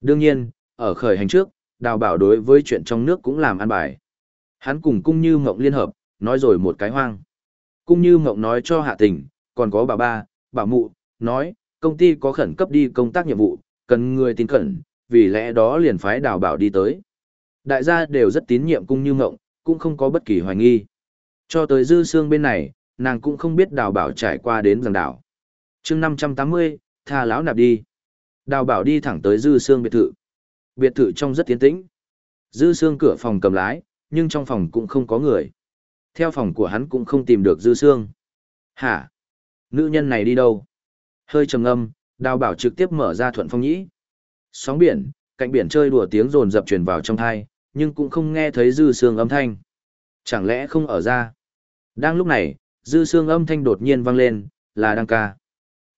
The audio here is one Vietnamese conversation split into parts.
Đương nhiên, ở khởi hành trước, đào bảo đối với chuyện trong nước cũng làm ăn bài. Hắn cùng cung như mộng liên hợp, nói rồi một cái hoang. Cung như mộng nói cho hạ tình, còn có bà ba, bà mụ, nói, công ty có khẩn cấp đi công tác nhiệm vụ, cần người tin cẩn, vì lẽ đó liền phái đào bảo đi tới. Đại gia đều rất tín nhiệm cung như mộng, cũng không có bất kỳ hoài nghi. Cho tới dư xương bên này, nàng cũng không biết đào bảo trải qua đến rằng đảo. chương 580, tha lão nạp đi. Đào bảo đi thẳng tới dư xương biệt thự. Biệt thự trong rất tiến tĩnh. Dư xương cửa phòng cầm lái, nhưng trong phòng cũng không có người. Theo phòng của hắn cũng không tìm được dư xương. Hả? Nữ nhân này đi đâu? Hơi trầm ngâm, đào bảo trực tiếp mở ra thuận phong nhĩ. Sóng biển, cạnh biển chơi đùa tiếng rồn dập truyền vào trong thai, nhưng cũng không nghe thấy dư xương âm thanh. Chẳng lẽ không ở ra? Đang lúc này, dư xương âm thanh đột nhiên vang lên, là đăng ca.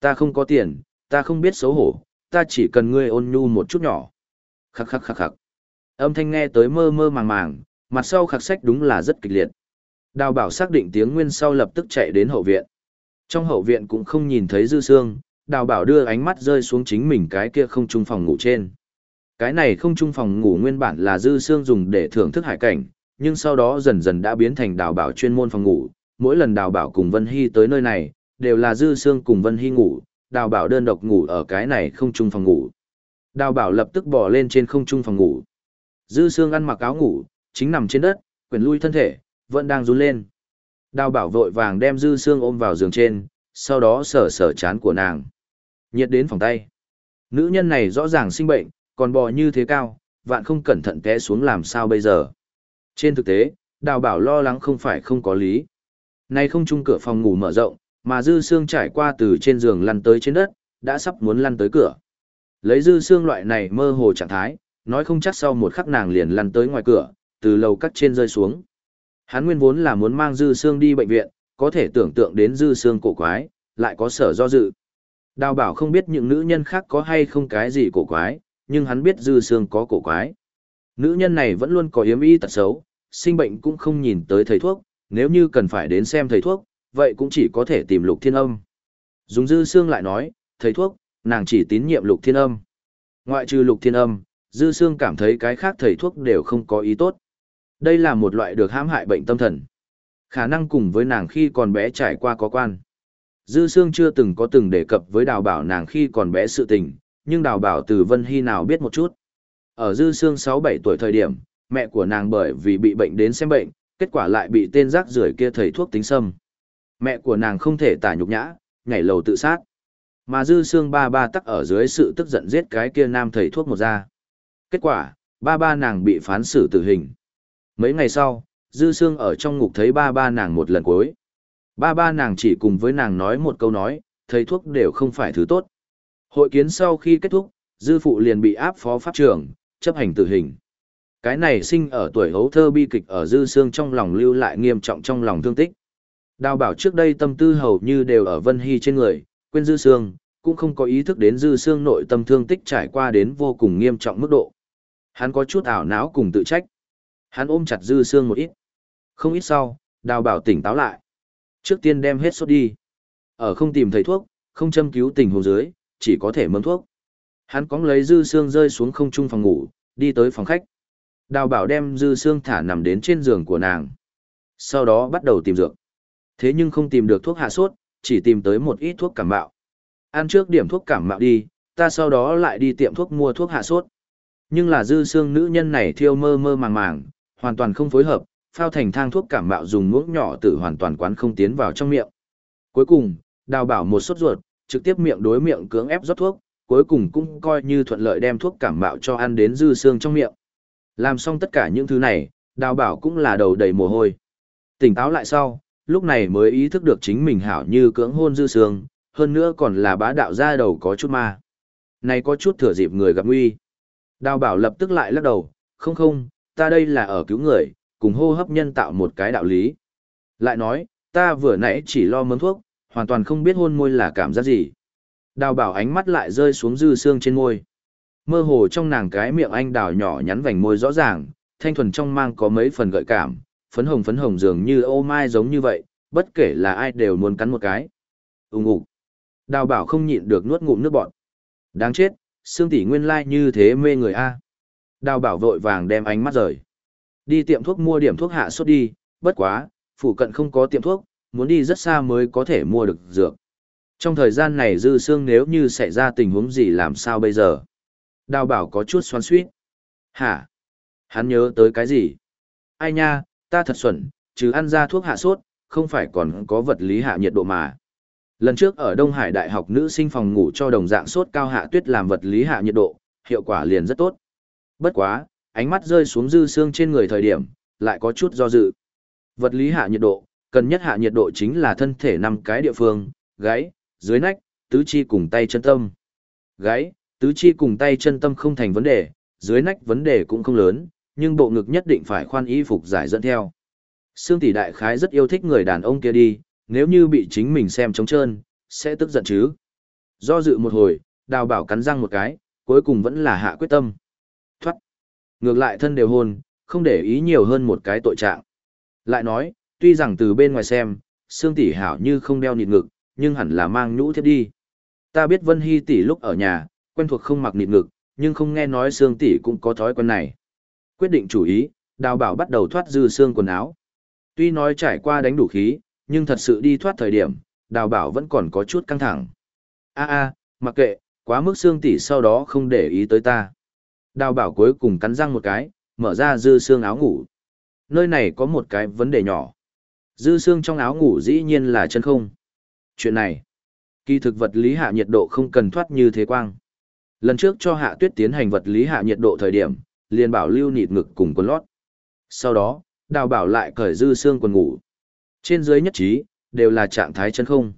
Ta không có tiền, ta không biết xấu hổ, ta chỉ cần ngươi ôn nhu một chút nhỏ. Khắc khắc khắc khắc. Âm thanh nghe tới mơ mơ màng màng, mặt sau khắc sách đúng là rất kịch liệt. Đào bảo xác định tiếng nguyên sau lập tức chạy đến hậu viện. Trong hậu viện cũng không nhìn thấy dư xương, đào bảo đưa ánh mắt rơi xuống chính mình cái kia không trung phòng ngủ trên. Cái này không trung phòng ngủ nguyên bản là dư xương dùng để thưởng thức hải cảnh, nhưng sau đó dần dần đã biến thành đào bảo chuyên môn phòng ngủ. Mỗi lần đào bảo cùng Vân Hy tới nơi này, đều là dư xương cùng Vân Hy ngủ, đào bảo đơn độc ngủ ở cái này không chung phòng ngủ. Đào bảo lập tức bỏ lên trên không trung phòng ngủ. Dư Sương ăn mặc áo ngủ, chính nằm trên đất, quyển lui thân thể, vẫn đang run lên. Đào bảo vội vàng đem dư Sương ôm vào giường trên, sau đó sờ sờ chán của nàng. Nhiệt đến phòng tay. Nữ nhân này rõ ràng sinh bệnh, còn bò như thế cao, vạn không cẩn thận té xuống làm sao bây giờ. Trên thực tế, đào bảo lo lắng không phải không có lý. Nay không chung cửa phòng ngủ mở rộng, mà dư xương trải qua từ trên giường lăn tới trên đất, đã sắp muốn lăn tới cửa. Lấy dư xương loại này mơ hồ trạng thái, nói không chắc sau một khắc nàng liền lăn tới ngoài cửa, từ lầu cắt trên rơi xuống. Hắn nguyên vốn là muốn mang dư xương đi bệnh viện, có thể tưởng tượng đến dư xương cổ quái, lại có sở do dự. Đào bảo không biết những nữ nhân khác có hay không cái gì cổ quái, nhưng hắn biết dư xương có cổ quái. Nữ nhân này vẫn luôn có yếm y tật xấu, sinh bệnh cũng không nhìn tới thầy thuốc, nếu như cần phải đến xem thầy thuốc, vậy cũng chỉ có thể tìm lục thiên âm. Dùng dư xương lại nói, thầy thuốc, nàng chỉ tín nhiệm lục thiên âm. Ngoại trừ lục thiên âm, dư xương cảm thấy cái khác thầy thuốc đều không có ý tốt. Đây là một loại được hãm hại bệnh tâm thần. Khả năng cùng với nàng khi còn bé trải qua có quan. Dư Sương chưa từng có từng đề cập với đào bảo nàng khi còn bé sự tình, nhưng đào bảo từ Vân Hy nào biết một chút. Ở Dư Sương 6-7 tuổi thời điểm, mẹ của nàng bởi vì bị bệnh đến xem bệnh, kết quả lại bị tên rác rưởi kia thầy thuốc tính xâm. Mẹ của nàng không thể tả nhục nhã, nhảy lầu tự sát. Mà Dư xương ba ba tắc ở dưới sự tức giận giết cái kia nam thầy thuốc một ra. Kết quả, ba ba nàng bị phán xử tử hình. Mấy ngày sau, Dư xương ở trong ngục thấy ba ba nàng một lần cuối. Ba ba nàng chỉ cùng với nàng nói một câu nói, thầy thuốc đều không phải thứ tốt. Hội kiến sau khi kết thúc, Dư Phụ liền bị áp phó pháp trưởng, chấp hành tử hình. Cái này sinh ở tuổi hấu thơ bi kịch ở Dư xương trong lòng lưu lại nghiêm trọng trong lòng thương tích. Đào bảo trước đây tâm tư hầu như đều ở Vân Hy trên người, quên Dư Sương, cũng không có ý thức đến Dư Sương nội tâm thương tích trải qua đến vô cùng nghiêm trọng mức độ. Hắn có chút ảo não cùng tự trách. Hắn ôm chặt dư xương một ít. Không ít sau, đào bảo tỉnh táo lại. Trước tiên đem hết sốt đi. Ở không tìm thấy thuốc, không châm cứu tình hồ dưới, chỉ có thể mâm thuốc. Hắn cóng lấy dư xương rơi xuống không trung phòng ngủ, đi tới phòng khách. Đào bảo đem dư xương thả nằm đến trên giường của nàng. Sau đó bắt đầu tìm dược. Thế nhưng không tìm được thuốc hạ sốt, chỉ tìm tới một ít thuốc cảm mạo. Ăn trước điểm thuốc cảm mạo đi, ta sau đó lại đi tiệm thuốc mua thuốc hạ sốt. Nhưng là dư xương nữ nhân này thiêu mơ mơ màng màng, hoàn toàn không phối hợp, phao thành thang thuốc cảm mạo dùng muỗng nhỏ tử hoàn toàn quán không tiến vào trong miệng. Cuối cùng, đào bảo một sốt ruột, trực tiếp miệng đối miệng cưỡng ép rót thuốc, cuối cùng cũng coi như thuận lợi đem thuốc cảm mạo cho ăn đến dư xương trong miệng. Làm xong tất cả những thứ này, đào bảo cũng là đầu đầy mồ hôi. Tỉnh táo lại sau, lúc này mới ý thức được chính mình hảo như cưỡng hôn dư sương, hơn nữa còn là bá đạo ra đầu có chút ma. Này có chút thừa dịp người gặp nguy. Đào bảo lập tức lại lắc đầu, không không, ta đây là ở cứu người, cùng hô hấp nhân tạo một cái đạo lý. Lại nói, ta vừa nãy chỉ lo mớm thuốc, hoàn toàn không biết hôn môi là cảm giác gì. Đào bảo ánh mắt lại rơi xuống dư xương trên môi. Mơ hồ trong nàng cái miệng anh đào nhỏ nhắn vành môi rõ ràng, thanh thuần trong mang có mấy phần gợi cảm, phấn hồng phấn hồng dường như ô mai giống như vậy, bất kể là ai đều muốn cắn một cái. Úng ủ. Đào bảo không nhịn được nuốt ngụm nước bọt. Đáng chết, xương tỷ nguyên lai like như thế mê người a. Đào bảo vội vàng đem ánh mắt rời. Đi tiệm thuốc mua điểm thuốc hạ sốt đi, bất quá, phụ cận không có tiệm thuốc, muốn đi rất xa mới có thể mua được dược. Trong thời gian này dư xương nếu như xảy ra tình huống gì làm sao bây giờ? Đào bảo có chút xoắn suýt. Hả? Hắn nhớ tới cái gì? Ai nha, ta thật xuẩn, chứ ăn ra thuốc hạ sốt, không phải còn có vật lý hạ nhiệt độ mà. Lần trước ở Đông Hải Đại học nữ sinh phòng ngủ cho đồng dạng sốt cao hạ tuyết làm vật lý hạ nhiệt độ, hiệu quả liền rất tốt. Bất quá, ánh mắt rơi xuống dư xương trên người thời điểm, lại có chút do dự. Vật lý hạ nhiệt độ, cần nhất hạ nhiệt độ chính là thân thể năm cái địa phương, gáy, dưới nách, tứ chi cùng tay chân tâm. Gáy, tứ chi cùng tay chân tâm không thành vấn đề, dưới nách vấn đề cũng không lớn, nhưng bộ ngực nhất định phải khoan y phục giải dẫn theo. Sương tỷ đại khái rất yêu thích người đàn ông kia đi, nếu như bị chính mình xem trống trơn, sẽ tức giận chứ. Do dự một hồi, đào bảo cắn răng một cái, cuối cùng vẫn là hạ quyết tâm. Thoát. Ngược lại thân đều hôn, không để ý nhiều hơn một cái tội trạng. Lại nói, tuy rằng từ bên ngoài xem, Sương tỷ hảo như không đeo nịt ngực, nhưng hẳn là mang nhũ thiết đi. Ta biết Vân Hy tỷ lúc ở nhà, quen thuộc không mặc nịt ngực, nhưng không nghe nói Sương tỷ cũng có thói quen này. Quyết định chủ ý, Đào Bảo bắt đầu thoát dư xương quần áo. Tuy nói trải qua đánh đủ khí, nhưng thật sự đi thoát thời điểm, Đào Bảo vẫn còn có chút căng thẳng. A a, mặc kệ, quá mức xương tỉ sau đó không để ý tới ta. Đào Bảo cuối cùng cắn răng một cái, mở ra dư xương áo ngủ. Nơi này có một cái vấn đề nhỏ. Dư xương trong áo ngủ dĩ nhiên là chân không. Chuyện này, kỳ thực vật lý hạ nhiệt độ không cần thoát như thế quang. Lần trước cho hạ tuyết tiến hành vật lý hạ nhiệt độ thời điểm, liền bảo lưu nịt ngực cùng quần lót. Sau đó, đào bảo lại cởi dư xương quần ngủ. Trên dưới nhất trí, đều là trạng thái chân không.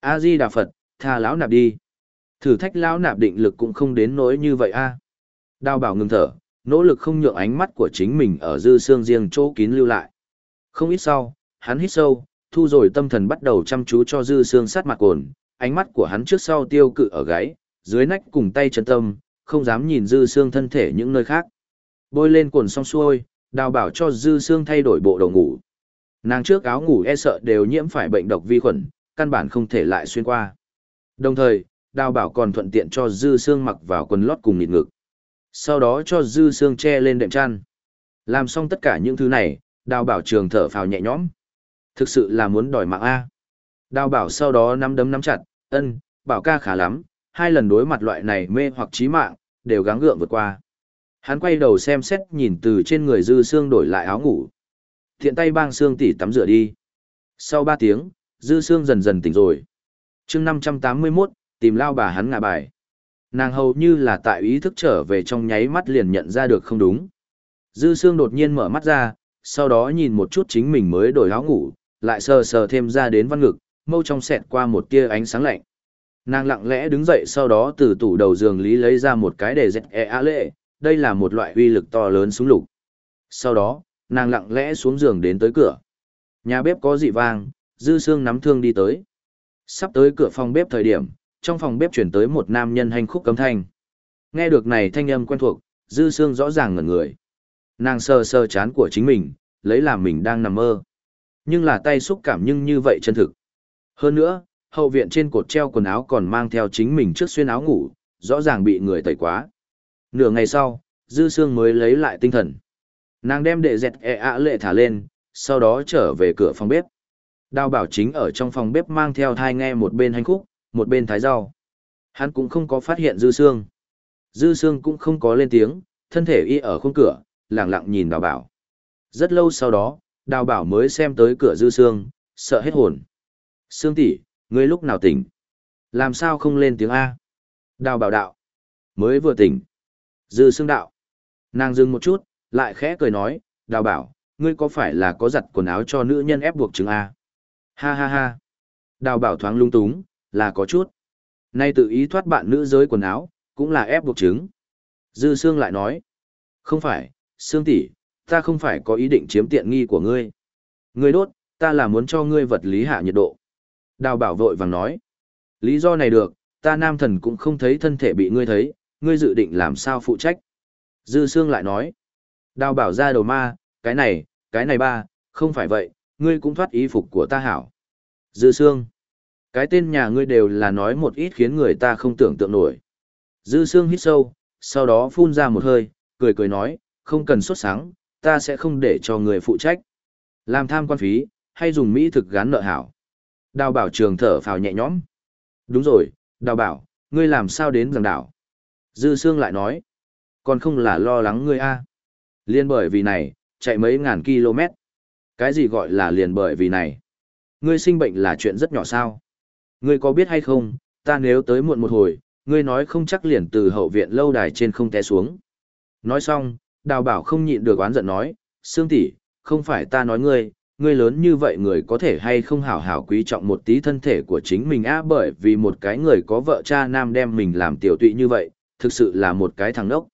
A-di Đà Phật, tha lão nạp đi. Thử thách lão nạp định lực cũng không đến nỗi như vậy a. Đào bảo ngừng thở, nỗ lực không nhượng ánh mắt của chính mình ở dư xương riêng chỗ kín lưu lại. Không ít sau, hắn hít sâu, thu rồi tâm thần bắt đầu chăm chú cho dư xương sát mặt cồn, ánh mắt của hắn trước sau tiêu cự ở gáy, dưới nách cùng tay chân tâm, không dám nhìn dư xương thân thể những nơi khác. Bôi lên cuộn xong xuôi, đào bảo cho dư xương thay đổi bộ đồ ngủ. Nàng trước áo ngủ e sợ đều nhiễm phải bệnh độc vi khuẩn, căn bản không thể lại xuyên qua. Đồng thời, đào bảo còn thuận tiện cho dư xương mặc vào quần lót cùng nịt ngực. Sau đó cho dư xương che lên đệm chăn. Làm xong tất cả những thứ này, đào bảo trường thở phào nhẹ nhõm. Thực sự là muốn đòi mạng A. Đào bảo sau đó nắm đấm nắm chặt, ân, bảo ca khá lắm, hai lần đối mặt loại này mê hoặc trí mạng, đều gắng gượng vượt qua. Hắn quay đầu xem xét nhìn từ trên người dư xương đổi lại áo ngủ. Thiện tay bang xương tỉ tắm rửa đi. Sau ba tiếng, dư xương dần dần tỉnh rồi. chương 581, tìm lao bà hắn ngả bài. Nàng hầu như là tại ý thức trở về trong nháy mắt liền nhận ra được không đúng. Dư xương đột nhiên mở mắt ra, sau đó nhìn một chút chính mình mới đổi áo ngủ, lại sờ sờ thêm ra đến văn ngực, mâu trong xẹt qua một tia ánh sáng lạnh. Nàng lặng lẽ đứng dậy sau đó từ tủ đầu giường lý lấy ra một cái để dẹt e a lệ, đây là một loại uy lực to lớn súng lục. Sau đó, nàng lặng lẽ xuống giường đến tới cửa. Nhà bếp có dị vang, dư xương nắm thương đi tới. Sắp tới cửa phòng bếp thời điểm, trong phòng bếp chuyển tới một nam nhân hành khúc cấm thanh. Nghe được này thanh âm quen thuộc, dư xương rõ ràng ngẩn người. Nàng sờ sờ chán của chính mình, lấy làm mình đang nằm mơ. Nhưng là tay xúc cảm nhưng như vậy chân thực. Hơn nữa, hậu viện trên cột treo quần áo còn mang theo chính mình trước xuyên áo ngủ, rõ ràng bị người tẩy quá. Nửa ngày sau, Dư Sương mới lấy lại tinh thần. Nàng đem đệ dẹt e ạ lệ thả lên, sau đó trở về cửa phòng bếp. Đào bảo chính ở trong phòng bếp mang theo thai nghe một bên hành khúc, một bên thái rau. Hắn cũng không có phát hiện Dư Sương. Dư Sương cũng không có lên tiếng, thân thể y ở khung cửa, lặng lặng nhìn đào bảo. Rất lâu sau đó, đào bảo mới xem tới cửa Dư Sương, sợ hết hồn. Sương tỷ, ngươi lúc nào tỉnh? Làm sao không lên tiếng A? Đào bảo đạo. Mới vừa tỉnh. Dư Sương đạo. Nàng dừng một chút, lại khẽ cười nói, đào bảo, ngươi có phải là có giặt quần áo cho nữ nhân ép buộc chứng A? Ha ha ha. Đào bảo thoáng lung túng, là có chút. Nay tự ý thoát bạn nữ giới quần áo, cũng là ép buộc chứng. Dư Sương lại nói, không phải, Sương tỷ, ta không phải có ý định chiếm tiện nghi của ngươi. Ngươi đốt, ta là muốn cho ngươi vật lý hạ nhiệt độ. Đào bảo vội vàng nói, lý do này được, ta nam thần cũng không thấy thân thể bị ngươi thấy, ngươi dự định làm sao phụ trách. Dư Sương lại nói, đào bảo ra đầu ma, cái này, cái này ba, không phải vậy, ngươi cũng thoát ý phục của ta hảo. Dư Sương, cái tên nhà ngươi đều là nói một ít khiến người ta không tưởng tượng nổi. Dư Sương hít sâu, sau đó phun ra một hơi, cười cười nói, không cần sốt sáng, ta sẽ không để cho người phụ trách. Làm tham quan phí, hay dùng mỹ thực gán nợ hảo. Đào bảo trường thở phào nhẹ nhõm. Đúng rồi, đào bảo, ngươi làm sao đến giảng đảo. Dư Sương lại nói, còn không là lo lắng ngươi a Liên bởi vì này, chạy mấy ngàn km. Cái gì gọi là liền bởi vì này? Ngươi sinh bệnh là chuyện rất nhỏ sao? Ngươi có biết hay không, ta nếu tới muộn một hồi, ngươi nói không chắc liền từ hậu viện lâu đài trên không té xuống. Nói xong, đào bảo không nhịn được oán giận nói, Sương tỷ, không phải ta nói ngươi, ngươi lớn như vậy người có thể hay không hảo hảo quý trọng một tí thân thể của chính mình á bởi vì một cái người có vợ cha nam đem mình làm tiểu tụy như vậy, thực sự là một cái thằng đốc.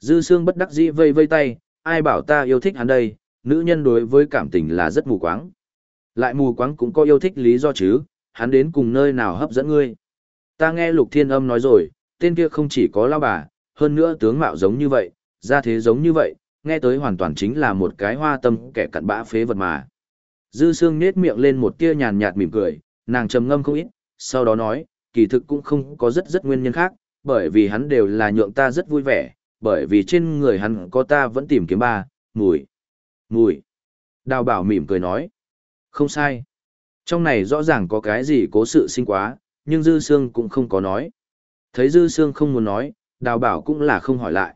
Dư Sương bất đắc dĩ vây vây tay, ai bảo ta yêu thích hắn đây, nữ nhân đối với cảm tình là rất mù quáng. Lại mù quáng cũng có yêu thích lý do chứ, hắn đến cùng nơi nào hấp dẫn ngươi. Ta nghe Lục Thiên Âm nói rồi, tên kia không chỉ có lao bà, hơn nữa tướng mạo giống như vậy, ra thế giống như vậy, nghe tới hoàn toàn chính là một cái hoa tâm kẻ cặn bã phế vật mà. Dư Sương nết miệng lên một tia nhàn nhạt mỉm cười, nàng trầm ngâm không ít, sau đó nói, kỳ thực cũng không có rất rất nguyên nhân khác, bởi vì hắn đều là nhượng ta rất vui vẻ, bởi vì trên người hắn có ta vẫn tìm kiếm ba, mùi. Mùi. Đào bảo mỉm cười nói. Không sai. Trong này rõ ràng có cái gì cố sự sinh quá, nhưng Dư Sương cũng không có nói. Thấy Dư Sương không muốn nói, đào bảo cũng là không hỏi lại.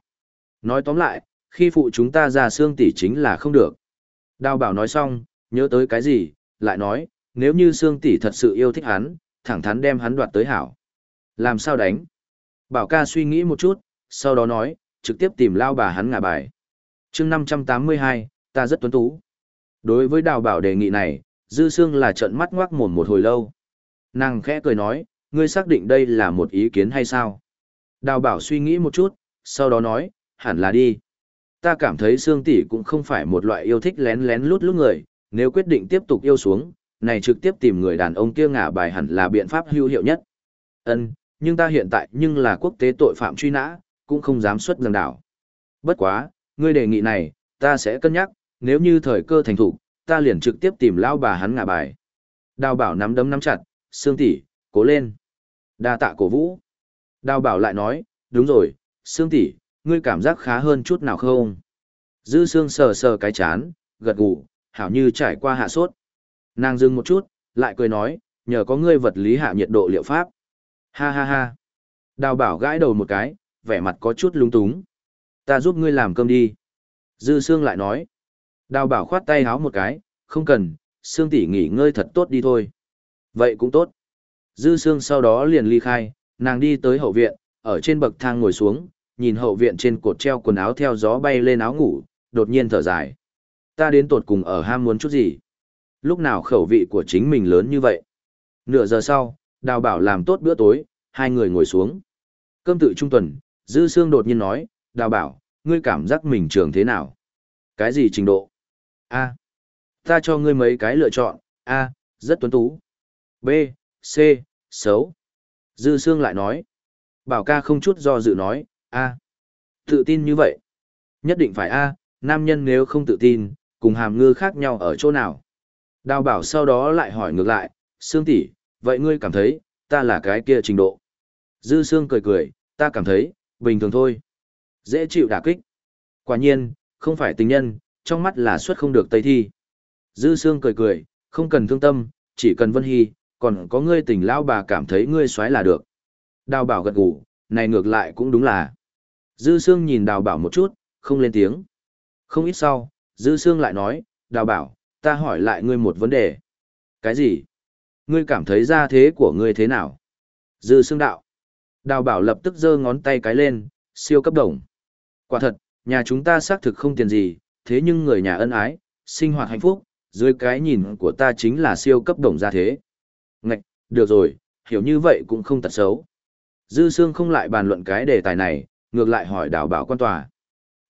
Nói tóm lại, khi phụ chúng ta ra Sương tỷ chính là không được. Đào bảo nói xong, nhớ tới cái gì, lại nói, nếu như Sương tỷ thật sự yêu thích hắn, thẳng thắn đem hắn đoạt tới hảo. Làm sao đánh? Bảo ca suy nghĩ một chút, sau đó nói, trực tiếp tìm lao bà hắn ngả bài. chương 582, ta rất tuấn tú. Đối với đào bảo đề nghị này, Dư Sương là trận mắt ngoác mồm một hồi lâu. Nàng khẽ cười nói, ngươi xác định đây là một ý kiến hay sao? Đào bảo suy nghĩ một chút, sau đó nói, hẳn là đi. Ta cảm thấy Sương tỷ cũng không phải một loại yêu thích lén lén lút lút người, nếu quyết định tiếp tục yêu xuống, này trực tiếp tìm người đàn ông kia ngả bài hẳn là biện pháp hữu hiệu nhất. Ân, nhưng ta hiện tại nhưng là quốc tế tội phạm truy nã, cũng không dám xuất giang đảo. Bất quá, ngươi đề nghị này, ta sẽ cân nhắc, nếu như thời cơ thành thủ, ta liền trực tiếp tìm lao bà hắn ngả bài. Đào bảo nắm đấm nắm chặt, Sương tỷ, cố lên. Đa tạ cổ vũ. Đào bảo lại nói, đúng rồi, Sương tỷ, ngươi cảm giác khá hơn chút nào không? Dư Sương sờ sờ cái chán, gật gù, hảo như trải qua hạ sốt. Nàng dừng một chút, lại cười nói, nhờ có ngươi vật lý hạ nhiệt độ liệu pháp. Ha ha ha. Đào bảo gãi đầu một cái, vẻ mặt có chút lung túng. Ta giúp ngươi làm cơm đi. Dư Sương lại nói. Đào bảo khoát tay háo một cái, không cần, Sương tỷ nghỉ ngơi thật tốt đi thôi. Vậy cũng tốt. Dư Sương sau đó liền ly khai, nàng đi tới hậu viện, ở trên bậc thang ngồi xuống, nhìn hậu viện trên cột treo quần áo theo gió bay lên áo ngủ, đột nhiên thở dài. Ta đến tột cùng ở ham muốn chút gì? Lúc nào khẩu vị của chính mình lớn như vậy? Nửa giờ sau, đào bảo làm tốt bữa tối, hai người ngồi xuống. Cơm tự trung tuần, Dư Sương đột nhiên nói, đào bảo, ngươi cảm giác mình trường thế nào? Cái gì trình độ? A. Ta cho ngươi mấy cái lựa chọn, A, rất tuấn tú. B, C, xấu. Dư Sương lại nói. Bảo ca không chút do dự nói, A. Tự tin như vậy. Nhất định phải A, nam nhân nếu không tự tin, cùng hàm ngư khác nhau ở chỗ nào. Đào bảo sau đó lại hỏi ngược lại, Sương tỷ, vậy ngươi cảm thấy, ta là cái kia trình độ. Dư Sương cười cười, ta cảm thấy, bình thường thôi. Dễ chịu đả kích. Quả nhiên, không phải tình nhân, trong mắt là suất không được tây thi. Dư Sương cười cười, không cần thương tâm, chỉ cần Vân Hy, còn có ngươi tình lao bà cảm thấy ngươi xoáy là được. Đào bảo gật gù, này ngược lại cũng đúng là. Dư Sương nhìn đào bảo một chút, không lên tiếng. Không ít sau, Dư Sương lại nói, đào bảo, ta hỏi lại ngươi một vấn đề. Cái gì? Ngươi cảm thấy ra thế của ngươi thế nào? Dư Sương đạo. Đào bảo lập tức giơ ngón tay cái lên, siêu cấp đồng. Quả thật, nhà chúng ta xác thực không tiền gì, thế nhưng người nhà ân ái, sinh hoạt hạnh phúc, dưới cái nhìn của ta chính là siêu cấp đồng ra thế. Ngạch, được rồi, hiểu như vậy cũng không tật xấu. Dư Sương không lại bàn luận cái đề tài này, ngược lại hỏi đào bảo quan tòa.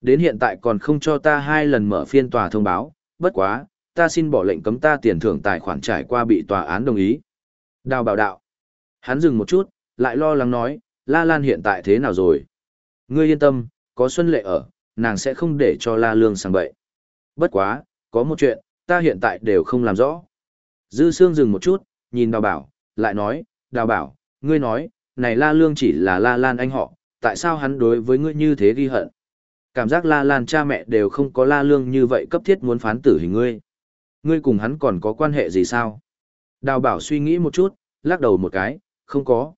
Đến hiện tại còn không cho ta hai lần mở phiên tòa thông báo, bất quá, ta xin bỏ lệnh cấm ta tiền thưởng tài khoản trải qua bị tòa án đồng ý. Đào bảo đạo. Hắn dừng một chút, lại lo lắng nói, La Lan hiện tại thế nào rồi? Ngươi yên tâm, có Xuân Lệ ở, nàng sẽ không để cho La Lương sang bậy. Bất quá, có một chuyện, ta hiện tại đều không làm rõ. Dư Sương dừng một chút, nhìn đào bảo, lại nói, đào bảo, ngươi nói, này La Lương chỉ là La Lan anh họ, tại sao hắn đối với ngươi như thế ghi hận? Cảm giác La Lan cha mẹ đều không có La Lương như vậy cấp thiết muốn phán tử hình ngươi. Ngươi cùng hắn còn có quan hệ gì sao? Đào bảo suy nghĩ một chút, lắc đầu một cái, không có.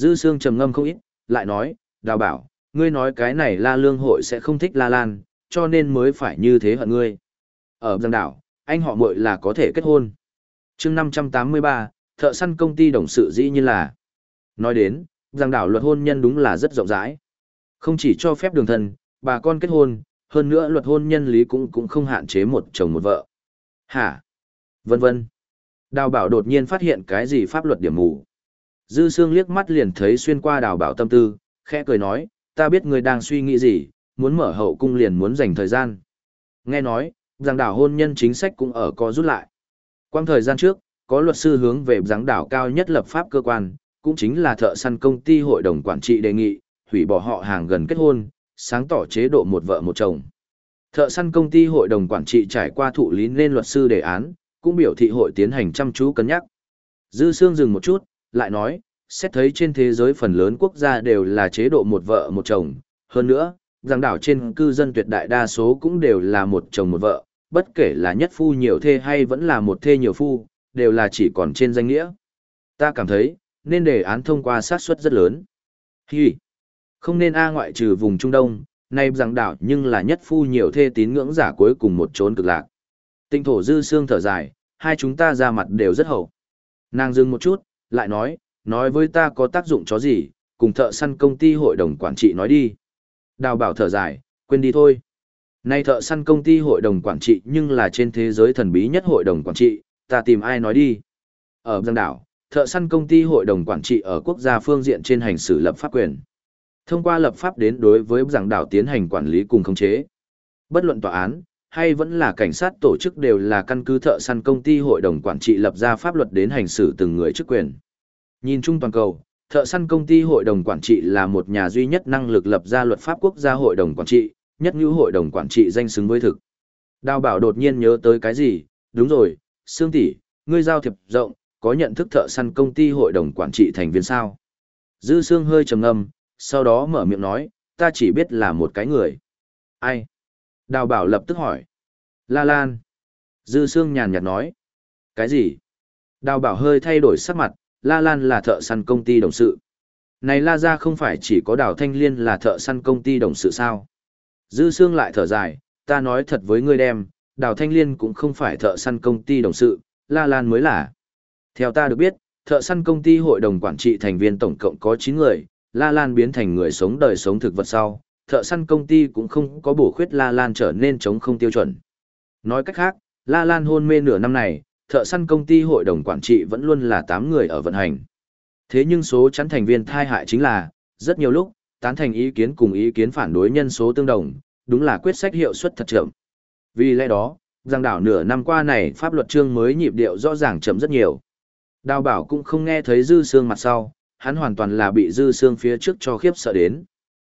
Dư Sương trầm ngâm không ít, lại nói, đào bảo, ngươi nói cái này La Lương hội sẽ không thích La Lan, cho nên mới phải như thế hận ngươi. Ở Giang đảo, anh họ muội là có thể kết hôn. chương 583, thợ săn công ty đồng sự dĩ nhiên là. Nói đến, Giang đảo luật hôn nhân đúng là rất rộng rãi. Không chỉ cho phép đường thân, bà con kết hôn, hơn nữa luật hôn nhân lý cũng cũng không hạn chế một chồng một vợ. Hả? Vân vân. Đào bảo đột nhiên phát hiện cái gì pháp luật điểm mù. Dư Sương liếc mắt liền thấy xuyên qua đào bảo tâm tư, khẽ cười nói, ta biết người đang suy nghĩ gì, muốn mở hậu cung liền muốn dành thời gian. Nghe nói, rằng đảo hôn nhân chính sách cũng ở có rút lại. Quang thời gian trước, có luật sư hướng về giảng đảo cao nhất lập pháp cơ quan, cũng chính là thợ săn công ty hội đồng quản trị đề nghị, hủy bỏ họ hàng gần kết hôn, sáng tỏ chế độ một vợ một chồng. Thợ săn công ty hội đồng quản trị trải qua thụ lý nên luật sư đề án, cũng biểu thị hội tiến hành chăm chú cân nhắc. Dư Sương dừng một chút, lại nói, xét thấy trên thế giới phần lớn quốc gia đều là chế độ một vợ một chồng, hơn nữa, giang đảo trên cư dân tuyệt đại đa số cũng đều là một chồng một vợ, bất kể là nhất phu nhiều thê hay vẫn là một thê nhiều phu, đều là chỉ còn trên danh nghĩa. Ta cảm thấy, nên đề án thông qua sát suất rất lớn. Hi! Không nên A ngoại trừ vùng Trung Đông, nay giang đảo nhưng là nhất phu nhiều thê tín ngưỡng giả cuối cùng một trốn cực lạc. Tinh thổ dư xương thở dài, hai chúng ta ra mặt đều rất hậu. Nàng dừng một chút, lại nói, nói với ta có tác dụng chó gì, cùng thợ săn công ty hội đồng quản trị nói đi. Đào bảo thở dài, quên đi thôi. Nay thợ săn công ty hội đồng quản trị nhưng là trên thế giới thần bí nhất hội đồng quản trị, ta tìm ai nói đi. Ở Giang đảo, thợ săn công ty hội đồng quản trị ở quốc gia phương diện trên hành xử lập pháp quyền. Thông qua lập pháp đến đối với Giang đảo tiến hành quản lý cùng khống chế. Bất luận tòa án, hay vẫn là cảnh sát tổ chức đều là căn cứ thợ săn công ty hội đồng quản trị lập ra pháp luật đến hành xử từng người chức quyền. Nhìn chung toàn cầu, thợ săn công ty hội đồng quản trị là một nhà duy nhất năng lực lập ra luật pháp quốc gia hội đồng quản trị, nhất như hội đồng quản trị danh xứng với thực. Đào bảo đột nhiên nhớ tới cái gì, đúng rồi, Sương tỷ, ngươi giao thiệp rộng, có nhận thức thợ săn công ty hội đồng quản trị thành viên sao? Dư Sương hơi trầm ngâm, sau đó mở miệng nói, ta chỉ biết là một cái người. Ai? Đào bảo lập tức hỏi. La Lan. Dư Sương nhàn nhạt nói. Cái gì? Đào bảo hơi thay đổi sắc mặt, La Lan là thợ săn công ty đồng sự. Này La Gia không phải chỉ có Đào Thanh Liên là thợ săn công ty đồng sự sao? Dư Sương lại thở dài, ta nói thật với ngươi đem, Đào Thanh Liên cũng không phải thợ săn công ty đồng sự, La Lan mới là. Theo ta được biết, thợ săn công ty hội đồng quản trị thành viên tổng cộng có 9 người, La Lan biến thành người sống đời sống thực vật sau, thợ săn công ty cũng không có bổ khuyết La Lan trở nên chống không tiêu chuẩn. Nói cách khác, La Lan hôn mê nửa năm này, thợ săn công ty hội đồng quản trị vẫn luôn là 8 người ở vận hành. Thế nhưng số chắn thành viên thai hại chính là, rất nhiều lúc, tán thành ý kiến cùng ý kiến phản đối nhân số tương đồng, đúng là quyết sách hiệu suất thật chậm. Vì lẽ đó, giang đảo nửa năm qua này pháp luật chương mới nhịp điệu rõ ràng chậm rất nhiều. Đào bảo cũng không nghe thấy dư xương mặt sau, hắn hoàn toàn là bị dư xương phía trước cho khiếp sợ đến.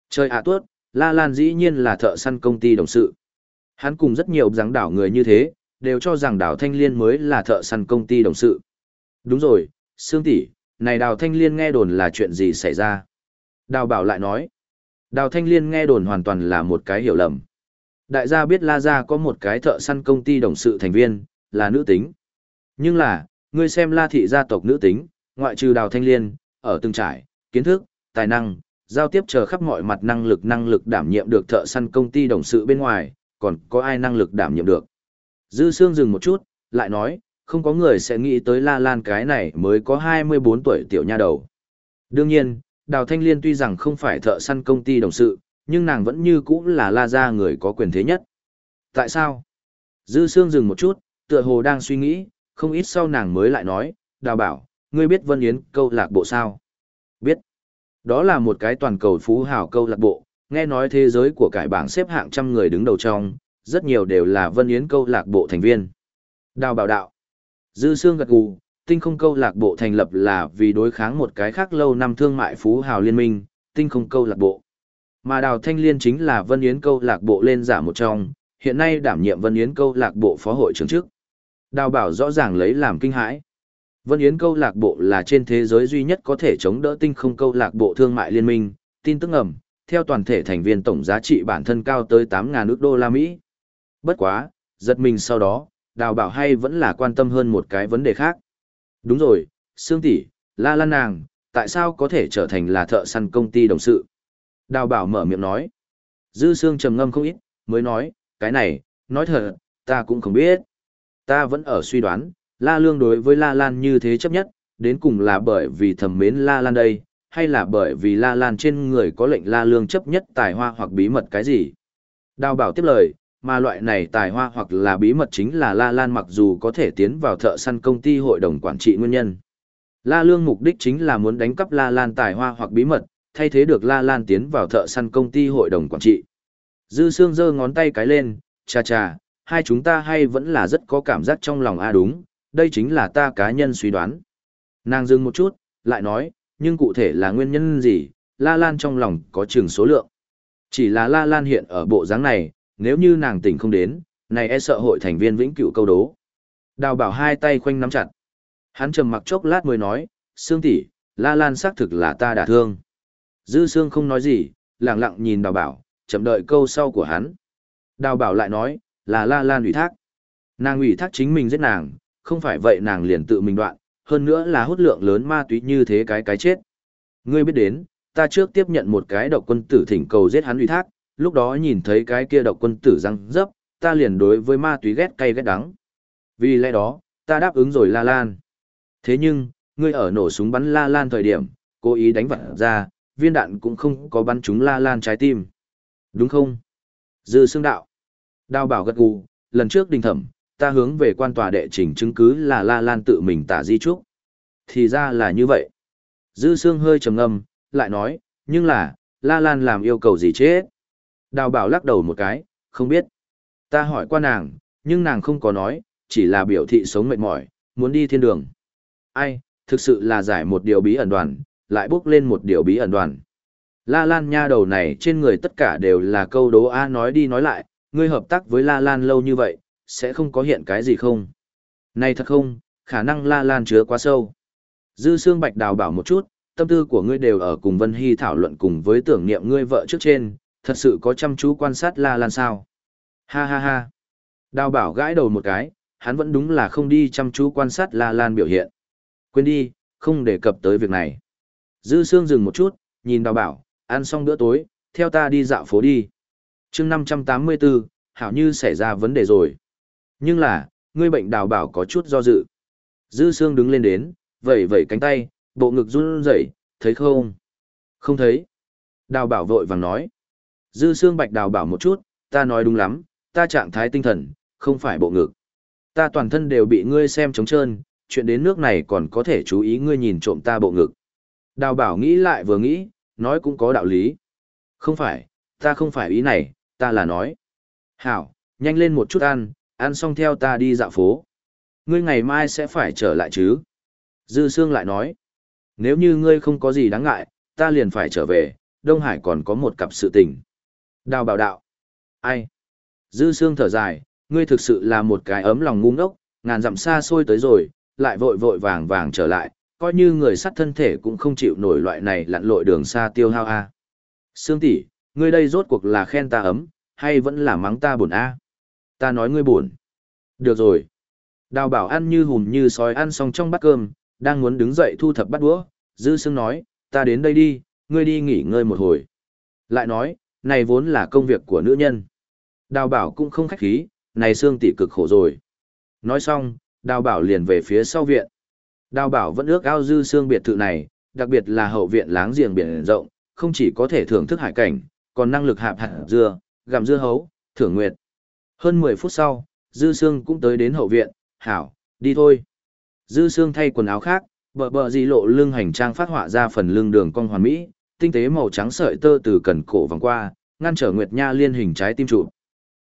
Trời ạ tuốt, La Lan dĩ nhiên là thợ săn công ty đồng sự. Hắn cùng rất nhiều giáng đảo người như thế, đều cho rằng đảo thanh liên mới là thợ săn công ty đồng sự. Đúng rồi, Sương tỷ, này đào thanh liên nghe đồn là chuyện gì xảy ra? Đào bảo lại nói, đào thanh liên nghe đồn hoàn toàn là một cái hiểu lầm. Đại gia biết La Gia có một cái thợ săn công ty đồng sự thành viên, là nữ tính. Nhưng là, ngươi xem La thị gia tộc nữ tính, ngoại trừ đào thanh liên, ở từng trải, kiến thức, tài năng, giao tiếp chờ khắp mọi mặt năng lực năng lực đảm nhiệm được thợ săn công ty đồng sự bên ngoài, còn có ai năng lực đảm nhiệm được. Dư Sương dừng một chút, lại nói, không có người sẽ nghĩ tới La Lan cái này mới có 24 tuổi tiểu nha đầu. Đương nhiên, Đào Thanh Liên tuy rằng không phải thợ săn công ty đồng sự, nhưng nàng vẫn như cũ là La Gia người có quyền thế nhất. Tại sao? Dư Sương dừng một chút, tựa hồ đang suy nghĩ, không ít sau nàng mới lại nói, Đào bảo, ngươi biết Vân Yến câu lạc bộ sao? Biết. Đó là một cái toàn cầu phú hào câu lạc bộ, nghe nói thế giới của cải bảng xếp hạng trăm người đứng đầu trong, rất nhiều đều là Vân Yến câu lạc bộ thành viên. Đào bảo đạo. Dư xương gật gù, tinh không câu lạc bộ thành lập là vì đối kháng một cái khác lâu năm thương mại phú hào liên minh, tinh không câu lạc bộ. Mà Đào Thanh Liên chính là Vân Yến câu lạc bộ lên giả một trong, hiện nay đảm nhiệm Vân Yến câu lạc bộ phó hội trưởng chức. Đào bảo rõ ràng lấy làm kinh hãi. Vân Yến câu lạc bộ là trên thế giới duy nhất có thể chống đỡ tinh không câu lạc bộ thương mại liên minh, tin tức ẩm, theo toàn thể thành viên tổng giá trị bản thân cao tới 8.000 nước đô la Mỹ. Bất quá, giật mình sau đó, đào bảo hay vẫn là quan tâm hơn một cái vấn đề khác. Đúng rồi, Sương tỷ, La Lan nàng, tại sao có thể trở thành là thợ săn công ty đồng sự? Đào bảo mở miệng nói. Dư Sương trầm ngâm không ít, mới nói, cái này, nói thật, ta cũng không biết. Ta vẫn ở suy đoán, La Lương đối với La Lan như thế chấp nhất, đến cùng là bởi vì thầm mến La Lan đây, hay là bởi vì La Lan trên người có lệnh La Lương chấp nhất tài hoa hoặc bí mật cái gì? Đào bảo tiếp lời, mà loại này tài hoa hoặc là bí mật chính là La Lan mặc dù có thể tiến vào thợ săn công ty hội đồng quản trị nguyên nhân. La Lương mục đích chính là muốn đánh cắp La Lan tài hoa hoặc bí mật, thay thế được La Lan tiến vào thợ săn công ty hội đồng quản trị. Dư Sương giơ ngón tay cái lên, cha cha, hai chúng ta hay vẫn là rất có cảm giác trong lòng a đúng, đây chính là ta cá nhân suy đoán. Nàng dừng một chút, lại nói, nhưng cụ thể là nguyên nhân gì, La Lan trong lòng có chừng số lượng. Chỉ là La Lan hiện ở bộ dáng này, nếu như nàng tỉnh không đến, này e sợ hội thành viên vĩnh cửu câu đố. Đào bảo hai tay khoanh nắm chặt. Hắn trầm mặc chốc lát mới nói, Sương tỷ, La Lan xác thực là ta đả thương. Dư Sương không nói gì, lặng lặng nhìn đào bảo, chậm đợi câu sau của hắn. Đào bảo lại nói, là La Lan ủy thác. Nàng ủy thác chính mình giết nàng, không phải vậy nàng liền tự mình đoạn, hơn nữa là hút lượng lớn ma túy như thế cái cái chết. Ngươi biết đến, ta trước tiếp nhận một cái độc quân tử thỉnh cầu giết hắn ủy thác, lúc đó nhìn thấy cái kia độc quân tử răng dấp, ta liền đối với ma túy ghét cay ghét đắng. Vì lẽ đó, ta đáp ứng rồi La Lan. Thế nhưng, ngươi ở nổ súng bắn La Lan thời điểm, cố ý đánh vật ra, viên đạn cũng không có bắn trúng La Lan trái tim. Đúng không? Dư xương đạo. Đào bảo gật gù, lần trước đình thẩm, ta hướng về quan tòa đệ trình chứng cứ là La Lan tự mình tả di trúc. Thì ra là như vậy. Dư Sương hơi trầm ngâm, lại nói, nhưng là, La Lan làm yêu cầu gì chết? Đào bảo lắc đầu một cái, không biết. Ta hỏi qua nàng, nhưng nàng không có nói, chỉ là biểu thị sống mệt mỏi, muốn đi thiên đường. Ai, thực sự là giải một điều bí ẩn đoàn, lại bước lên một điều bí ẩn đoàn. La Lan nha đầu này trên người tất cả đều là câu đố A nói đi nói lại, ngươi hợp tác với La Lan lâu như vậy, sẽ không có hiện cái gì không? Này thật không, khả năng La Lan chứa quá sâu. Dư Sương Bạch đào bảo một chút, tâm tư của ngươi đều ở cùng Vân Hy thảo luận cùng với tưởng niệm ngươi vợ trước trên, thật sự có chăm chú quan sát La Lan sao? Ha ha ha. Đào bảo gãi đầu một cái, hắn vẫn đúng là không đi chăm chú quan sát La Lan biểu hiện. Quên đi, không đề cập tới việc này. Dư Sương dừng một chút, nhìn đào bảo, ăn xong bữa tối, theo ta đi dạo phố đi. chương 584, hảo như xảy ra vấn đề rồi. Nhưng là, ngươi bệnh đào bảo có chút do dự. Dư Sương đứng lên đến, vẩy vẩy cánh tay, bộ ngực run rẩy, thấy không? Không thấy. Đào bảo vội vàng nói. Dư Sương Bạch đào bảo một chút, ta nói đúng lắm, ta trạng thái tinh thần, không phải bộ ngực. Ta toàn thân đều bị ngươi xem trống trơn, chuyện đến nước này còn có thể chú ý ngươi nhìn trộm ta bộ ngực. Đào bảo nghĩ lại vừa nghĩ, nói cũng có đạo lý. Không phải, ta không phải ý này, ta là nói. Hảo, nhanh lên một chút ăn, ăn xong theo ta đi dạo phố. Ngươi ngày mai sẽ phải trở lại chứ? Dư Sương lại nói. Nếu như ngươi không có gì đáng ngại, ta liền phải trở về, Đông Hải còn có một cặp sự tình. Đào bảo đạo. Ai? Dư Sương thở dài, ngươi thực sự là một cái ấm lòng ngu ngốc, ngàn dặm xa xôi tới rồi, lại vội vội vàng vàng trở lại, coi như người sắt thân thể cũng không chịu nổi loại này lặn lội đường xa tiêu hao a. Sương tỷ, ngươi đây rốt cuộc là khen ta ấm, hay vẫn là mắng ta buồn a? Ta nói ngươi buồn. Được rồi. Đào bảo ăn như hùm như sói ăn xong trong bát cơm, đang muốn đứng dậy thu thập bát đũa, dư sương nói, ta đến đây đi, ngươi đi nghỉ ngơi một hồi. Lại nói, này vốn là công việc của nữ nhân. Đào bảo cũng không khách khí, này sương tỷ cực khổ rồi. Nói xong, đào bảo liền về phía sau viện. Đào bảo vẫn ước ao dư xương biệt thự này, đặc biệt là hậu viện láng giềng biển rộng, không chỉ có thể thưởng thức hải cảnh, còn năng lực hạp hạt dưa, gặm dưa hấu, thưởng nguyệt. Hơn 10 phút sau, dư Sương cũng tới đến hậu viện, hảo, đi thôi. Dư Sương thay quần áo khác, bờ bờ di lộ lưng hành trang phát họa ra phần lưng đường cong hoàn mỹ, tinh tế màu trắng sợi tơ từ cần cổ vòng qua, ngăn trở nguyệt nha liên hình trái tim trụ.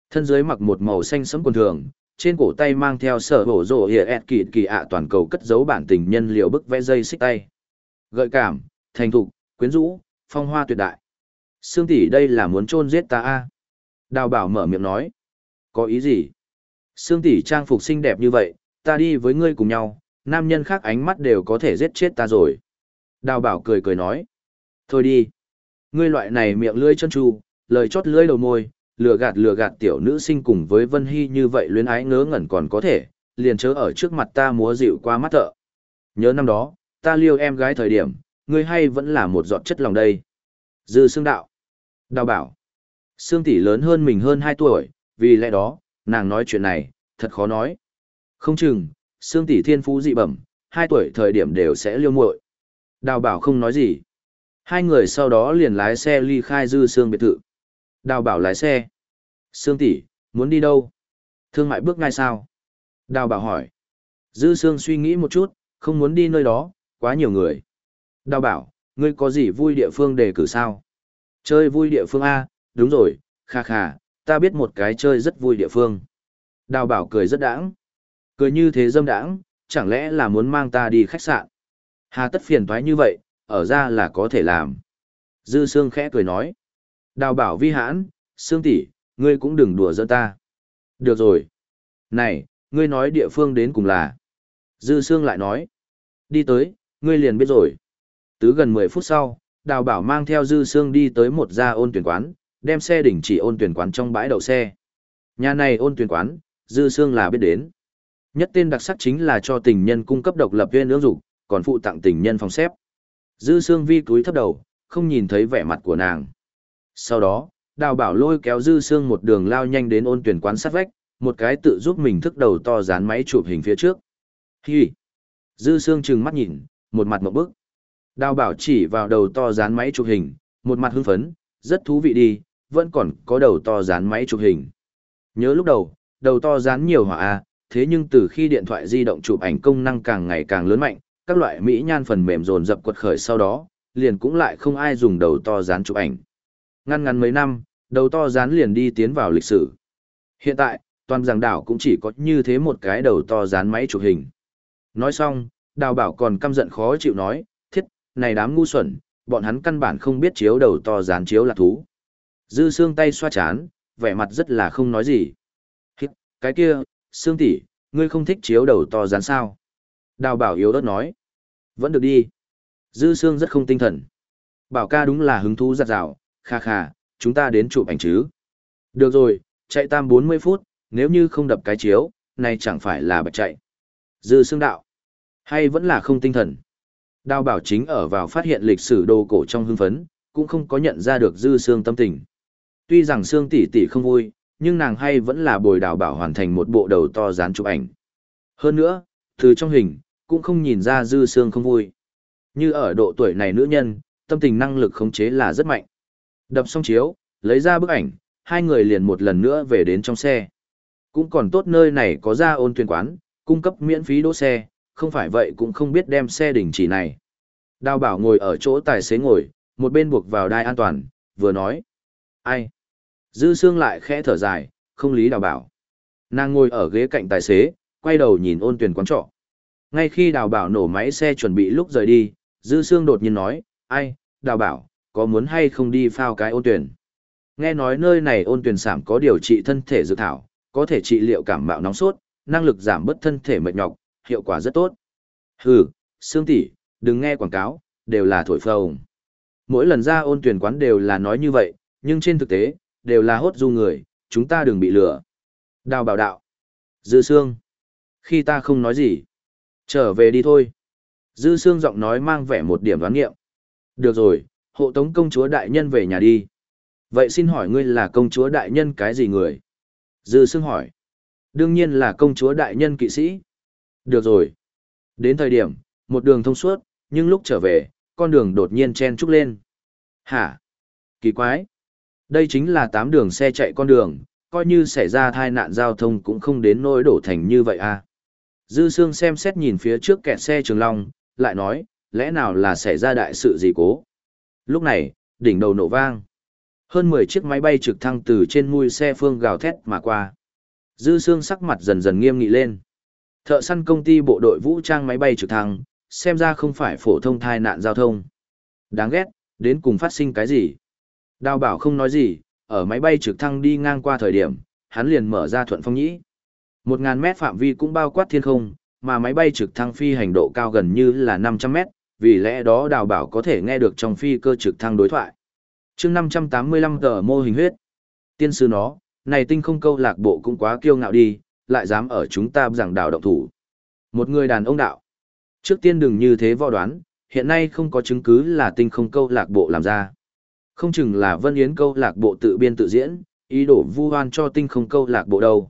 Thân dưới mặc một màu xanh sẫm quần thường, trên cổ tay mang theo sở hổ rổ hiệ ẹt kỳ kỳ ạ toàn cầu cất giấu bản tình nhân liệu bức vẽ dây xích tay. Gợi cảm, thành thục, quyến rũ, phong hoa tuyệt đại. Sương tỷ đây là muốn chôn giết ta a Đào bảo mở miệng nói. Có ý gì? Sương tỷ trang phục xinh đẹp như vậy, ta đi với ngươi cùng nhau, nam nhân khác ánh mắt đều có thể giết chết ta rồi. Đào bảo cười cười nói. Thôi đi. Ngươi loại này miệng lưỡi chân tru, lời chót lưỡi đầu môi, lừa gạt lừa gạt tiểu nữ sinh cùng với Vân Hy như vậy luyến ái ngớ ngẩn còn có thể, liền chớ ở trước mặt ta múa dịu qua mắt thợ. Nhớ năm đó, ta liêu em gái thời điểm, ngươi hay vẫn là một giọt chất lòng đây. Dư xương đạo. Đào bảo. Sương tỷ lớn hơn mình hơn 2 tuổi, vì lẽ đó, nàng nói chuyện này, thật khó nói. Không chừng, xương tỷ thiên phú dị bẩm, hai tuổi thời điểm đều sẽ liêu muội. Đào bảo không nói gì. Hai người sau đó liền lái xe ly khai dư xương biệt thự. Đào bảo lái xe. Sương tỷ, muốn đi đâu? Thương mại bước ngay sao? Đào bảo hỏi. Dư xương suy nghĩ một chút, không muốn đi nơi đó, quá nhiều người. Đào bảo, ngươi có gì vui địa phương đề cử sao? Chơi vui địa phương A, đúng rồi, kha kha, ta biết một cái chơi rất vui địa phương. Đào bảo cười rất đãng. Cười như thế dâm đãng, chẳng lẽ là muốn mang ta đi khách sạn? Hà tất phiền toái như vậy, ở ra là có thể làm. Dư Sương khẽ cười nói. Đào bảo vi hãn, Sương tỷ, ngươi cũng đừng đùa giỡn ta. Được rồi. Này, ngươi nói địa phương đến cùng là. Dư Sương lại nói. Đi tới, ngươi liền biết rồi. Tứ gần 10 phút sau, đào bảo mang theo Dư Sương đi tới một gia ôn tuyển quán, đem xe đỉnh chỉ ôn tuyển quán trong bãi đậu xe. Nhà này ôn tuyển quán, Dư Sương là biết đến. Nhất tên đặc sắc chính là cho tình nhân cung cấp độc lập viên ương dục, còn phụ tặng tình nhân phòng xếp. Dư Sương Vi cúi thấp đầu, không nhìn thấy vẻ mặt của nàng. Sau đó, đào bảo lôi kéo Dư Sương một đường lao nhanh đến ôn tuyển quán sát vách, một cái tự giúp mình thức đầu to dán máy chụp hình phía trước. Hi! Dư Sương trừng mắt nhìn, một mặt một bức. Đào bảo chỉ vào đầu to dán máy chụp hình, một mặt hưng phấn, rất thú vị đi, vẫn còn có đầu to dán máy chụp hình. Nhớ lúc đầu, đầu to dán nhiều hỏa A, thế nhưng từ khi điện thoại di động chụp ảnh công năng càng ngày càng lớn mạnh, các loại mỹ nhan phần mềm dồn dập quật khởi sau đó, liền cũng lại không ai dùng đầu to dán chụp ảnh. Ngăn ngắn mấy năm, đầu to dán liền đi tiến vào lịch sử. Hiện tại, toàn giảng đảo cũng chỉ có như thế một cái đầu to dán máy chụp hình. Nói xong, đào bảo còn căm giận khó chịu nói, thiết, này đám ngu xuẩn, bọn hắn căn bản không biết chiếu đầu to dán chiếu là thú. Dư xương tay xoa chán, vẻ mặt rất là không nói gì. Hít, cái kia, xương tỷ, ngươi không thích chiếu đầu to rán sao? Đào bảo yếu ớt nói. Vẫn được đi. Dư xương rất không tinh thần. Bảo ca đúng là hứng thú giặt rào, kha kha, chúng ta đến chụp ảnh chứ. Được rồi, chạy tam 40 phút, nếu như không đập cái chiếu, này chẳng phải là bạch chạy. Dư xương đạo. Hay vẫn là không tinh thần. Đào bảo chính ở vào phát hiện lịch sử đồ cổ trong hưng phấn, cũng không có nhận ra được dư xương tâm tình. Tuy rằng xương tỷ tỷ không vui, nhưng nàng hay vẫn là bồi đào bảo hoàn thành một bộ đầu to dán chụp ảnh. Hơn nữa, từ trong hình, cũng không nhìn ra dư xương không vui. Như ở độ tuổi này nữ nhân, tâm tình năng lực khống chế là rất mạnh. Đập xong chiếu, lấy ra bức ảnh, hai người liền một lần nữa về đến trong xe. Cũng còn tốt nơi này có ra ôn tuyển quán, cung cấp miễn phí đỗ xe, không phải vậy cũng không biết đem xe đình chỉ này. Đào bảo ngồi ở chỗ tài xế ngồi, một bên buộc vào đai an toàn, vừa nói. Ai? Dư Sương lại khẽ thở dài, không lý đào bảo. Nàng ngồi ở ghế cạnh tài xế, quay đầu nhìn ôn tuyển quán trọ. Ngay khi đào bảo nổ máy xe chuẩn bị lúc rời đi, Dư Sương đột nhiên nói, ai, đào bảo, có muốn hay không đi phao cái ôn tuyển? Nghe nói nơi này ôn tuyển sảm có điều trị thân thể dự thảo, có thể trị liệu cảm mạo nóng sốt, năng lực giảm bớt thân thể mệt nhọc, hiệu quả rất tốt. Hừ, Sương tỷ, đừng nghe quảng cáo, đều là thổi phồng. Mỗi lần ra ôn tuyển quán đều là nói như vậy, nhưng trên thực tế, đều là hốt du người, chúng ta đừng bị lừa. Đào bảo đạo. Dư Sương. Khi ta không nói gì. Trở về đi thôi. Dư Sương giọng nói mang vẻ một điểm đoán nghiệm. Được rồi, hộ tống công chúa đại nhân về nhà đi. Vậy xin hỏi ngươi là công chúa đại nhân cái gì người? Dư Sương hỏi. Đương nhiên là công chúa đại nhân kỵ sĩ. Được rồi. Đến thời điểm, một đường thông suốt, nhưng lúc trở về, con đường đột nhiên chen trúc lên. Hả? Kỳ quái. Đây chính là tám đường xe chạy con đường, coi như xảy ra tai nạn giao thông cũng không đến nỗi đổ thành như vậy à. Dư Sương xem xét nhìn phía trước kẹt xe Trường Long, lại nói, lẽ nào là xảy ra đại sự gì cố. Lúc này, đỉnh đầu nổ vang. Hơn 10 chiếc máy bay trực thăng từ trên mui xe phương gào thét mà qua. Dư Sương sắc mặt dần dần nghiêm nghị lên. Thợ săn công ty bộ đội vũ trang máy bay trực thăng, xem ra không phải phổ thông thai nạn giao thông. Đáng ghét, đến cùng phát sinh cái gì? Đào bảo không nói gì, ở máy bay trực thăng đi ngang qua thời điểm, hắn liền mở ra thuận phong nhĩ. Một ngàn mét phạm vi cũng bao quát thiên không, mà máy bay trực thăng phi hành độ cao gần như là 500 mét, vì lẽ đó đào bảo có thể nghe được trong phi cơ trực thăng đối thoại. chương 585 tờ mô hình huyết. Tiên sư nó, này tinh không câu lạc bộ cũng quá kiêu ngạo đi, lại dám ở chúng ta giảng đào động thủ. Một người đàn ông đạo. Trước tiên đừng như thế vò đoán, hiện nay không có chứng cứ là tinh không câu lạc bộ làm ra. Không chừng là Vân Yến câu lạc bộ tự biên tự diễn, ý đồ vu oan cho tinh không câu lạc bộ đâu.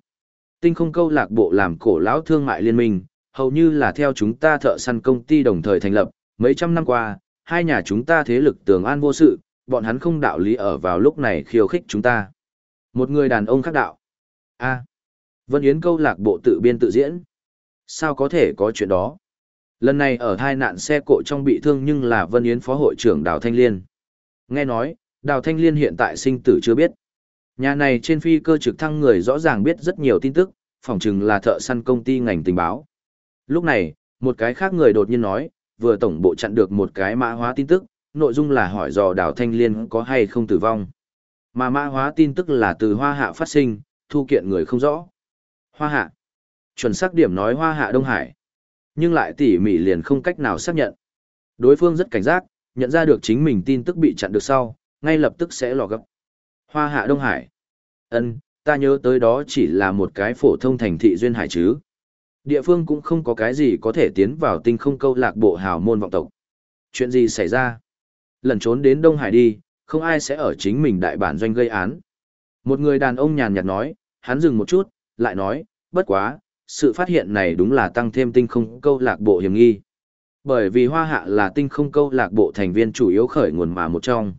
Tinh không câu lạc bộ làm cổ lão thương mại liên minh, hầu như là theo chúng ta thợ săn công ty đồng thời thành lập, mấy trăm năm qua, hai nhà chúng ta thế lực tường an vô sự, bọn hắn không đạo lý ở vào lúc này khiêu khích chúng ta. Một người đàn ông khác đạo. a Vân Yến câu lạc bộ tự biên tự diễn. Sao có thể có chuyện đó? Lần này ở hai nạn xe cộ trong bị thương nhưng là Vân Yến phó hội trưởng Đào Thanh Liên. Nghe nói, Đào Thanh Liên hiện tại sinh tử chưa biết. Nhà này trên phi cơ trực thăng người rõ ràng biết rất nhiều tin tức, phỏng chừng là thợ săn công ty ngành tình báo. Lúc này, một cái khác người đột nhiên nói, vừa tổng bộ chặn được một cái mã hóa tin tức, nội dung là hỏi dò Đào Thanh Liên có hay không tử vong. Mà mã hóa tin tức là từ hoa hạ phát sinh, thu kiện người không rõ. Hoa hạ. Chuẩn xác điểm nói hoa hạ Đông Hải. Nhưng lại tỉ mỉ liền không cách nào xác nhận. Đối phương rất cảnh giác, nhận ra được chính mình tin tức bị chặn được sau, ngay lập tức sẽ lò gấp. Hoa hạ Đông Hải. ân ta nhớ tới đó chỉ là một cái phổ thông thành thị duyên hải chứ. Địa phương cũng không có cái gì có thể tiến vào tinh không câu lạc bộ hào môn vọng tộc. Chuyện gì xảy ra? Lần trốn đến Đông Hải đi, không ai sẽ ở chính mình đại bản doanh gây án. Một người đàn ông nhàn nhạt nói, hắn dừng một chút, lại nói, bất quá, sự phát hiện này đúng là tăng thêm tinh không câu lạc bộ hiểm nghi. Bởi vì hoa hạ là tinh không câu lạc bộ thành viên chủ yếu khởi nguồn mà một trong.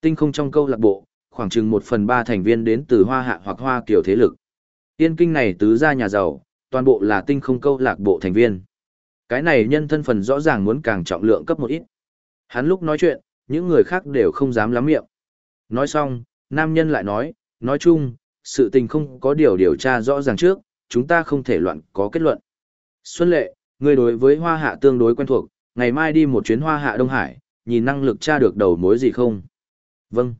Tinh không trong câu lạc bộ, khoảng chừng một phần ba thành viên đến từ hoa hạ hoặc hoa Kiều thế lực. Tiên kinh này tứ ra nhà giàu, toàn bộ là tinh không câu lạc bộ thành viên. Cái này nhân thân phần rõ ràng muốn càng trọng lượng cấp một ít. Hắn lúc nói chuyện, những người khác đều không dám lắm miệng. Nói xong, nam nhân lại nói, nói chung, sự tình không có điều điều tra rõ ràng trước, chúng ta không thể loạn có kết luận. Xuân lệ, Ngươi đối với hoa hạ tương đối quen thuộc, ngày mai đi một chuyến hoa hạ Đông Hải, nhìn năng lực tra được đầu mối gì không? Vâng.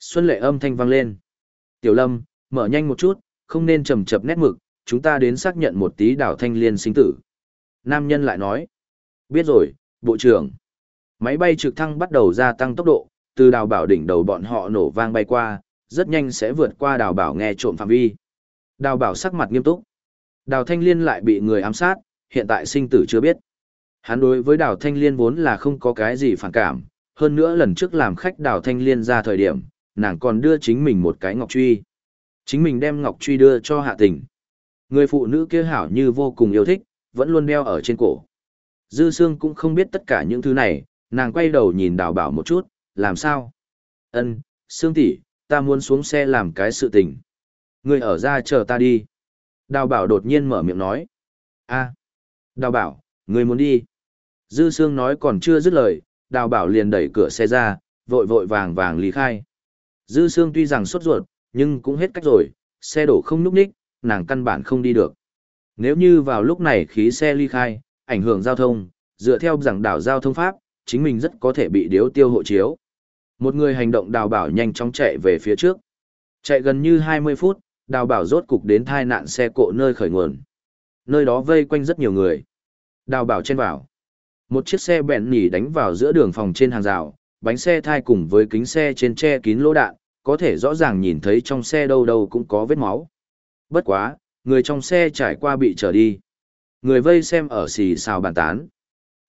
Xuân lệ âm thanh vang lên. Tiểu lâm, mở nhanh một chút, không nên trầm chập nét mực, chúng ta đến xác nhận một tí đảo thanh liên sinh tử. Nam nhân lại nói. Biết rồi, bộ trưởng. Máy bay trực thăng bắt đầu gia tăng tốc độ, từ đào bảo đỉnh đầu bọn họ nổ vang bay qua, rất nhanh sẽ vượt qua đào bảo nghe trộm phạm vi. Đào bảo sắc mặt nghiêm túc. Đào thanh liên lại bị người ám sát, hiện tại sinh tử chưa biết. Hắn đối với đào thanh liên vốn là không có cái gì phản cảm, hơn nữa lần trước làm khách đào thanh liên ra thời điểm, nàng còn đưa chính mình một cái ngọc truy. Chính mình đem ngọc truy đưa cho hạ tình. Người phụ nữ kia hảo như vô cùng yêu thích, vẫn luôn đeo ở trên cổ. Dư Sương cũng không biết tất cả những thứ này, nàng quay đầu nhìn đào bảo một chút, làm sao? Ân, Sương tỷ, ta muốn xuống xe làm cái sự tình. Người ở ra chờ ta đi. Đào bảo đột nhiên mở miệng nói. a đào bảo, người muốn đi. Dư Sương nói còn chưa dứt lời, đào bảo liền đẩy cửa xe ra, vội vội vàng vàng lý khai. Dư Sương tuy rằng sốt ruột, nhưng cũng hết cách rồi, xe đổ không núp ních, nàng căn bản không đi được. Nếu như vào lúc này khí xe ly khai, ảnh hưởng giao thông, dựa theo giảng đảo giao thông pháp, chính mình rất có thể bị điếu tiêu hộ chiếu. Một người hành động đào bảo nhanh chóng chạy về phía trước. Chạy gần như 20 phút, đào bảo rốt cục đến thai nạn xe cộ nơi khởi nguồn. Nơi đó vây quanh rất nhiều người. Đào bảo trên vào. Một chiếc xe bẹn nỉ đánh vào giữa đường phòng trên hàng rào, bánh xe thai cùng với kính xe trên che kín lỗ đạn, có thể rõ ràng nhìn thấy trong xe đâu đâu cũng có vết máu. Bất quá, người trong xe trải qua bị trở đi. Người vây xem ở xì xào bàn tán.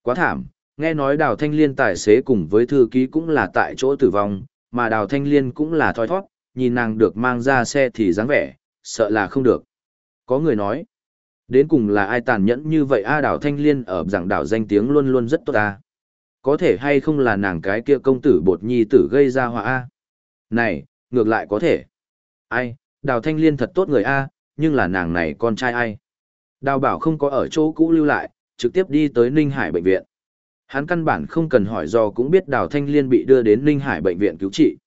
Quá thảm, nghe nói đào thanh liên tài xế cùng với thư ký cũng là tại chỗ tử vong, mà đào thanh liên cũng là thoi thoát, nhìn nàng được mang ra xe thì dáng vẻ, sợ là không được. Có người nói, đến cùng là ai tàn nhẫn như vậy? A đảo thanh liên ở giảng đảo danh tiếng luôn luôn rất tốt a có thể hay không là nàng cái kia công tử bột nhi tử gây ra họa a? Này, ngược lại có thể. Ai, đào thanh liên thật tốt người a, nhưng là nàng này con trai ai? Đào bảo không có ở chỗ cũ lưu lại, trực tiếp đi tới ninh hải bệnh viện. Hắn căn bản không cần hỏi do cũng biết đào thanh liên bị đưa đến ninh hải bệnh viện cứu trị.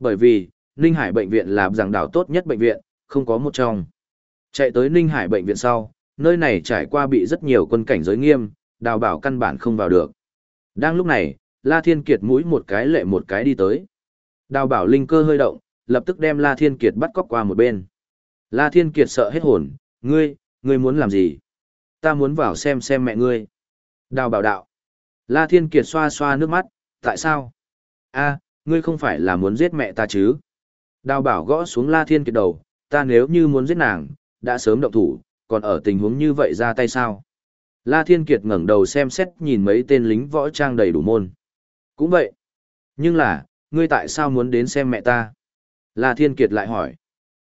Bởi vì, ninh hải bệnh viện là giảng đảo tốt nhất bệnh viện, không có một trong. Chạy tới ninh hải bệnh viện sau nơi này trải qua bị rất nhiều quân cảnh giới nghiêm đào bảo căn bản không vào được đang lúc này la thiên kiệt mũi một cái lệ một cái đi tới đào bảo linh cơ hơi động lập tức đem La Thiên Kiệt bắt cóc qua một bên. La Thiên Kiệt sợ hết hồn, ngươi, ngươi muốn làm gì? Ta muốn vào xem xem mẹ ngươi. Đào bảo đạo. La Thiên Kiệt xoa xoa nước mắt, tại sao? a ngươi không phải là muốn giết mẹ ta chứ? Đào bảo gõ xuống La Thiên Kiệt đầu, ta nếu như muốn giết nàng, đã sớm động thủ, còn ở tình huống như vậy ra tay sao? La Thiên Kiệt ngẩng đầu xem xét nhìn mấy tên lính võ trang đầy đủ môn. Cũng vậy. Nhưng là, ngươi tại sao muốn đến xem mẹ ta? La Thiên Kiệt lại hỏi.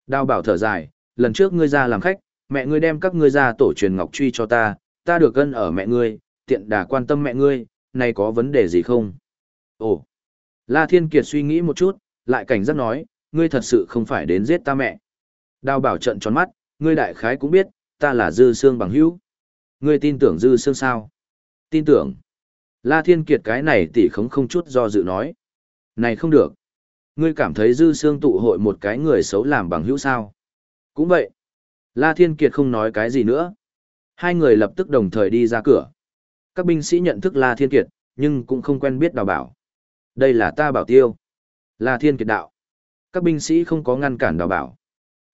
Đào bảo thở dài, lần trước ngươi ra làm khách, mẹ ngươi đem các ngươi ra tổ truyền ngọc truy cho ta, ta được gân ở mẹ ngươi, tiện đà quan tâm mẹ ngươi, này có vấn đề gì không? Ồ! La Thiên Kiệt suy nghĩ một chút, lại cảnh giác nói, ngươi thật sự không phải đến giết ta mẹ. Đào bảo trận tròn mắt, ngươi đại khái cũng biết, ta là dư xương bằng hữu. Ngươi tin tưởng dư xương sao? Tin tưởng. La Thiên Kiệt cái này tỷ khống không chút do dự nói. Này không được. Ngươi cảm thấy dư xương tụ hội một cái người xấu làm bằng hữu sao? Cũng vậy. La Thiên Kiệt không nói cái gì nữa. Hai người lập tức đồng thời đi ra cửa. Các binh sĩ nhận thức La Thiên Kiệt, nhưng cũng không quen biết đào bảo. Đây là ta bảo tiêu. La Thiên Kiệt đạo. Các binh sĩ không có ngăn cản đào bảo.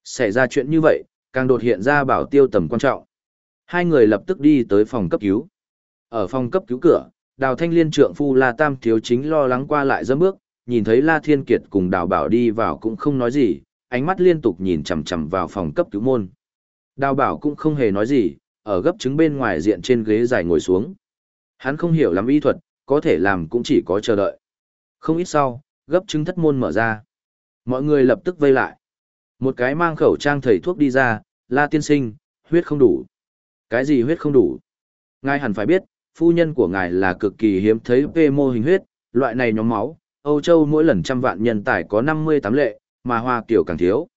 Xảy ra chuyện như vậy, càng đột hiện ra bảo tiêu tầm quan trọng. Hai người lập tức đi tới phòng cấp cứu. Ở phòng cấp cứu cửa, đào thanh liên trượng phu La Tam Thiếu chính lo lắng qua lại dâm bước, nhìn thấy La Thiên Kiệt cùng đào bảo đi vào cũng không nói gì, ánh mắt liên tục nhìn chằm chằm vào phòng cấp cứu môn. Đào bảo cũng không hề nói gì, ở gấp trứng bên ngoài diện trên ghế dài ngồi xuống. Hắn không hiểu lắm y thuật, có thể làm cũng chỉ có chờ đợi. Không ít sau, gấp trứng thất môn mở ra. Mọi người lập tức vây lại. Một cái mang khẩu trang thầy thuốc đi ra, la tiên sinh, huyết không đủ. Cái gì huyết không đủ? Ngài hẳn phải biết, phu nhân của ngài là cực kỳ hiếm thấy về mô hình huyết, loại này nhóm máu, Âu Châu mỗi lần trăm vạn nhân tài có 58 lệ, mà Hoa Kiều càng thiếu.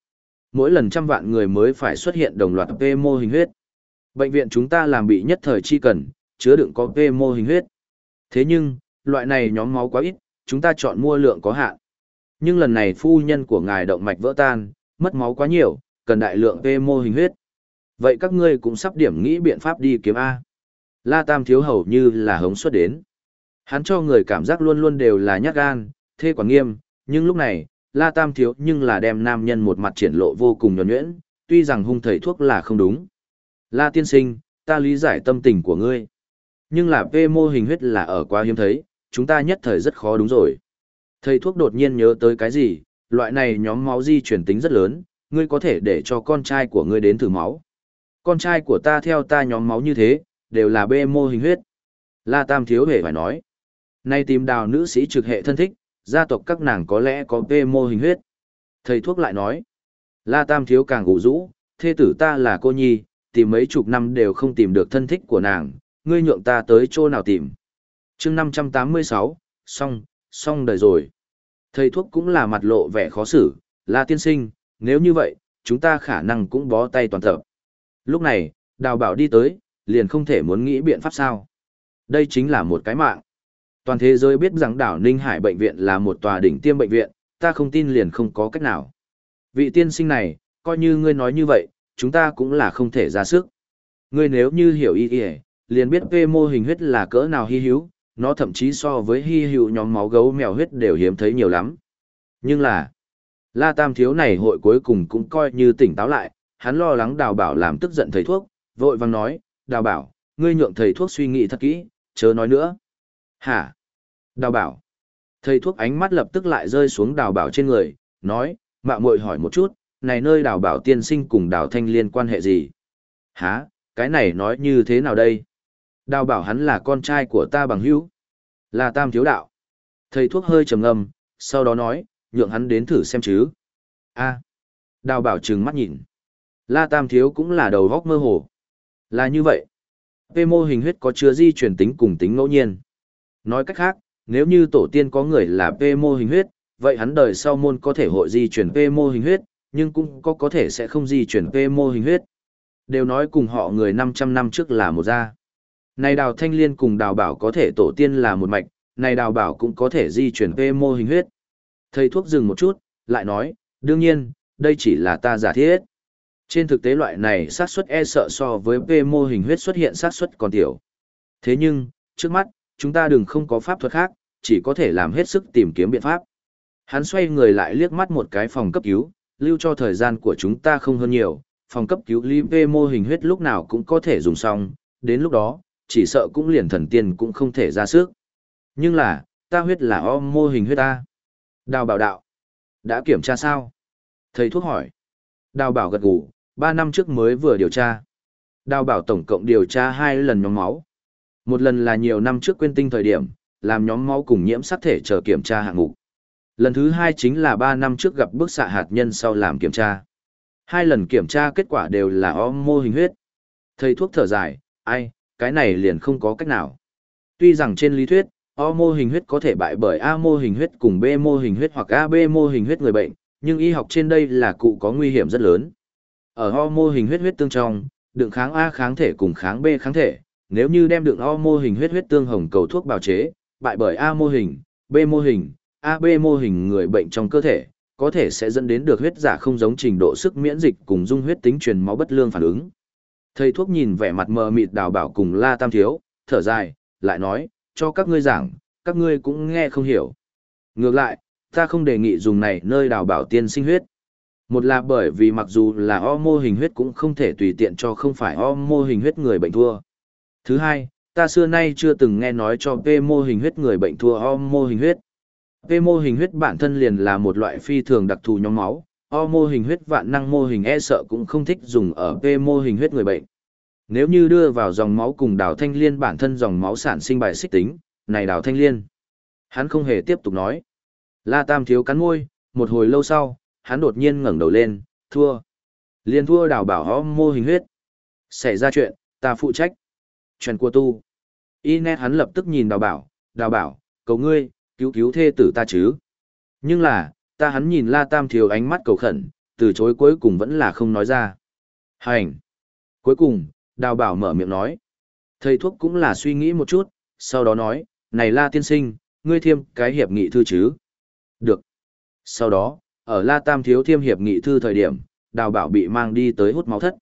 Mỗi lần trăm vạn người mới phải xuất hiện đồng loạt về mô hình huyết. Bệnh viện chúng ta làm bị nhất thời chi cần, chứa đựng có về mô hình huyết. Thế nhưng, loại này nhóm máu quá ít, chúng ta chọn mua lượng có hạn. Nhưng lần này phu nhân của ngài động mạch vỡ tan, mất máu quá nhiều, cần đại lượng về mô hình huyết. Vậy các ngươi cũng sắp điểm nghĩ biện pháp đi kiếm A. La Tam thiếu hầu như là hống xuất đến. Hắn cho người cảm giác luôn luôn đều là nhát gan, thê quản nghiêm, nhưng lúc này, La Tam thiếu nhưng là đem nam nhân một mặt triển lộ vô cùng nhuẩn nhuyễn, tuy rằng hung thầy thuốc là không đúng. La tiên sinh, ta lý giải tâm tình của ngươi. Nhưng là vê mô hình huyết là ở quá hiếm thấy, chúng ta nhất thời rất khó đúng rồi. Thầy thuốc đột nhiên nhớ tới cái gì, loại này nhóm máu di chuyển tính rất lớn, ngươi có thể để cho con trai của ngươi đến thử máu. Con trai của ta theo ta nhóm máu như thế, đều là bê mô hình huyết. La Tam thiếu hề phải nói. Nay tìm đào nữ sĩ trực hệ thân thích, gia tộc các nàng có lẽ có bê mô hình huyết. Thầy thuốc lại nói. La Tam thiếu càng ủ rũ, thê tử ta là cô nhi, tìm mấy chục năm đều không tìm được thân thích của nàng, ngươi nhượng ta tới chỗ nào tìm. chương 586, xong, xong đời rồi. Thầy thuốc cũng là mặt lộ vẻ khó xử, La tiên sinh, nếu như vậy, chúng ta khả năng cũng bó tay toàn tập. Lúc này, đào bảo đi tới, liền không thể muốn nghĩ biện pháp sao. Đây chính là một cái mạng. Toàn thế giới biết rằng đảo Ninh Hải bệnh viện là một tòa đỉnh tiêm bệnh viện, ta không tin liền không có cách nào. Vị tiên sinh này, coi như ngươi nói như vậy, chúng ta cũng là không thể ra sức. Ngươi nếu như hiểu ý ý, liền biết về mô hình huyết là cỡ nào hy hữu, nó thậm chí so với hy hữu nhóm máu gấu mèo huyết đều hiếm thấy nhiều lắm. Nhưng là, La Tam thiếu này hội cuối cùng cũng coi như tỉnh táo lại, hắn lo lắng đào bảo làm tức giận thầy thuốc, vội vang nói, đào bảo, ngươi nhượng thầy thuốc suy nghĩ thật kỹ, chớ nói nữa. Hả? Đào bảo. Thầy thuốc ánh mắt lập tức lại rơi xuống đào bảo trên người, nói, mạo muội hỏi một chút, này nơi đào bảo tiên sinh cùng đào thanh liên quan hệ gì? Hả? Cái này nói như thế nào đây? Đào bảo hắn là con trai của ta bằng hữu. Là tam thiếu đạo. Thầy thuốc hơi trầm ngâm, sau đó nói, nhượng hắn đến thử xem chứ. a Đào bảo trừng mắt nhìn. La Tam Thiếu cũng là đầu góc mơ hồ. Là như vậy. P mô hình huyết có chứa di chuyển tính cùng tính ngẫu nhiên. Nói cách khác, nếu như tổ tiên có người là P mô hình huyết, vậy hắn đời sau môn có thể hội di chuyển P mô hình huyết, nhưng cũng có có thể sẽ không di chuyển P mô hình huyết. Đều nói cùng họ người 500 năm trước là một gia. Này đào thanh liên cùng đào bảo có thể tổ tiên là một mạch, này đào bảo cũng có thể di chuyển về mô hình huyết. Thầy thuốc dừng một chút, lại nói, đương nhiên, đây chỉ là ta giả thiết. Trên thực tế loại này xác suất e sợ so với P mô hình huyết xuất hiện xác suất còn tiểu. Thế nhưng, trước mắt, chúng ta đừng không có pháp thuật khác, chỉ có thể làm hết sức tìm kiếm biện pháp. Hắn xoay người lại liếc mắt một cái phòng cấp cứu, lưu cho thời gian của chúng ta không hơn nhiều, phòng cấp cứu lý P mô hình huyết lúc nào cũng có thể dùng xong, đến lúc đó, chỉ sợ cũng liền thần tiên cũng không thể ra sức. Nhưng là, ta huyết là o mô hình huyết ta. Đào bảo đạo. Đã kiểm tra sao? Thầy thuốc hỏi. Đào bảo gật gù, ba năm trước mới vừa điều tra. Đào bảo tổng cộng điều tra hai lần nhóm máu. Một lần là nhiều năm trước quên tinh thời điểm, làm nhóm máu cùng nhiễm sắc thể chờ kiểm tra hạng mục. Lần thứ hai chính là ba năm trước gặp bức xạ hạt nhân sau làm kiểm tra. Hai lần kiểm tra kết quả đều là o mô hình huyết. Thầy thuốc thở dài, ai, cái này liền không có cách nào. Tuy rằng trên lý thuyết, O mô hình huyết có thể bại bởi A mô hình huyết cùng B mô hình huyết hoặc AB mô hình huyết người bệnh, nhưng y học trên đây là cụ có nguy hiểm rất lớn. Ở O mô hình huyết huyết tương trong, đựng kháng A kháng thể cùng kháng B kháng thể, nếu như đem đựng O mô hình huyết huyết tương hồng cầu thuốc bào chế, bại bởi A mô hình, B mô hình, AB mô hình người bệnh trong cơ thể, có thể sẽ dẫn đến được huyết giả không giống trình độ sức miễn dịch cùng dung huyết tính truyền máu bất lương phản ứng. Thầy thuốc nhìn vẻ mặt mờ mịt đào bảo cùng La Tam Thiếu, thở dài, lại nói, cho các ngươi giảng, các ngươi cũng nghe không hiểu. Ngược lại, ta không đề nghị dùng này nơi đào bảo tiên sinh huyết. Một là bởi vì mặc dù là o mô hình huyết cũng không thể tùy tiện cho không phải o mô hình huyết người bệnh thua. Thứ hai, ta xưa nay chưa từng nghe nói cho P mô hình huyết người bệnh thua o mô hình huyết. P mô hình huyết bản thân liền là một loại phi thường đặc thù nhóm máu, o mô hình huyết vạn năng mô hình e sợ cũng không thích dùng ở P mô hình huyết người bệnh. Nếu như đưa vào dòng máu cùng đào thanh liên bản thân dòng máu sản sinh bài xích tính, này đào thanh liên. Hắn không hề tiếp tục nói. La Tam thiếu cắn môi, một hồi lâu sau, hắn đột nhiên ngẩng đầu lên, thua. Liên thua đào bảo O mô hình huyết. Xảy ra chuyện, ta phụ trách. Chuyện của tu. Inet hắn lập tức nhìn đào bảo, đào bảo, cầu ngươi, cứu cứu thê tử ta chứ. Nhưng là, ta hắn nhìn La Tam thiếu ánh mắt cầu khẩn, từ chối cuối cùng vẫn là không nói ra. Hành. Cuối cùng, đào bảo mở miệng nói. Thầy thuốc cũng là suy nghĩ một chút, sau đó nói, này La tiên sinh, ngươi thiêm cái hiệp nghị thư chứ? Được. Sau đó, ở La Tam thiếu thiêm hiệp nghị thư thời điểm, đào bảo bị mang đi tới hút máu thất.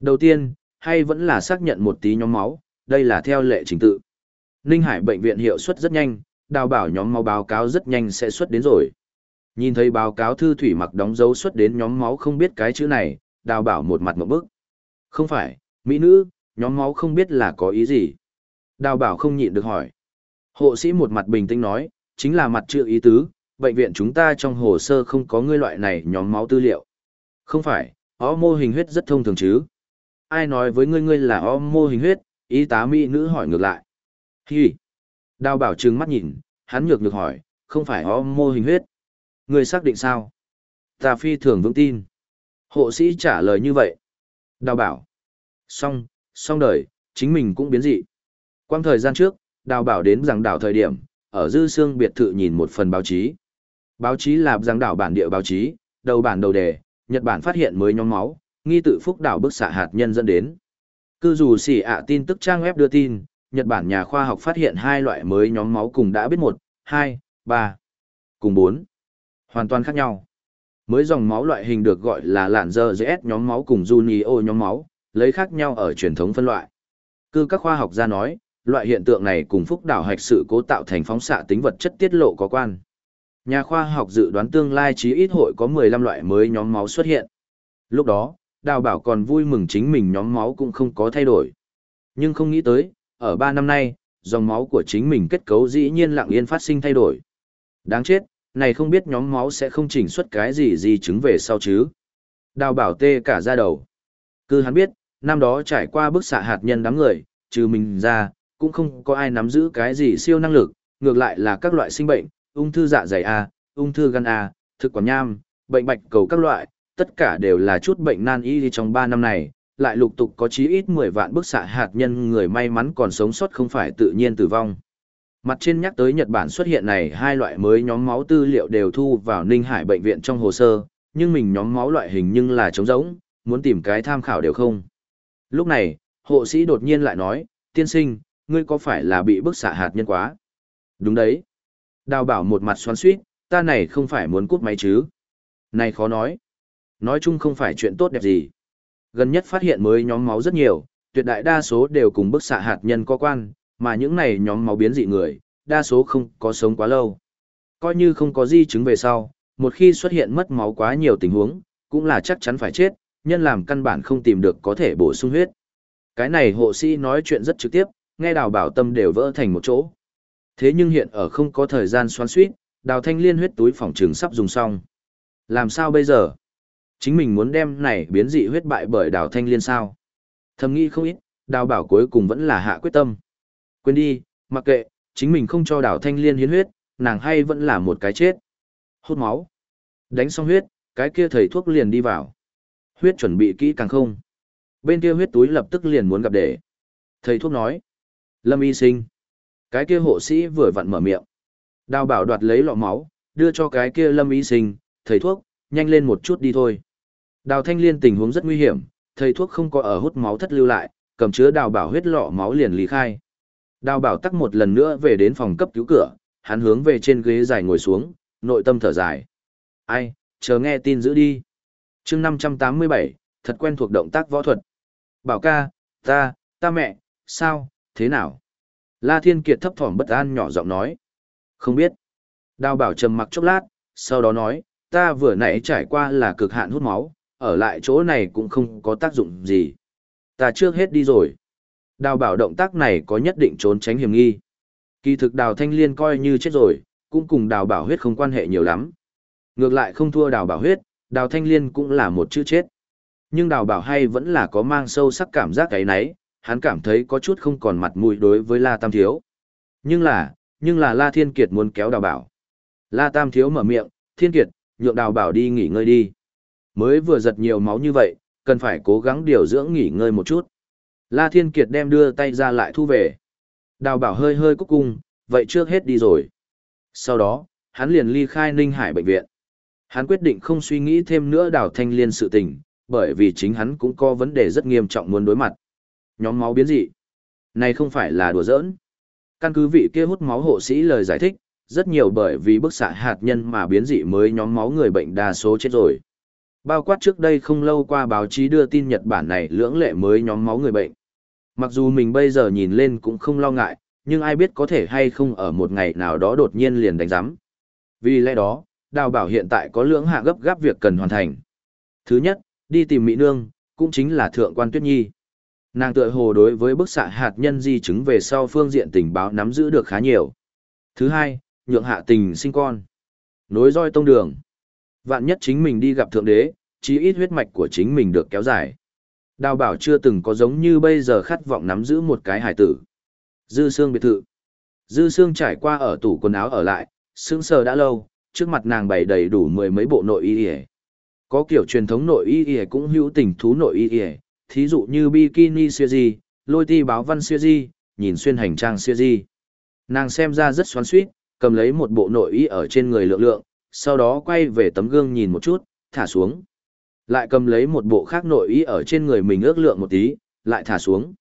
Đầu tiên, hay vẫn là xác nhận một tí nhóm máu, đây là theo lệ trình tự. Ninh Hải bệnh viện hiệu suất rất nhanh, đào bảo nhóm máu báo cáo rất nhanh sẽ xuất đến rồi. Nhìn thấy báo cáo thư thủy mặc đóng dấu xuất đến nhóm máu không biết cái chữ này, đào bảo một mặt một bức. Không phải, mỹ nữ, nhóm máu không biết là có ý gì. Đào bảo không nhịn được hỏi. Hộ sĩ một mặt bình tĩnh nói, chính là mặt chữ ý tứ, bệnh viện chúng ta trong hồ sơ không có ngươi loại này nhóm máu tư liệu. Không phải, o mô hình huyết rất thông thường chứ. Ai nói với ngươi ngươi là o mô hình huyết, y tá mỹ nữ hỏi ngược lại. Hi. Đào bảo trừng mắt nhìn, hắn nhược nhược hỏi, không phải o mô hình huyết. Ngươi xác định sao? Ta phi thường vững tin. Hộ sĩ trả lời như vậy. Đào bảo. Xong, xong đời, chính mình cũng biến dị. Quang thời gian trước, đào bảo đến giảng đảo thời điểm, ở dư xương biệt thự nhìn một phần báo chí. Báo chí là giảng đảo bản địa báo chí, đầu bản đầu đề, Nhật Bản phát hiện mới nhóm máu, nghi tự phúc đảo bức xạ hạt nhân dẫn đến. Cư dù xỉ ạ tin tức trang web đưa tin, Nhật Bản nhà khoa học phát hiện hai loại mới nhóm máu cùng đã biết một, hai, ba, cùng bốn. Hoàn toàn khác nhau. Mới dòng máu loại hình được gọi là lạn dơ GS nhóm máu cùng Junio nhóm máu, lấy khác nhau ở truyền thống phân loại. Cư các khoa học gia nói, loại hiện tượng này cùng phúc đảo hạch sự cố tạo thành phóng xạ tính vật chất tiết lộ có quan. Nhà khoa học dự đoán tương lai chí ít hội có 15 loại mới nhóm máu xuất hiện. Lúc đó, đào bảo còn vui mừng chính mình nhóm máu cũng không có thay đổi. Nhưng không nghĩ tới, ở 3 năm nay, dòng máu của chính mình kết cấu dĩ nhiên lặng yên phát sinh thay đổi. Đáng chết, này không biết nhóm máu sẽ không chỉnh xuất cái gì gì chứng về sau chứ. Đào bảo tê cả ra đầu. Cứ hắn biết, năm đó trải qua bức xạ hạt nhân đám người, trừ mình ra, cũng không có ai nắm giữ cái gì siêu năng lực, ngược lại là các loại sinh bệnh, ung thư dạ dày A, ung thư gan A, thực quản nham, bệnh bạch cầu các loại, tất cả đều là chút bệnh nan y trong 3 năm này, lại lục tục có chí ít 10 vạn bức xạ hạt nhân người may mắn còn sống sót không phải tự nhiên tử vong. Mặt trên nhắc tới Nhật Bản xuất hiện này hai loại mới nhóm máu tư liệu đều thu vào Ninh Hải bệnh viện trong hồ sơ, nhưng mình nhóm máu loại hình nhưng là trống rỗng, muốn tìm cái tham khảo đều không. Lúc này, hộ sĩ đột nhiên lại nói, tiên sinh, ngươi có phải là bị bức xạ hạt nhân quá? Đúng đấy. Đào bảo một mặt xoắn suýt, ta này không phải muốn cút máy chứ? Này khó nói. Nói chung không phải chuyện tốt đẹp gì. Gần nhất phát hiện mới nhóm máu rất nhiều, tuyệt đại đa số đều cùng bức xạ hạt nhân có quan, mà những này nhóm máu biến dị người, đa số không có sống quá lâu. Coi như không có di chứng về sau, một khi xuất hiện mất máu quá nhiều tình huống, cũng là chắc chắn phải chết, nhân làm căn bản không tìm được có thể bổ sung huyết. Cái này hộ sĩ nói chuyện rất trực tiếp, nghe đào bảo tâm đều vỡ thành một chỗ. Thế nhưng hiện ở không có thời gian xoắn suýt, đào thanh liên huyết túi phòng trường sắp dùng xong. Làm sao bây giờ? Chính mình muốn đem này biến dị huyết bại bởi đào thanh liên sao? Thầm nghĩ không ít, đào bảo cuối cùng vẫn là hạ quyết tâm. Quên đi, mặc kệ, chính mình không cho đào thanh liên hiến huyết, nàng hay vẫn là một cái chết. Hút máu. Đánh xong huyết, cái kia thầy thuốc liền đi vào. Huyết chuẩn bị kỹ càng không. Bên kia huyết túi lập tức liền muốn gặp để. Thầy thuốc nói. Lâm y sinh. Cái kia hộ sĩ vừa vặn mở miệng. Đào bảo đoạt lấy lọ máu, đưa cho cái kia lâm y sinh, thầy thuốc, nhanh lên một chút đi thôi. Đào thanh liên tình huống rất nguy hiểm, thầy thuốc không có ở hút máu thất lưu lại, cầm chứa đào bảo huyết lọ máu liền lý khai. Đào bảo tắc một lần nữa về đến phòng cấp cứu cửa, hắn hướng về trên ghế dài ngồi xuống, nội tâm thở dài. Ai, chờ nghe tin giữ đi. chương 587, thật quen thuộc động tác võ thuật. Bảo ca, ta, ta mẹ, sao, thế nào? La Thiên Kiệt thấp thỏm bất an nhỏ giọng nói. Không biết. Đào bảo trầm mặc chốc lát, sau đó nói, ta vừa nãy trải qua là cực hạn hút máu, ở lại chỗ này cũng không có tác dụng gì. Ta trước hết đi rồi. Đào bảo động tác này có nhất định trốn tránh hiểm nghi. Kỳ thực đào thanh liên coi như chết rồi, cũng cùng đào bảo huyết không quan hệ nhiều lắm. Ngược lại không thua đào bảo huyết, đào thanh liên cũng là một chữ chết. Nhưng đào bảo hay vẫn là có mang sâu sắc cảm giác cái nấy, hắn cảm thấy có chút không còn mặt mũi đối với La Tam Thiếu. Nhưng là, nhưng là La Thiên Kiệt muốn kéo đào bảo. La Tam Thiếu mở miệng, Thiên Kiệt, nhượng đào bảo đi nghỉ ngơi đi. Mới vừa giật nhiều máu như vậy, cần phải cố gắng điều dưỡng nghỉ ngơi một chút. La Thiên Kiệt đem đưa tay ra lại thu về. Đào bảo hơi hơi cúc cung, vậy trước hết đi rồi. Sau đó, hắn liền ly khai Ninh Hải bệnh viện. Hắn quyết định không suy nghĩ thêm nữa đào thanh liên sự tình, bởi vì chính hắn cũng có vấn đề rất nghiêm trọng muốn đối mặt. Nhóm máu biến dị. Này không phải là đùa giỡn. Căn cứ vị kia hút máu hộ sĩ lời giải thích, rất nhiều bởi vì bức xạ hạt nhân mà biến dị mới nhóm máu người bệnh đa số chết rồi. Bao quát trước đây không lâu qua báo chí đưa tin Nhật Bản này lưỡng lệ mới nhóm máu người bệnh. Mặc dù mình bây giờ nhìn lên cũng không lo ngại, nhưng ai biết có thể hay không ở một ngày nào đó đột nhiên liền đánh giám. Vì lẽ đó, đào bảo hiện tại có lưỡng hạ gấp gáp việc cần hoàn thành. Thứ nhất, đi tìm Mỹ Nương, cũng chính là Thượng quan Tuyết Nhi. Nàng tựa hồ đối với bức xạ hạt nhân di chứng về sau phương diện tình báo nắm giữ được khá nhiều. Thứ hai, nhượng hạ tình sinh con. Nối roi tông đường. Vạn nhất chính mình đi gặp thượng đế, chí ít huyết mạch của chính mình được kéo dài. Đào bảo chưa từng có giống như bây giờ khát vọng nắm giữ một cái hải tử. Dư xương biệt thự. Dư xương trải qua ở tủ quần áo ở lại, sững sờ đã lâu, trước mặt nàng bày đầy đủ mười mấy bộ nội y y. Có kiểu truyền thống nội y y cũng hữu tình thú nội y y, thí dụ như bikini series, lôi ti báo văn series, nhìn xuyên hành trang series. Nàng xem ra rất xoắn xuýt, cầm lấy một bộ nội y ở trên người lượng lượng, sau đó quay về tấm gương nhìn một chút, thả xuống. Lại cầm lấy một bộ khác nội y ở trên người mình ước lượng một tí, lại thả xuống.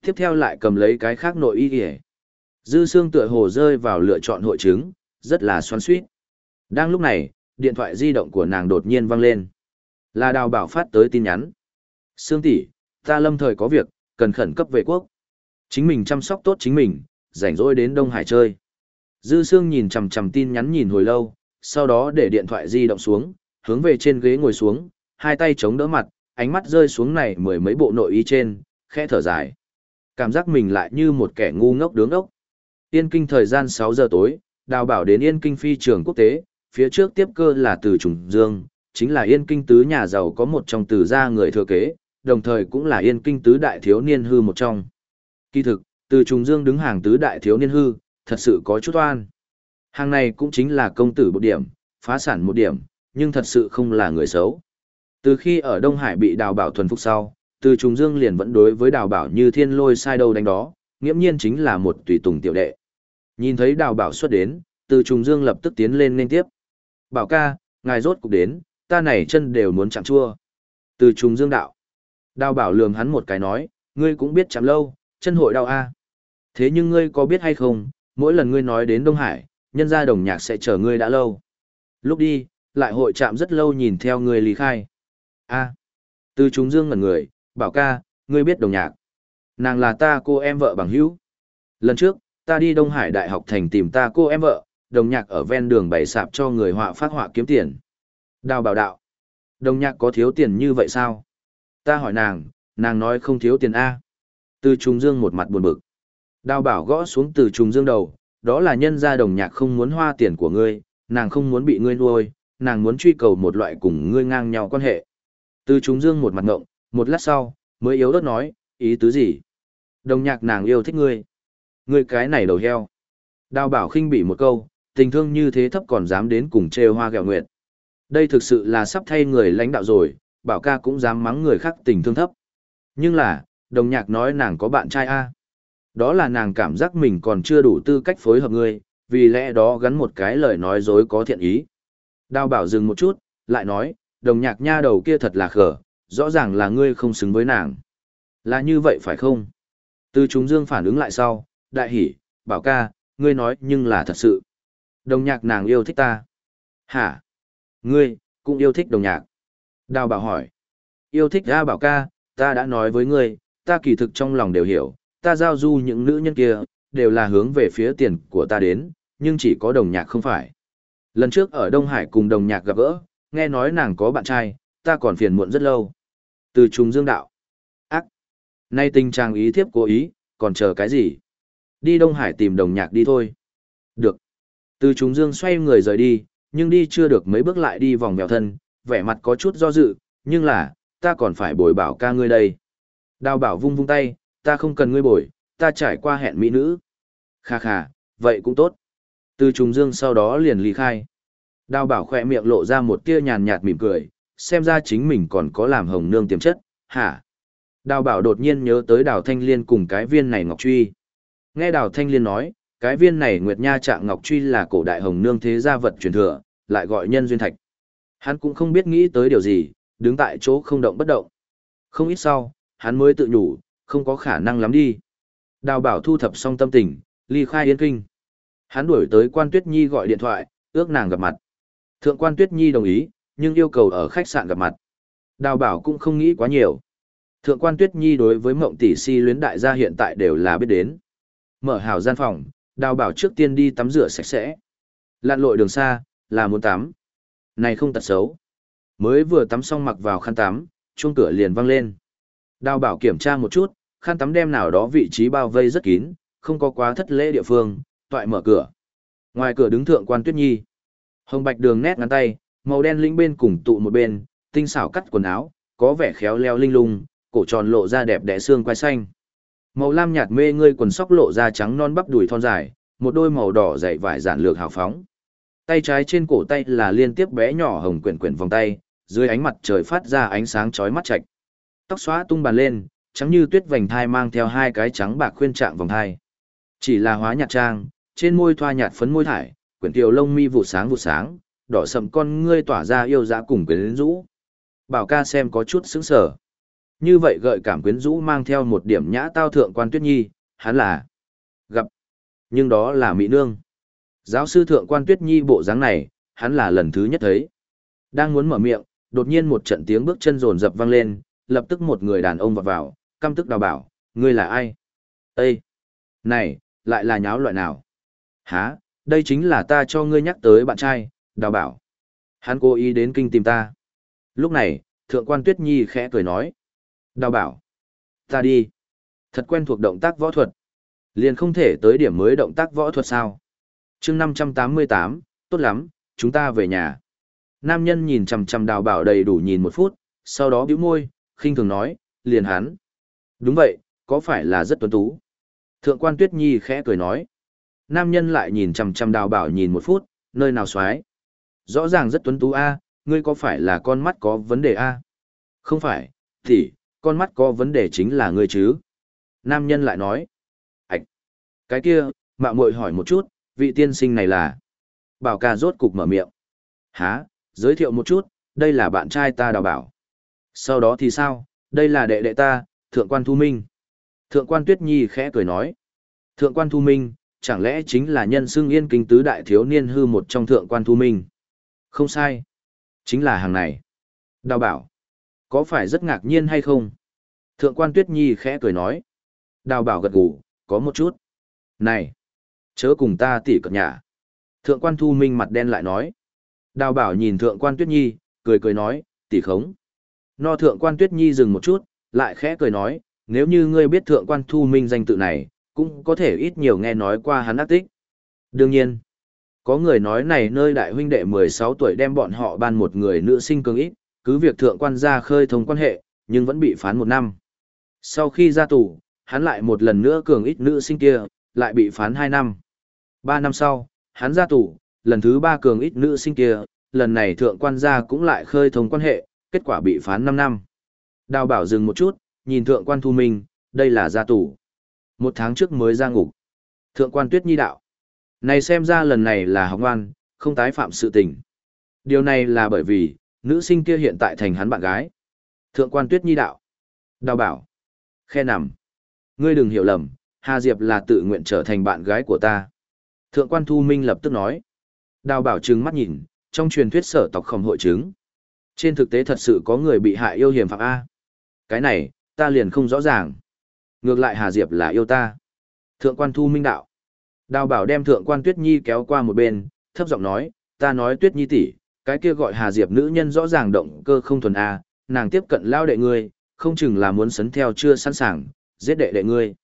Tiếp theo lại cầm lấy cái khác nội y kìa. Dư xương tựa hồ rơi vào lựa chọn hội chứng, rất là xoắn xuýt. Đang lúc này, điện thoại di động của nàng đột nhiên vang lên. Là đào bảo phát tới tin nhắn. Sương tỷ, ta lâm thời có việc, cần khẩn cấp về quốc. Chính mình chăm sóc tốt chính mình, rảnh rỗi đến Đông Hải chơi. Dư Sương nhìn chằm chằm tin nhắn nhìn hồi lâu, sau đó để điện thoại di động xuống, hướng về trên ghế ngồi xuống, hai tay chống đỡ mặt, ánh mắt rơi xuống này mười mấy bộ nội y trên, khẽ thở dài. Cảm giác mình lại như một kẻ ngu ngốc đứng ốc. Yên kinh thời gian 6 giờ tối, đào bảo đến Yên kinh phi trường quốc tế, phía trước tiếp cơ là từ Trùng Dương, chính là Yên kinh tứ nhà giàu có một trong từ gia người thừa kế, đồng thời cũng là Yên kinh tứ đại thiếu niên hư một trong. Kỳ thực, từ Trùng Dương đứng hàng tứ đại thiếu niên hư, thật sự có chút oan. Hàng này cũng chính là công tử một điểm, phá sản một điểm, nhưng thật sự không là người xấu. Từ khi ở Đông Hải bị đào bảo thuần phục sau, từ Trùng Dương liền vẫn đối với đào bảo như thiên lôi sai đâu đánh đó, nghiễm nhiên chính là một tùy tùng tiểu đệ. Nhìn thấy đào bảo xuất đến, từ Trùng Dương lập tức tiến lên nên tiếp. Bảo ca, ngài rốt cục đến, ta này chân đều muốn chạm chua. Từ Trùng Dương đạo. Đào bảo lường hắn một cái nói, ngươi cũng biết chạm lâu, chân hội đau a. Thế nhưng ngươi có biết hay không, mỗi lần ngươi nói đến Đông Hải, nhân gia đồng nhạc sẽ chờ ngươi đã lâu. Lúc đi, lại hội chạm rất lâu nhìn theo ngươi lý khai. a từ chúng dương ngẩn người, bảo ca, ngươi biết đồng nhạc. Nàng là ta cô em vợ bằng hữu. Lần trước, ta đi Đông Hải Đại học thành tìm ta cô em vợ, đồng nhạc ở ven đường bày sạp cho người họa phát họa kiếm tiền. Đào bảo đạo. Đồng nhạc có thiếu tiền như vậy sao? Ta hỏi nàng, nàng nói không thiếu tiền A. Từ trùng dương một mặt buồn bực. Đào bảo gõ xuống từ trùng dương đầu, đó là nhân gia đồng nhạc không muốn hoa tiền của ngươi, nàng không muốn bị ngươi nuôi, nàng muốn truy cầu một loại cùng ngươi ngang nhau quan hệ. Từ chúng dương một mặt ngộng, một lát sau, mới yếu ớt nói, ý tứ gì? Đồng nhạc nàng yêu thích ngươi. Ngươi cái này đầu heo. Đào bảo khinh bị một câu, tình thương như thế thấp còn dám đến cùng trêu hoa gẹo nguyệt. Đây thực sự là sắp thay người lãnh đạo rồi, bảo ca cũng dám mắng người khác tình thương thấp. Nhưng là, đồng nhạc nói nàng có bạn trai A. Đó là nàng cảm giác mình còn chưa đủ tư cách phối hợp ngươi, vì lẽ đó gắn một cái lời nói dối có thiện ý. Đào bảo dừng một chút, lại nói, đồng nhạc nha đầu kia thật là khở, rõ ràng là ngươi không xứng với nàng. Là như vậy phải không? Từ chúng dương phản ứng lại sau, đại hỉ, bảo ca, ngươi nói nhưng là thật sự. Đồng nhạc nàng yêu thích ta. Hả? Ngươi, cũng yêu thích đồng nhạc. Đào bảo hỏi. Yêu thích ra bảo ca, ta đã nói với ngươi, ta kỳ thực trong lòng đều hiểu, ta giao du những nữ nhân kia, đều là hướng về phía tiền của ta đến, nhưng chỉ có đồng nhạc không phải. Lần trước ở Đông Hải cùng đồng nhạc gặp gỡ, nghe nói nàng có bạn trai, ta còn phiền muộn rất lâu. Từ trùng dương đạo. Ác. Nay tình trạng ý thiếp cố ý, còn chờ cái gì? Đi Đông Hải tìm đồng nhạc đi thôi. Được. Từ trùng dương xoay người rời đi, nhưng đi chưa được mấy bước lại đi vòng mèo thân, vẻ mặt có chút do dự, nhưng là, ta còn phải bồi bảo ca ngươi đây. Đào bảo vung vung tay, ta không cần ngươi bồi, ta trải qua hẹn mỹ nữ. Kha kha, vậy cũng tốt. Từ trùng dương sau đó liền ly khai. Đào bảo khỏe miệng lộ ra một tia nhàn nhạt mỉm cười, xem ra chính mình còn có làm hồng nương tiềm chất, hả? Đào bảo đột nhiên nhớ tới đào thanh liên cùng cái viên này ngọc truy. Nghe đào thanh liên nói, cái viên này nguyệt nha trạng ngọc truy là cổ đại hồng nương thế gia vật truyền thừa, lại gọi nhân duyên thạch. Hắn cũng không biết nghĩ tới điều gì, đứng tại chỗ không động bất động. Không ít sau, hắn mới tự nhủ, không có khả năng lắm đi. Đào bảo thu thập xong tâm tình, ly khai yên kinh. Hắn đuổi tới quan tuyết nhi gọi điện thoại, ước nàng gặp mặt. Thượng quan tuyết nhi đồng ý, nhưng yêu cầu ở khách sạn gặp mặt. Đào bảo cũng không nghĩ quá nhiều. Thượng quan tuyết nhi đối với mộng tỷ si luyến đại gia hiện tại đều là biết đến. Mở hào gian phòng, đào bảo trước tiên đi tắm rửa sạch sẽ. Lặn lội đường xa, là muốn tắm. Này không tật xấu. Mới vừa tắm xong mặc vào khăn tắm, chuông cửa liền văng lên. Đào bảo kiểm tra một chút, khăn tắm đem nào đó vị trí bao vây rất kín, không có quá thất lễ địa phương, toại mở cửa. Ngoài cửa đứng thượng quan tuyết nhi. Hồng bạch đường nét ngắn tay, màu đen lĩnh bên cùng tụ một bên, tinh xảo cắt quần áo, có vẻ khéo leo linh lung, cổ tròn lộ ra đẹp đẽ xương quai xanh. Màu lam nhạt mê ngươi quần sóc lộ ra trắng non bắp đùi thon dài, một đôi màu đỏ dày vải giản lược hào phóng. Tay trái trên cổ tay là liên tiếp bé nhỏ hồng quyển quyển vòng tay, dưới ánh mặt trời phát ra ánh sáng chói mắt chạch. Tóc xóa tung bàn lên, trắng như tuyết vành thai mang theo hai cái trắng bạc khuyên trạng vòng thai. Chỉ là hóa nhạt trang, trên môi thoa nhạt phấn môi thải, quyển tiểu lông mi vụ sáng vụ sáng, đỏ sậm con ngươi tỏa ra yêu dã cùng quyến rũ. Bảo ca xem có chút sững sờ. Như vậy gợi cảm quyến rũ mang theo một điểm nhã tao thượng quan tuyết nhi, hắn là gặp. Nhưng đó là mỹ nương. Giáo sư thượng quan tuyết nhi bộ dáng này, hắn là lần thứ nhất thấy. Đang muốn mở miệng, đột nhiên một trận tiếng bước chân rồn rập vang lên, lập tức một người đàn ông vọt vào, căm tức đào bảo, ngươi là ai? Ê! Này, lại là nháo loại nào? Hả, đây chính là ta cho ngươi nhắc tới bạn trai, đào bảo. Hắn cố ý đến kinh tìm ta. Lúc này, thượng quan tuyết nhi khẽ cười nói. Đào bảo. Ta đi. Thật quen thuộc động tác võ thuật. Liền không thể tới điểm mới động tác võ thuật sao? chương 588, tốt lắm, chúng ta về nhà. Nam nhân nhìn chằm chằm đào bảo đầy đủ nhìn một phút, sau đó bĩu môi, khinh thường nói, liền hắn. Đúng vậy, có phải là rất tuấn tú? Thượng quan Tuyết Nhi khẽ cười nói. Nam nhân lại nhìn chằm chằm đào bảo nhìn một phút, nơi nào xoái. Rõ ràng rất tuấn tú a, ngươi có phải là con mắt có vấn đề a? Không phải, thì, con mắt có vấn đề chính là ngươi chứ. Nam nhân lại nói. Ảch! Cái kia, mạo muội hỏi một chút, vị tiên sinh này là... Bảo ca rốt cục mở miệng. Há, giới thiệu một chút, đây là bạn trai ta đào bảo. Sau đó thì sao, đây là đệ đệ ta, thượng quan thu minh. Thượng quan tuyết nhi khẽ cười nói. Thượng quan thu minh, chẳng lẽ chính là nhân xương yên kinh tứ đại thiếu niên hư một trong thượng quan thu minh? Không sai. Chính là hàng này. Đào bảo. Có phải rất ngạc nhiên hay không? Thượng quan tuyết nhi khẽ cười nói. Đào bảo gật gù, có một chút. Này! Chớ cùng ta tỉ cập nhà. Thượng quan thu minh mặt đen lại nói. Đào bảo nhìn thượng quan tuyết nhi, cười cười nói, tỉ khống. No thượng quan tuyết nhi dừng một chút, lại khẽ cười nói, nếu như ngươi biết thượng quan thu minh danh tự này, cũng có thể ít nhiều nghe nói qua hắn ác tích. Đương nhiên, Có người nói này nơi đại huynh đệ 16 tuổi đem bọn họ ban một người nữ sinh cường ít, cứ việc thượng quan gia khơi thông quan hệ, nhưng vẫn bị phán một năm. Sau khi ra tù, hắn lại một lần nữa cường ít nữ sinh kia, lại bị phán 2 năm. 3 năm sau, hắn ra tù, lần thứ 3 cường ít nữ sinh kia, lần này thượng quan gia cũng lại khơi thông quan hệ, kết quả bị phán 5 năm. Đào bảo dừng một chút, nhìn thượng quan thu minh, đây là gia tù. Một tháng trước mới ra ngục. Thượng quan tuyết nhi đạo. Này xem ra lần này là học ngoan, không tái phạm sự tình. Điều này là bởi vì, nữ sinh kia hiện tại thành hắn bạn gái. Thượng quan tuyết nhi đạo. Đào bảo. Khe nằm. Ngươi đừng hiểu lầm, Hà Diệp là tự nguyện trở thành bạn gái của ta. Thượng quan Thu Minh lập tức nói. Đào bảo trừng mắt nhìn, trong truyền thuyết sở tộc không hội chứng. Trên thực tế thật sự có người bị hại yêu hiểm phạm A. Cái này, ta liền không rõ ràng. Ngược lại Hà Diệp là yêu ta. Thượng quan Thu Minh đạo. Đào bảo đem thượng quan Tuyết Nhi kéo qua một bên, thấp giọng nói, ta nói Tuyết Nhi tỷ, cái kia gọi Hà Diệp nữ nhân rõ ràng động cơ không thuần A, nàng tiếp cận lao đệ ngươi, không chừng là muốn sấn theo chưa sẵn sàng, giết đệ đệ ngươi.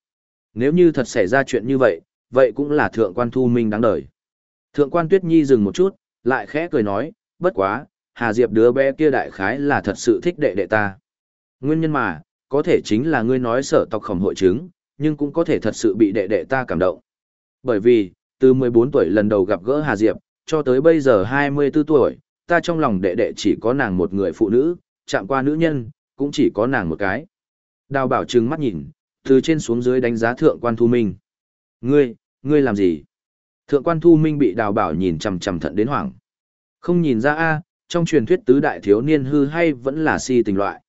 Nếu như thật xảy ra chuyện như vậy, vậy cũng là thượng quan thu minh đáng đời. Thượng quan Tuyết Nhi dừng một chút, lại khẽ cười nói, bất quá, Hà Diệp đứa bé kia đại khái là thật sự thích đệ đệ ta. Nguyên nhân mà, có thể chính là ngươi nói sở tộc khổng hội chứng, nhưng cũng có thể thật sự bị đệ đệ ta cảm động. Bởi vì, từ 14 tuổi lần đầu gặp gỡ Hà Diệp, cho tới bây giờ 24 tuổi, ta trong lòng đệ đệ chỉ có nàng một người phụ nữ, chạm qua nữ nhân, cũng chỉ có nàng một cái. Đào bảo trừng mắt nhìn, từ trên xuống dưới đánh giá thượng quan thu minh. Ngươi, ngươi làm gì? Thượng quan thu minh bị đào bảo nhìn chằm chằm thận đến hoảng. Không nhìn ra a trong truyền thuyết tứ đại thiếu niên hư hay vẫn là si tình loại.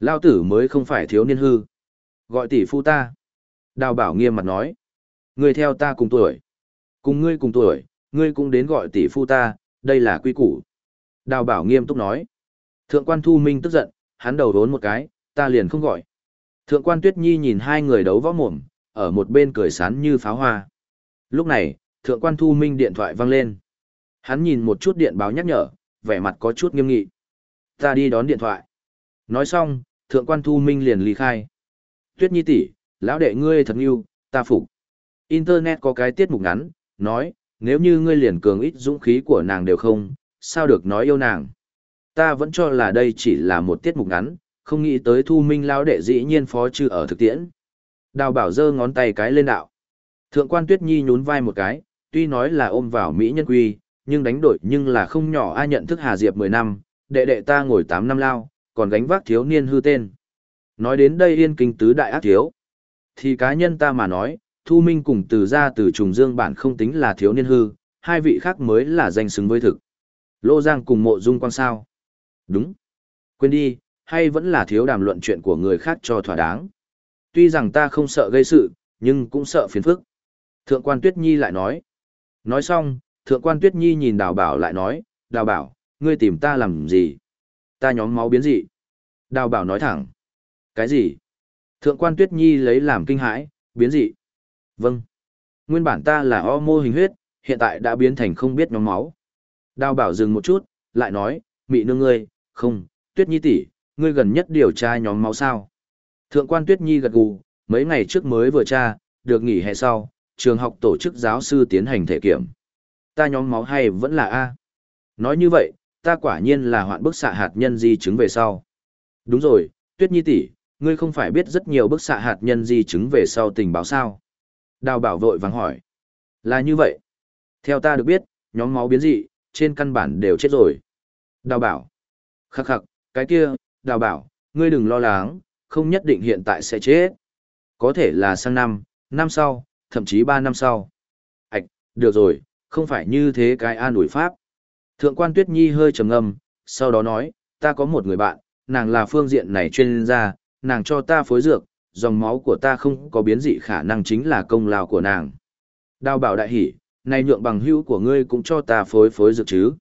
Lao tử mới không phải thiếu niên hư. Gọi tỷ phu ta. Đào bảo nghiêm mặt nói. Ngươi theo ta cùng tuổi. Cùng ngươi cùng tuổi, ngươi cũng đến gọi tỷ phu ta, đây là quy củ. Đào bảo nghiêm túc nói. Thượng quan thu minh tức giận, hắn đầu đốn một cái, ta liền không gọi. Thượng quan Tuyết Nhi nhìn hai người đấu võ mồm, ở một bên cười sán như pháo hoa. Lúc này, thượng quan Thu Minh điện thoại vang lên. Hắn nhìn một chút điện báo nhắc nhở, vẻ mặt có chút nghiêm nghị. Ta đi đón điện thoại. Nói xong, thượng quan Thu Minh liền ly khai. Tuyết Nhi tỷ, lão đệ ngươi thật yêu, ta phục. Internet có cái tiết mục ngắn, nói, nếu như ngươi liền cường ít dũng khí của nàng đều không, sao được nói yêu nàng. Ta vẫn cho là đây chỉ là một tiết mục ngắn, không nghĩ tới thu minh lão đệ dĩ nhiên phó chư ở thực tiễn. Đào bảo giơ ngón tay cái lên đạo. Thượng quan tuyết nhi nhún vai một cái, tuy nói là ôm vào Mỹ nhân quy, nhưng đánh đổi nhưng là không nhỏ ai nhận thức Hà Diệp 10 năm, đệ đệ ta ngồi 8 năm lao, còn gánh vác thiếu niên hư tên. Nói đến đây yên kinh tứ đại ác thiếu. Thì cá nhân ta mà nói, Thu Minh cùng từ ra từ trùng dương bản không tính là thiếu niên hư, hai vị khác mới là danh xứng với thực. Lô Giang cùng mộ dung quan sao. Đúng. Quên đi, hay vẫn là thiếu đàm luận chuyện của người khác cho thỏa đáng. Tuy rằng ta không sợ gây sự, nhưng cũng sợ phiền phức. Thượng quan Tuyết Nhi lại nói. Nói xong, Thượng quan Tuyết Nhi nhìn Đào Bảo lại nói, Đào Bảo, ngươi tìm ta làm gì? Ta nhóm máu biến dị. Đào Bảo nói thẳng. Cái gì? Thượng quan Tuyết Nhi lấy làm kinh hãi, biến dị. Vâng. Nguyên bản ta là o mô hình huyết, hiện tại đã biến thành không biết nhóm máu. Đào Bảo dừng một chút, lại nói, mị nương ngươi, không, Tuyết Nhi tỷ, ngươi gần nhất điều tra nhóm máu sao. Thượng quan Tuyết Nhi gật gù, mấy ngày trước mới vừa tra, được nghỉ hè sau, trường học tổ chức giáo sư tiến hành thể kiểm. Ta nhóm máu hay vẫn là A. Nói như vậy, ta quả nhiên là hoạn bức xạ hạt nhân di chứng về sau. Đúng rồi, Tuyết Nhi tỷ, ngươi không phải biết rất nhiều bức xạ hạt nhân di chứng về sau tình báo sao. Đào bảo vội vàng hỏi. Là như vậy. Theo ta được biết, nhóm máu biến dị, trên căn bản đều chết rồi. Đào bảo. Khắc khắc, cái kia, đào bảo, ngươi đừng lo lắng, không nhất định hiện tại sẽ chết. Có thể là sang năm, năm sau, thậm chí ba năm sau. Ảch, được rồi, không phải như thế cái an ủi pháp. Thượng quan Tuyết Nhi hơi trầm ngâm, sau đó nói, ta có một người bạn, nàng là phương diện này chuyên gia, nàng cho ta phối dược, dòng máu của ta không có biến dị khả năng chính là công lao của nàng. Đào bảo đại hỉ, này nhượng bằng hữu của ngươi cũng cho ta phối phối dược chứ.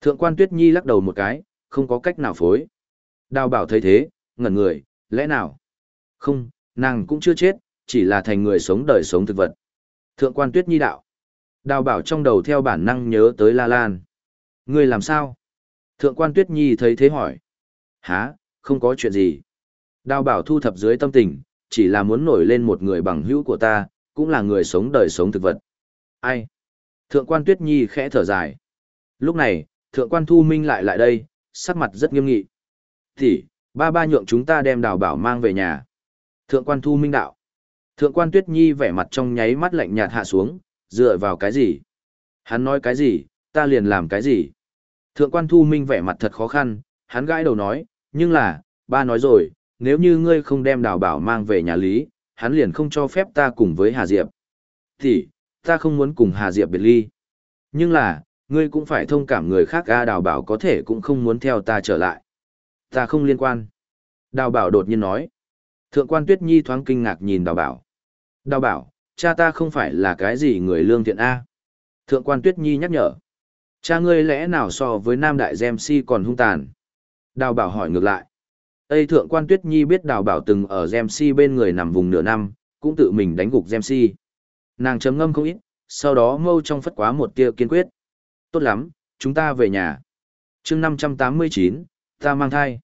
Thượng quan Tuyết Nhi lắc đầu một cái, không có cách nào phối. Đào bảo thấy thế, ngẩn người, lẽ nào? Không, nàng cũng chưa chết, chỉ là thành người sống đời sống thực vật. Thượng quan tuyết nhi đạo. Đào bảo trong đầu theo bản năng nhớ tới La Lan. Ngươi làm sao? Thượng quan tuyết nhi thấy thế hỏi. Hả, không có chuyện gì. Đào bảo thu thập dưới tâm tình, chỉ là muốn nổi lên một người bằng hữu của ta, cũng là người sống đời sống thực vật. Ai? Thượng quan Tuyết Nhi khẽ thở dài. Lúc này, thượng quan Thu Minh lại lại đây, sắc mặt rất nghiêm nghị. Thì, ba ba nhượng chúng ta đem đào bảo mang về nhà. Thượng quan Thu Minh đạo. Thượng quan Tuyết Nhi vẻ mặt trong nháy mắt lạnh nhạt hạ xuống, dựa vào cái gì? Hắn nói cái gì, ta liền làm cái gì? Thượng quan Thu Minh vẻ mặt thật khó khăn, hắn gãi đầu nói, nhưng là, ba nói rồi, nếu như ngươi không đem đào bảo mang về nhà lý, hắn liền không cho phép ta cùng với Hà Diệp. Thì, ta không muốn cùng Hà Diệp biệt ly. Nhưng là, ngươi cũng phải thông cảm người khác A đào bảo có thể cũng không muốn theo ta trở lại. Ta không liên quan. Đào bảo đột nhiên nói. Thượng quan Tuyết Nhi thoáng kinh ngạc nhìn đào bảo. Đào bảo, cha ta không phải là cái gì người lương thiện A. Thượng quan Tuyết Nhi nhắc nhở. Cha ngươi lẽ nào so với Nam Đại Gem Si còn hung tàn? Đào bảo hỏi ngược lại. Tây thượng quan Tuyết Nhi biết đào bảo từng ở Gem Si bên người nằm vùng nửa năm, cũng tự mình đánh gục Gem Si. Nàng chấm ngâm không ít, sau đó mâu trong phất quá một tia kiên quyết. Tốt lắm, chúng ta về nhà. chương 589, ta mang thai.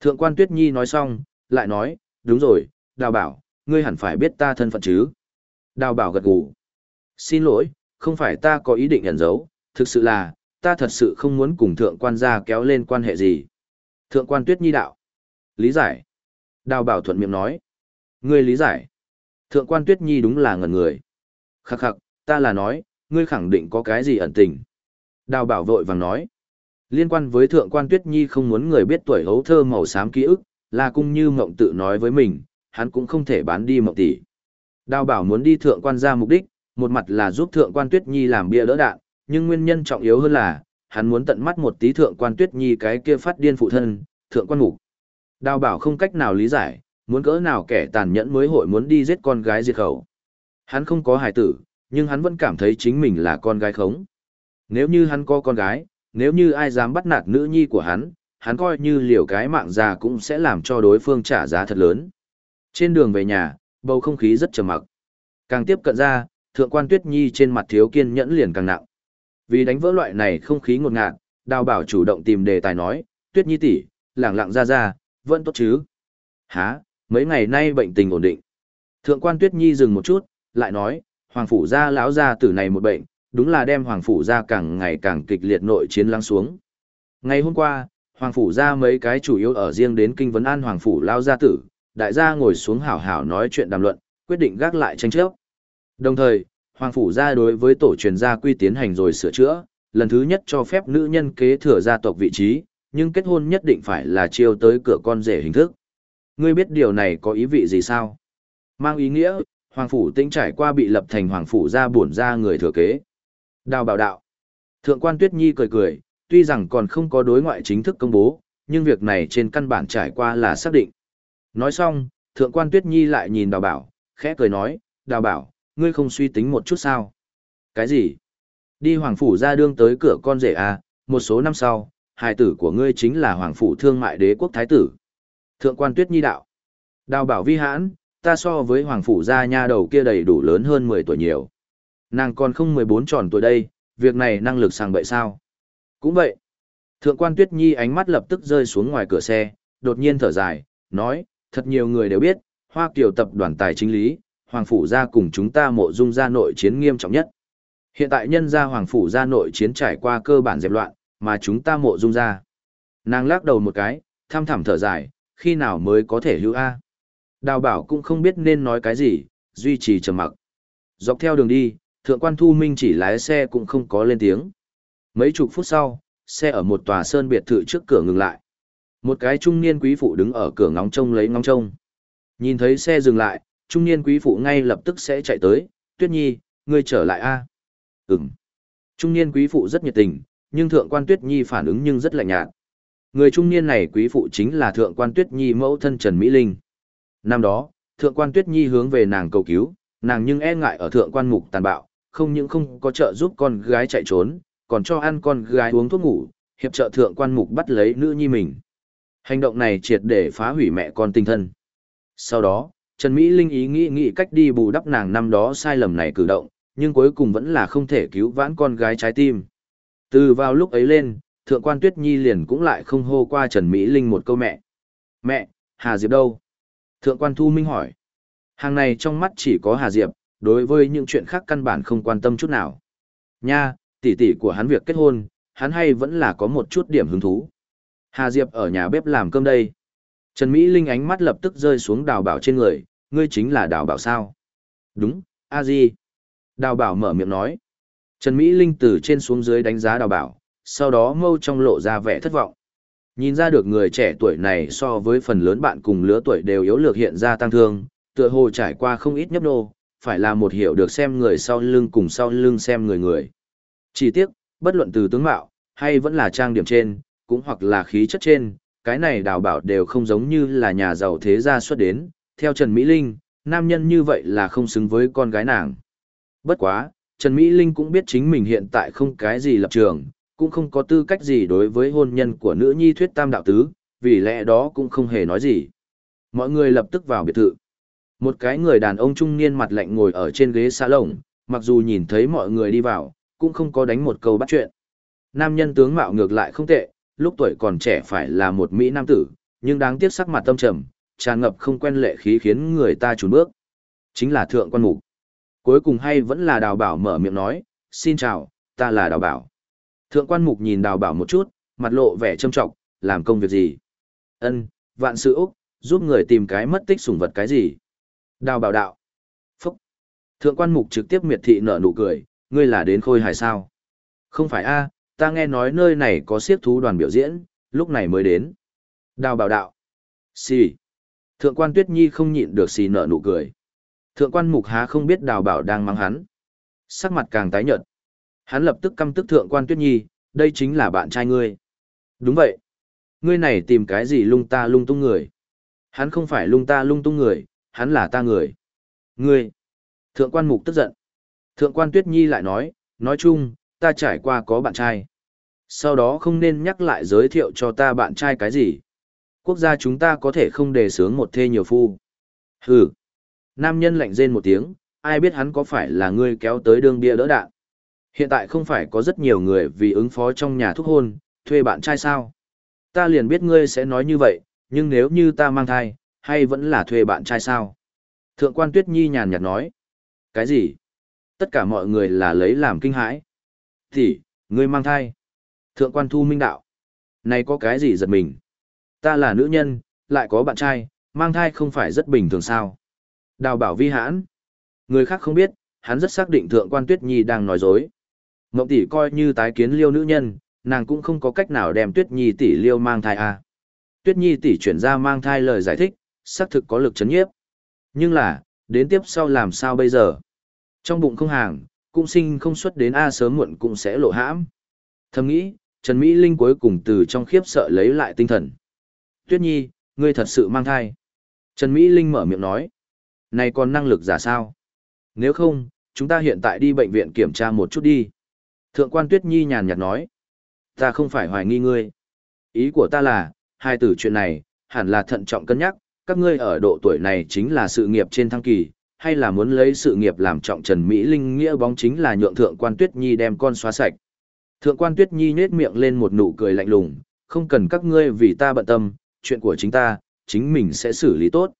Thượng quan Tuyết Nhi nói xong, lại nói, đúng rồi, đào bảo, ngươi hẳn phải biết ta thân phận chứ. Đào bảo gật gù. Xin lỗi, không phải ta có ý định ẩn giấu, thực sự là, ta thật sự không muốn cùng thượng quan gia kéo lên quan hệ gì. Thượng quan Tuyết Nhi đạo. Lý giải. Đào bảo thuận miệng nói. Ngươi lý giải. Thượng quan Tuyết Nhi đúng là ngẩn người. Khắc khắc, ta là nói, ngươi khẳng định có cái gì ẩn tình. Đào bảo vội vàng nói. Liên quan với thượng quan Tuyết Nhi không muốn người biết tuổi hấu thơ màu xám ký ức, là cung như mộng tự nói với mình, hắn cũng không thể bán đi mộng tỷ. Đào bảo muốn đi thượng quan ra mục đích, một mặt là giúp thượng quan Tuyết Nhi làm bia đỡ đạn, nhưng nguyên nhân trọng yếu hơn là, hắn muốn tận mắt một tí thượng quan Tuyết Nhi cái kia phát điên phụ thân, thượng quan mục. Đào bảo không cách nào lý giải, muốn cỡ nào kẻ tàn nhẫn mới hội muốn đi giết con gái diệt khẩu. Hắn không có hài tử, nhưng hắn vẫn cảm thấy chính mình là con gái khống. Nếu như hắn có con gái, nếu như ai dám bắt nạt nữ nhi của hắn, hắn coi như liều cái mạng già cũng sẽ làm cho đối phương trả giá thật lớn. Trên đường về nhà, bầu không khí rất trầm mặc. Càng tiếp cận ra, thượng quan tuyết nhi trên mặt thiếu kiên nhẫn liền càng nặng. Vì đánh vỡ loại này không khí ngột ngạt, đào bảo chủ động tìm đề tài nói, tuyết nhi tỷ, lẳng lặng ra ra, vẫn tốt chứ. Hả, mấy ngày nay bệnh tình ổn định. Thượng quan tuyết nhi dừng một chút, lại nói, hoàng phủ gia lão gia tử này một bệnh, đúng là đem hoàng phủ gia càng ngày càng kịch liệt nội chiến lắng xuống. Ngày hôm qua, hoàng phủ gia mấy cái chủ yếu ở riêng đến kinh vấn an hoàng phủ lao gia tử, đại gia ngồi xuống hảo hảo nói chuyện đàm luận, quyết định gác lại tranh chấp. Đồng thời, hoàng phủ gia đối với tổ truyền gia quy tiến hành rồi sửa chữa, lần thứ nhất cho phép nữ nhân kế thừa gia tộc vị trí, nhưng kết hôn nhất định phải là chiêu tới cửa con rể hình thức. Ngươi biết điều này có ý vị gì sao? Mang ý nghĩa, Hoàng Phủ Tĩnh trải qua bị lập thành Hoàng Phủ gia bổn gia người thừa kế. Đào bảo đạo. Thượng quan Tuyết Nhi cười cười, tuy rằng còn không có đối ngoại chính thức công bố, nhưng việc này trên căn bản trải qua là xác định. Nói xong, Thượng quan Tuyết Nhi lại nhìn đào bảo, khẽ cười nói, đào bảo, ngươi không suy tính một chút sao? Cái gì? Đi Hoàng Phủ ra đương tới cửa con rể à, một số năm sau, hài tử của ngươi chính là Hoàng Phủ thương mại đế quốc thái tử. Thượng quan Tuyết Nhi đạo. Đào bảo vi hãn, ta so với Hoàng Phủ gia nha đầu kia đầy đủ lớn hơn 10 tuổi nhiều. Nàng còn không 14 tròn tuổi đây, việc này năng lực sang bậy sao? Cũng vậy. Thượng quan Tuyết Nhi ánh mắt lập tức rơi xuống ngoài cửa xe, đột nhiên thở dài, nói, thật nhiều người đều biết, Hoa Kiều tập đoàn tài chính lý, Hoàng Phủ gia cùng chúng ta mộ dung gia nội chiến nghiêm trọng nhất. Hiện tại nhân gia Hoàng Phủ gia nội chiến trải qua cơ bản dẹp loạn, mà chúng ta mộ dung gia. Nàng lắc đầu một cái, tham thảm thở dài, khi nào mới có thể hữu A. Đào bảo cũng không biết nên nói cái gì, duy trì trầm mặc. Dọc theo đường đi, thượng quan thu minh chỉ lái xe cũng không có lên tiếng. Mấy chục phút sau, xe ở một tòa sơn biệt thự trước cửa ngừng lại. Một cái trung niên quý phụ đứng ở cửa ngóng trông lấy ngóng trông. Nhìn thấy xe dừng lại, trung niên quý phụ ngay lập tức sẽ chạy tới, tuyết nhi, ngươi trở lại a à? Ừm. Trung niên quý phụ rất nhiệt tình, nhưng thượng quan tuyết nhi phản ứng nhưng rất lạnh nhạt. Người trung niên này quý phụ chính là thượng quan tuyết nhi mẫu thân Trần Mỹ Linh. Năm đó, thượng quan tuyết nhi hướng về nàng cầu cứu, nàng nhưng e ngại ở thượng quan mục tàn bạo, không những không có trợ giúp con gái chạy trốn, còn cho ăn con gái uống thuốc ngủ, hiệp trợ thượng quan mục bắt lấy nữ nhi mình. Hành động này triệt để phá hủy mẹ con tinh thần. Sau đó, Trần Mỹ Linh ý nghĩ nghĩ cách đi bù đắp nàng năm đó sai lầm này cử động, nhưng cuối cùng vẫn là không thể cứu vãn con gái trái tim. Từ vào lúc ấy lên, thượng quan Tuyết Nhi liền cũng lại không hô qua Trần Mỹ Linh một câu mẹ. Mẹ, Hà Diệp đâu? Thượng quan Thu Minh hỏi. Hàng này trong mắt chỉ có Hà Diệp, đối với những chuyện khác căn bản không quan tâm chút nào. Nha, tỷ tỷ của hắn việc kết hôn, hắn hay vẫn là có một chút điểm hứng thú. Hà Diệp ở nhà bếp làm cơm đây. Trần Mỹ Linh ánh mắt lập tức rơi xuống đào bảo trên người, ngươi chính là đào bảo sao? Đúng, a di. Đào bảo mở miệng nói. Trần Mỹ Linh từ trên xuống dưới đánh giá đào bảo, sau đó mâu trong lộ ra vẻ thất vọng. Nhìn ra được người trẻ tuổi này so với phần lớn bạn cùng lứa tuổi đều yếu lược hiện ra tăng thương, tựa hồ trải qua không ít nhấp nô, phải là một hiểu được xem người sau lưng cùng sau lưng xem người người. Chỉ tiếc, bất luận từ tướng mạo, hay vẫn là trang điểm trên, cũng hoặc là khí chất trên, cái này đào bảo đều không giống như là nhà giàu thế gia xuất đến, theo Trần Mỹ Linh, nam nhân như vậy là không xứng với con gái nàng. Bất quá, Trần Mỹ Linh cũng biết chính mình hiện tại không cái gì lập trường, cũng không có tư cách gì đối với hôn nhân của nữ nhi thuyết tam đạo tứ, vì lẽ đó cũng không hề nói gì. Mọi người lập tức vào biệt thự. Một cái người đàn ông trung niên mặt lạnh ngồi ở trên ghế xa lồng, mặc dù nhìn thấy mọi người đi vào, cũng không có đánh một câu bắt chuyện. Nam nhân tướng mạo ngược lại không tệ, lúc tuổi còn trẻ phải là một Mỹ nam tử, nhưng đáng tiếc sắc mặt tâm trầm, tràn ngập không quen lệ khí khiến người ta trốn bước. Chính là thượng quan mục. Cuối cùng hay vẫn là đào bảo mở miệng nói, xin chào, ta là đào bảo. Thượng quan mục nhìn đào bảo một chút, mặt lộ vẻ trâm trọng, làm công việc gì? Ân, vạn sự Úc, giúp người tìm cái mất tích sủng vật cái gì? Đào bảo đạo. Phúc. Thượng quan mục trực tiếp miệt thị nở nụ cười, ngươi là đến khôi hài sao? Không phải a, ta nghe nói nơi này có siết thú đoàn biểu diễn, lúc này mới đến. Đào bảo đạo. Xì. Thượng quan Tuyết Nhi không nhịn được xì nở nụ cười. Thượng quan mục há không biết đào bảo đang mắng hắn. Sắc mặt càng tái nhợt. Hắn lập tức căm tức thượng quan Tuyết Nhi, đây chính là bạn trai ngươi. Đúng vậy. Ngươi này tìm cái gì lung ta lung tung người. Hắn không phải lung ta lung tung người, hắn là ta người. Ngươi. Thượng quan mục tức giận. Thượng quan Tuyết Nhi lại nói, nói chung, ta trải qua có bạn trai. Sau đó không nên nhắc lại giới thiệu cho ta bạn trai cái gì. Quốc gia chúng ta có thể không đề sướng một thê nhiều phu. Hừ. Nam nhân lạnh rên một tiếng, ai biết hắn có phải là người kéo tới đường bia đỡ đạn. Hiện tại không phải có rất nhiều người vì ứng phó trong nhà thúc hôn, thuê bạn trai sao. Ta liền biết ngươi sẽ nói như vậy, nhưng nếu như ta mang thai, hay vẫn là thuê bạn trai sao? Thượng quan Tuyết Nhi nhàn nhạt nói. Cái gì? Tất cả mọi người là lấy làm kinh hãi. Thì, ngươi mang thai. Thượng quan Thu Minh đạo. Này có cái gì giật mình? Ta là nữ nhân, lại có bạn trai, mang thai không phải rất bình thường sao? Đào bảo vi hãn. Người khác không biết, hắn rất xác định thượng quan Tuyết Nhi đang nói dối. Ngộng tỷ coi như tái kiến liêu nữ nhân, nàng cũng không có cách nào đem Tuyết Nhi tỷ liêu mang thai à. Tuyết Nhi tỷ chuyển ra mang thai lời giải thích, xác thực có lực chấn nhiếp. Nhưng là, đến tiếp sau làm sao bây giờ? Trong bụng không hàng, cũng sinh không xuất đến A sớm muộn cũng sẽ lộ hãm. Thầm nghĩ, Trần Mỹ Linh cuối cùng từ trong khiếp sợ lấy lại tinh thần. Tuyết Nhi, ngươi thật sự mang thai. Trần Mỹ Linh mở miệng nói. Này còn năng lực giả sao? Nếu không, chúng ta hiện tại đi bệnh viện kiểm tra một chút đi. Thượng quan Tuyết Nhi nhàn nhạt nói. Ta không phải hoài nghi ngươi. Ý của ta là, hai tử chuyện này, hẳn là thận trọng cân nhắc, các ngươi ở độ tuổi này chính là sự nghiệp trên thăng kỳ, hay là muốn lấy sự nghiệp làm trọng Trần Mỹ Linh nghĩa bóng chính là nhượng thượng quan Tuyết Nhi đem con xóa sạch. Thượng quan Tuyết Nhi nhếch miệng lên một nụ cười lạnh lùng, không cần các ngươi vì ta bận tâm, chuyện của chính ta, chính mình sẽ xử lý tốt.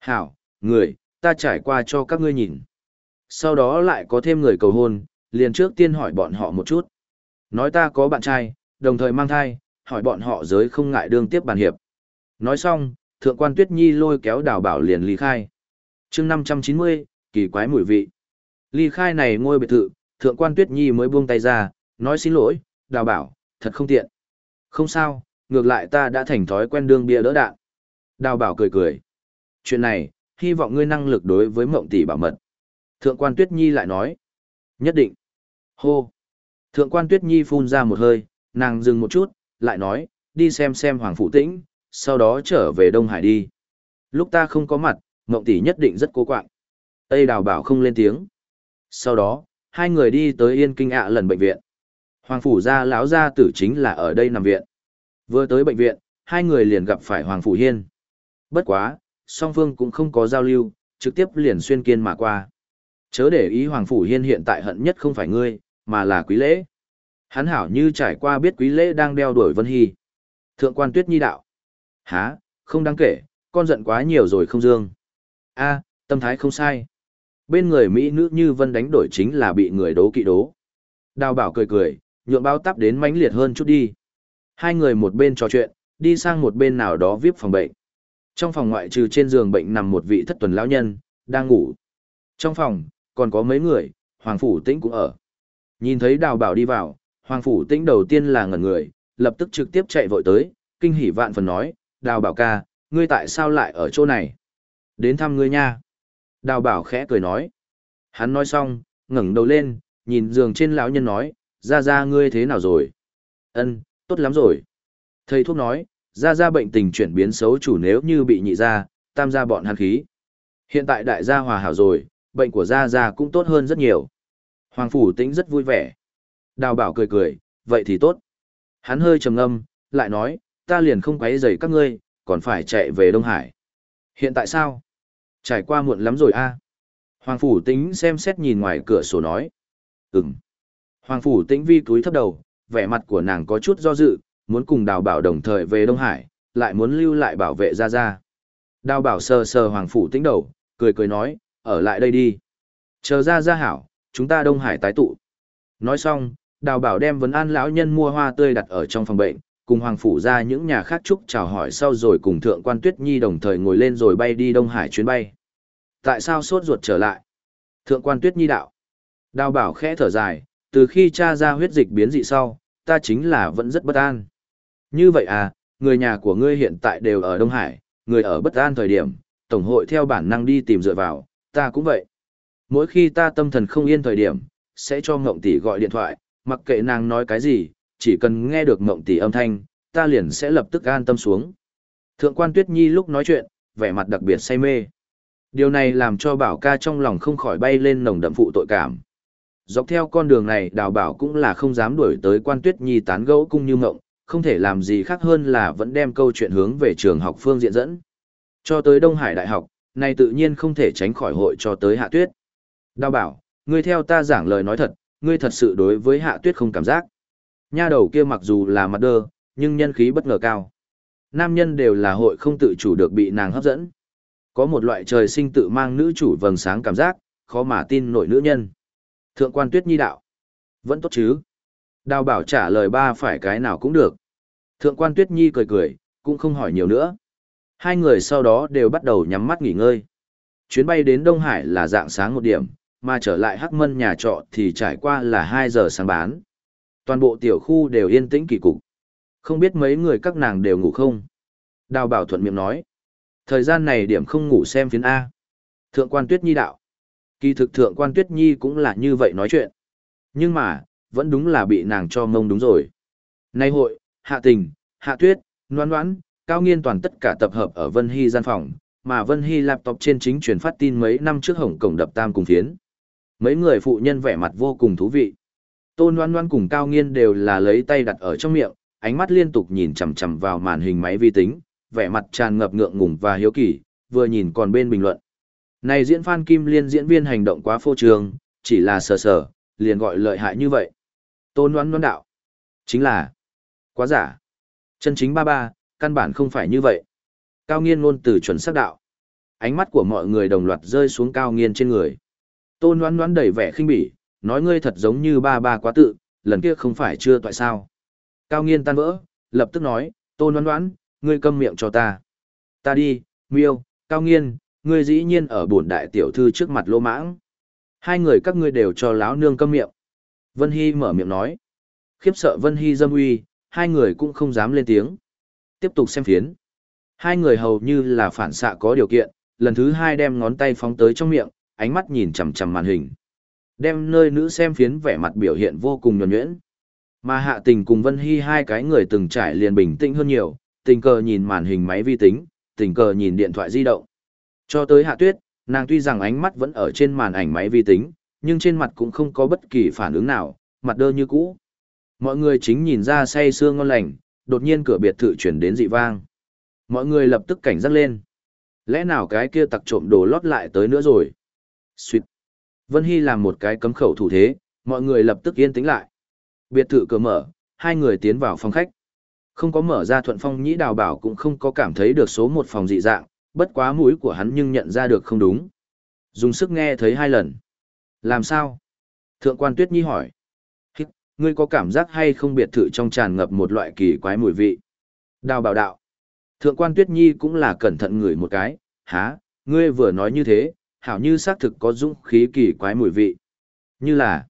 Hảo, người, ta trải qua cho các ngươi nhìn. Sau đó lại có thêm người cầu hôn, liền trước tiên hỏi bọn họ một chút. Nói ta có bạn trai, đồng thời mang thai, hỏi bọn họ giới không ngại đương tiếp bàn hiệp. Nói xong, thượng quan Tuyết Nhi lôi kéo đào bảo liền ly khai. chương 590, kỳ quái mùi vị. Ly khai này ngôi biệt thự, thượng quan Tuyết Nhi mới buông tay ra, nói xin lỗi, đào bảo, thật không tiện. Không sao, ngược lại ta đã thành thói quen đương bia đỡ đạn. Đào bảo cười cười. Chuyện này, hy vọng ngươi năng lực đối với mộng tỷ bảo mật. Thượng quan Tuyết Nhi lại nói. Nhất định. Hô. Thượng quan Tuyết Nhi phun ra một hơi, nàng dừng một chút, lại nói, đi xem xem Hoàng Phụ Tĩnh, sau đó trở về Đông Hải đi. Lúc ta không có mặt, mộng Tỷ nhất định rất cố quạng. Tây Đào bảo không lên tiếng. Sau đó, hai người đi tới Yên Kinh ạ lần bệnh viện. Hoàng Phủ gia lão gia tử chính là ở đây nằm viện. Vừa tới bệnh viện, hai người liền gặp phải Hoàng Phủ Hiên. Bất quá, song phương cũng không có giao lưu, trực tiếp liền xuyên kiên mà qua. Chớ để ý Hoàng Phủ Hiên hiện tại hận nhất không phải ngươi, mà là quý lễ. Hắn hảo như trải qua biết quý lễ đang đeo đuổi Vân Hy. Thượng quan tuyết nhi đạo. Há, không đáng kể, con giận quá nhiều rồi không dương. a tâm thái không sai. Bên người Mỹ nữ như Vân đánh đổi chính là bị người đố kỵ đố. Đào bảo cười cười, nhượng bao tắp đến mãnh liệt hơn chút đi. Hai người một bên trò chuyện, đi sang một bên nào đó viết phòng bệnh. Trong phòng ngoại trừ trên giường bệnh nằm một vị thất tuần lão nhân, đang ngủ. Trong phòng, còn có mấy người, Hoàng Phủ Tĩnh cũng ở. Nhìn thấy đào bảo đi vào, Hoàng Phủ Tĩnh đầu tiên là ngẩn người, lập tức trực tiếp chạy vội tới, kinh hỉ vạn phần nói, đào bảo ca, ngươi tại sao lại ở chỗ này? Đến thăm ngươi nha. Đào bảo khẽ cười nói. Hắn nói xong, ngẩng đầu lên, nhìn giường trên lão nhân nói, ra ra ngươi thế nào rồi? Ân, tốt lắm rồi. Thầy thuốc nói, ra ra bệnh tình chuyển biến xấu chủ nếu như bị nhị ra, tam gia bọn hắn khí. Hiện tại đại gia hòa hảo rồi, bệnh của Gia Gia cũng tốt hơn rất nhiều. Hoàng Phủ Tĩnh rất vui vẻ. Đào bảo cười cười, vậy thì tốt. Hắn hơi trầm ngâm, lại nói, ta liền không quấy rầy các ngươi, còn phải chạy về Đông Hải. Hiện tại sao? Trải qua muộn lắm rồi a. Hoàng Phủ Tĩnh xem xét nhìn ngoài cửa sổ nói. Ừm. Hoàng Phủ Tĩnh vi cúi thấp đầu, vẻ mặt của nàng có chút do dự, muốn cùng đào bảo đồng thời về Đông Hải, lại muốn lưu lại bảo vệ Gia Gia. Đào bảo sờ sờ Hoàng Phủ Tĩnh đầu, cười cười nói, ở lại đây đi. Chờ ra ra hảo, chúng ta Đông Hải tái tụ. Nói xong, đào bảo đem vấn an lão nhân mua hoa tươi đặt ở trong phòng bệnh, cùng hoàng phủ ra những nhà khác chúc chào hỏi sau rồi cùng thượng quan tuyết nhi đồng thời ngồi lên rồi bay đi Đông Hải chuyến bay. Tại sao sốt ruột trở lại? Thượng quan tuyết nhi đạo. Đào bảo khẽ thở dài, từ khi cha ra huyết dịch biến dị sau, ta chính là vẫn rất bất an. Như vậy à, người nhà của ngươi hiện tại đều ở Đông Hải, người ở bất an thời điểm, Tổng hội theo bản năng đi tìm dựa vào, ta cũng vậy. Mỗi khi ta tâm thần không yên thời điểm, sẽ cho Ngộng Tỷ gọi điện thoại, mặc kệ nàng nói cái gì, chỉ cần nghe được Ngộng Tỷ âm thanh, ta liền sẽ lập tức an tâm xuống. Thượng quan Tuyết Nhi lúc nói chuyện, vẻ mặt đặc biệt say mê. Điều này làm cho Bảo ca trong lòng không khỏi bay lên nồng đậm phụ tội cảm. Dọc theo con đường này đào bảo cũng là không dám đuổi tới quan Tuyết Nhi tán gẫu cung như mộng, không thể làm gì khác hơn là vẫn đem câu chuyện hướng về trường học phương diện dẫn. Cho tới Đông Hải Đại học, này tự nhiên không thể tránh khỏi hội cho tới hạ tuyết. Đào bảo, ngươi theo ta giảng lời nói thật, ngươi thật sự đối với hạ tuyết không cảm giác. Nha đầu kia mặc dù là mặt đơ, nhưng nhân khí bất ngờ cao. Nam nhân đều là hội không tự chủ được bị nàng hấp dẫn. Có một loại trời sinh tự mang nữ chủ vầng sáng cảm giác, khó mà tin nổi nữ nhân. Thượng quan tuyết nhi đạo. Vẫn tốt chứ. Đào bảo trả lời ba phải cái nào cũng được. Thượng quan tuyết nhi cười cười, cũng không hỏi nhiều nữa. Hai người sau đó đều bắt đầu nhắm mắt nghỉ ngơi. Chuyến bay đến Đông Hải là dạng sáng một điểm, mà trở lại Hắc Mân nhà trọ thì trải qua là 2 giờ sáng bán. Toàn bộ tiểu khu đều yên tĩnh kỳ cục. Không biết mấy người các nàng đều ngủ không? Đào bảo thuận miệng nói. Thời gian này điểm không ngủ xem phiến A. Thượng quan Tuyết Nhi đạo. Kỳ thực thượng quan Tuyết Nhi cũng là như vậy nói chuyện. Nhưng mà, vẫn đúng là bị nàng cho mông đúng rồi. Nay hội, hạ tình, hạ tuyết, noan noãn, cao nghiên toàn tất cả tập hợp ở Vân Hy gian phòng, mà Vân Hy laptop trên chính truyền phát tin mấy năm trước Hồng Cổng đập tam cùng phiến. Mấy người phụ nhân vẻ mặt vô cùng thú vị. Tôn Loan Loan cùng Cao Nghiên đều là lấy tay đặt ở trong miệng, ánh mắt liên tục nhìn chằm chằm vào màn hình máy vi tính, vẻ mặt tràn ngập ngượng ngùng và hiếu kỳ, vừa nhìn còn bên bình luận. Này diễn Phan Kim Liên diễn viên hành động quá phô trương, chỉ là sờ sờ, liền gọi lợi hại như vậy. Tôn đoán đoán đạo. Chính là quá giả. Chân chính ba ba, căn bản không phải như vậy. Cao nghiên ngôn từ chuẩn xác đạo. Ánh mắt của mọi người đồng loạt rơi xuống cao nghiên trên người. Tôn đoán đoán đầy vẻ khinh bỉ, nói ngươi thật giống như ba ba quá tự, lần kia không phải chưa tại sao. Cao nghiên tan vỡ, lập tức nói, tôn đoán đoán, ngươi câm miệng cho ta. Ta đi, miêu, cao nghiên, ngươi dĩ nhiên ở bổn đại tiểu thư trước mặt lô mãng. Hai người các ngươi đều cho láo nương câm miệng. Vân Hy mở miệng nói. Khiếp sợ Vân Hy dâm uy, hai người cũng không dám lên tiếng. Tiếp tục xem phiến. Hai người hầu như là phản xạ có điều kiện, lần thứ hai đem ngón tay phóng tới trong miệng, ánh mắt nhìn chằm chằm màn hình. Đem nơi nữ xem phiến vẻ mặt biểu hiện vô cùng nhuần nhuyễn. Mà hạ tình cùng Vân Hy hai cái người từng trải liền bình tĩnh hơn nhiều, tình cờ nhìn màn hình máy vi tính, tình cờ nhìn điện thoại di động. Cho tới hạ tuyết, nàng tuy rằng ánh mắt vẫn ở trên màn ảnh máy vi tính, nhưng trên mặt cũng không có bất kỳ phản ứng nào, mặt đơ như cũ. Mọi người chính nhìn ra say sưa ngon lành, đột nhiên cửa biệt thự chuyển đến dị vang. Mọi người lập tức cảnh giác lên. Lẽ nào cái kia tặc trộm đồ lót lại tới nữa rồi? Xuyệt. Vân Hy làm một cái cấm khẩu thủ thế, mọi người lập tức yên tĩnh lại. Biệt thự cửa mở, hai người tiến vào phòng khách. Không có mở ra thuận phong nhĩ đào bảo cũng không có cảm thấy được số một phòng dị dạng, bất quá mũi của hắn nhưng nhận ra được không đúng. Dùng sức nghe thấy hai lần. Làm sao? Thượng quan Tuyết Nhi hỏi. Hít. ngươi có cảm giác hay không biệt thự trong tràn ngập một loại kỳ quái mùi vị. Đào bảo đạo. Thượng quan Tuyết Nhi cũng là cẩn thận ngửi một cái, há, ngươi vừa nói như thế, hảo như xác thực có dũng khí kỳ quái mùi vị. Như là,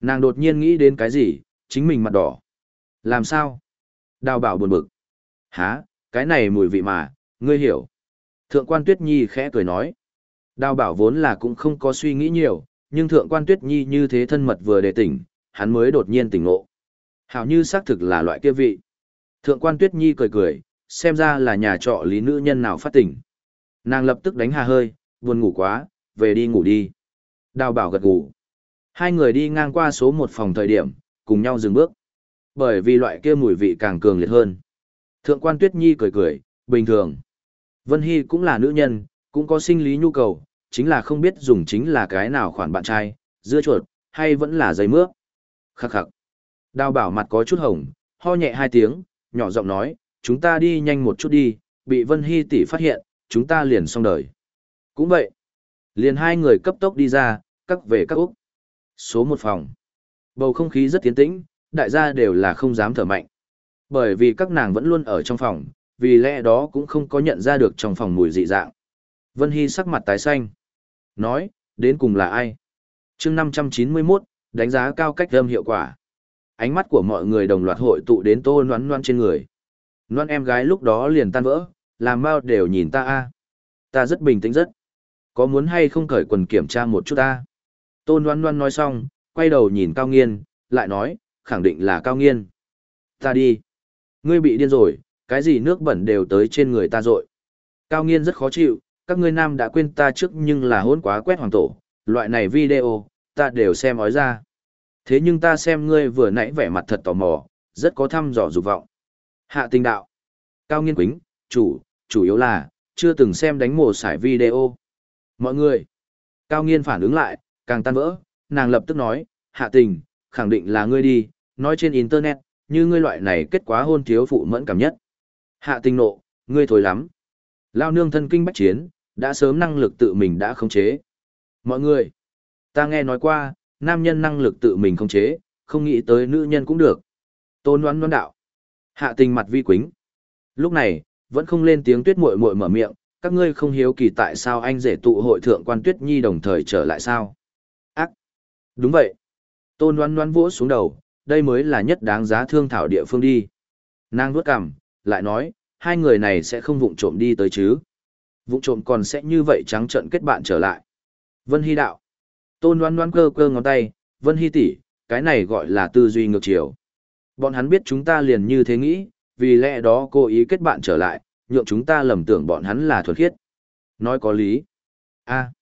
nàng đột nhiên nghĩ đến cái gì, chính mình mặt đỏ. Làm sao? Đào bảo buồn bực. Há, cái này mùi vị mà, ngươi hiểu. Thượng quan Tuyết Nhi khẽ cười nói. Đào bảo vốn là cũng không có suy nghĩ nhiều, nhưng thượng quan Tuyết Nhi như thế thân mật vừa đề tỉnh, hắn mới đột nhiên tỉnh ngộ. Hảo như xác thực là loại kia vị. Thượng quan Tuyết Nhi cười cười, xem ra là nhà trọ lý nữ nhân nào phát tỉnh. Nàng lập tức đánh hà hơi, buồn ngủ quá, về đi ngủ đi. Đào bảo gật ngủ. Hai người đi ngang qua số một phòng thời điểm, cùng nhau dừng bước. Bởi vì loại kia mùi vị càng cường liệt hơn. Thượng quan Tuyết Nhi cười cười, bình thường. Vân Hy cũng là nữ nhân, cũng có sinh lý nhu cầu, chính là không biết dùng chính là cái nào khoản bạn trai, dưa chuột, hay vẫn là giấy mướp. Khắc khắc. Đào bảo mặt có chút hồng, ho nhẹ hai tiếng, nhỏ giọng nói, chúng ta đi nhanh một chút đi, bị Vân Hy tỷ phát hiện, chúng ta liền xong đời. Cũng vậy. Liền hai người cấp tốc đi ra, cắt về các Úc. Số một phòng. Bầu không khí rất tiến tĩnh, đại gia đều là không dám thở mạnh. Bởi vì các nàng vẫn luôn ở trong phòng, vì lẽ đó cũng không có nhận ra được trong phòng mùi dị dạng. Vân Hy sắc mặt tái xanh. Nói, đến cùng là ai? chương 591, đánh giá cao cách âm hiệu quả. Ánh mắt của mọi người đồng loạt hội tụ đến tô noan noan trên người. Noan em gái lúc đó liền tan vỡ, làm bao đều nhìn ta a Ta rất bình tĩnh rất. Có muốn hay không cởi quần kiểm tra một chút ta? Tôn noan noan nói xong, quay đầu nhìn Cao Nghiên, lại nói, khẳng định là Cao Nghiên. Ta đi. Ngươi bị điên rồi, cái gì nước bẩn đều tới trên người ta rồi. Cao Nghiên rất khó chịu, các ngươi nam đã quên ta trước nhưng là hôn quá quét hoàng tổ, loại này video, ta đều xem ói ra. Thế nhưng ta xem ngươi vừa nãy vẻ mặt thật tò mò, rất có thăm dò dục vọng. Hạ tình đạo. Cao Nghiên quính, chủ, chủ yếu là, chưa từng xem đánh mồ sải video. Mọi người. Cao Nghiên phản ứng lại, càng tan vỡ, nàng lập tức nói, hạ tình, khẳng định là ngươi đi, nói trên internet, như ngươi loại này kết quá hôn thiếu phụ mẫn cảm nhất. Hạ tình nộ, ngươi thối lắm. Lao nương thân kinh bách chiến, đã sớm năng lực tự mình đã khống chế. Mọi người, ta nghe nói qua, nam nhân năng lực tự mình khống chế, không nghĩ tới nữ nhân cũng được. Tôn đoán đoán đạo. Hạ tình mặt vi quính. Lúc này, vẫn không lên tiếng tuyết muội muội mở miệng, các ngươi không hiếu kỳ tại sao anh rể tụ hội thượng quan tuyết nhi đồng thời trở lại sao. Ác! Đúng vậy. Tôn đoán đoán vỗ xuống đầu, đây mới là nhất đáng giá thương thảo địa phương đi. Nàng vuốt cằm, lại nói, hai người này sẽ không vụng trộm đi tới chứ. Vụng trộm còn sẽ như vậy trắng trận kết bạn trở lại. Vân Hy đạo. Tôn đoán đoán cơ cơ ngón tay, Vân Hy tỷ, cái này gọi là tư duy ngược chiều. Bọn hắn biết chúng ta liền như thế nghĩ, vì lẽ đó cố ý kết bạn trở lại, nhượng chúng ta lầm tưởng bọn hắn là thuần khiết. Nói có lý. a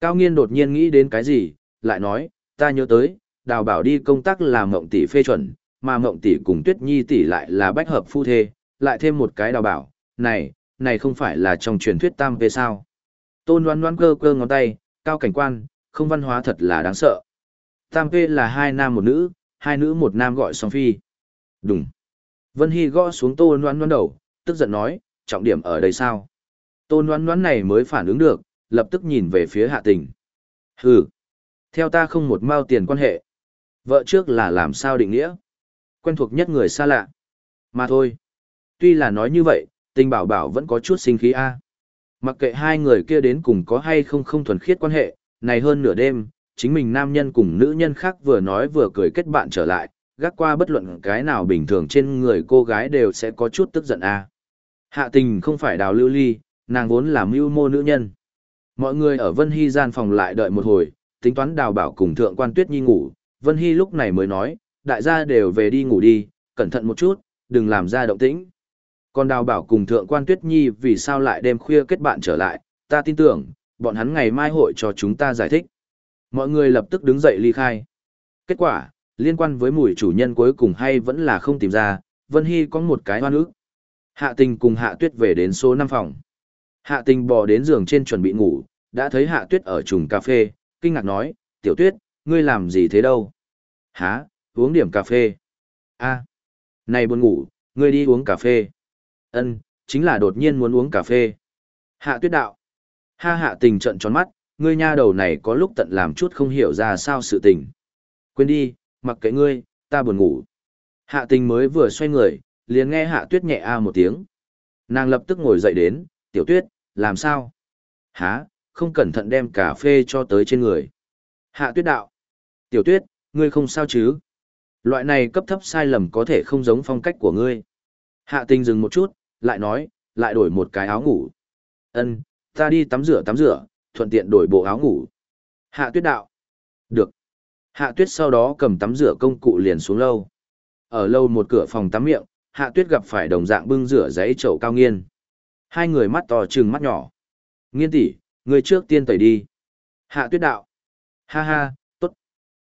Cao Nghiên đột nhiên nghĩ đến cái gì, lại nói, ta nhớ tới, đào bảo đi công tác là mộng tỷ phê chuẩn, mà mộng tỷ cùng tuyết nhi tỷ lại là bách hợp phu thê, lại thêm một cái đào bảo, này, này không phải là trong truyền thuyết tam về sao. Tôn đoán đoán cơ cơ ngón tay, cao cảnh quan, không văn hóa thật là đáng sợ. Tam P là hai nam một nữ, hai nữ một nam gọi song phi. Đúng. Vân Hy gõ xuống tôn đoán đoán đầu, tức giận nói, trọng điểm ở đây sao? tôn đoán đoán này mới phản ứng được, lập tức nhìn về phía hạ tình. Hừ, theo ta không một mao tiền quan hệ. Vợ trước là làm sao định nghĩa? Quen thuộc nhất người xa lạ. Mà thôi. Tuy là nói như vậy, tình bảo bảo vẫn có chút sinh khí a. Mặc kệ hai người kia đến cùng có hay không không thuần khiết quan hệ, này hơn nửa đêm, chính mình nam nhân cùng nữ nhân khác vừa nói vừa cười kết bạn trở lại, gác qua bất luận cái nào bình thường trên người cô gái đều sẽ có chút tức giận a. Hạ tình không phải đào lưu ly, nàng vốn là mưu mô nữ nhân. Mọi người ở Vân Hy gian phòng lại đợi một hồi, tính toán đào bảo cùng thượng quan tuyết nhi ngủ, Vân Hy lúc này mới nói, đại gia đều về đi ngủ đi, cẩn thận một chút, đừng làm ra động tĩnh. Còn đào bảo cùng thượng quan tuyết nhi vì sao lại đêm khuya kết bạn trở lại, ta tin tưởng, bọn hắn ngày mai hội cho chúng ta giải thích. Mọi người lập tức đứng dậy ly khai. Kết quả, liên quan với mùi chủ nhân cuối cùng hay vẫn là không tìm ra, Vân Hy có một cái hoan ức. Hạ tình cùng hạ tuyết về đến số 5 phòng. Hạ tình bò đến giường trên chuẩn bị ngủ, đã thấy hạ tuyết ở trùng cà phê, kinh ngạc nói, tiểu tuyết, ngươi làm gì thế đâu? Hả, uống điểm cà phê. a này buồn ngủ, ngươi đi uống cà phê. Ân, chính là đột nhiên muốn uống cà phê. Hạ tuyết đạo. Ha hạ tình trận tròn mắt, ngươi nha đầu này có lúc tận làm chút không hiểu ra sao sự tình. Quên đi, mặc kệ ngươi, ta buồn ngủ. Hạ tình mới vừa xoay người, liền nghe hạ tuyết nhẹ a à một tiếng. Nàng lập tức ngồi dậy đến, tiểu tuyết, làm sao? Hả, không cẩn thận đem cà phê cho tới trên người. Hạ tuyết đạo. Tiểu tuyết, ngươi không sao chứ? Loại này cấp thấp sai lầm có thể không giống phong cách của ngươi. Hạ tình dừng một chút, lại nói, lại đổi một cái áo ngủ. Ân, ta đi tắm rửa tắm rửa, thuận tiện đổi bộ áo ngủ. Hạ tuyết đạo. Được. Hạ tuyết sau đó cầm tắm rửa công cụ liền xuống lâu. Ở lâu một cửa phòng tắm miệng, hạ tuyết gặp phải đồng dạng bưng rửa giấy chậu cao nghiên. Hai người mắt to trừng mắt nhỏ. Nghiên tỷ, người trước tiên tẩy đi. Hạ tuyết đạo. Ha ha, tốt.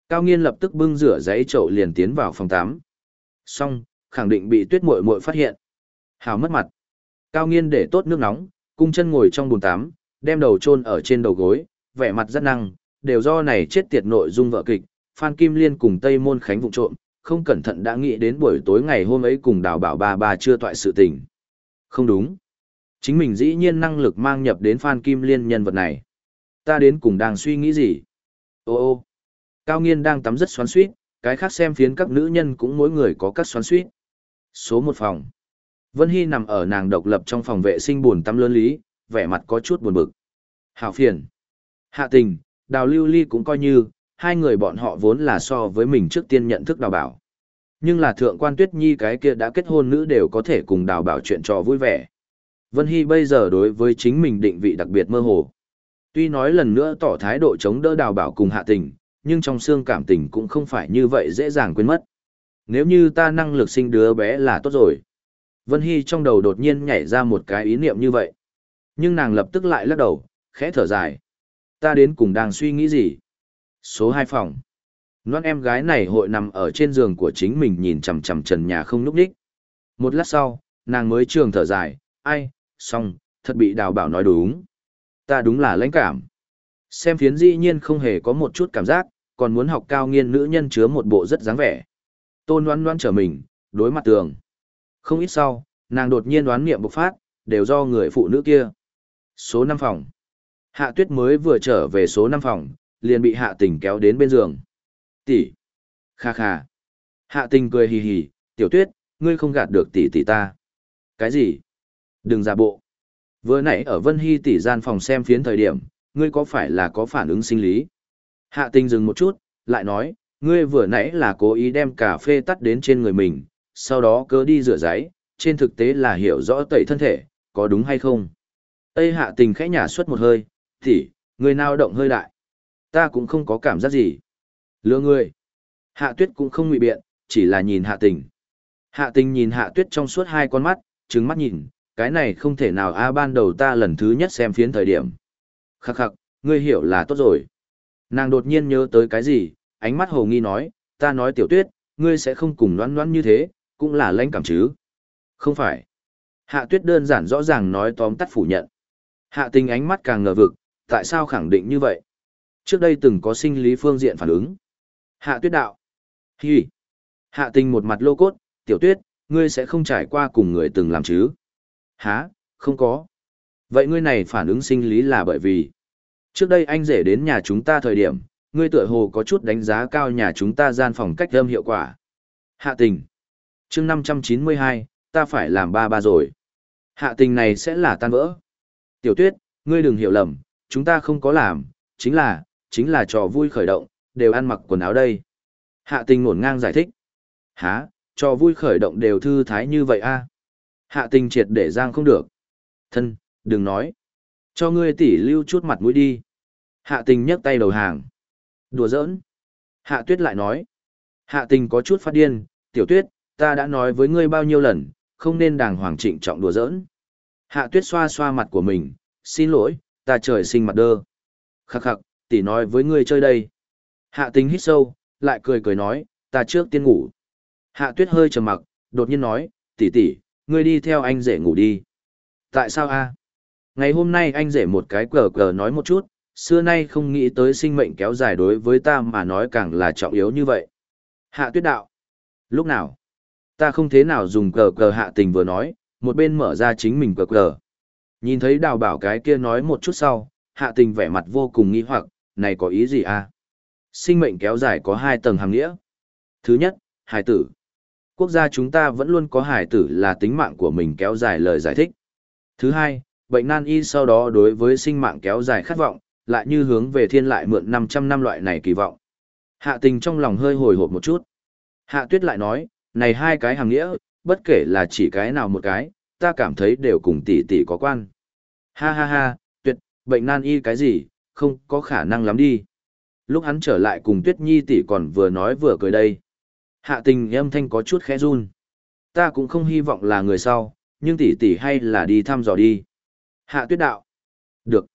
Cao nghiên lập tức bưng rửa giấy chậu liền tiến vào phòng tắm. Xong, khẳng định bị tuyết muội muội phát hiện. Hào mất mặt. Cao nghiên để tốt nước nóng, cung chân ngồi trong bồn tắm, đem đầu chôn ở trên đầu gối, vẻ mặt rất năng, đều do này chết tiệt nội dung vợ kịch, Phan Kim Liên cùng Tây Môn Khánh vụ trộm, không cẩn thận đã nghĩ đến buổi tối ngày hôm ấy cùng đào bảo bà bà chưa toại sự tình. Không đúng. Chính mình dĩ nhiên năng lực mang nhập đến Phan Kim Liên nhân vật này. Ta đến cùng đang suy nghĩ gì? Ô ô. Cao Nghiên đang tắm rất xoắn suýt, cái khác xem phiến các nữ nhân cũng mỗi người có các xoắn suýt. Số một phòng. Vân Hy nằm ở nàng độc lập trong phòng vệ sinh buồn tắm lớn lý, vẻ mặt có chút buồn bực. Hảo phiền. Hạ tình, đào lưu ly cũng coi như, hai người bọn họ vốn là so với mình trước tiên nhận thức đào bảo. Nhưng là thượng quan tuyết nhi cái kia đã kết hôn nữ đều có thể cùng đào bảo chuyện trò vui vẻ. Vân Hy bây giờ đối với chính mình định vị đặc biệt mơ hồ. Tuy nói lần nữa tỏ thái độ chống đỡ đào bảo cùng hạ tình, nhưng trong xương cảm tình cũng không phải như vậy dễ dàng quên mất. Nếu như ta năng lực sinh đứa bé là tốt rồi. Vân Hy trong đầu đột nhiên nhảy ra một cái ý niệm như vậy. Nhưng nàng lập tức lại lắc đầu, khẽ thở dài. Ta đến cùng đang suy nghĩ gì? Số 2 phòng. Loan em gái này hội nằm ở trên giường của chính mình nhìn chằm chằm trần nhà không núp đích. Một lát sau, nàng mới trường thở dài, ai, xong, thật bị đào bảo nói đúng. Ta đúng là lãnh cảm. Xem phiến dĩ nhiên không hề có một chút cảm giác, còn muốn học cao nghiên nữ nhân chứa một bộ rất dáng vẻ. Tôn đoán đoán trở mình, đối mặt tường. Không ít sau, nàng đột nhiên đoán niệm bộc phát, đều do người phụ nữ kia. Số 5 phòng. Hạ tuyết mới vừa trở về số 5 phòng, liền bị hạ tình kéo đến bên giường. Tỷ. Kha kha. Hạ tình cười hì hì, tiểu tuyết, ngươi không gạt được tỷ tỷ ta. Cái gì? Đừng giả bộ. Vừa nãy ở Vân Hy tỷ gian phòng xem phiến thời điểm, ngươi có phải là có phản ứng sinh lý? Hạ tình dừng một chút, lại nói, ngươi vừa nãy là cố ý đem cà phê tắt đến trên người mình, sau đó cứ đi rửa giấy, trên thực tế là hiểu rõ tẩy thân thể, có đúng hay không? Tây hạ tình khẽ nhả suốt một hơi, thì người nào động hơi đại. Ta cũng không có cảm giác gì. Lừa ngươi. Hạ tuyết cũng không ngụy biện, chỉ là nhìn hạ tình. Hạ tình nhìn hạ tuyết trong suốt hai con mắt, trứng mắt nhìn, cái này không thể nào a ban đầu ta lần thứ nhất xem phiến thời điểm. Khắc khắc, ngươi hiểu là tốt rồi. Nàng đột nhiên nhớ tới cái gì, ánh mắt hồ nghi nói, ta nói tiểu tuyết, ngươi sẽ không cùng loãn loãn như thế, cũng là lãnh cảm chứ. Không phải. Hạ tuyết đơn giản rõ ràng nói tóm tắt phủ nhận. Hạ tình ánh mắt càng ngờ vực, tại sao khẳng định như vậy? Trước đây từng có sinh lý phương diện phản ứng. Hạ tuyết đạo. Hi. Hạ tình một mặt lô cốt, tiểu tuyết, ngươi sẽ không trải qua cùng người từng làm chứ? Hả, không có. Vậy ngươi này phản ứng sinh lý là bởi vì trước đây anh rể đến nhà chúng ta thời điểm, ngươi tựa hồ có chút đánh giá cao nhà chúng ta gian phòng cách âm hiệu quả. Hạ tình chương 592, ta phải làm ba ba rồi. Hạ tình này sẽ là tan vỡ. Tiểu tuyết, ngươi đừng hiểu lầm, chúng ta không có làm, chính là, chính là trò vui khởi động, đều ăn mặc quần áo đây. Hạ tình ngổn ngang giải thích. Hả, trò vui khởi động đều thư thái như vậy a Hạ tình triệt để giang không được. Thân, đừng nói. Cho ngươi tỉ lưu chút mặt mũi đi. Hạ tình nhấc tay đầu hàng. Đùa giỡn. Hạ tuyết lại nói. Hạ tình có chút phát điên, tiểu tuyết, ta đã nói với ngươi bao nhiêu lần, không nên đàng hoàng trịnh trọng đùa giỡn. Hạ tuyết xoa xoa mặt của mình, xin lỗi, ta trời sinh mặt đơ. Khắc khắc, tỷ nói với ngươi chơi đây. Hạ tính hít sâu, lại cười cười nói, ta trước tiên ngủ. Hạ tuyết hơi trầm mặc, đột nhiên nói, tỷ tỷ, ngươi đi theo anh rể ngủ đi. Tại sao a? Ngày hôm nay anh rể một cái cờ cờ nói một chút, xưa nay không nghĩ tới sinh mệnh kéo dài đối với ta mà nói càng là trọng yếu như vậy. Hạ tuyết đạo. Lúc nào? Ta không thế nào dùng cờ cờ hạ tình vừa nói, một bên mở ra chính mình cờ cờ. Nhìn thấy đào bảo cái kia nói một chút sau, hạ tình vẻ mặt vô cùng nghi hoặc, này có ý gì à Sinh mệnh kéo dài có hai tầng hàng nghĩa. Thứ nhất, hải tử. Quốc gia chúng ta vẫn luôn có hải tử là tính mạng của mình kéo dài lời giải thích. Thứ hai, bệnh nan y sau đó đối với sinh mạng kéo dài khát vọng, lại như hướng về thiên lại mượn 500 năm loại này kỳ vọng. Hạ tình trong lòng hơi hồi hộp một chút. Hạ tuyết lại nói, này hai cái hàng nghĩa, bất kể là chỉ cái nào một cái, ta cảm thấy đều cùng tỷ tỷ có quan. Ha ha ha, tuyệt, bệnh nan y cái gì, không có khả năng lắm đi. Lúc hắn trở lại cùng tuyết nhi tỷ còn vừa nói vừa cười đây. Hạ tình âm thanh có chút khẽ run. Ta cũng không hy vọng là người sau, nhưng tỷ tỷ hay là đi thăm dò đi. Hạ tuyết đạo. Được.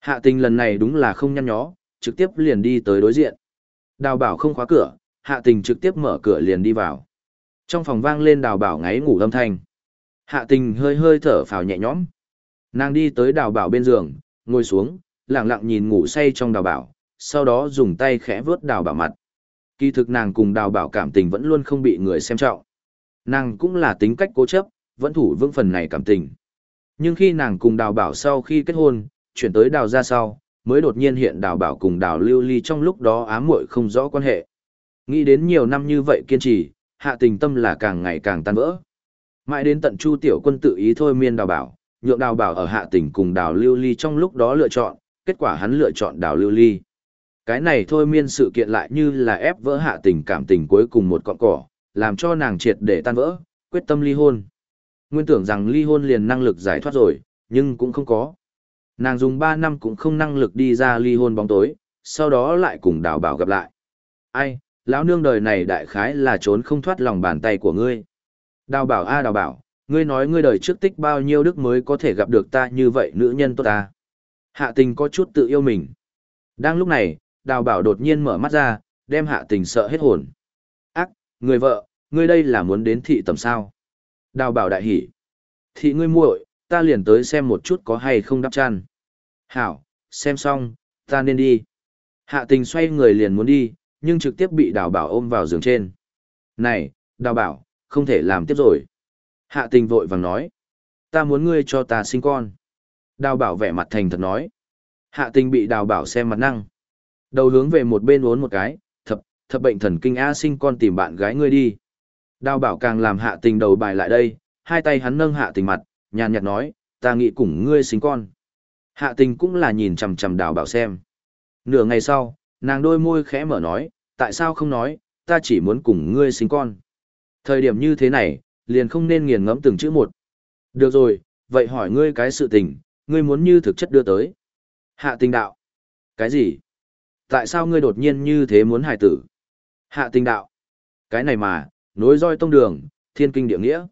Hạ tình lần này đúng là không nhăn nhó, trực tiếp liền đi tới đối diện. Đào bảo không khóa cửa, hạ tình trực tiếp mở cửa liền đi vào. Trong phòng vang lên đào bảo ngáy ngủ âm thanh. Hạ tình hơi hơi thở phào nhẹ nhõm. Nàng đi tới đào bảo bên giường, ngồi xuống, lặng lặng nhìn ngủ say trong đào bảo, sau đó dùng tay khẽ vớt đào bảo mặt. Kỳ thực nàng cùng đào bảo cảm tình vẫn luôn không bị người xem trọng. Nàng cũng là tính cách cố chấp, vẫn thủ vững phần này cảm tình. Nhưng khi nàng cùng đào bảo sau khi kết hôn, chuyển tới đào ra sau, mới đột nhiên hiện đào bảo cùng đào lưu ly trong lúc đó ám muội không rõ quan hệ. Nghĩ đến nhiều năm như vậy kiên trì, hạ tình tâm là càng ngày càng tan vỡ. Mãi đến tận chu tiểu quân tự ý thôi miên đào bảo, nhượng đào bảo ở hạ tình cùng đào lưu ly trong lúc đó lựa chọn, kết quả hắn lựa chọn đào lưu ly. Cái này thôi miên sự kiện lại như là ép vỡ hạ tình cảm tình cuối cùng một cọng cỏ, làm cho nàng triệt để tan vỡ, quyết tâm ly hôn. Nguyên tưởng rằng ly hôn liền năng lực giải thoát rồi, nhưng cũng không có. Nàng dùng 3 năm cũng không năng lực đi ra ly hôn bóng tối, sau đó lại cùng đào bảo gặp lại. Ai, lão nương đời này đại khái là trốn không thoát lòng bàn tay của ngươi. Đào bảo a đào bảo, ngươi nói ngươi đời trước tích bao nhiêu đức mới có thể gặp được ta như vậy nữ nhân tốt ta. Hạ tình có chút tự yêu mình. Đang lúc này, đào bảo đột nhiên mở mắt ra, đem hạ tình sợ hết hồn. Ác, người vợ, ngươi đây là muốn đến thị tầm sao. Đào bảo đại hỉ. Thị ngươi muội, ta liền tới xem một chút có hay không đắp chăn. Hảo, xem xong, ta nên đi. Hạ tình xoay người liền muốn đi, nhưng trực tiếp bị đào bảo ôm vào giường trên. Này, đào bảo, không thể làm tiếp rồi. Hạ tình vội vàng nói. Ta muốn ngươi cho ta sinh con. Đào bảo vẻ mặt thành thật nói. Hạ tình bị đào bảo xem mặt năng. Đầu hướng về một bên uốn một cái, thập, thập bệnh thần kinh A sinh con tìm bạn gái ngươi đi. Đào bảo càng làm hạ tình đầu bài lại đây, hai tay hắn nâng hạ tình mặt, nhàn nhạt nói, ta nghĩ cùng ngươi sinh con. Hạ tình cũng là nhìn chằm chằm đào bảo xem. Nửa ngày sau, nàng đôi môi khẽ mở nói, tại sao không nói, ta chỉ muốn cùng ngươi sinh con. Thời điểm như thế này, liền không nên nghiền ngẫm từng chữ một. Được rồi, vậy hỏi ngươi cái sự tình, ngươi muốn như thực chất đưa tới. Hạ tình đạo. Cái gì? Tại sao ngươi đột nhiên như thế muốn hài tử? Hạ tình đạo. Cái này mà, nối roi tông đường, thiên kinh địa nghĩa.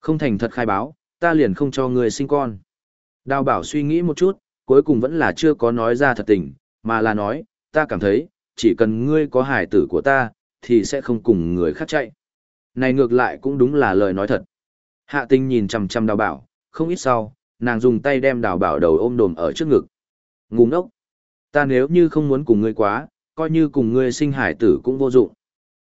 Không thành thật khai báo, ta liền không cho ngươi sinh con. Đào bảo suy nghĩ một chút, cuối cùng vẫn là chưa có nói ra thật tình, mà là nói, ta cảm thấy, chỉ cần ngươi có hài tử của ta, thì sẽ không cùng người khác chạy. Này ngược lại cũng đúng là lời nói thật. Hạ tinh nhìn chằm chằm đào bảo, không ít sau, nàng dùng tay đem đào bảo đầu ôm đồm ở trước ngực. Ngu ngốc! Ta nếu như không muốn cùng ngươi quá, coi như cùng ngươi sinh hải tử cũng vô dụng.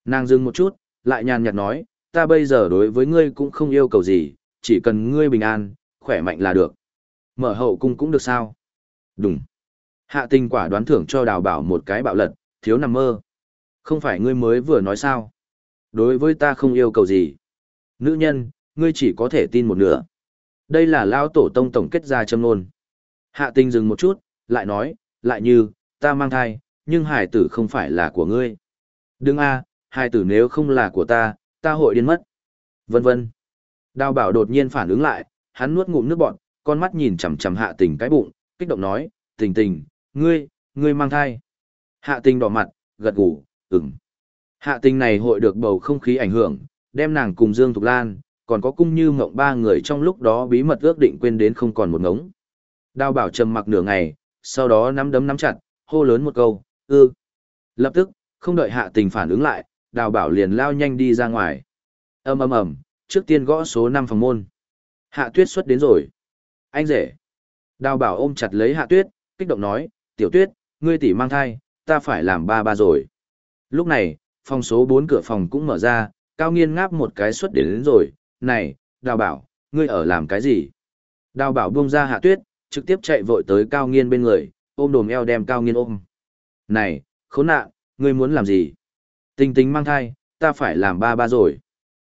Nàng dừng một chút, lại nhàn nhạt nói, ta bây giờ đối với ngươi cũng không yêu cầu gì, chỉ cần ngươi bình an, khỏe mạnh là được. Mở hậu cung cũng được sao? Đúng. Hạ tình quả đoán thưởng cho đào bảo một cái bạo lật, thiếu nằm mơ. Không phải ngươi mới vừa nói sao? Đối với ta không yêu cầu gì. Nữ nhân, ngươi chỉ có thể tin một nửa. Đây là lao tổ tông tổng kết ra châm nôn. Hạ tình dừng một chút, lại nói, lại như, ta mang thai, nhưng hải tử không phải là của ngươi. Đừng a, hải tử nếu không là của ta, ta hội điên mất. Vân vân. Đào bảo đột nhiên phản ứng lại, hắn nuốt ngụm nước bọt, con mắt nhìn chằm chằm hạ tình cái bụng, kích động nói, tình tình, ngươi, ngươi mang thai. Hạ tình đỏ mặt, gật gù, ừm. Hạ tình này hội được bầu không khí ảnh hưởng, đem nàng cùng Dương Thục Lan, còn có cung như mộng ba người trong lúc đó bí mật ước định quên đến không còn một ngống. Đào bảo trầm mặc nửa ngày, sau đó nắm đấm nắm chặt, hô lớn một câu, ư. Lập tức, không đợi hạ tình phản ứng lại, đào bảo liền lao nhanh đi ra ngoài. ầm ầm ầm, trước tiên gõ số 5 phòng môn. Hạ tuyết xuất đến rồi. Anh rể. Đào bảo ôm chặt lấy hạ tuyết, kích động nói, tiểu tuyết, ngươi tỷ mang thai, ta phải làm ba ba rồi. Lúc này, phòng số 4 cửa phòng cũng mở ra, cao nghiên ngáp một cái xuất đến, đến rồi, này, đào bảo, ngươi ở làm cái gì? Đào bảo buông ra hạ tuyết, trực tiếp chạy vội tới cao nghiên bên người, ôm đồm eo đem cao nghiên ôm. Này, khốn nạn, ngươi muốn làm gì? Tình tình mang thai, ta phải làm ba ba rồi.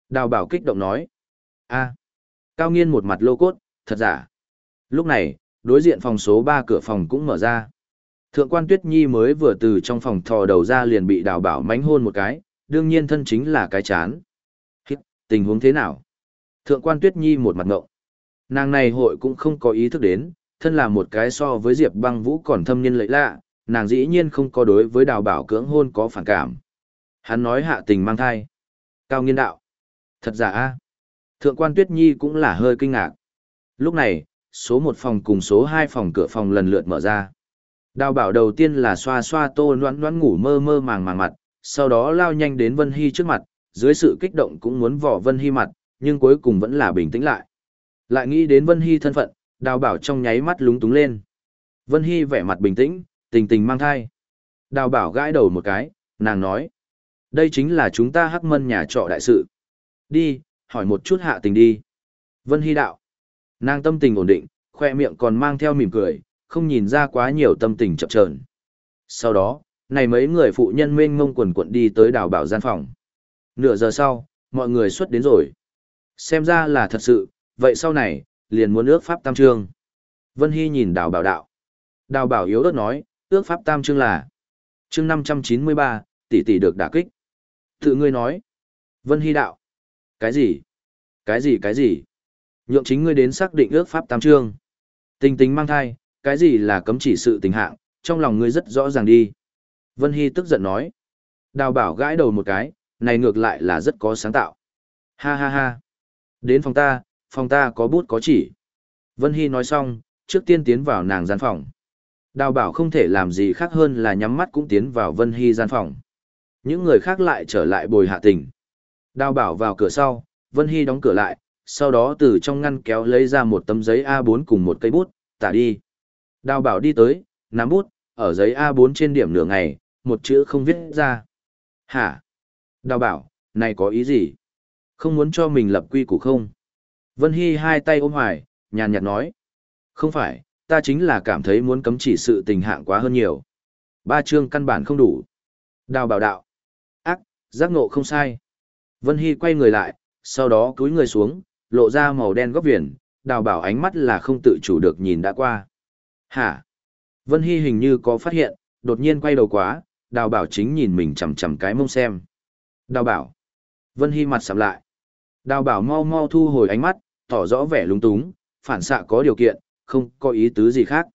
Đào bảo kích động nói. a Cao nghiên một mặt lô cốt, thật giả. Lúc này, đối diện phòng số 3 cửa phòng cũng mở ra. Thượng quan Tuyết Nhi mới vừa từ trong phòng thò đầu ra liền bị đào bảo mánh hôn một cái, đương nhiên thân chính là cái chán. Hít, tình huống thế nào? Thượng quan Tuyết Nhi một mặt ngộng. Nàng này hội cũng không có ý thức đến, thân là một cái so với Diệp băng vũ còn thâm nhân lợi lạ, nàng dĩ nhiên không có đối với đào bảo cưỡng hôn có phản cảm. Hắn nói hạ tình mang thai. Cao nghiên đạo. Thật giả a Thượng quan Tuyết Nhi cũng là hơi kinh ngạc. Lúc này, số một phòng cùng số hai phòng cửa phòng lần lượt mở ra. Đào bảo đầu tiên là xoa xoa tô noãn noãn ngủ mơ mơ màng màng mặt, sau đó lao nhanh đến Vân Hy trước mặt, dưới sự kích động cũng muốn vỏ Vân Hy mặt, nhưng cuối cùng vẫn là bình tĩnh lại. Lại nghĩ đến Vân Hy thân phận, đào bảo trong nháy mắt lúng túng lên. Vân Hy vẻ mặt bình tĩnh, tình tình mang thai. Đào bảo gãi đầu một cái, nàng nói. Đây chính là chúng ta hắc mân nhà trọ đại sự. Đi, hỏi một chút hạ tình đi. Vân Hy đạo. Nàng tâm tình ổn định, khoe miệng còn mang theo mỉm cười, không nhìn ra quá nhiều tâm tình chậm trờn. Sau đó, này mấy người phụ nhân mênh mông quần quận đi tới đào bảo gian phòng. Nửa giờ sau, mọi người xuất đến rồi. Xem ra là thật sự, vậy sau này, liền muốn ước pháp tam trương. Vân Hy nhìn đào bảo đạo. Đào bảo yếu ớt nói, ước pháp tam trương là chương 593, tỷ tỷ được đả kích. Tự ngươi nói. Vân Hy đạo. Cái gì? Cái gì cái gì? Nhượng chính ngươi đến xác định ước pháp tam trương. Tình tình mang thai, cái gì là cấm chỉ sự tình hạng, trong lòng ngươi rất rõ ràng đi. Vân Hy tức giận nói. Đào bảo gãi đầu một cái, này ngược lại là rất có sáng tạo. Ha ha ha. Đến phòng ta, phòng ta có bút có chỉ. Vân Hy nói xong, trước tiên tiến vào nàng gian phòng. Đào bảo không thể làm gì khác hơn là nhắm mắt cũng tiến vào Vân Hy gian phòng. Những người khác lại trở lại bồi hạ tình. Đào bảo vào cửa sau, Vân Hy đóng cửa lại, sau đó từ trong ngăn kéo lấy ra một tấm giấy A4 cùng một cây bút, tả đi. Đào bảo đi tới, nắm bút, ở giấy A4 trên điểm nửa ngày, một chữ không viết ra. Hả? Đào bảo, này có ý gì? Không muốn cho mình lập quy củ không? Vân Hy hai tay ôm hoài, nhàn nhạt nói. Không phải, ta chính là cảm thấy muốn cấm chỉ sự tình hạng quá hơn nhiều. Ba chương căn bản không đủ. Đào bảo đạo. Ác, giác ngộ không sai. Vân Hy quay người lại, sau đó cúi người xuống, lộ ra màu đen góc viền, đào bảo ánh mắt là không tự chủ được nhìn đã qua. Hả? Vân Hy hình như có phát hiện, đột nhiên quay đầu quá, đào bảo chính nhìn mình chầm chầm cái mông xem. Đào bảo. Vân Hy mặt sầm lại. Đào bảo mau mau thu hồi ánh mắt, tỏ rõ vẻ lúng túng, phản xạ có điều kiện, không có ý tứ gì khác.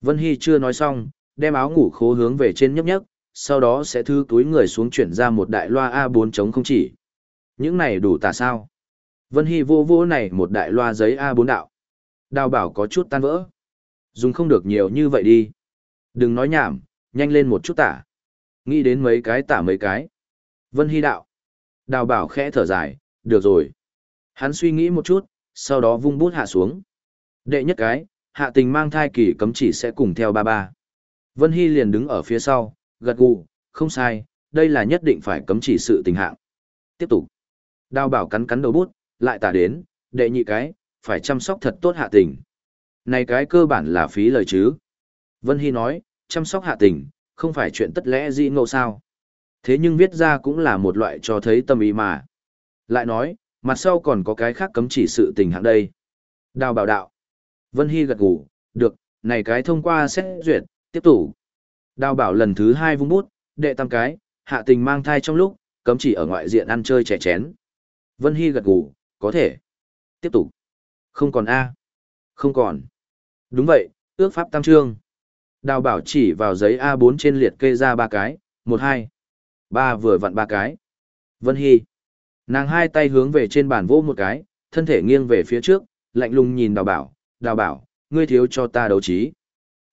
Vân Hy chưa nói xong, đem áo ngủ khố hướng về trên nhấp nhấp, sau đó sẽ thư túi người xuống chuyển ra một đại loa A4 chống không chỉ. Những này đủ tả sao? Vân Hy vô vô này một đại loa giấy A4 đạo. Đào bảo có chút tan vỡ. Dùng không được nhiều như vậy đi. Đừng nói nhảm, nhanh lên một chút tả. Nghĩ đến mấy cái tả mấy cái. Vân Hy đạo. Đào bảo khẽ thở dài, được rồi. Hắn suy nghĩ một chút, sau đó vung bút hạ xuống. Đệ nhất cái, hạ tình mang thai kỳ cấm chỉ sẽ cùng theo ba ba. Vân Hy liền đứng ở phía sau, gật gù, không sai, đây là nhất định phải cấm chỉ sự tình hạng. Tiếp tục. Đào bảo cắn cắn đầu bút, lại tả đến, đệ nhị cái, phải chăm sóc thật tốt hạ tình. Này cái cơ bản là phí lời chứ. Vân Hy nói, chăm sóc hạ tình, không phải chuyện tất lẽ gì ngộ sao. Thế nhưng viết ra cũng là một loại cho thấy tâm ý mà. Lại nói, mặt sau còn có cái khác cấm chỉ sự tình hạng đây. Đào bảo đạo. Vân Hy gật gù, được, này cái thông qua xét duyệt, tiếp tục. Đào bảo lần thứ hai vung bút, đệ tam cái, hạ tình mang thai trong lúc, cấm chỉ ở ngoại diện ăn chơi trẻ chén. Vân Hy gật gù, có thể. Tiếp tục. Không còn A. Không còn. Đúng vậy, ước pháp tam trương. Đào bảo chỉ vào giấy A4 trên liệt kê ra ba cái, một hai. Ba vừa vặn ba cái. Vân Hy. Nàng hai tay hướng về trên bàn vô một cái, thân thể nghiêng về phía trước, lạnh lùng nhìn đào bảo. Đào bảo, ngươi thiếu cho ta đấu trí.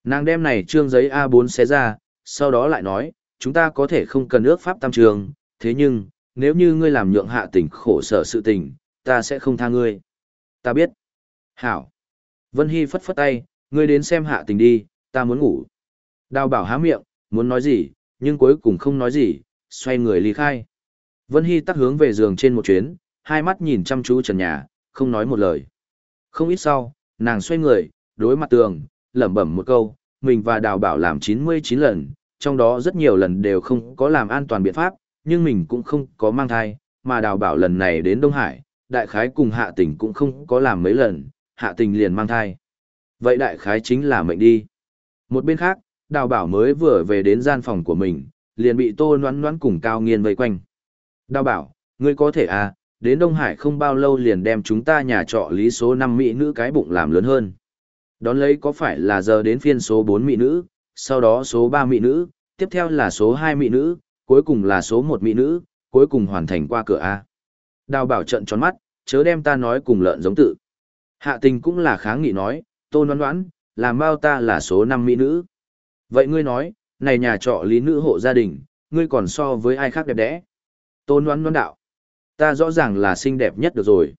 Nàng đem này trương giấy A4 xé ra, sau đó lại nói, chúng ta có thể không cần ước pháp tam trường, thế nhưng, nếu như ngươi làm nhượng hạ tình khổ sở sự tình, ta sẽ không tha ngươi. Ta biết. Hảo. Vân Hy phất phất tay, ngươi đến xem hạ tình đi, ta muốn ngủ. Đào bảo há miệng, muốn nói gì, nhưng cuối cùng không nói gì, xoay người ly khai. Vân Hy tắt hướng về giường trên một chuyến, hai mắt nhìn chăm chú trần nhà, không nói một lời. Không ít sau, nàng xoay người, đối mặt tường, lẩm bẩm một câu, mình và đào bảo làm 99 lần, trong đó rất nhiều lần đều không có làm an toàn biện pháp, nhưng mình cũng không có mang thai, mà đào bảo lần này đến Đông Hải, đại khái cùng hạ tình cũng không có làm mấy lần, hạ tình liền mang thai. Vậy đại khái chính là mệnh đi. Một bên khác, đào bảo mới vừa về đến gian phòng của mình, liền bị tô noán noán cùng cao nghiên vây quanh. Đào bảo, ngươi có thể à, đến Đông Hải không bao lâu liền đem chúng ta nhà trọ lý số 5 mỹ nữ cái bụng làm lớn hơn. Đón lấy có phải là giờ đến phiên số 4 mỹ nữ, sau đó số 3 mỹ nữ, tiếp theo là số 2 mỹ nữ, cuối cùng là số 1 mỹ nữ, cuối cùng hoàn thành qua cửa A. Đào bảo trận tròn mắt, chớ đem ta nói cùng lợn giống tự. Hạ tình cũng là kháng nghị nói, tôn đoán đoán, làm bao ta là số 5 mỹ nữ. Vậy ngươi nói, này nhà trọ lý nữ hộ gia đình, ngươi còn so với ai khác đẹp đẽ. Tôn đoán đoán đạo. Ta rõ ràng là xinh đẹp nhất được rồi.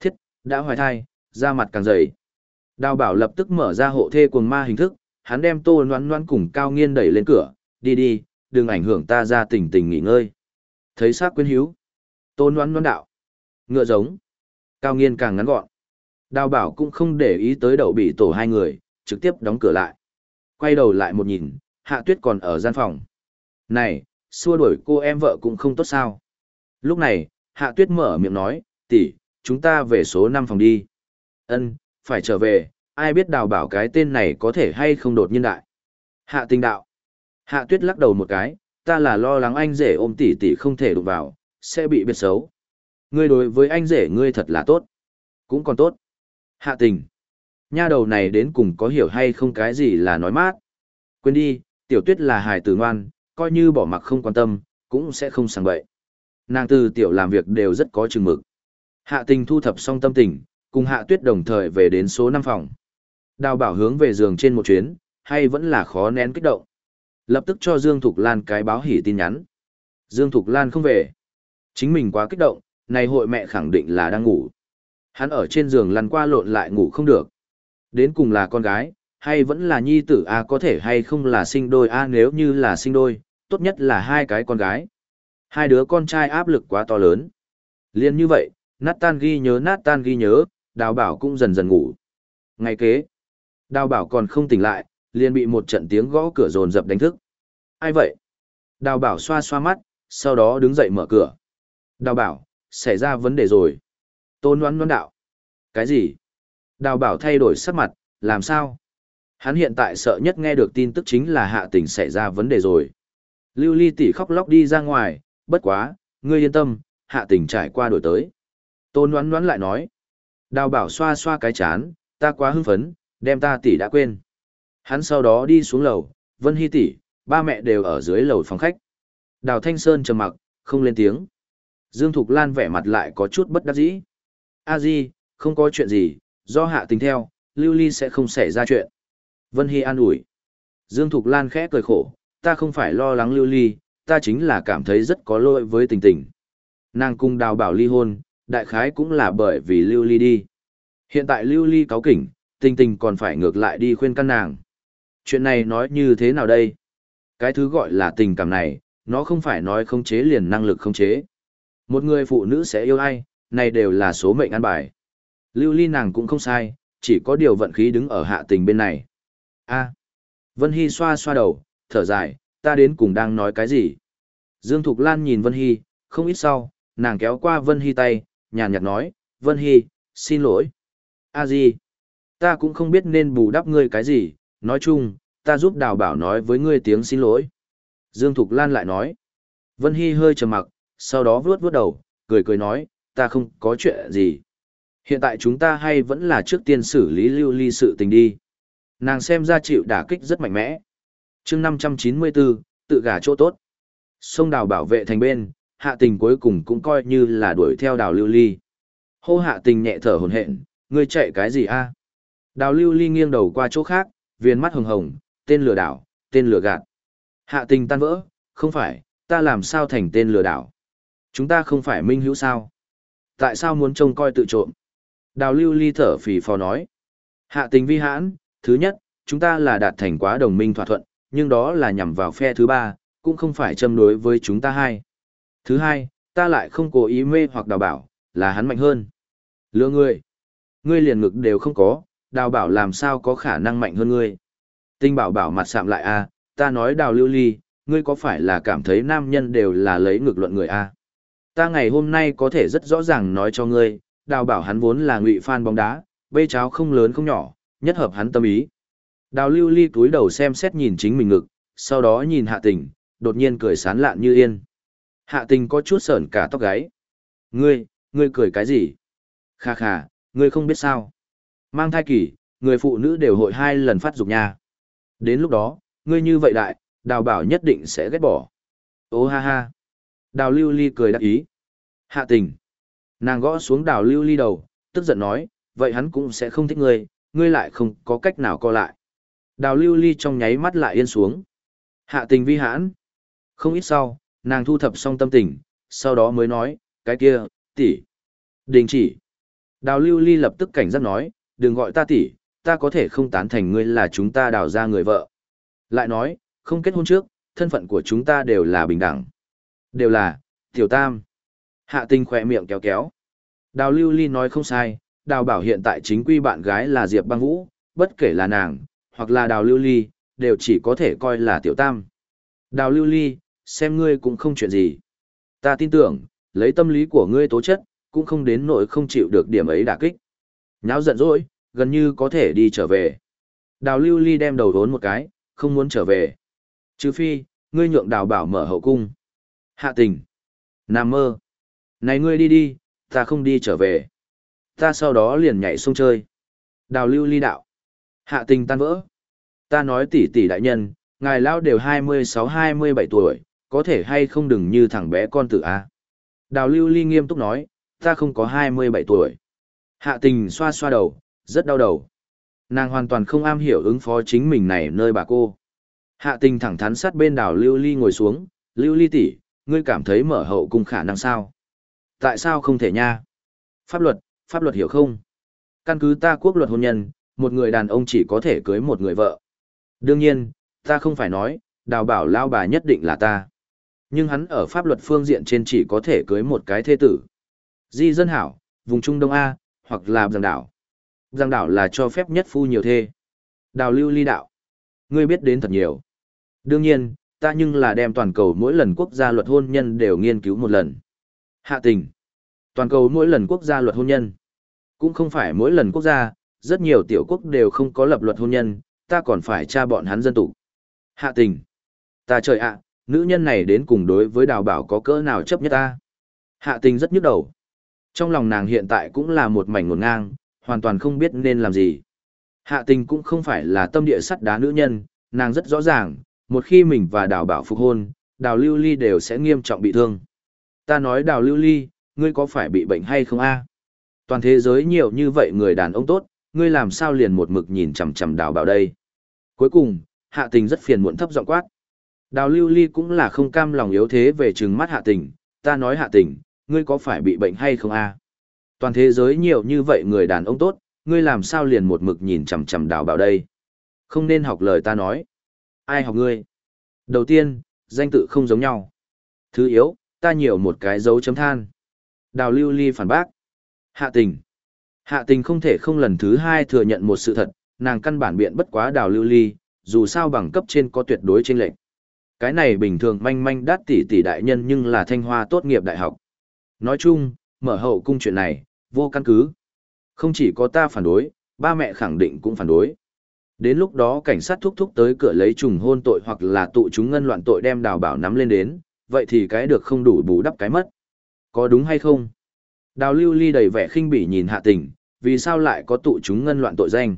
Thiết, đã hoài thai, da mặt càng dày. Đào bảo lập tức mở ra hộ thê cuồng ma hình thức, hắn đem tô noan noan cùng cao nghiên đẩy lên cửa, đi đi, đừng ảnh hưởng ta ra tỉnh tỉnh nghỉ ngơi. Thấy xác quyến hiếu. Tô noan noan đạo. Ngựa giống. Cao nghiên càng ngắn gọn. Đào bảo cũng không để ý tới đậu bị tổ hai người, trực tiếp đóng cửa lại. Quay đầu lại một nhìn, hạ tuyết còn ở gian phòng. Này, xua đuổi cô em vợ cũng không tốt sao. Lúc này, hạ tuyết mở miệng nói, tỷ, chúng ta về số 5 phòng đi. Ân, phải trở về, ai biết đào bảo cái tên này có thể hay không đột nhiên đại. Hạ tình đạo. Hạ tuyết lắc đầu một cái, ta là lo lắng anh rể ôm tỷ tỷ không thể đụng vào, sẽ bị biệt xấu. Ngươi đối với anh rể ngươi thật là tốt. Cũng còn tốt. Hạ tình. Nha đầu này đến cùng có hiểu hay không cái gì là nói mát. Quên đi, tiểu tuyết là hài tử ngoan, coi như bỏ mặc không quan tâm, cũng sẽ không sang bậy. Nàng từ tiểu làm việc đều rất có chừng mực. Hạ tình thu thập xong tâm tình, cùng hạ tuyết đồng thời về đến số 5 phòng. Đào bảo hướng về giường trên một chuyến, hay vẫn là khó nén kích động. Lập tức cho Dương Thục Lan cái báo hỉ tin nhắn. Dương Thục Lan không về. Chính mình quá kích động, này hội mẹ khẳng định là đang ngủ. Hắn ở trên giường lăn qua lộn lại ngủ không được. Đến cùng là con gái, hay vẫn là nhi tử A có thể hay không là sinh đôi A nếu như là sinh đôi, tốt nhất là hai cái con gái. Hai đứa con trai áp lực quá to lớn. Liên như vậy, nát tan ghi nhớ nát tan ghi nhớ, đào bảo cũng dần dần ngủ. Ngày kế, đào bảo còn không tỉnh lại, liền bị một trận tiếng gõ cửa rồn rập đánh thức. Ai vậy? Đào bảo xoa xoa mắt, sau đó đứng dậy mở cửa. Đào bảo, xảy ra vấn đề rồi. Tôn đoán đoán đạo. Cái gì? Đào bảo thay đổi sắc mặt, làm sao? Hắn hiện tại sợ nhất nghe được tin tức chính là hạ tình xảy ra vấn đề rồi. Lưu ly tỷ khóc lóc đi ra ngoài, bất quá, ngươi yên tâm, hạ tình trải qua đổi tới. Tôn đoán đoán lại nói. Đào bảo xoa xoa cái chán, ta quá hưng phấn, đem ta tỷ đã quên. Hắn sau đó đi xuống lầu, Vân Hy tỷ, ba mẹ đều ở dưới lầu phòng khách. Đào Thanh Sơn trầm mặc, không lên tiếng. Dương Thục Lan vẻ mặt lại có chút bất đắc dĩ. A Di, không có chuyện gì, do hạ tình theo, Lưu Ly sẽ không xảy ra chuyện. Vân Hy an ủi. Dương Thục Lan khẽ cười khổ, ta không phải lo lắng Lưu Ly, ta chính là cảm thấy rất có lỗi với tình tình. Nàng cung đào bảo ly hôn, đại khái cũng là bởi vì Lưu Ly đi. Hiện tại Lưu Ly cáu kỉnh, tình tình còn phải ngược lại đi khuyên căn nàng. Chuyện này nói như thế nào đây? Cái thứ gọi là tình cảm này, nó không phải nói không chế liền năng lực không chế. Một người phụ nữ sẽ yêu ai, này đều là số mệnh ăn bài. Lưu Ly nàng cũng không sai, chỉ có điều vận khí đứng ở hạ tình bên này. A. Vân Hy xoa xoa đầu, thở dài, ta đến cùng đang nói cái gì? Dương Thục Lan nhìn Vân Hy, không ít sau, nàng kéo qua Vân Hy tay, nhàn nhạt nói, Vân Hy, xin lỗi. A gì? ta cũng không biết nên bù đắp ngươi cái gì, nói chung, ta giúp đào bảo nói với ngươi tiếng xin lỗi. Dương Thục Lan lại nói. Vân Hy hơi trầm mặc, sau đó vuốt vuốt đầu, cười cười nói, ta không có chuyện gì. Hiện tại chúng ta hay vẫn là trước tiên xử lý lưu ly sự tình đi. Nàng xem ra chịu đả kích rất mạnh mẽ. chương 594, tự gả chỗ tốt. Sông đào bảo vệ thành bên, hạ tình cuối cùng cũng coi như là đuổi theo đào lưu ly. Hô hạ tình nhẹ thở hồn hện, ngươi chạy cái gì a? Đào lưu ly nghiêng đầu qua chỗ khác, viên mắt hồng hồng, tên lừa đảo, tên lừa gạt. Hạ tình tan vỡ, không phải, ta làm sao thành tên lừa đảo. Chúng ta không phải minh hữu sao. Tại sao muốn trông coi tự trộm? Đào lưu ly thở phì phò nói. Hạ tình vi hãn, thứ nhất, chúng ta là đạt thành quá đồng minh thỏa thuận, nhưng đó là nhằm vào phe thứ ba, cũng không phải châm đối với chúng ta hai. Thứ hai, ta lại không cố ý mê hoặc đào bảo, là hắn mạnh hơn. Lừa ngươi. Ngươi liền ngực đều không có, đào bảo làm sao có khả năng mạnh hơn ngươi. Tinh bảo bảo mặt sạm lại a, à, ta nói đào lưu ly, ngươi có phải là cảm thấy nam nhân đều là lấy ngược luận người a? Ta ngày hôm nay có thể rất rõ ràng nói cho ngươi, đào bảo hắn vốn là ngụy fan bóng đá, bê cháo không lớn không nhỏ, nhất hợp hắn tâm ý. Đào lưu ly túi đầu xem xét nhìn chính mình ngực, sau đó nhìn hạ tình, đột nhiên cười sán lạn như yên. Hạ tình có chút sởn cả tóc gáy. Ngươi, ngươi cười cái gì? Kha kha, ngươi không biết sao. Mang thai kỳ, người phụ nữ đều hội hai lần phát dục nha. Đến lúc đó, ngươi như vậy đại, đào bảo nhất định sẽ ghét bỏ. Ô ha ha. Đào lưu ly cười đắc ý. Hạ tình. Nàng gõ xuống đào lưu ly đầu, tức giận nói, vậy hắn cũng sẽ không thích ngươi, ngươi lại không có cách nào co lại. Đào lưu ly trong nháy mắt lại yên xuống. Hạ tình vi hãn. Không ít sau, nàng thu thập xong tâm tình, sau đó mới nói, cái kia, tỷ, Đình chỉ. Đào lưu ly lập tức cảnh giác nói, đừng gọi ta tỷ, ta có thể không tán thành ngươi là chúng ta đào ra người vợ. Lại nói, không kết hôn trước, thân phận của chúng ta đều là bình đẳng. Đều là, tiểu tam. Hạ tình khỏe miệng kéo kéo. Đào lưu ly nói không sai, đào bảo hiện tại chính quy bạn gái là Diệp băng vũ, bất kể là nàng, hoặc là đào lưu ly, đều chỉ có thể coi là tiểu tam. Đào lưu ly, xem ngươi cũng không chuyện gì. Ta tin tưởng, lấy tâm lý của ngươi tố chất, cũng không đến nỗi không chịu được điểm ấy đả kích. Nháo giận dỗi, gần như có thể đi trở về. Đào lưu ly đem đầu đốn một cái, không muốn trở về. Trừ phi, ngươi nhượng đào bảo mở hậu cung. Hạ tình. Nam mơ. Này ngươi đi đi, ta không đi trở về. Ta sau đó liền nhảy sông chơi. Đào lưu ly đạo. Hạ tình tan vỡ. Ta nói tỷ tỷ đại nhân, ngài lao đều 26-27 tuổi, có thể hay không đừng như thằng bé con tử a Đào lưu ly nghiêm túc nói, ta không có 27 tuổi. Hạ tình xoa xoa đầu, rất đau đầu. Nàng hoàn toàn không am hiểu ứng phó chính mình này nơi bà cô. Hạ tình thẳng thắn sát bên đào lưu ly ngồi xuống, lưu ly tỷ, ngươi cảm thấy mở hậu cung khả năng sao? Tại sao không thể nha? Pháp luật, pháp luật hiểu không? Căn cứ ta quốc luật hôn nhân, một người đàn ông chỉ có thể cưới một người vợ. Đương nhiên, ta không phải nói, đào bảo lao bà nhất định là ta. Nhưng hắn ở pháp luật phương diện trên chỉ có thể cưới một cái thê tử. Di dân hảo, vùng Trung Đông A, hoặc là giang đảo. Giang đảo là cho phép nhất phu nhiều thê. Đào lưu ly đạo. Ngươi biết đến thật nhiều. Đương nhiên, ta nhưng là đem toàn cầu mỗi lần quốc gia luật hôn nhân đều nghiên cứu một lần. Hạ tình. Toàn cầu mỗi lần quốc gia luật hôn nhân. Cũng không phải mỗi lần quốc gia, rất nhiều tiểu quốc đều không có lập luật hôn nhân, ta còn phải tra bọn hắn dân tụ. Hạ tình. Ta trời ạ, nữ nhân này đến cùng đối với đào bảo có cỡ nào chấp nhất ta. Hạ tình rất nhức đầu. Trong lòng nàng hiện tại cũng là một mảnh ngổn ngang, hoàn toàn không biết nên làm gì. Hạ tình cũng không phải là tâm địa sắt đá nữ nhân, nàng rất rõ ràng, một khi mình và đào bảo phục hôn, đào lưu ly đều sẽ nghiêm trọng bị thương. Ta nói đào lưu ly, ngươi có phải bị bệnh hay không a? Toàn thế giới nhiều như vậy người đàn ông tốt, ngươi làm sao liền một mực nhìn chằm chằm đào bảo đây. Cuối cùng, hạ tình rất phiền muộn thấp giọng quát. Đào lưu ly cũng là không cam lòng yếu thế về trừng mắt hạ tình, ta nói hạ tình, ngươi có phải bị bệnh hay không a? Toàn thế giới nhiều như vậy người đàn ông tốt, ngươi làm sao liền một mực nhìn chằm chằm đào bảo đây? Không nên học lời ta nói. Ai học ngươi? Đầu tiên, danh tự không giống nhau. Thứ yếu, ta nhiều một cái dấu chấm than. Đào lưu ly phản bác. Hạ tình. Hạ tình không thể không lần thứ hai thừa nhận một sự thật, nàng căn bản biện bất quá đào lưu ly, dù sao bằng cấp trên có tuyệt đối trên lệnh. Cái này bình thường manh manh đắt tỷ tỷ đại nhân nhưng là thanh hoa tốt nghiệp đại học. Nói chung, mở hậu cung chuyện này, vô căn cứ. Không chỉ có ta phản đối, ba mẹ khẳng định cũng phản đối. Đến lúc đó cảnh sát thúc thúc tới cửa lấy trùng hôn tội hoặc là tụ chúng ngân loạn tội đem đào bảo nắm lên đến, vậy thì cái được không đủ bù đắp cái mất. Có đúng hay không? Đào lưu ly đầy vẻ khinh bỉ nhìn hạ tình, vì sao lại có tụ chúng ngân loạn tội danh?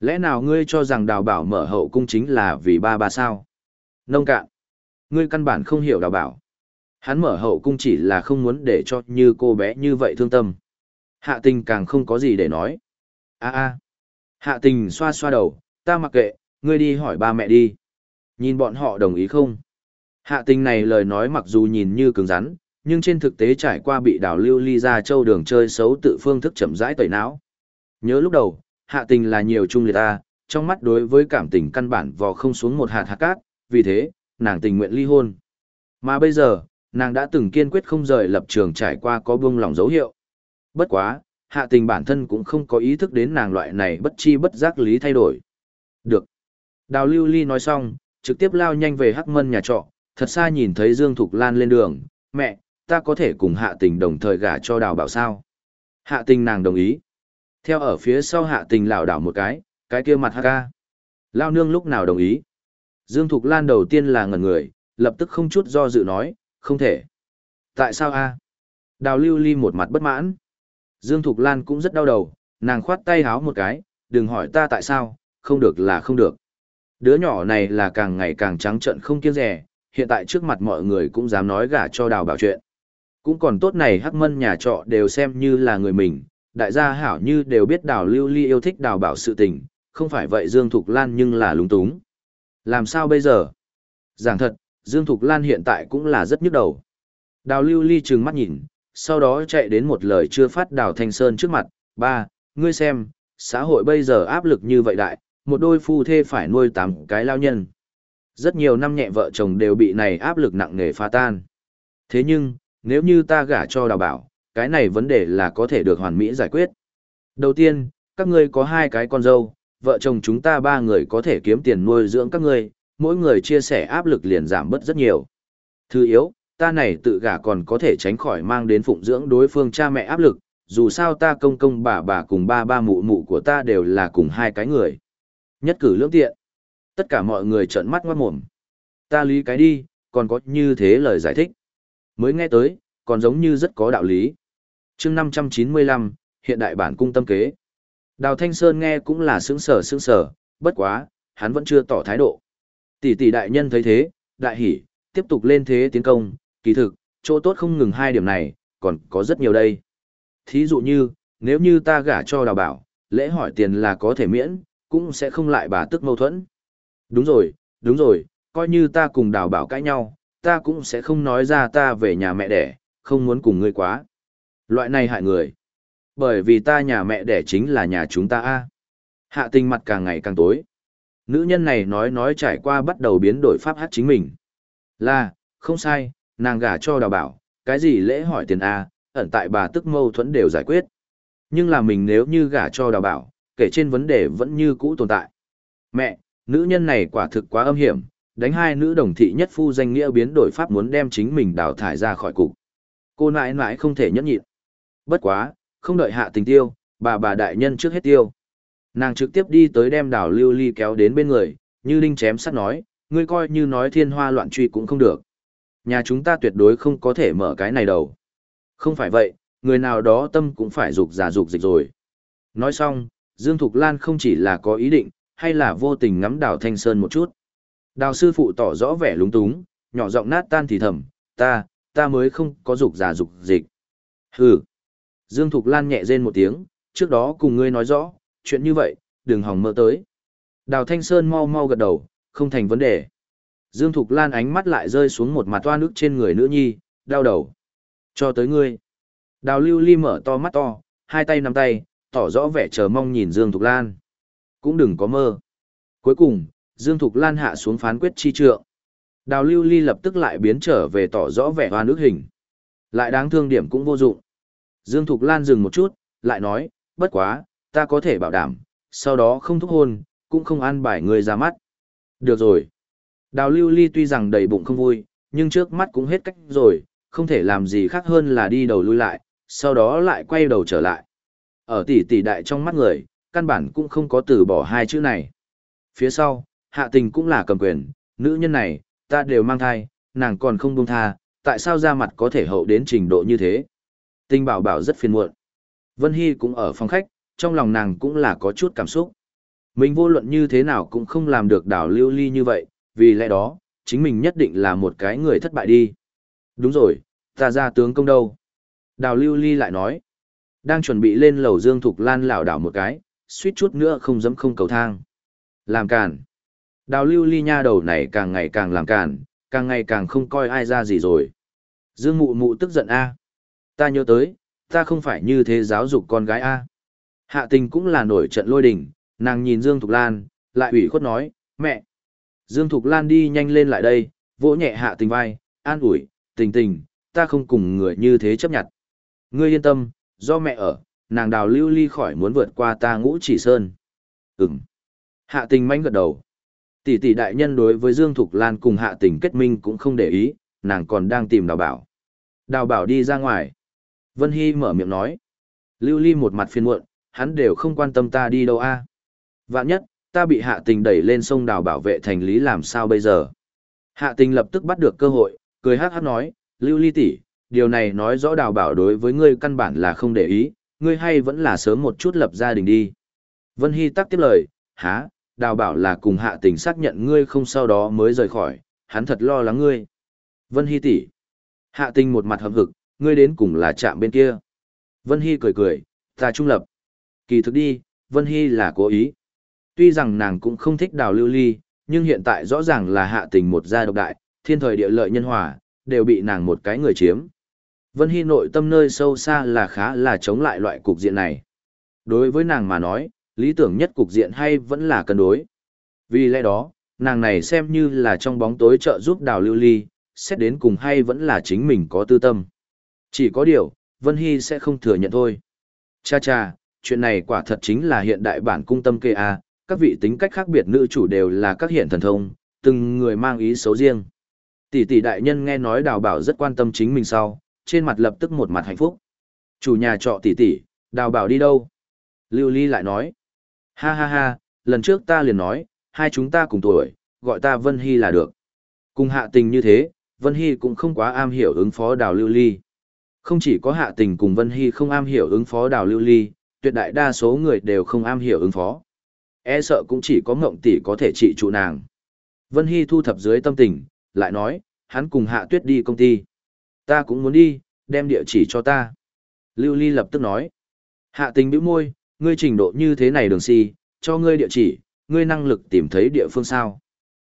Lẽ nào ngươi cho rằng đào bảo mở hậu cung chính là vì ba ba sao? Nông cạn. Ngươi căn bản không hiểu đào bảo. Hắn mở hậu cung chỉ là không muốn để cho như cô bé như vậy thương tâm. Hạ tình càng không có gì để nói. a a Hạ tình xoa xoa đầu, ta mặc kệ, ngươi đi hỏi ba mẹ đi. Nhìn bọn họ đồng ý không? Hạ tình này lời nói mặc dù nhìn như cứng rắn, nhưng trên thực tế trải qua bị đào lưu ly ra châu đường chơi xấu tự phương thức chậm rãi tẩy não. Nhớ lúc đầu, hạ tình là nhiều trung liệt ta, trong mắt đối với cảm tình căn bản vò không xuống một hạt hạt cát, vì thế, nàng tình nguyện ly hôn. Mà bây giờ, nàng đã từng kiên quyết không rời lập trường trải qua có buông lòng dấu hiệu. Bất quá, hạ tình bản thân cũng không có ý thức đến nàng loại này bất chi bất giác lý thay đổi. Được. Đào lưu ly nói xong, trực tiếp lao nhanh về hắc mân nhà trọ, Thật xa nhìn thấy Dương Thục Lan lên đường, mẹ, ta có thể cùng hạ tình đồng thời gả cho đào bảo sao. Hạ tình nàng đồng ý. Theo ở phía sau hạ tình lảo đảo một cái, cái kia mặt hắc ca. Lao nương lúc nào đồng ý. Dương Thục Lan đầu tiên là ngẩn người, lập tức không chút do dự nói, không thể. Tại sao a? Đào lưu ly một mặt bất mãn. Dương Thục Lan cũng rất đau đầu, nàng khoát tay háo một cái, đừng hỏi ta tại sao, không được là không được. Đứa nhỏ này là càng ngày càng trắng trợn không kiêng rẻ, hiện tại trước mặt mọi người cũng dám nói gả cho đào bảo chuyện. Cũng còn tốt này hắc mân nhà trọ đều xem như là người mình, đại gia hảo như đều biết đào lưu ly yêu thích đào bảo sự tình, không phải vậy Dương Thục Lan nhưng là lúng túng. Làm sao bây giờ? Giảng thật, Dương Thục Lan hiện tại cũng là rất nhức đầu. Đào lưu ly trừng mắt nhìn, sau đó chạy đến một lời chưa phát đào thanh sơn trước mặt, ba, ngươi xem, xã hội bây giờ áp lực như vậy đại, một đôi phu thê phải nuôi tám cái lao nhân. Rất nhiều năm nhẹ vợ chồng đều bị này áp lực nặng nề phá tan. Thế nhưng, nếu như ta gả cho đào bảo, cái này vấn đề là có thể được hoàn mỹ giải quyết. Đầu tiên, các ngươi có hai cái con dâu, vợ chồng chúng ta ba người có thể kiếm tiền nuôi dưỡng các ngươi, mỗi người chia sẻ áp lực liền giảm bớt rất nhiều. Thứ yếu, ta này tự gả còn có thể tránh khỏi mang đến phụng dưỡng đối phương cha mẹ áp lực, dù sao ta công công bà bà cùng ba ba mụ mụ của ta đều là cùng hai cái người. Nhất cử lưỡng tiện. Tất cả mọi người trợn mắt ngoát mồm. Ta lý cái đi, còn có như thế lời giải thích. Mới nghe tới, còn giống như rất có đạo lý. chương 595, hiện đại bản cung tâm kế. Đào Thanh Sơn nghe cũng là sướng sở sướng sở, bất quá, hắn vẫn chưa tỏ thái độ. Tỷ tỷ đại nhân thấy thế, đại hỉ, tiếp tục lên thế tiến công, kỳ thực, chỗ tốt không ngừng hai điểm này, còn có rất nhiều đây. Thí dụ như, nếu như ta gả cho đào bảo, lễ hỏi tiền là có thể miễn, cũng sẽ không lại bà tức mâu thuẫn. Đúng rồi, đúng rồi, coi như ta cùng đào bảo cãi nhau, ta cũng sẽ không nói ra ta về nhà mẹ đẻ, không muốn cùng ngươi quá. Loại này hại người. Bởi vì ta nhà mẹ đẻ chính là nhà chúng ta a. Hạ tình mặt càng ngày càng tối. Nữ nhân này nói nói trải qua bắt đầu biến đổi pháp hát chính mình. Là, không sai, nàng gả cho đào bảo, cái gì lễ hỏi tiền A, ẩn tại bà tức mâu thuẫn đều giải quyết. Nhưng là mình nếu như gả cho đào bảo, kể trên vấn đề vẫn như cũ tồn tại. Mẹ, nữ nhân này quả thực quá âm hiểm, đánh hai nữ đồng thị nhất phu danh nghĩa biến đổi pháp muốn đem chính mình đào thải ra khỏi cục. Cô nãi nãi không thể nhẫn nhịn. Bất quá, không đợi hạ tình tiêu, bà bà đại nhân trước hết tiêu. Nàng trực tiếp đi tới đem đào lưu ly kéo đến bên người, như linh chém sắt nói, ngươi coi như nói thiên hoa loạn truy cũng không được. Nhà chúng ta tuyệt đối không có thể mở cái này đầu. Không phải vậy, người nào đó tâm cũng phải dục giả dục dịch rồi. Nói xong, Dương Thục Lan không chỉ là có ý định, hay là vô tình ngắm đào Thanh Sơn một chút. Đào sư phụ tỏ rõ vẻ lúng túng, nhỏ giọng nát tan thì thầm, ta, ta mới không có dục giả dục dịch. Hừ. Dương Thục Lan nhẹ rên một tiếng, trước đó cùng ngươi nói rõ, chuyện như vậy, đừng hỏng mơ tới. Đào Thanh Sơn mau mau gật đầu, không thành vấn đề. Dương Thục Lan ánh mắt lại rơi xuống một mặt toa nước trên người nữ nhi, đau đầu. Cho tới ngươi. Đào Lưu Ly mở to mắt to, hai tay nắm tay, tỏ rõ vẻ chờ mong nhìn Dương Thục Lan. Cũng đừng có mơ. Cuối cùng, Dương Thục Lan hạ xuống phán quyết chi trượng. Đào Lưu Ly lập tức lại biến trở về tỏ rõ vẻ hoa nước hình. Lại đáng thương điểm cũng vô dụng. Dương Thục Lan dừng một chút, lại nói, bất quá, ta có thể bảo đảm, sau đó không thúc hôn, cũng không an bài người ra mắt. Được rồi. Đào lưu ly tuy rằng đầy bụng không vui, nhưng trước mắt cũng hết cách rồi, không thể làm gì khác hơn là đi đầu lui lại, sau đó lại quay đầu trở lại. Ở tỷ tỷ đại trong mắt người, căn bản cũng không có từ bỏ hai chữ này. Phía sau, hạ tình cũng là cầm quyền, nữ nhân này, ta đều mang thai, nàng còn không buông tha, tại sao ra mặt có thể hậu đến trình độ như thế. Tình bảo bảo rất phiền muộn. Vân Hy cũng ở phòng khách, trong lòng nàng cũng là có chút cảm xúc. Mình vô luận như thế nào cũng không làm được đảo lưu ly như vậy, vì lẽ đó, chính mình nhất định là một cái người thất bại đi. Đúng rồi, ta ra tướng công đâu. Đào lưu ly lại nói. Đang chuẩn bị lên lầu dương thục lan lảo đảo một cái, suýt chút nữa không dẫm không cầu thang. Làm càn. Đào lưu ly nha đầu này càng ngày càng làm càn, càng ngày càng không coi ai ra gì rồi. Dương mụ mụ tức giận a. Ta nhớ tới, ta không phải như thế giáo dục con gái a. Hạ tình cũng là nổi trận lôi đình, nàng nhìn Dương Thục Lan, lại ủy khuất nói, mẹ. Dương Thục Lan đi nhanh lên lại đây, vỗ nhẹ hạ tình vai, an ủi, tình tình, ta không cùng người như thế chấp nhận. Ngươi yên tâm, do mẹ ở, nàng đào lưu ly khỏi muốn vượt qua ta ngũ chỉ sơn. Ừm. Hạ tình manh gật đầu. Tỷ tỷ đại nhân đối với Dương Thục Lan cùng hạ tình kết minh cũng không để ý, nàng còn đang tìm đào bảo. Đào bảo đi ra ngoài. Vân Hy mở miệng nói. Lưu Ly một mặt phiền muộn, hắn đều không quan tâm ta đi đâu a. Vạn nhất, ta bị hạ tình đẩy lên sông đào bảo vệ thành lý làm sao bây giờ. Hạ tình lập tức bắt được cơ hội, cười hát hát nói, Lưu Ly tỷ, điều này nói rõ đào bảo đối với ngươi căn bản là không để ý, ngươi hay vẫn là sớm một chút lập gia đình đi. Vân Hy tắc tiếp lời, há, đào bảo là cùng hạ tình xác nhận ngươi không sau đó mới rời khỏi, hắn thật lo lắng ngươi. Vân Hy tỷ, hạ tình một mặt hậm hực, ngươi đến cùng là chạm bên kia. Vân Hy cười cười, ta trung lập. Kỳ thực đi, Vân Hy là cố ý. Tuy rằng nàng cũng không thích đào lưu ly, nhưng hiện tại rõ ràng là hạ tình một gia độc đại, thiên thời địa lợi nhân hòa, đều bị nàng một cái người chiếm. Vân Hy nội tâm nơi sâu xa là khá là chống lại loại cục diện này. Đối với nàng mà nói, lý tưởng nhất cục diện hay vẫn là cân đối. Vì lẽ đó, nàng này xem như là trong bóng tối trợ giúp đào lưu ly, xét đến cùng hay vẫn là chính mình có tư tâm. Chỉ có điều, Vân Hy sẽ không thừa nhận thôi. Cha cha, chuyện này quả thật chính là hiện đại bản cung tâm kê a, các vị tính cách khác biệt nữ chủ đều là các hiện thần thông, từng người mang ý xấu riêng. Tỷ tỷ đại nhân nghe nói đào bảo rất quan tâm chính mình sau, trên mặt lập tức một mặt hạnh phúc. Chủ nhà trọ tỷ tỷ, đào bảo đi đâu? Lưu Ly lại nói. Ha ha ha, lần trước ta liền nói, hai chúng ta cùng tuổi, gọi ta Vân Hy là được. Cùng hạ tình như thế, Vân Hy cũng không quá am hiểu ứng phó đào Lưu Ly. Không chỉ có hạ tình cùng Vân Hy không am hiểu ứng phó đào Lưu Ly, tuyệt đại đa số người đều không am hiểu ứng phó. E sợ cũng chỉ có ngộng tỷ có thể trị trụ nàng. Vân Hy thu thập dưới tâm tình, lại nói, hắn cùng hạ tuyết đi công ty. Ta cũng muốn đi, đem địa chỉ cho ta. Lưu Ly lập tức nói. Hạ tình bĩu môi, ngươi trình độ như thế này đường si, cho ngươi địa chỉ, ngươi năng lực tìm thấy địa phương sao.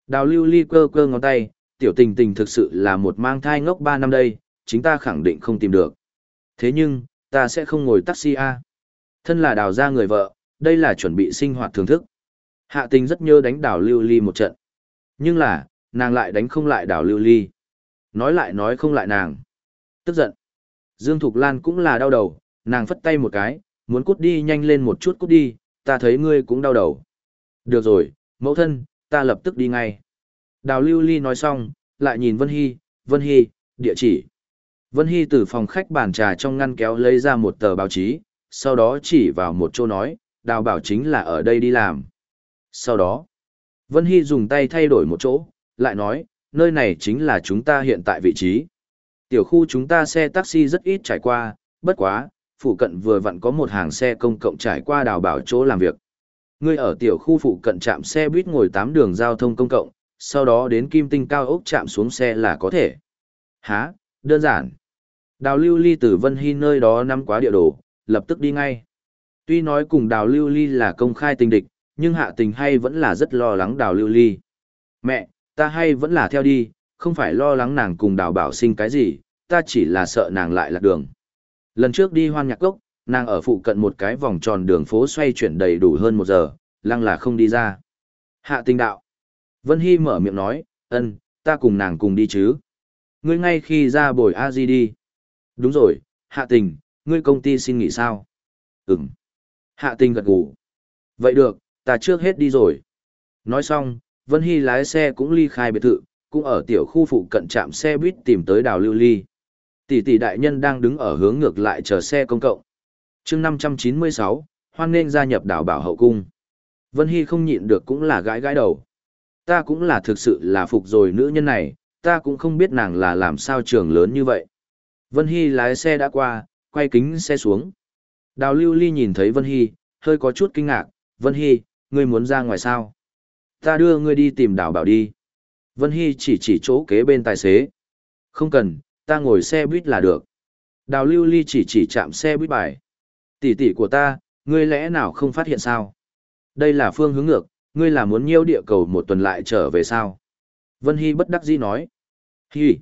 Đào Lưu Ly cơ cơ ngón tay, tiểu tình tình thực sự là một mang thai ngốc 3 năm đây, chính ta khẳng định không tìm được. Thế nhưng, ta sẽ không ngồi taxi A. Thân là đào ra người vợ, đây là chuẩn bị sinh hoạt thưởng thức. Hạ tình rất nhớ đánh đào Lưu Ly một trận. Nhưng là, nàng lại đánh không lại đào Lưu Ly. Nói lại nói không lại nàng. Tức giận. Dương Thục Lan cũng là đau đầu, nàng phất tay một cái, muốn cút đi nhanh lên một chút cút đi, ta thấy ngươi cũng đau đầu. Được rồi, mẫu thân, ta lập tức đi ngay. Đào Lưu Ly nói xong, lại nhìn Vân Hy, Vân Hy, địa chỉ. Vân Hy từ phòng khách bàn trà trong ngăn kéo lấy ra một tờ báo chí, sau đó chỉ vào một chỗ nói, đào bảo chính là ở đây đi làm. Sau đó, Vân Hy dùng tay thay đổi một chỗ, lại nói, nơi này chính là chúng ta hiện tại vị trí. Tiểu khu chúng ta xe taxi rất ít trải qua, bất quá, phụ cận vừa vặn có một hàng xe công cộng trải qua đào bảo chỗ làm việc. Ngươi ở tiểu khu phụ cận trạm xe buýt ngồi 8 đường giao thông công cộng, sau đó đến kim tinh cao ốc chạm xuống xe là có thể. Hả, đơn giản. Đào lưu ly từ Vân Hy nơi đó nắm quá địa đồ, lập tức đi ngay. Tuy nói cùng đào lưu ly là công khai tình địch, nhưng hạ tình hay vẫn là rất lo lắng đào lưu ly. Mẹ, ta hay vẫn là theo đi, không phải lo lắng nàng cùng đào bảo sinh cái gì, ta chỉ là sợ nàng lại lạc đường. Lần trước đi hoan nhạc cốc, nàng ở phụ cận một cái vòng tròn đường phố xoay chuyển đầy đủ hơn một giờ, lăng là không đi ra. Hạ tình đạo. Vân Hy mở miệng nói, ân, ta cùng nàng cùng đi chứ. Ngươi ngay khi ra bồi a di đi. Đúng rồi, hạ tình, ngươi công ty xin nghỉ sao? Ừm. Hạ tình gật gù. Vậy được, ta trước hết đi rồi. Nói xong, Vân Hy lái xe cũng ly khai biệt thự, cũng ở tiểu khu phụ cận trạm xe buýt tìm tới đào lưu ly. Tỷ tỷ đại nhân đang đứng ở hướng ngược lại chờ xe công cộng. chương 596, hoan nên gia nhập đảo bảo hậu cung. Vân Hy không nhịn được cũng là gãi gãi đầu. Ta cũng là thực sự là phục rồi nữ nhân này, ta cũng không biết nàng là làm sao trường lớn như vậy. Vân Hy lái xe đã qua, quay kính xe xuống. Đào lưu ly nhìn thấy Vân Hy, hơi có chút kinh ngạc, Vân Hy, ngươi muốn ra ngoài sao? Ta đưa ngươi đi tìm đào bảo đi. Vân Hy chỉ chỉ chỗ kế bên tài xế. Không cần, ta ngồi xe buýt là được. Đào lưu ly chỉ chỉ chạm xe buýt bài. Tỷ tỷ của ta, ngươi lẽ nào không phát hiện sao? Đây là phương hướng ngược, ngươi là muốn nhiêu địa cầu một tuần lại trở về sao? Vân Hy bất đắc dĩ nói. Hi.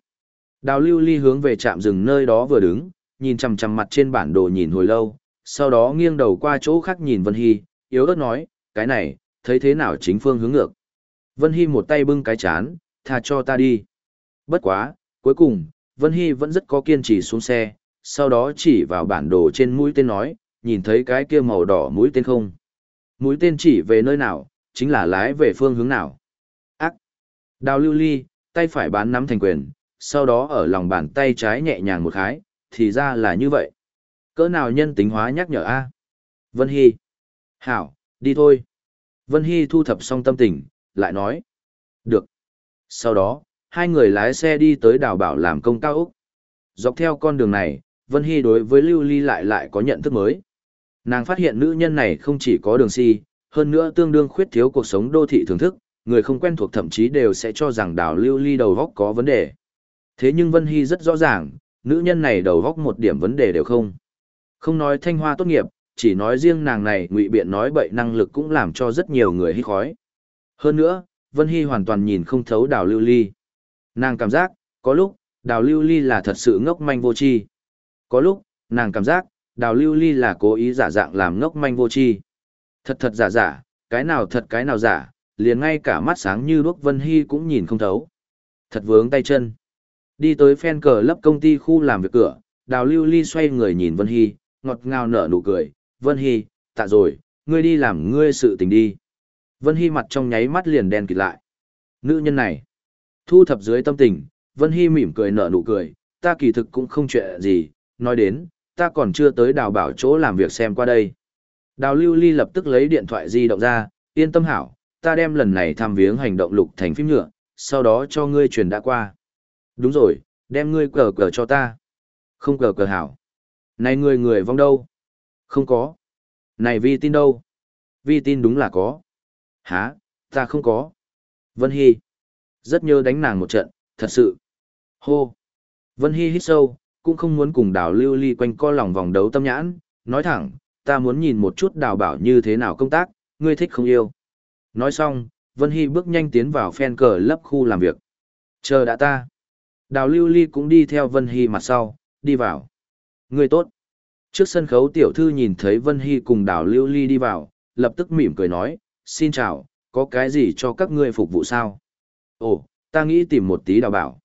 Đào lưu ly hướng về trạm rừng nơi đó vừa đứng, nhìn chằm chằm mặt trên bản đồ nhìn hồi lâu, sau đó nghiêng đầu qua chỗ khác nhìn Vân Hy, yếu ớt nói, cái này, thấy thế nào chính phương hướng ngược. Vân Hy một tay bưng cái chán, tha cho ta đi. Bất quá, cuối cùng, Vân Hy vẫn rất có kiên trì xuống xe, sau đó chỉ vào bản đồ trên mũi tên nói, nhìn thấy cái kia màu đỏ mũi tên không? Mũi tên chỉ về nơi nào, chính là lái về phương hướng nào. Ác, Đào lưu ly, tay phải bán nắm thành quyền, sau đó ở lòng bàn tay trái nhẹ nhàng một khái, thì ra là như vậy. Cỡ nào nhân tính hóa nhắc nhở a Vân Hy. Hảo, đi thôi. Vân Hy thu thập xong tâm tình, lại nói. Được. Sau đó, hai người lái xe đi tới đào bảo làm công cao Úc. Dọc theo con đường này, Vân Hy đối với Lưu Ly lại lại có nhận thức mới. Nàng phát hiện nữ nhân này không chỉ có đường si, hơn nữa tương đương khuyết thiếu cuộc sống đô thị thưởng thức, người không quen thuộc thậm chí đều sẽ cho rằng đào Lưu Ly đầu góc có vấn đề. Thế nhưng Vân Hy rất rõ ràng, nữ nhân này đầu góc một điểm vấn đề đều không. Không nói thanh hoa tốt nghiệp, chỉ nói riêng nàng này ngụy biện nói bậy năng lực cũng làm cho rất nhiều người hít khói. Hơn nữa, Vân Hy hoàn toàn nhìn không thấu đào lưu ly. Nàng cảm giác, có lúc, đào lưu ly là thật sự ngốc manh vô tri Có lúc, nàng cảm giác, đào lưu ly là cố ý giả dạng làm ngốc manh vô tri Thật thật giả giả, cái nào thật cái nào giả, liền ngay cả mắt sáng như đuốc Vân Hy cũng nhìn không thấu. Thật vướng tay chân. Đi tới phen cờ lấp công ty khu làm việc cửa, đào lưu ly xoay người nhìn Vân Hy, ngọt ngào nở nụ cười, Vân Hy, tạ rồi, ngươi đi làm ngươi sự tình đi. Vân Hy mặt trong nháy mắt liền đen kịt lại. Nữ nhân này, thu thập dưới tâm tình, Vân Hy mỉm cười nở nụ cười, ta kỳ thực cũng không chuyện gì, nói đến, ta còn chưa tới đào bảo chỗ làm việc xem qua đây. Đào lưu ly lập tức lấy điện thoại di động ra, yên tâm hảo, ta đem lần này tham viếng hành động lục thành phim nhựa, sau đó cho ngươi truyền đã qua. Đúng rồi, đem ngươi cờ cờ cho ta. Không cờ cờ hảo. Này người người vong đâu? Không có. Này vi tin đâu? Vi tin đúng là có. Hả, ta không có. Vân Hy. Rất nhớ đánh nàng một trận, thật sự. Hô. Vân Hy hít sâu, cũng không muốn cùng đào lưu ly quanh co lòng vòng đấu tâm nhãn, nói thẳng, ta muốn nhìn một chút đào bảo như thế nào công tác, ngươi thích không yêu. Nói xong, Vân Hy bước nhanh tiến vào phen cờ lấp khu làm việc. Chờ đã ta. Đào lưu ly cũng đi theo Vân Hy mặt sau, đi vào. Ngươi tốt. Trước sân khấu tiểu thư nhìn thấy Vân Hy cùng đào lưu ly đi vào, lập tức mỉm cười nói, xin chào, có cái gì cho các ngươi phục vụ sao? Ồ, ta nghĩ tìm một tí đào bảo.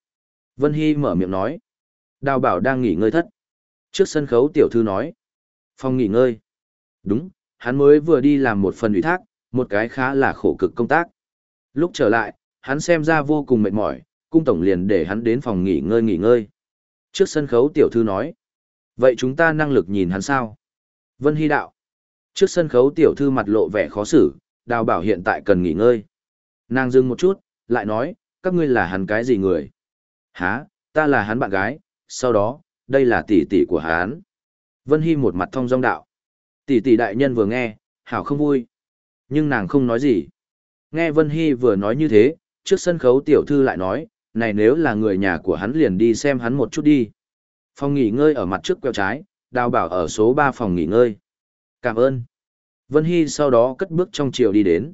Vân Hy mở miệng nói. Đào bảo đang nghỉ ngơi thất. Trước sân khấu tiểu thư nói. Phòng nghỉ ngơi. Đúng, hắn mới vừa đi làm một phần ủy thác, một cái khá là khổ cực công tác. Lúc trở lại, hắn xem ra vô cùng mệt mỏi, cung tổng liền để hắn đến phòng nghỉ ngơi nghỉ ngơi. Trước sân khấu tiểu thư nói. Vậy chúng ta năng lực nhìn hắn sao? Vân Hy đạo. Trước sân khấu tiểu thư mặt lộ vẻ khó xử, đào bảo hiện tại cần nghỉ ngơi. Nàng dừng một chút, lại nói, các ngươi là hắn cái gì người? Hả, ta là hắn bạn gái, sau đó, đây là tỷ tỷ của hắn. Vân Hy một mặt thông dong đạo. Tỷ tỷ đại nhân vừa nghe, hảo không vui. Nhưng nàng không nói gì. Nghe Vân Hy vừa nói như thế, trước sân khấu tiểu thư lại nói, này nếu là người nhà của hắn liền đi xem hắn một chút đi. Phòng nghỉ ngơi ở mặt trước queo trái, đào bảo ở số 3 phòng nghỉ ngơi. Cảm ơn. Vân Hy sau đó cất bước trong chiều đi đến.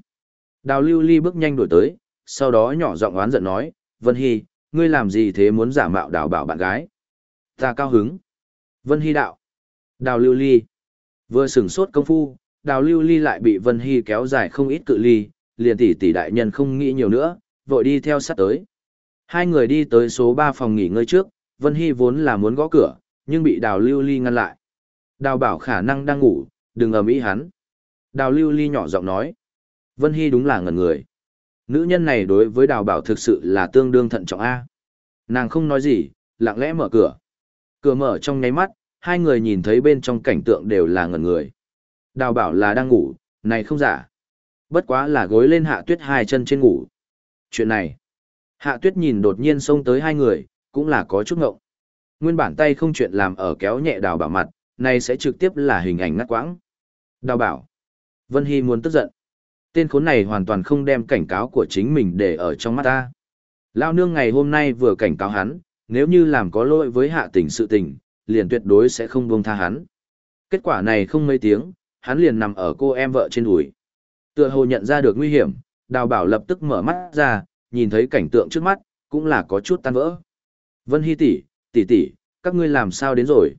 Đào lưu ly bước nhanh đổi tới, sau đó nhỏ giọng oán giận nói, Vân Hy, ngươi làm gì thế muốn giả mạo đào bảo bạn gái? Ta cao hứng. Vân Hy đạo. Đào lưu ly. Vừa sửng sốt công phu, đào lưu ly lại bị Vân Hy kéo dài không ít cự ly, liền tỷ tỷ đại nhân không nghĩ nhiều nữa, vội đi theo sát tới. Hai người đi tới số 3 phòng nghỉ ngơi trước, Vân Hy vốn là muốn gõ cửa, nhưng bị đào lưu ly ngăn lại. Đào bảo khả năng đang ngủ, đừng ầm ĩ hắn. Đào lưu ly nhỏ giọng nói. Vân Hy đúng là ngẩn người. Nữ nhân này đối với đào bảo thực sự là tương đương thận trọng A. Nàng không nói gì, lặng lẽ mở cửa. Cửa mở trong nháy mắt, hai người nhìn thấy bên trong cảnh tượng đều là ngẩn người. Đào bảo là đang ngủ, này không giả. Bất quá là gối lên hạ tuyết hai chân trên ngủ. Chuyện này. Hạ tuyết nhìn đột nhiên xông tới hai người, cũng là có chút ngộng. Nguyên bản tay không chuyện làm ở kéo nhẹ đào bảo mặt, này sẽ trực tiếp là hình ảnh ngắt quãng. Đào bảo. Vân Hy muốn tức giận. Tên khốn này hoàn toàn không đem cảnh cáo của chính mình để ở trong mắt ta. Lao nương ngày hôm nay vừa cảnh cáo hắn, nếu như làm có lỗi với hạ tình sự tình, liền tuyệt đối sẽ không buông tha hắn. Kết quả này không mấy tiếng, hắn liền nằm ở cô em vợ trên đùi. Tựa hồ nhận ra được nguy hiểm, đào bảo lập tức mở mắt ra, nhìn thấy cảnh tượng trước mắt, cũng là có chút tan vỡ. Vân Hy tỷ, tỷ tỷ, các ngươi làm sao đến rồi?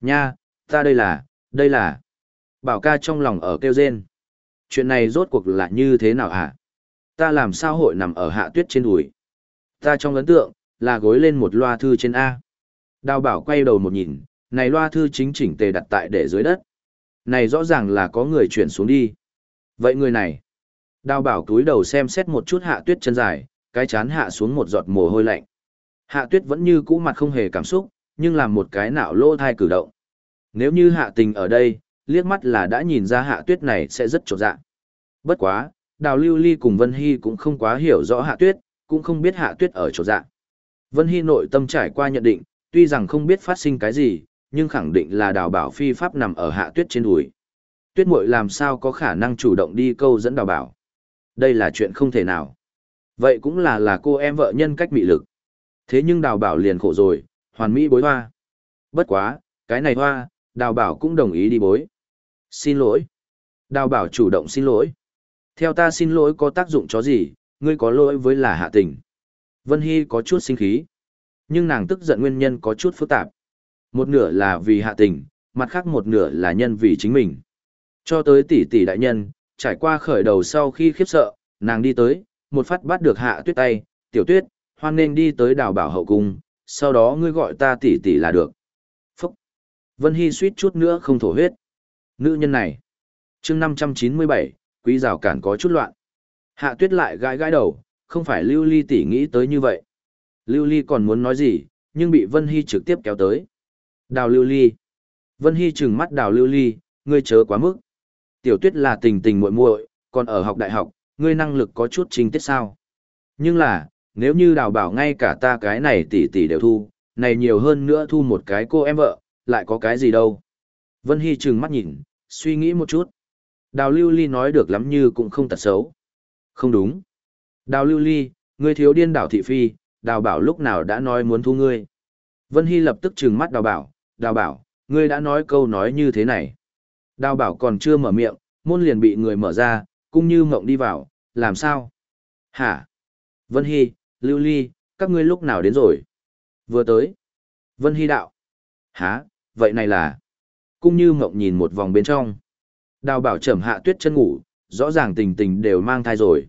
Nha, ta đây là, đây là. Bảo ca trong lòng ở kêu rên. Chuyện này rốt cuộc là như thế nào hả? Ta làm sao hội nằm ở hạ tuyết trên đùi? Ta trong ấn tượng, là gối lên một loa thư trên A. Đào bảo quay đầu một nhìn, này loa thư chính chỉnh tề đặt tại để dưới đất. Này rõ ràng là có người chuyển xuống đi. Vậy người này, đào bảo túi đầu xem xét một chút hạ tuyết chân dài, cái chán hạ xuống một giọt mồ hôi lạnh. Hạ tuyết vẫn như cũ mặt không hề cảm xúc, nhưng làm một cái nạo lô thai cử động. Nếu như hạ tình ở đây, liếc mắt là đã nhìn ra hạ tuyết này sẽ rất trột dạ. Bất quá, đào lưu ly cùng Vân Hy cũng không quá hiểu rõ hạ tuyết, cũng không biết hạ tuyết ở trột dạ. Vân Hy nội tâm trải qua nhận định, tuy rằng không biết phát sinh cái gì, nhưng khẳng định là đào bảo phi pháp nằm ở hạ tuyết trên đùi. Tuyết muội làm sao có khả năng chủ động đi câu dẫn đào bảo. Đây là chuyện không thể nào. Vậy cũng là là cô em vợ nhân cách mị lực. Thế nhưng đào bảo liền khổ rồi, hoàn mỹ bối hoa. Bất quá, cái này hoa, đào bảo cũng đồng ý đi bối. Xin lỗi. Đào bảo chủ động xin lỗi. Theo ta xin lỗi có tác dụng chó gì, ngươi có lỗi với là hạ tình. Vân Hy có chút sinh khí. Nhưng nàng tức giận nguyên nhân có chút phức tạp. Một nửa là vì hạ tình, mặt khác một nửa là nhân vì chính mình. Cho tới tỷ tỷ đại nhân, trải qua khởi đầu sau khi khiếp sợ, nàng đi tới, một phát bắt được hạ tuyết tay, tiểu tuyết, hoan nên đi tới đào bảo hậu cung, sau đó ngươi gọi ta tỷ tỷ là được. Phúc! Vân Hy suýt chút nữa không thổ huyết. Nữ nhân này. chương 597, quý rào cản có chút loạn. Hạ tuyết lại gãi gãi đầu, không phải Lưu Ly tỷ nghĩ tới như vậy. Lưu Ly còn muốn nói gì, nhưng bị Vân Hy trực tiếp kéo tới. Đào Lưu Ly. Vân Hy trừng mắt đào Lưu Ly, ngươi chớ quá mức. Tiểu tuyết là tình tình muội muội, còn ở học đại học, ngươi năng lực có chút trình tiết sao. Nhưng là, nếu như đào bảo ngay cả ta cái này tỷ tỷ đều thu, này nhiều hơn nữa thu một cái cô em vợ, lại có cái gì đâu. Vân Hy trừng mắt nhìn, suy nghĩ một chút. Đào Lưu Ly nói được lắm như cũng không tật xấu. Không đúng. Đào Lưu Ly, ngươi thiếu điên đảo thị phi, đào bảo lúc nào đã nói muốn thu ngươi. Vân Hy lập tức trừng mắt đào bảo, đào bảo, ngươi đã nói câu nói như thế này. Đào bảo còn chưa mở miệng, môn liền bị người mở ra, cũng như mộng đi vào, làm sao? Hả? Vân Hy, Lưu Ly, các ngươi lúc nào đến rồi? Vừa tới. Vân Hy đạo. Hả, vậy này là... Cung như mộng nhìn một vòng bên trong. Đào bảo trầm hạ tuyết chân ngủ, rõ ràng tình tình đều mang thai rồi.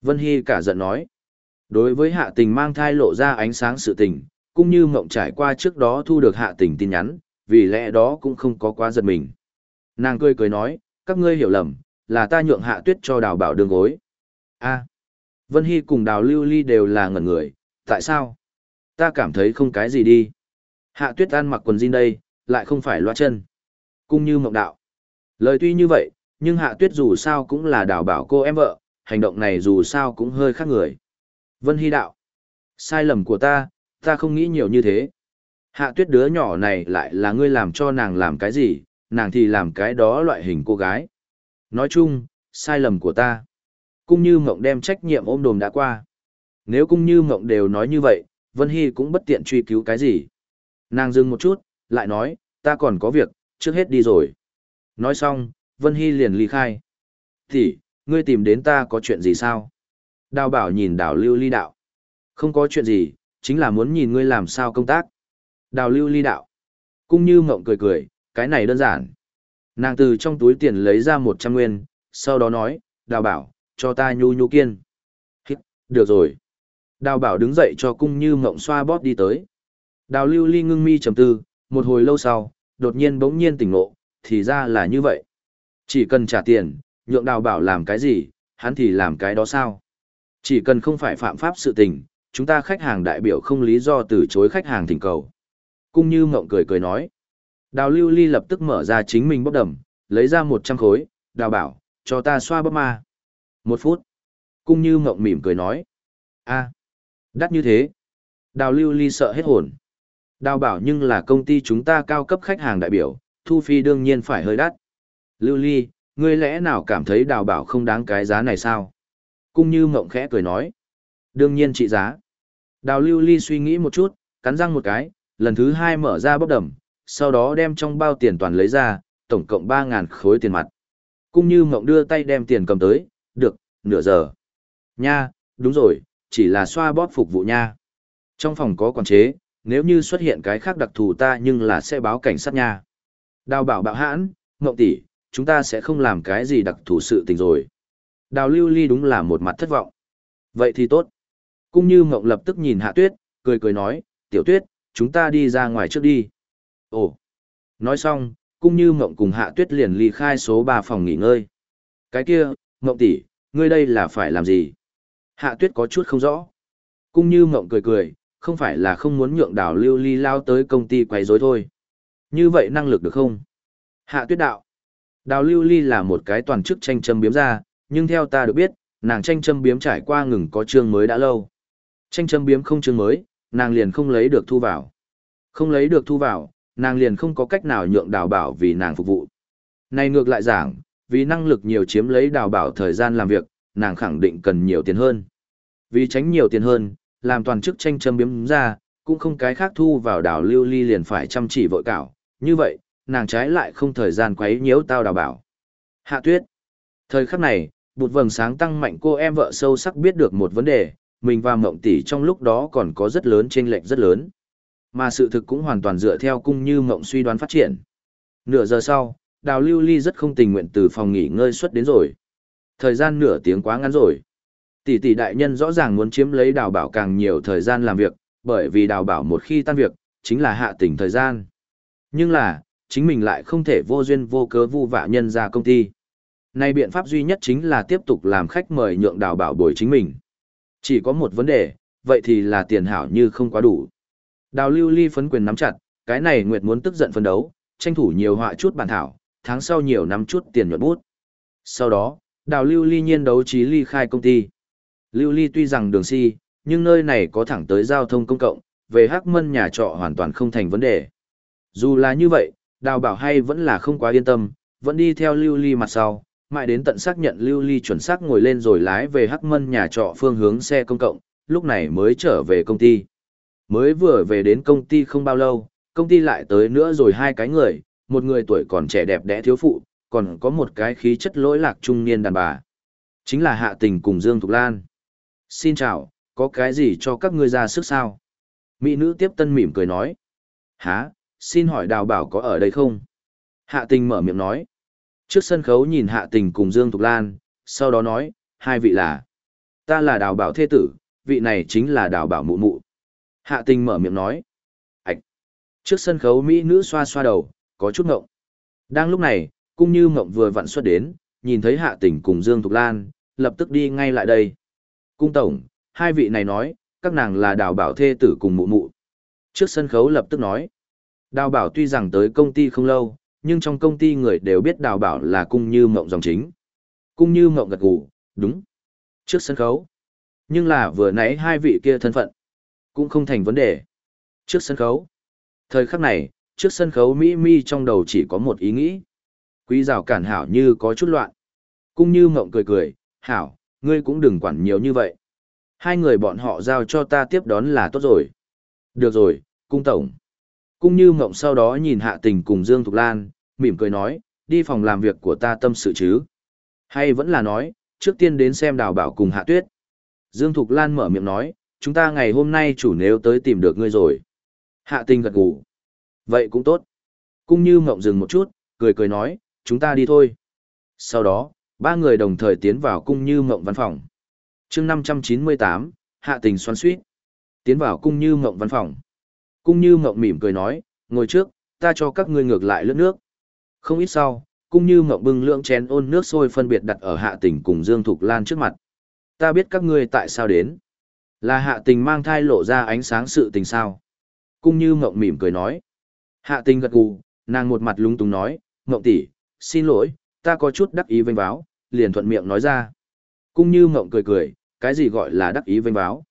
Vân Hy cả giận nói. Đối với hạ tình mang thai lộ ra ánh sáng sự tình, cũng như mộng trải qua trước đó thu được hạ tình tin nhắn, vì lẽ đó cũng không có quá giật mình. Nàng cười cười nói, các ngươi hiểu lầm, là ta nhượng hạ tuyết cho đào bảo đường gối. a Vân Hy cùng đào lưu ly đều là ngẩn người, tại sao? Ta cảm thấy không cái gì đi. Hạ tuyết An mặc quần jean đây, lại không phải loa chân. Cung như mộng đạo. Lời tuy như vậy, nhưng hạ tuyết dù sao cũng là đào bảo cô em vợ, hành động này dù sao cũng hơi khác người. Vân Hy đạo. Sai lầm của ta, ta không nghĩ nhiều như thế. Hạ tuyết đứa nhỏ này lại là ngươi làm cho nàng làm cái gì, nàng thì làm cái đó loại hình cô gái. Nói chung, sai lầm của ta. Cung như mộng đem trách nhiệm ôm đồm đã qua. Nếu cung như mộng đều nói như vậy, Vân Hy cũng bất tiện truy cứu cái gì. Nàng dừng một chút, lại nói, ta còn có việc, trước hết đi rồi. Nói xong, Vân Hy liền ly khai. Thì, ngươi tìm đến ta có chuyện gì sao? Đào bảo nhìn đào lưu ly đạo. Không có chuyện gì, chính là muốn nhìn ngươi làm sao công tác. Đào lưu ly đạo. Cung như mộng cười cười, cái này đơn giản. Nàng từ trong túi tiền lấy ra một trăm nguyên, sau đó nói, đào bảo, cho ta nhu nhu kiên. Hít, được rồi. Đào bảo đứng dậy cho cung như mộng xoa bóp đi tới. Đào lưu ly ngưng mi trầm tư, một hồi lâu sau, đột nhiên bỗng nhiên tỉnh ngộ, thì ra là như vậy. Chỉ cần trả tiền, nhượng đào bảo làm cái gì, hắn thì làm cái đó sao. Chỉ cần không phải phạm pháp sự tình, chúng ta khách hàng đại biểu không lý do từ chối khách hàng thỉnh cầu. Cung như mộng cười cười nói. Đào lưu ly lập tức mở ra chính mình bóp đầm, lấy ra một trăm khối, đào bảo, cho ta xoa bóp ma. Một phút. Cung như mộng mỉm cười nói. a đắt như thế. Đào lưu ly sợ hết hồn. Đào bảo nhưng là công ty chúng ta cao cấp khách hàng đại biểu, thu phi đương nhiên phải hơi đắt. Lưu ly, ngươi lẽ nào cảm thấy đào bảo không đáng cái giá này sao? Cung như mộng khẽ cười nói. Đương nhiên trị giá. Đào lưu ly suy nghĩ một chút, cắn răng một cái, lần thứ hai mở ra bốc đầm, sau đó đem trong bao tiền toàn lấy ra, tổng cộng 3.000 khối tiền mặt. Cung như mộng đưa tay đem tiền cầm tới, được, nửa giờ. Nha, đúng rồi, chỉ là xoa bóp phục vụ nha. Trong phòng có quản chế, nếu như xuất hiện cái khác đặc thù ta nhưng là sẽ báo cảnh sát nha. Đào bảo bạo hãn, ngộng tỷ, chúng ta sẽ không làm cái gì đặc thù sự tình rồi. Đào lưu ly đúng là một mặt thất vọng. Vậy thì tốt. cũng như ngộng lập tức nhìn hạ tuyết, cười cười nói, tiểu tuyết, chúng ta đi ra ngoài trước đi. Ồ. Nói xong, cũng như ngộng cùng hạ tuyết liền ly khai số 3 phòng nghỉ ngơi. Cái kia, mộng tỷ, ngươi đây là phải làm gì? Hạ tuyết có chút không rõ. Cung như mộng cười cười, không phải là không muốn nhượng đào lưu ly lao tới công ty quấy rối thôi. Như vậy năng lực được không? Hạ tuyết đạo. Đào lưu ly là một cái toàn chức tranh châm biếm ra, nhưng theo ta được biết, nàng tranh châm biếm trải qua ngừng có chương mới đã lâu. Tranh châm biếm không chương mới, nàng liền không lấy được thu vào. Không lấy được thu vào, nàng liền không có cách nào nhượng đào bảo vì nàng phục vụ. Này ngược lại giảng, vì năng lực nhiều chiếm lấy đào bảo thời gian làm việc, nàng khẳng định cần nhiều tiền hơn. Vì tránh nhiều tiền hơn, làm toàn chức tranh châm biếm ra, cũng không cái khác thu vào đào lưu ly liền phải chăm chỉ vội cảo. Như vậy, nàng trái lại không thời gian quấy nhiễu tao đào bảo. Hạ tuyết. Thời khắc này, bụt vầng sáng tăng mạnh cô em vợ sâu sắc biết được một vấn đề, mình và mộng tỷ trong lúc đó còn có rất lớn chênh lệch rất lớn. Mà sự thực cũng hoàn toàn dựa theo cung như mộng suy đoán phát triển. Nửa giờ sau, đào lưu ly rất không tình nguyện từ phòng nghỉ ngơi xuất đến rồi. Thời gian nửa tiếng quá ngắn rồi. Tỷ tỷ đại nhân rõ ràng muốn chiếm lấy đào bảo càng nhiều thời gian làm việc, bởi vì đào bảo một khi tan việc, chính là hạ tỉnh thời gian. Nhưng là, chính mình lại không thể vô duyên vô cớ vu vạ nhân ra công ty. Nay biện pháp duy nhất chính là tiếp tục làm khách mời nhượng đào bảo bồi chính mình. Chỉ có một vấn đề, vậy thì là tiền hảo như không quá đủ. Đào lưu ly phấn quyền nắm chặt, cái này Nguyệt muốn tức giận phân đấu, tranh thủ nhiều họa chút bản thảo, tháng sau nhiều năm chút tiền nhuận bút. Sau đó, đào lưu ly nhiên đấu trí ly khai công ty. Lưu ly tuy rằng đường si, nhưng nơi này có thẳng tới giao thông công cộng, về hắc mân nhà trọ hoàn toàn không thành vấn đề. Dù là như vậy, đào bảo hay vẫn là không quá yên tâm, vẫn đi theo lưu ly mặt sau, mãi đến tận xác nhận lưu ly chuẩn xác ngồi lên rồi lái về hắc mân nhà trọ phương hướng xe công cộng, lúc này mới trở về công ty. Mới vừa về đến công ty không bao lâu, công ty lại tới nữa rồi hai cái người, một người tuổi còn trẻ đẹp đẽ thiếu phụ, còn có một cái khí chất lỗi lạc trung niên đàn bà. Chính là Hạ Tình cùng Dương Thục Lan. Xin chào, có cái gì cho các ngươi ra sức sao? Mỹ nữ tiếp tân mỉm cười nói. Hả, xin hỏi đào bảo có ở đây không? Hạ Tình mở miệng nói. Trước sân khấu nhìn Hạ Tình cùng Dương Thục Lan, sau đó nói, hai vị là. Ta là đào bảo Thê tử, vị này chính là đào bảo mụ mụ. Hạ Tình mở miệng nói. Ảch. Trước sân khấu Mỹ nữ xoa xoa đầu, có chút ngộng. Đang lúc này, cung như ngộng vừa vặn xuất đến, nhìn thấy Hạ Tình cùng Dương Thục Lan, lập tức đi ngay lại đây. Cung tổng, hai vị này nói, các nàng là đào bảo thê tử cùng mụ mụ. Trước sân khấu lập tức nói. Đào bảo tuy rằng tới công ty không lâu, nhưng trong công ty người đều biết đào bảo là cung như mộng dòng chính. Cung như mộng gật gù, đúng. Trước sân khấu. Nhưng là vừa nãy hai vị kia thân phận. Cũng không thành vấn đề. Trước sân khấu. Thời khắc này, trước sân khấu Mỹ Mi trong đầu chỉ có một ý nghĩ. Quý rào cản hảo như có chút loạn. Cung như mộng cười cười, hảo, ngươi cũng đừng quản nhiều như vậy. Hai người bọn họ giao cho ta tiếp đón là tốt rồi. Được rồi, cung tổng. Cung như mộng sau đó nhìn hạ tình cùng Dương Thục Lan, mỉm cười nói, đi phòng làm việc của ta tâm sự chứ. Hay vẫn là nói, trước tiên đến xem đào bảo cùng hạ tuyết. Dương Thục Lan mở miệng nói, chúng ta ngày hôm nay chủ nếu tới tìm được ngươi rồi. Hạ tình gật gù. Vậy cũng tốt. Cung như mộng dừng một chút, cười cười nói, chúng ta đi thôi. Sau đó, ba người đồng thời tiến vào cung như mộng văn phòng. chương 598, hạ tình xoắn suýt. Tiến vào cung như mộng văn phòng. Cung như mộng mỉm cười nói, ngồi trước, ta cho các ngươi ngược lại lướt nước. Không ít sau, cung như mộng bưng lượng chén ôn nước sôi phân biệt đặt ở hạ tình cùng Dương Thục Lan trước mặt. Ta biết các ngươi tại sao đến. Là hạ tình mang thai lộ ra ánh sáng sự tình sao. Cung như mộng mỉm cười nói. Hạ tình gật gù, nàng một mặt lung túng nói, mộng tỷ, xin lỗi, ta có chút đắc ý vênh báo, liền thuận miệng nói ra. Cung như mộng cười cười, cái gì gọi là đắc ý vênh báo.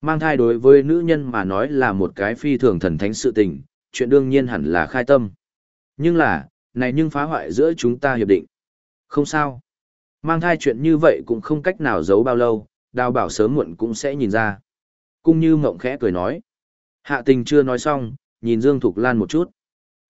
Mang thai đối với nữ nhân mà nói là một cái phi thường thần thánh sự tình, chuyện đương nhiên hẳn là khai tâm. Nhưng là, này nhưng phá hoại giữa chúng ta hiệp định. Không sao. Mang thai chuyện như vậy cũng không cách nào giấu bao lâu, đào bảo sớm muộn cũng sẽ nhìn ra. Cung như mộng khẽ cười nói. Hạ tình chưa nói xong, nhìn Dương Thục Lan một chút.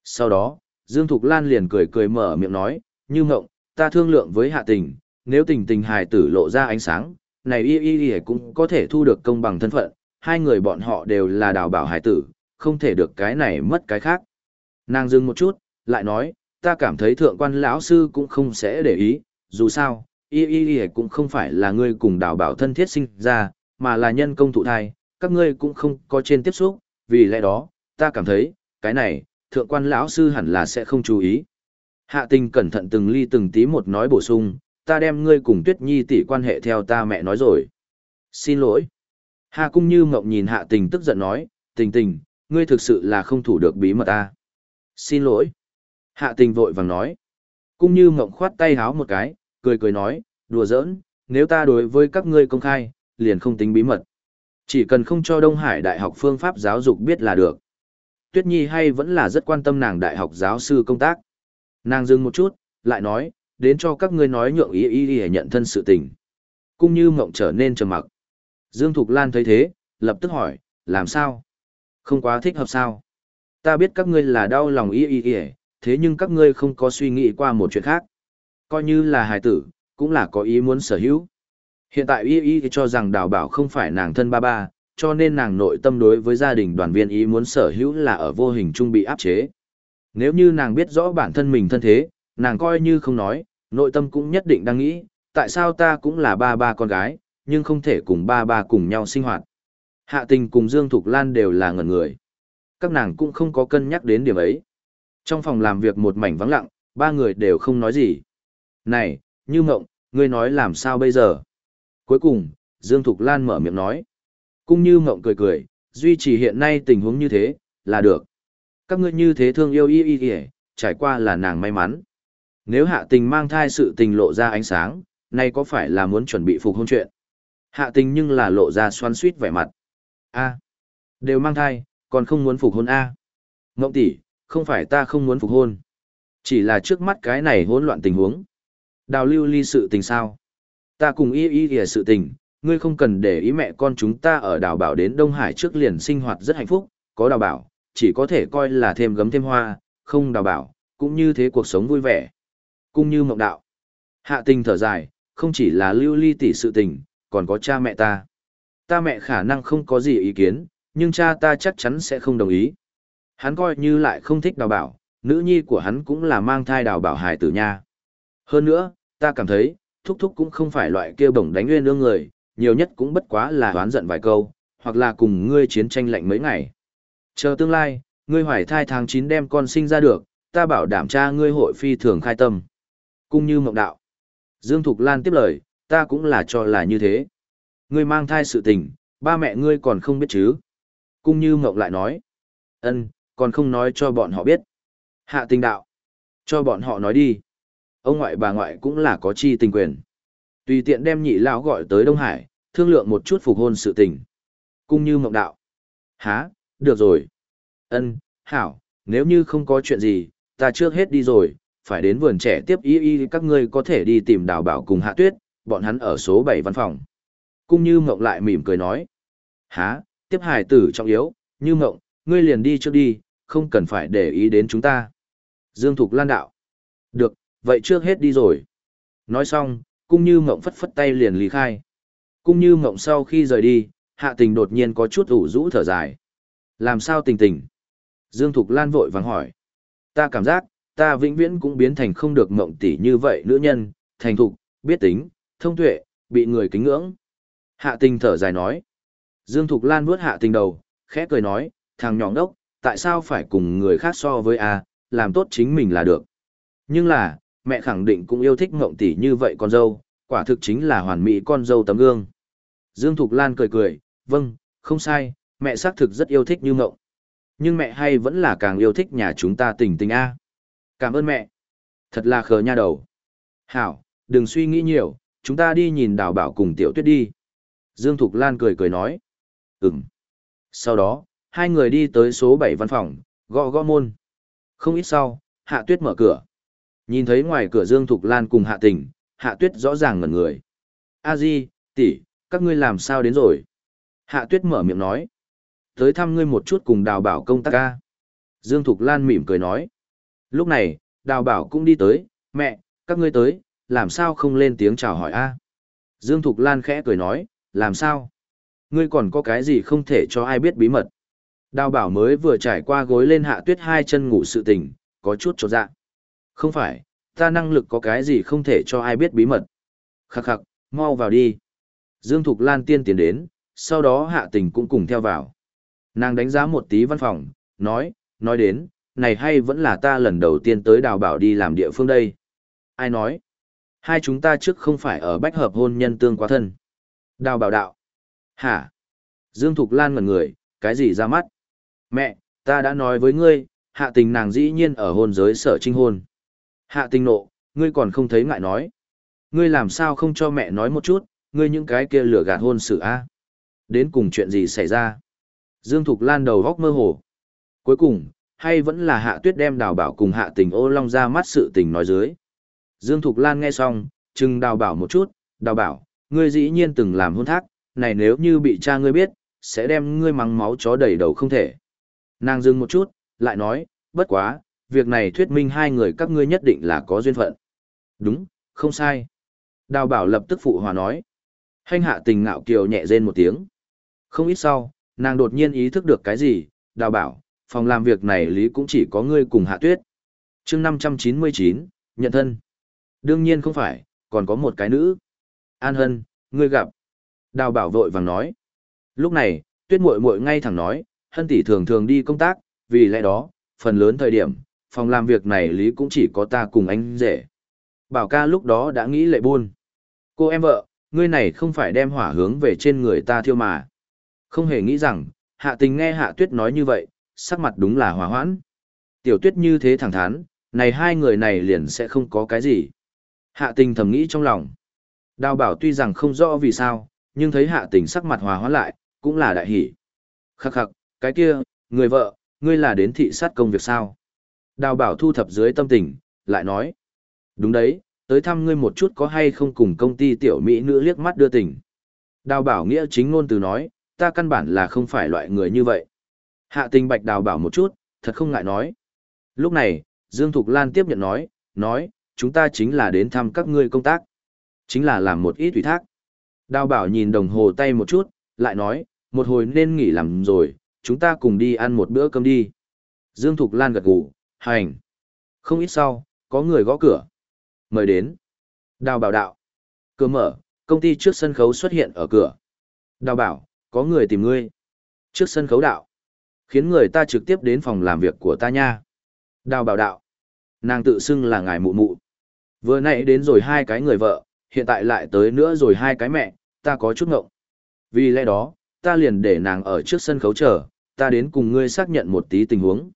Sau đó, Dương Thục Lan liền cười cười mở miệng nói, như mộng, ta thương lượng với hạ tình, nếu tình tình hài tử lộ ra ánh sáng, này y y y cũng có thể thu được công bằng thân phận, hai người bọn họ đều là đào bảo hài tử, không thể được cái này mất cái khác. Nàng dừng một chút, lại nói, ta cảm thấy thượng quan lão sư cũng không sẽ để ý, dù sao, y y y cũng không phải là ngươi cùng đào bảo thân thiết sinh ra, mà là nhân công thụ thai, các ngươi cũng không có trên tiếp xúc, vì lẽ đó, ta cảm thấy, cái này, thượng quan lão sư hẳn là sẽ không chú ý. Hạ tình cẩn thận từng ly từng tí một nói bổ sung, ta đem ngươi cùng tuyết nhi tỷ quan hệ theo ta mẹ nói rồi. Xin lỗi. Hạ cung như mộng nhìn hạ tình tức giận nói, tình tình, ngươi thực sự là không thủ được bí mật ta. Xin lỗi. Hạ tình vội vàng nói. Cung như mộng khoát tay háo một cái, cười cười nói, đùa giỡn, nếu ta đối với các ngươi công khai, liền không tính bí mật. Chỉ cần không cho Đông Hải Đại học phương pháp giáo dục biết là được. Tuyết Nhi hay vẫn là rất quan tâm nàng đại học giáo sư công tác. Nàng dừng một chút, lại nói, đến cho các ngươi nói nhượng ý ý để nhận thân sự tình. Cung như mộng trở nên trầm mặc. Dương Thục Lan thấy thế, lập tức hỏi, làm sao? Không quá thích hợp sao? Ta biết các ngươi là đau lòng ý ý ý, thế nhưng các ngươi không có suy nghĩ qua một chuyện khác. Coi như là hài tử, cũng là có ý muốn sở hữu. Hiện tại ý ý cho rằng đào bảo không phải nàng thân ba ba, cho nên nàng nội tâm đối với gia đình đoàn viên ý muốn sở hữu là ở vô hình trung bị áp chế. Nếu như nàng biết rõ bản thân mình thân thế, nàng coi như không nói, nội tâm cũng nhất định đang nghĩ, tại sao ta cũng là ba ba con gái, nhưng không thể cùng ba ba cùng nhau sinh hoạt. Hạ tình cùng Dương Thục Lan đều là ngẩn người. Các nàng cũng không có cân nhắc đến điểm ấy. Trong phòng làm việc một mảnh vắng lặng, ba người đều không nói gì. Này, như mộng, ngươi nói làm sao bây giờ? Cuối cùng, Dương Thục Lan mở miệng nói cũng như mộng cười cười, duy trì hiện nay tình huống như thế, là được. Các ngươi như thế thương yêu y y y, trải qua là nàng may mắn. Nếu hạ tình mang thai sự tình lộ ra ánh sáng, nay có phải là muốn chuẩn bị phục hôn chuyện? Hạ tình nhưng là lộ ra xoan suýt vẻ mặt. a đều mang thai, còn không muốn phục hôn a Ngộng tỷ, không phải ta không muốn phục hôn. Chỉ là trước mắt cái này hỗn loạn tình huống. Đào lưu ly sự tình sao? Ta cùng y y y sự tình, ngươi không cần để ý mẹ con chúng ta ở đào bảo đến Đông Hải trước liền sinh hoạt rất hạnh phúc, có đào bảo, chỉ có thể coi là thêm gấm thêm hoa, không đào bảo, cũng như thế cuộc sống vui vẻ. Cũng như mộng đạo. Hạ tình thở dài, không chỉ là lưu ly tỷ sự tình, còn có cha mẹ ta. Ta mẹ khả năng không có gì ý kiến, nhưng cha ta chắc chắn sẽ không đồng ý. Hắn coi như lại không thích đào bảo, nữ nhi của hắn cũng là mang thai đào bảo hài tử nha. Hơn nữa, ta cảm thấy, thúc thúc cũng không phải loại kêu bổng đánh nguyên ương người, nhiều nhất cũng bất quá là oán giận vài câu, hoặc là cùng ngươi chiến tranh lạnh mấy ngày. Chờ tương lai, ngươi hoài thai tháng 9 đem con sinh ra được, ta bảo đảm cha ngươi hội phi thường khai tâm. Cung như mộng đạo. Dương Thục Lan tiếp lời, ta cũng là cho là như thế. Ngươi mang thai sự tình, ba mẹ ngươi còn không biết chứ. Cung như mộng lại nói. ân còn không nói cho bọn họ biết. Hạ tình đạo. Cho bọn họ nói đi. Ông ngoại bà ngoại cũng là có chi tình quyền. Tùy tiện đem nhị lão gọi tới Đông Hải, thương lượng một chút phục hôn sự tình. Cung như mộng đạo. Há, được rồi. Ân, hảo, nếu như không có chuyện gì, ta trước hết đi rồi, phải đến vườn trẻ tiếp y y các ngươi có thể đi tìm đào bảo cùng hạ tuyết, bọn hắn ở số 7 văn phòng. Cung như mộng lại mỉm cười nói. Há, tiếp hải tử trọng yếu, như mộng, ngươi liền đi trước đi, không cần phải để ý đến chúng ta. Dương Thục Lan đạo. Được, vậy trước hết đi rồi. Nói xong, cung như mộng phất phất tay liền lý khai. Cung như mộng sau khi rời đi, hạ tình đột nhiên có chút ủ rũ thở dài. Làm sao tình tình? Dương Thục Lan vội vàng hỏi. Ta cảm giác, ta vĩnh viễn cũng biến thành không được mộng tỷ như vậy nữ nhân, thành thục, biết tính, thông tuệ, bị người kính ngưỡng. Hạ tình thở dài nói. Dương Thục Lan vuốt hạ tình đầu, khẽ cười nói, thằng nhỏ đốc, tại sao phải cùng người khác so với a, làm tốt chính mình là được. Nhưng là, mẹ khẳng định cũng yêu thích ngộng tỷ như vậy con dâu, quả thực chính là hoàn mỹ con dâu tấm gương. Dương Thục Lan cười cười, vâng, không sai, mẹ xác thực rất yêu thích như ngộng. Nhưng mẹ hay vẫn là càng yêu thích nhà chúng ta tình tình A. Cảm ơn mẹ. Thật là khờ nha đầu. Hảo, đừng suy nghĩ nhiều, chúng ta đi nhìn đào bảo cùng tiểu tuyết đi. Dương Thục Lan cười cười nói. Ừm. Sau đó, hai người đi tới số 7 văn phòng, gõ gõ môn. Không ít sau, Hạ Tuyết mở cửa. Nhìn thấy ngoài cửa Dương Thục Lan cùng Hạ Tình, Hạ Tuyết rõ ràng ngẩn người. A Di, tỷ, các ngươi làm sao đến rồi? Hạ Tuyết mở miệng nói. Tới thăm ngươi một chút cùng đào bảo công tác ca. Dương Thục Lan mỉm cười nói. Lúc này, đào bảo cũng đi tới, mẹ, các ngươi tới, làm sao không lên tiếng chào hỏi a? Dương Thục Lan khẽ cười nói, làm sao? Ngươi còn có cái gì không thể cho ai biết bí mật? Đào bảo mới vừa trải qua gối lên hạ tuyết hai chân ngủ sự tình, có chút trột dạ. Không phải, ta năng lực có cái gì không thể cho ai biết bí mật. Khắc khắc, mau vào đi. Dương Thục Lan tiên tiến đến, sau đó hạ tình cũng cùng theo vào. Nàng đánh giá một tí văn phòng, nói, nói đến, này hay vẫn là ta lần đầu tiên tới đào bảo đi làm địa phương đây. Ai nói? Hai chúng ta trước không phải ở bách hợp hôn nhân tương quá thân. Đào bảo đạo. Hả? Dương Thục Lan ngẩn người, cái gì ra mắt? Mẹ, ta đã nói với ngươi, hạ tình nàng dĩ nhiên ở hôn giới sở trinh hôn. Hạ tình nộ, ngươi còn không thấy ngại nói. Ngươi làm sao không cho mẹ nói một chút, ngươi những cái kia lửa gạt hôn sự a Đến cùng chuyện gì xảy ra? Dương Thục Lan đầu góc mơ hồ. Cuối cùng, hay vẫn là hạ tuyết đem đào bảo cùng hạ tình ô long ra mắt sự tình nói dưới. Dương Thục Lan nghe xong, chừng đào bảo một chút, đào bảo, ngươi dĩ nhiên từng làm hôn thác, này nếu như bị cha ngươi biết, sẽ đem ngươi mắng máu chó đầy đầu không thể. Nàng dừng một chút, lại nói, bất quá, việc này thuyết minh hai người các ngươi nhất định là có duyên phận. Đúng, không sai. Đào bảo lập tức phụ hòa nói. Hành hạ tình ngạo kiều nhẹ rên một tiếng. Không ít sau, nàng đột nhiên ý thức được cái gì, đào bảo, phòng làm việc này lý cũng chỉ có ngươi cùng hạ tuyết. chương 599, nhận thân. Đương nhiên không phải, còn có một cái nữ. An Hân, ngươi gặp. Đào bảo vội vàng nói. Lúc này, tuyết muội muội ngay thẳng nói, Hân tỷ thường thường đi công tác, vì lẽ đó, phần lớn thời điểm, phòng làm việc này lý cũng chỉ có ta cùng anh rể. Bảo ca lúc đó đã nghĩ lệ buôn. Cô em vợ, ngươi này không phải đem hỏa hướng về trên người ta thiêu mà. Không hề nghĩ rằng, hạ tình nghe hạ tuyết nói như vậy, sắc mặt đúng là hòa hoãn. Tiểu tuyết như thế thẳng thắn, này hai người này liền sẽ không có cái gì. Hạ tình thầm nghĩ trong lòng. Đào bảo tuy rằng không rõ vì sao, nhưng thấy hạ tình sắc mặt hòa hoãn lại, cũng là đại hỷ. Khắc khắc, cái kia, người vợ, ngươi là đến thị sát công việc sao? Đào bảo thu thập dưới tâm tình, lại nói. Đúng đấy, tới thăm ngươi một chút có hay không cùng công ty tiểu mỹ nữ liếc mắt đưa tình. Đào bảo nghĩa chính ngôn từ nói, ta căn bản là không phải loại người như vậy. Hạ tình bạch đào bảo một chút, thật không ngại nói. Lúc này, Dương Thục Lan tiếp nhận nói, nói, chúng ta chính là đến thăm các ngươi công tác. Chính là làm một ít ủy thác. Đào bảo nhìn đồng hồ tay một chút, lại nói, một hồi nên nghỉ làm rồi, chúng ta cùng đi ăn một bữa cơm đi. Dương Thục Lan gật gù, hành. Không ít sau, có người gõ cửa. Mời đến. Đào bảo đạo. Cửa mở, công ty trước sân khấu xuất hiện ở cửa. Đào bảo, có người tìm ngươi. Trước sân khấu đạo. Khiến người ta trực tiếp đến phòng làm việc của ta nha. Đào bảo đạo. Nàng tự xưng là ngài mụ mụ. Vừa nãy đến rồi hai cái người vợ, hiện tại lại tới nữa rồi hai cái mẹ, ta có chút ngộng. Vì lẽ đó, ta liền để nàng ở trước sân khấu chờ, ta đến cùng ngươi xác nhận một tí tình huống.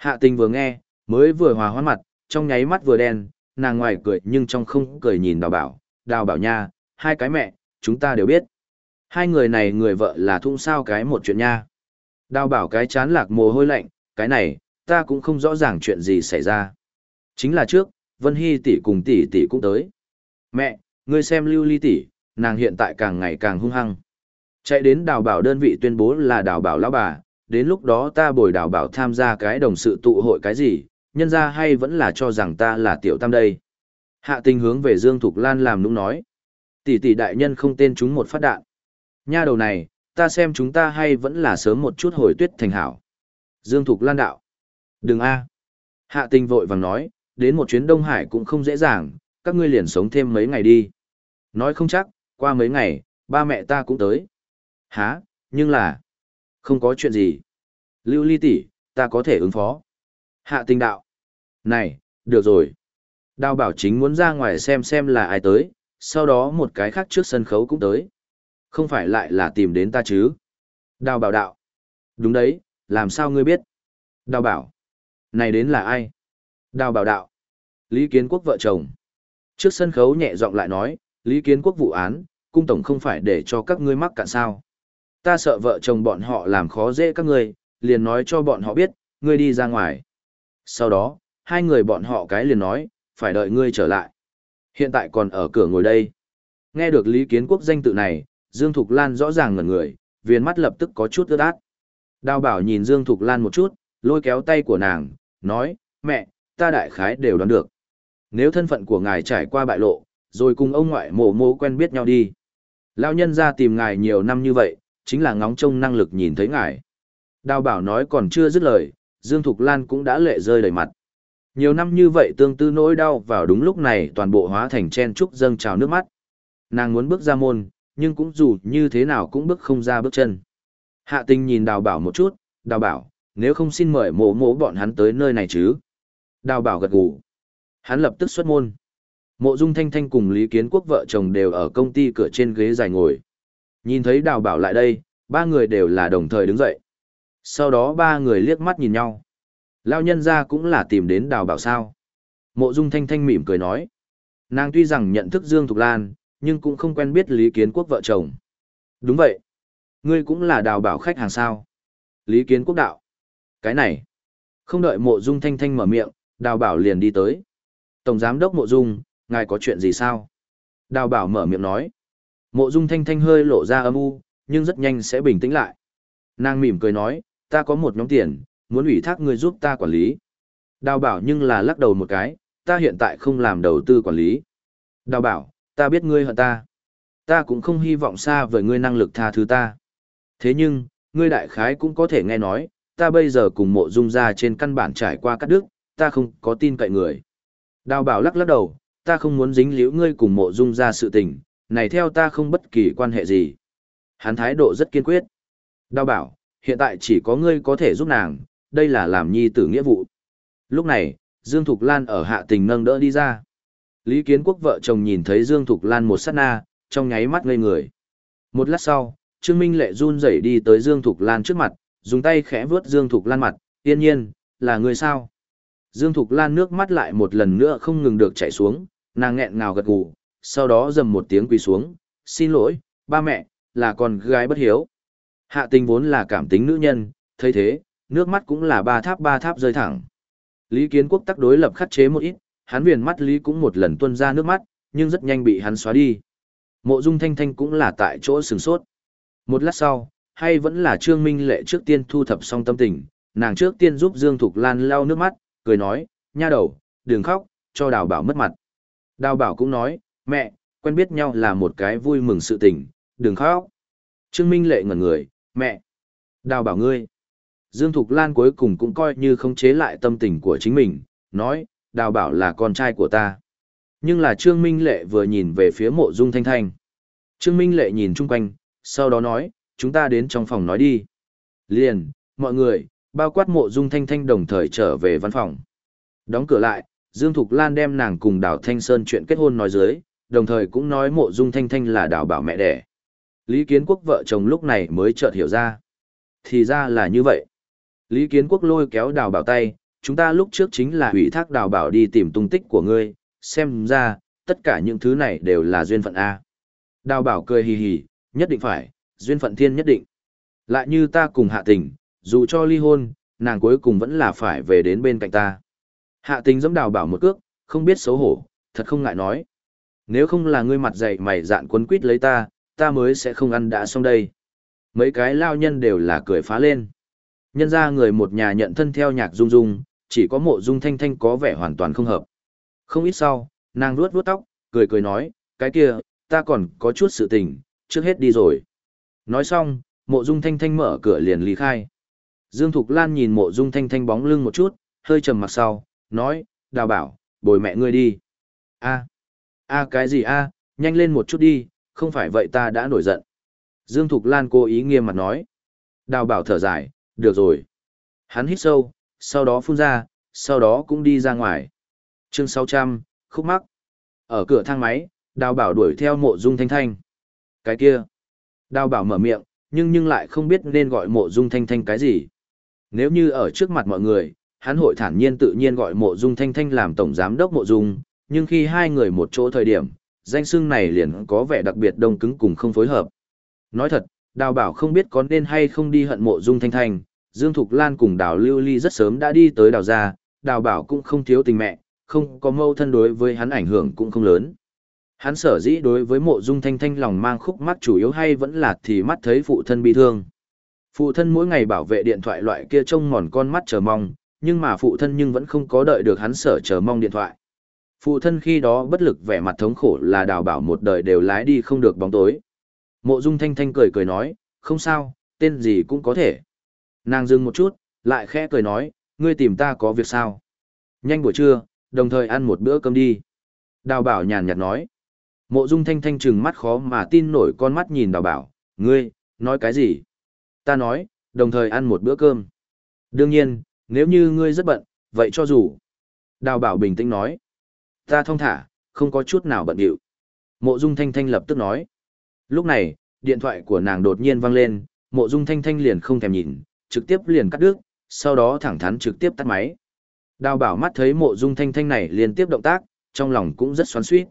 Hạ tình vừa nghe, mới vừa hòa hoãn mặt, trong nháy mắt vừa đen, nàng ngoài cười nhưng trong không cười nhìn đào bảo, đào bảo nha, hai cái mẹ, chúng ta đều biết. Hai người này người vợ là thung sao cái một chuyện nha. Đào bảo cái chán lạc mồ hôi lạnh, cái này, ta cũng không rõ ràng chuyện gì xảy ra. Chính là trước, Vân Hy tỷ cùng tỷ tỷ cũng tới. Mẹ, ngươi xem lưu ly tỷ, nàng hiện tại càng ngày càng hung hăng. Chạy đến đào bảo đơn vị tuyên bố là đào bảo lão bà, đến lúc đó ta bồi đảo bảo tham gia cái đồng sự tụ hội cái gì, nhân ra hay vẫn là cho rằng ta là tiểu tam đây. Hạ tình hướng về Dương Thục Lan làm nũng nói. Tỷ tỷ đại nhân không tên chúng một phát đạn. Nha đầu này, ta xem chúng ta hay vẫn là sớm một chút hồi tuyết thành hảo. Dương Thục Lan đạo. Đừng a. Hạ tình vội vàng nói, đến một chuyến Đông Hải cũng không dễ dàng, các ngươi liền sống thêm mấy ngày đi. Nói không chắc, qua mấy ngày, ba mẹ ta cũng tới. Hả, nhưng là, không có chuyện gì. Lưu ly tỷ, ta có thể ứng phó. Hạ tình đạo. Này, được rồi. Đào bảo chính muốn ra ngoài xem xem là ai tới, sau đó một cái khác trước sân khấu cũng tới. Không phải lại là tìm đến ta chứ. Đào bảo đạo. Đúng đấy, làm sao ngươi biết? Đào bảo. Này đến là ai? Đào bảo đạo. Lý Kiến Quốc vợ chồng. Trước sân khấu nhẹ giọng lại nói, Lý Kiến Quốc vụ án, cung tổng không phải để cho các ngươi mắc cạn sao. Ta sợ vợ chồng bọn họ làm khó dễ các ngươi, liền nói cho bọn họ biết, ngươi đi ra ngoài. Sau đó, hai người bọn họ cái liền nói, phải đợi ngươi trở lại. Hiện tại còn ở cửa ngồi đây. Nghe được Lý Kiến Quốc danh tự này, Dương Thục Lan rõ ràng ngẩn người, viên mắt lập tức có chút ướt át. Đào bảo nhìn Dương Thục Lan một chút, lôi kéo tay của nàng, nói, mẹ, ta đại khái đều đoán được. Nếu thân phận của ngài trải qua bại lộ, rồi cùng ông ngoại mổ mổ quen biết nhau đi. Lão nhân ra tìm ngài nhiều năm như vậy, chính là ngóng trông năng lực nhìn thấy ngài. Đào bảo nói còn chưa dứt lời, Dương Thục Lan cũng đã lệ rơi đầy mặt. Nhiều năm như vậy tương tư nỗi đau vào đúng lúc này toàn bộ hóa thành chen trúc dâng trào nước mắt. Nàng muốn bước ra môn, nhưng cũng dù như thế nào cũng bước không ra bước chân. Hạ tình nhìn đào bảo một chút, đào bảo, nếu không xin mời mộ mộ bọn hắn tới nơi này chứ. Đào bảo gật gù. Hắn lập tức xuất môn. Mộ Dung Thanh Thanh cùng Lý Kiến Quốc vợ chồng đều ở công ty cửa trên ghế dài ngồi. Nhìn thấy đào bảo lại đây, Ba người đều là đồng thời đứng dậy. Sau đó ba người liếc mắt nhìn nhau. Lao nhân ra cũng là tìm đến đào bảo sao. Mộ dung thanh thanh mỉm cười nói. Nàng tuy rằng nhận thức Dương Thục Lan, nhưng cũng không quen biết Lý Kiến Quốc vợ chồng. Đúng vậy. Ngươi cũng là đào bảo khách hàng sao. Lý Kiến Quốc đạo. Cái này. Không đợi mộ dung thanh thanh mở miệng, đào bảo liền đi tới. Tổng giám đốc mộ dung, ngài có chuyện gì sao? Đào bảo mở miệng nói. Mộ dung thanh thanh hơi lộ ra âm u, nhưng rất nhanh sẽ bình tĩnh lại. Nàng mỉm cười nói, ta có một nhóm tiền, muốn ủy thác ngươi giúp ta quản lý. Đào bảo nhưng là lắc đầu một cái, ta hiện tại không làm đầu tư quản lý. Đào bảo, ta biết ngươi hận ta. Ta cũng không hy vọng xa với ngươi năng lực tha thứ ta. Thế nhưng, ngươi đại khái cũng có thể nghe nói, ta bây giờ cùng mộ dung ra trên căn bản trải qua các đức, ta không có tin cậy người. Đào bảo lắc lắc đầu, ta không muốn dính liễu ngươi cùng mộ dung ra sự tình, này theo ta không bất kỳ quan hệ gì. Hắn thái độ rất kiên quyết. Đao bảo, hiện tại chỉ có ngươi có thể giúp nàng, đây là làm nhi tử nghĩa vụ. Lúc này, Dương Thục Lan ở hạ tình nâng đỡ đi ra. Lý Kiến Quốc vợ chồng nhìn thấy Dương Thục Lan một sát na, trong nháy mắt ngây người. Một lát sau, Trương Minh Lệ run rẩy đi tới Dương Thục Lan trước mặt, dùng tay khẽ vướt Dương Thục Lan mặt, yên nhiên, là người sao? Dương Thục Lan nước mắt lại một lần nữa không ngừng được chảy xuống, nàng nghẹn ngào gật gù, sau đó dầm một tiếng quỳ xuống, xin lỗi, ba mẹ, là con gái bất hiếu. Hạ tình vốn là cảm tính nữ nhân, thấy thế, nước mắt cũng là ba tháp ba tháp rơi thẳng. Lý Kiến Quốc tắc đối lập khắc chế một ít, hắn viền mắt Lý cũng một lần tuôn ra nước mắt, nhưng rất nhanh bị hắn xóa đi. Mộ Dung Thanh Thanh cũng là tại chỗ sừng sốt. Một lát sau, hay vẫn là Trương Minh Lệ trước tiên thu thập xong tâm tình, nàng trước tiên giúp Dương Thục Lan lau nước mắt, cười nói, nha đầu, đừng khóc, cho đào bảo mất mặt. Đào bảo cũng nói, mẹ, quen biết nhau là một cái vui mừng sự tình, đừng khóc. Trương Minh Lệ ngẩn người, mẹ, đào bảo ngươi. Dương Thục Lan cuối cùng cũng coi như không chế lại tâm tình của chính mình, nói, đào bảo là con trai của ta. Nhưng là Trương Minh Lệ vừa nhìn về phía mộ dung thanh thanh. Trương Minh Lệ nhìn chung quanh, sau đó nói, chúng ta đến trong phòng nói đi. Liền, mọi người, bao quát mộ dung thanh thanh đồng thời trở về văn phòng. Đóng cửa lại, Dương Thục Lan đem nàng cùng Đào Thanh Sơn chuyện kết hôn nói dưới, đồng thời cũng nói mộ dung thanh thanh là đào bảo mẹ đẻ. Lý Kiến Quốc vợ chồng lúc này mới chợt hiểu ra. Thì ra là như vậy. Lý Kiến Quốc lôi kéo đào bảo tay, chúng ta lúc trước chính là ủy thác đào bảo đi tìm tung tích của ngươi, xem ra, tất cả những thứ này đều là duyên phận A. Đào bảo cười hì hì, nhất định phải, duyên phận thiên nhất định. Lại như ta cùng hạ tình, dù cho ly hôn, nàng cuối cùng vẫn là phải về đến bên cạnh ta. Hạ tình dẫm đào bảo một cước, không biết xấu hổ, thật không ngại nói. Nếu không là ngươi mặt dày mày dạn quấn quýt lấy ta, ta mới sẽ không ăn đã xong đây. Mấy cái lao nhân đều là cười phá lên. Nhân ra người một nhà nhận thân theo nhạc dung dung, chỉ có mộ dung thanh thanh có vẻ hoàn toàn không hợp. Không ít sau, nàng ruốt ruốt tóc, cười cười nói, cái kia, ta còn có chút sự tình, trước hết đi rồi. Nói xong, mộ dung thanh thanh mở cửa liền lý khai. Dương Thục Lan nhìn mộ dung thanh thanh bóng lưng một chút, hơi trầm mặt sau, nói, đào bảo, bồi mẹ ngươi đi. a a cái gì a nhanh lên một chút đi, không phải vậy ta đã nổi giận. Dương Thục Lan cố ý nghiêm mặt nói. Đào bảo thở dài, được rồi. Hắn hít sâu, sau đó phun ra, sau đó cũng đi ra ngoài. Chương 600, khúc mắc. Ở cửa thang máy, đào bảo đuổi theo mộ dung thanh thanh. Cái kia. Đào bảo mở miệng, nhưng nhưng lại không biết nên gọi mộ dung thanh thanh cái gì. Nếu như ở trước mặt mọi người, hắn hội thản nhiên tự nhiên gọi mộ dung thanh thanh làm tổng giám đốc mộ dung, nhưng khi hai người một chỗ thời điểm, danh xưng này liền có vẻ đặc biệt đông cứng cùng không phối hợp. Nói thật, đào bảo không biết có nên hay không đi hận mộ dung thanh thanh, Dương Thục Lan cùng đào lưu ly rất sớm đã đi tới đào gia, đào bảo cũng không thiếu tình mẹ, không có mâu thân đối với hắn ảnh hưởng cũng không lớn. Hắn sở dĩ đối với mộ dung thanh thanh lòng mang khúc mắt chủ yếu hay vẫn là thì mắt thấy phụ thân bị thương. Phụ thân mỗi ngày bảo vệ điện thoại loại kia trông mòn con mắt chờ mong, nhưng mà phụ thân nhưng vẫn không có đợi được hắn sở chờ mong điện thoại. Phụ thân khi đó bất lực vẻ mặt thống khổ là đào bảo một đời đều lái đi không được bóng tối. Mộ dung thanh thanh cười cười nói, không sao, tên gì cũng có thể. Nàng dừng một chút, lại khẽ cười nói, ngươi tìm ta có việc sao? Nhanh buổi trưa, đồng thời ăn một bữa cơm đi. Đào bảo nhàn nhạt nói. Mộ dung thanh thanh trừng mắt khó mà tin nổi con mắt nhìn đào bảo, ngươi, nói cái gì? Ta nói, đồng thời ăn một bữa cơm. Đương nhiên, nếu như ngươi rất bận, vậy cho dù. Đào bảo bình tĩnh nói. Ta thông thả, không có chút nào bận điệu. Mộ dung thanh thanh lập tức nói. Lúc này, điện thoại của nàng đột nhiên vang lên, mộ dung thanh thanh liền không thèm nhìn, trực tiếp liền cắt đứt, sau đó thẳng thắn trực tiếp tắt máy. Đào bảo mắt thấy mộ dung thanh thanh này liên tiếp động tác, trong lòng cũng rất xoắn xuýt.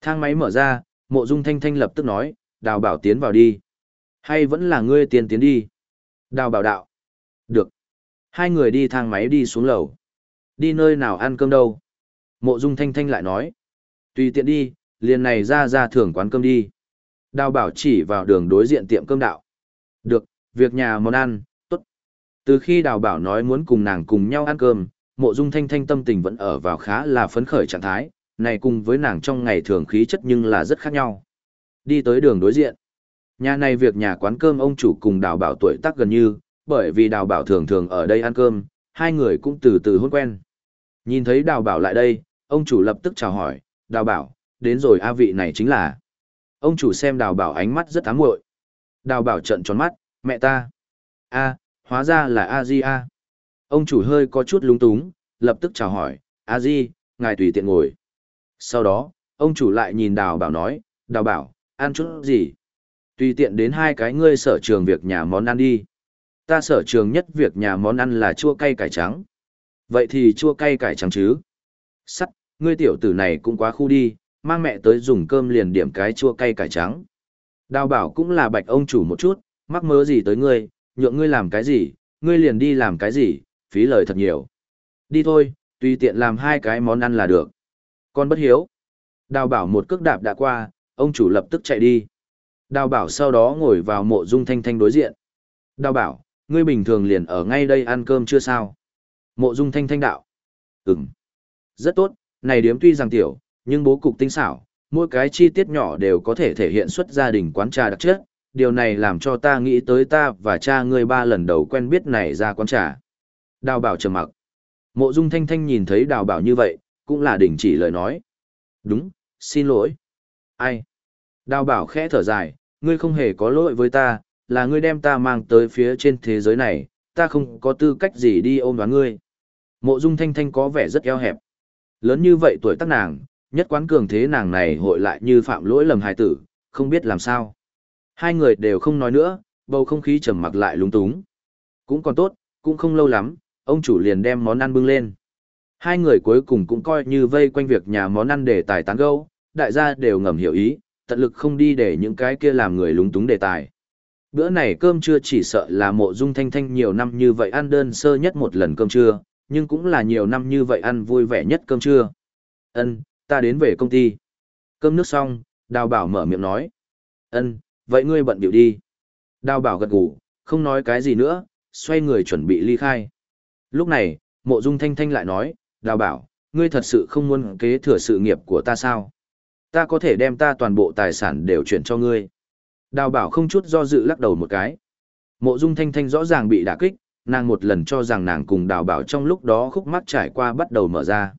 Thang máy mở ra, mộ dung thanh thanh lập tức nói, đào bảo tiến vào đi. Hay vẫn là ngươi tiền tiến đi? Đào bảo đạo. Được. Hai người đi thang máy đi xuống lầu. Đi nơi nào ăn cơm đâu? Mộ dung thanh thanh lại nói. Tùy tiện đi, liền này ra ra thưởng quán cơm đi. Đào bảo chỉ vào đường đối diện tiệm cơm đạo. Được, việc nhà món ăn, tốt. Từ khi đào bảo nói muốn cùng nàng cùng nhau ăn cơm, mộ dung thanh thanh tâm tình vẫn ở vào khá là phấn khởi trạng thái, này cùng với nàng trong ngày thường khí chất nhưng là rất khác nhau. Đi tới đường đối diện. Nhà này việc nhà quán cơm ông chủ cùng đào bảo tuổi tác gần như, bởi vì đào bảo thường thường ở đây ăn cơm, hai người cũng từ từ hôn quen. Nhìn thấy đào bảo lại đây, ông chủ lập tức chào hỏi, đào bảo, đến rồi a vị này chính là. Ông chủ xem đào bảo ánh mắt rất ám muội Đào bảo trận tròn mắt, mẹ ta. a hóa ra là a di a Ông chủ hơi có chút lúng túng, lập tức chào hỏi, a di, ngài tùy tiện ngồi. Sau đó, ông chủ lại nhìn đào bảo nói, đào bảo, ăn chút gì? Tùy tiện đến hai cái ngươi sở trường việc nhà món ăn đi. Ta sở trường nhất việc nhà món ăn là chua cay cải trắng. Vậy thì chua cay cải trắng chứ? Sắt, ngươi tiểu tử này cũng quá khu đi, mang mẹ tới dùng cơm liền điểm cái chua cay cải trắng. Đào bảo cũng là bạch ông chủ một chút, mắc mớ gì tới ngươi, nhượng ngươi làm cái gì, ngươi liền đi làm cái gì, phí lời thật nhiều. Đi thôi, tùy tiện làm hai cái món ăn là được. Con bất hiếu. Đào bảo một cước đạp đã qua, ông chủ lập tức chạy đi. Đào bảo sau đó ngồi vào mộ dung thanh thanh đối diện. Đào bảo, ngươi bình thường liền ở ngay đây ăn cơm chưa sao? Mộ dung thanh thanh đạo. Ừm. Rất tốt, này điếm tuy rằng tiểu, nhưng bố cục tinh xảo, mỗi cái chi tiết nhỏ đều có thể thể hiện xuất gia đình quán trà đặc chất. Điều này làm cho ta nghĩ tới ta và cha ngươi ba lần đầu quen biết này ra quán trà. Đào bảo trầm mặc. Mộ dung thanh thanh nhìn thấy đào bảo như vậy, cũng là đình chỉ lời nói. Đúng, xin lỗi. Ai? Đào bảo khẽ thở dài, ngươi không hề có lỗi với ta, là ngươi đem ta mang tới phía trên thế giới này, ta không có tư cách gì đi ôm đoán ngươi. Mộ dung thanh thanh có vẻ rất eo hẹp. Lớn như vậy tuổi tác nàng, nhất quán cường thế nàng này hội lại như phạm lỗi lầm hài tử, không biết làm sao. Hai người đều không nói nữa, bầu không khí trầm mặc lại lúng túng. Cũng còn tốt, cũng không lâu lắm, ông chủ liền đem món ăn bưng lên. Hai người cuối cùng cũng coi như vây quanh việc nhà món ăn để tài tán gẫu, đại gia đều ngầm hiểu ý, tận lực không đi để những cái kia làm người lúng túng đề tài. Bữa này cơm trưa chỉ sợ là mộ dung thanh thanh nhiều năm như vậy ăn đơn sơ nhất một lần cơm trưa, nhưng cũng là nhiều năm như vậy ăn vui vẻ nhất cơm trưa. Ân, ta đến về công ty. Cơm nước xong, đào bảo mở miệng nói. Ân, vậy ngươi bận biểu đi. Đào bảo gật gù, không nói cái gì nữa, xoay người chuẩn bị ly khai. Lúc này, mộ dung thanh thanh lại nói, đào bảo, ngươi thật sự không muốn kế thừa sự nghiệp của ta sao? Ta có thể đem ta toàn bộ tài sản đều chuyển cho ngươi. Đào bảo không chút do dự lắc đầu một cái. Mộ dung thanh thanh rõ ràng bị đả kích, nàng một lần cho rằng nàng cùng đào bảo trong lúc đó khúc mắc trải qua bắt đầu mở ra.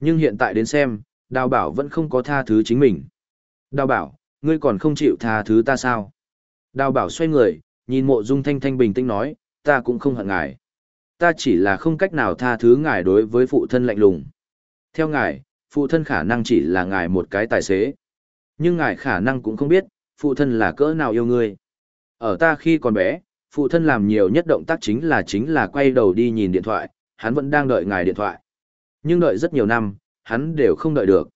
Nhưng hiện tại đến xem, đào bảo vẫn không có tha thứ chính mình. Đào bảo, ngươi còn không chịu tha thứ ta sao? Đào bảo xoay người, nhìn mộ dung thanh thanh bình tĩnh nói, ta cũng không hận ngài. Ta chỉ là không cách nào tha thứ ngài đối với phụ thân lạnh lùng. Theo ngài, phụ thân khả năng chỉ là ngài một cái tài xế. Nhưng ngài khả năng cũng không biết, phụ thân là cỡ nào yêu ngươi. Ở ta khi còn bé, phụ thân làm nhiều nhất động tác chính là chính là quay đầu đi nhìn điện thoại, hắn vẫn đang đợi ngài điện thoại. Nhưng đợi rất nhiều năm, hắn đều không đợi được.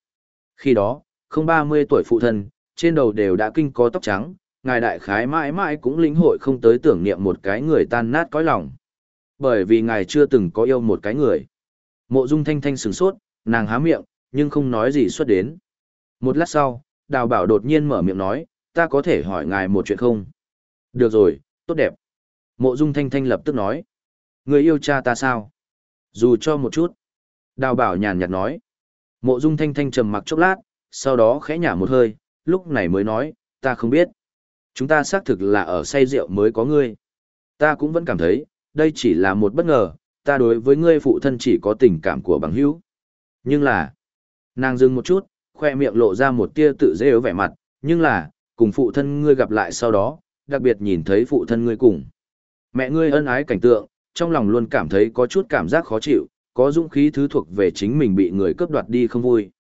Khi đó, không 30 tuổi phụ thân, trên đầu đều đã kinh có tóc trắng, ngài đại khái mãi mãi cũng lĩnh hội không tới tưởng niệm một cái người tan nát cõi lòng. Bởi vì ngài chưa từng có yêu một cái người. Mộ dung thanh thanh sửng sốt, nàng há miệng, nhưng không nói gì xuất đến. Một lát sau, đào bảo đột nhiên mở miệng nói, ta có thể hỏi ngài một chuyện không? Được rồi, tốt đẹp. Mộ dung thanh thanh lập tức nói. Người yêu cha ta sao? Dù cho một chút. Đào bảo nhàn nhạt nói. Mộ dung thanh thanh trầm mặc chốc lát, sau đó khẽ nhả một hơi, lúc này mới nói, ta không biết. Chúng ta xác thực là ở say rượu mới có ngươi. Ta cũng vẫn cảm thấy, đây chỉ là một bất ngờ, ta đối với ngươi phụ thân chỉ có tình cảm của bằng hữu. Nhưng là, nàng dừng một chút, khoe miệng lộ ra một tia tự dễ ớ vẻ mặt, nhưng là, cùng phụ thân ngươi gặp lại sau đó, đặc biệt nhìn thấy phụ thân ngươi cùng. Mẹ ngươi ân ái cảnh tượng, trong lòng luôn cảm thấy có chút cảm giác khó chịu, có dũng khí thứ thuộc về chính mình bị người cướp đoạt đi không vui.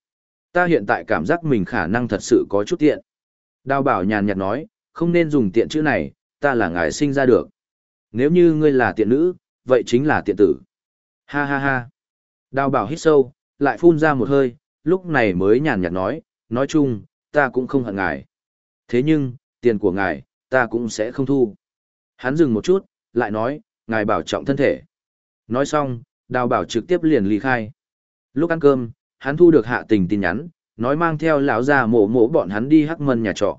Ta hiện tại cảm giác mình khả năng thật sự có chút tiện. Đào bảo nhàn nhạt nói, không nên dùng tiện chữ này, ta là ngài sinh ra được. Nếu như ngươi là tiện nữ, vậy chính là tiện tử. Ha ha ha. Đào bảo hít sâu, lại phun ra một hơi, lúc này mới nhàn nhạt nói, nói chung, ta cũng không hận ngài. Thế nhưng, tiền của ngài, ta cũng sẽ không thu. Hắn dừng một chút, lại nói, ngài bảo trọng thân thể. Nói xong, đào bảo trực tiếp liền ly khai. Lúc ăn cơm, hắn thu được hạ tình tin nhắn, nói mang theo lão già mổ mổ bọn hắn đi hắc mân nhà trọ.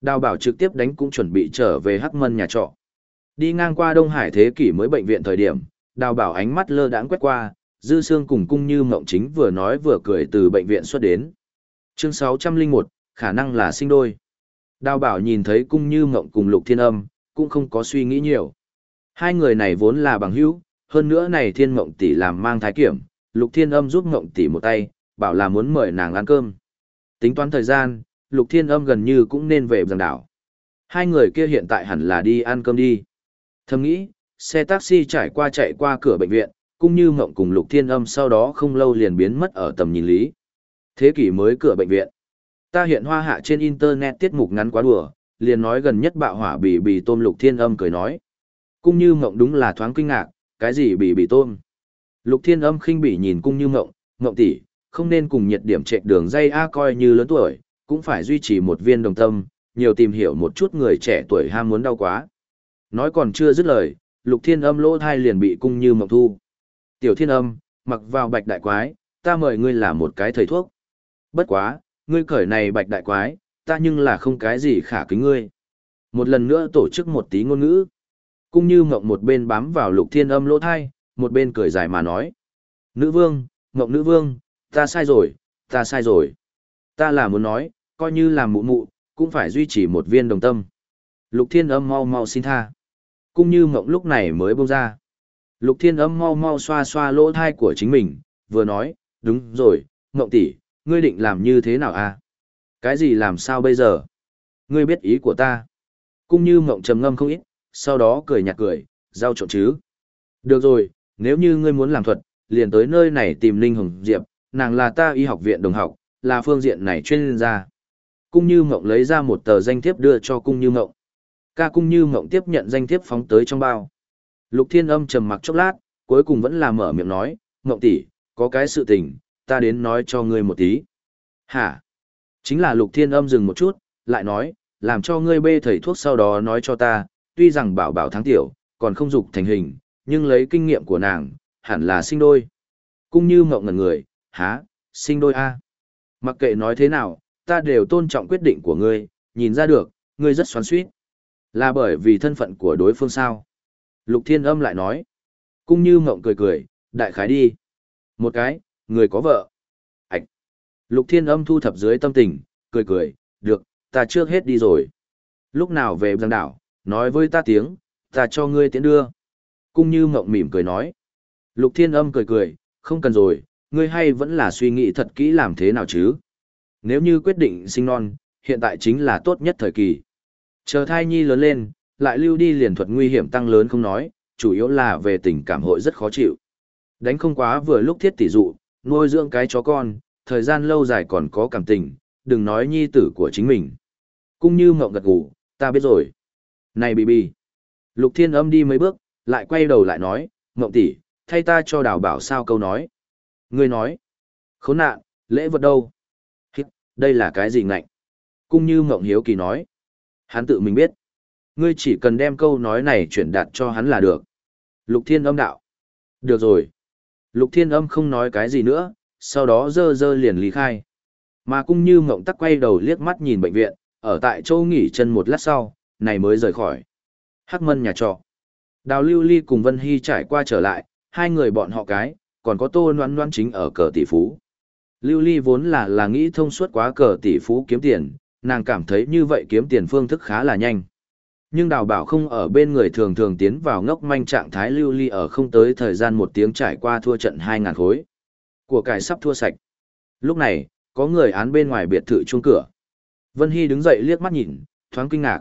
Đào bảo trực tiếp đánh cũng chuẩn bị trở về hắc mân nhà trọ. Đi ngang qua Đông Hải thế kỷ mới bệnh viện thời điểm, đào bảo ánh mắt lơ đãng quét qua, dư xương cùng cung như mộng chính vừa nói vừa cười từ bệnh viện xuất đến. Chương 601, khả năng là sinh đôi. Đào bảo nhìn thấy cung như mộng cùng lục thiên âm, cũng không có suy nghĩ nhiều. Hai người này vốn là bằng hữu, hơn nữa này thiên mộng tỷ làm mang thái kiểm, lục thiên âm giúp mộng tỷ một tay, bảo là muốn mời nàng ăn cơm. Tính toán thời gian, lục thiên âm gần như cũng nên về giang đảo. Hai người kia hiện tại hẳn là đi ăn cơm đi. Thầm nghĩ, xe taxi trải qua chạy qua cửa bệnh viện, cũng như mộng cùng lục thiên âm sau đó không lâu liền biến mất ở tầm nhìn lý. Thế kỷ mới cửa bệnh viện. Ta hiện hoa hạ trên internet tiết mục ngắn quá đùa, liền nói gần nhất bạo hỏa bì bì tôm lục thiên âm cười nói. Cung như mộng đúng là thoáng kinh ngạc, cái gì bị bị tôm. Lục thiên âm khinh bỉ nhìn cung như mộng, mộng tỷ, không nên cùng nhiệt điểm chạy đường dây A coi như lớn tuổi, cũng phải duy trì một viên đồng tâm, nhiều tìm hiểu một chút người trẻ tuổi ham muốn đau quá. Nói còn chưa dứt lời, lục thiên âm lỗ thai liền bị cung như mộng thu. Tiểu thiên âm, mặc vào bạch đại quái, ta mời ngươi là một cái thầy thuốc. Bất quá, ngươi cởi này bạch đại quái, ta nhưng là không cái gì khả kính ngươi. Một lần nữa tổ chức một tí ngôn ngữ cũng như ngộng một bên bám vào lục thiên âm lỗ thai, một bên cười dài mà nói. Nữ vương, ngộng nữ vương, ta sai rồi, ta sai rồi. Ta là muốn nói, coi như làm mụ mụ, cũng phải duy trì một viên đồng tâm. Lục thiên âm mau mau xin tha. cũng như ngộng lúc này mới bông ra. Lục thiên âm mau mau xoa xoa lỗ thai của chính mình, vừa nói, đúng rồi, ngộng tỷ, ngươi định làm như thế nào à? Cái gì làm sao bây giờ? Ngươi biết ý của ta. Cung như mộng trầm ngâm không ít, sau đó cười nhạt cười, giao trộn chứ. Được rồi, nếu như ngươi muốn làm thuật, liền tới nơi này tìm Linh Hồng Diệp, nàng là ta y học viện đồng học, là phương diện này chuyên gia. Cung Như Mộng lấy ra một tờ danh thiếp đưa cho Cung Như Mộng. Ca Cung Như Mộng tiếp nhận danh thiếp phóng tới trong bao. Lục Thiên Âm trầm mặc chốc lát, cuối cùng vẫn là mở miệng nói, Mộng tỷ, có cái sự tình, ta đến nói cho ngươi một tí. Hả? Chính là Lục Thiên Âm dừng một chút, lại nói, làm cho ngươi bê thầy thuốc sau đó nói cho ta, tuy rằng bảo bảo tháng tiểu, còn không dục thành hình, nhưng lấy kinh nghiệm của nàng, hẳn là sinh đôi. Cũng như mộng ngần người, há, sinh đôi A. Mặc kệ nói thế nào, ta đều tôn trọng quyết định của ngươi, nhìn ra được, ngươi rất xoắn suýt. Là bởi vì thân phận của đối phương sao? Lục thiên âm lại nói. cũng như mộng cười cười, đại khái đi. Một cái, người có vợ. Ảch. Lục thiên âm thu thập dưới tâm tình, cười cười, được, ta trước hết đi rồi. Lúc nào về giang đảo, nói với ta tiếng, ta cho ngươi tiễn đưa. Cung như mộng mỉm cười nói. Lục thiên âm cười cười, không cần rồi, ngươi hay vẫn là suy nghĩ thật kỹ làm thế nào chứ. Nếu như quyết định sinh non, hiện tại chính là tốt nhất thời kỳ. Chờ thai nhi lớn lên, lại lưu đi liền thuật nguy hiểm tăng lớn không nói, chủ yếu là về tình cảm hội rất khó chịu. Đánh không quá vừa lúc thiết tỷ dụ, nuôi dưỡng cái chó con, thời gian lâu dài còn có cảm tình, đừng nói nhi tử của chính mình. Cung như mộng gật gù, ta biết rồi. Này bì bì. Lục thiên âm đi mấy bước, lại quay đầu lại nói, mộng tỷ, thay ta cho đào bảo sao câu nói. Ngươi nói, khốn nạn, lễ vật đâu? Hít, đây là cái gì ngạnh? Cung như mộng hiếu kỳ nói. Hắn tự mình biết. Ngươi chỉ cần đem câu nói này chuyển đạt cho hắn là được. Lục thiên âm đạo. Được rồi. Lục thiên âm không nói cái gì nữa, sau đó dơ dơ liền lý khai. Mà cung như mộng tắc quay đầu liếc mắt nhìn bệnh viện, ở tại chỗ nghỉ chân một lát sau, này mới rời khỏi. Hắc mân nhà trọ. Đào lưu ly cùng Vân Hy trải qua trở lại, hai người bọn họ cái, còn có tô noan noan chính ở cờ tỷ phú. Lưu ly vốn là là nghĩ thông suốt quá cờ tỷ phú kiếm tiền, nàng cảm thấy như vậy kiếm tiền phương thức khá là nhanh. Nhưng đào bảo không ở bên người thường thường tiến vào ngốc manh trạng thái lưu ly ở không tới thời gian một tiếng trải qua thua trận 2.000 khối. Của cải sắp thua sạch. Lúc này, có người án bên ngoài biệt thự chuông cửa. Vân Hy đứng dậy liếc mắt nhìn, thoáng kinh ngạc.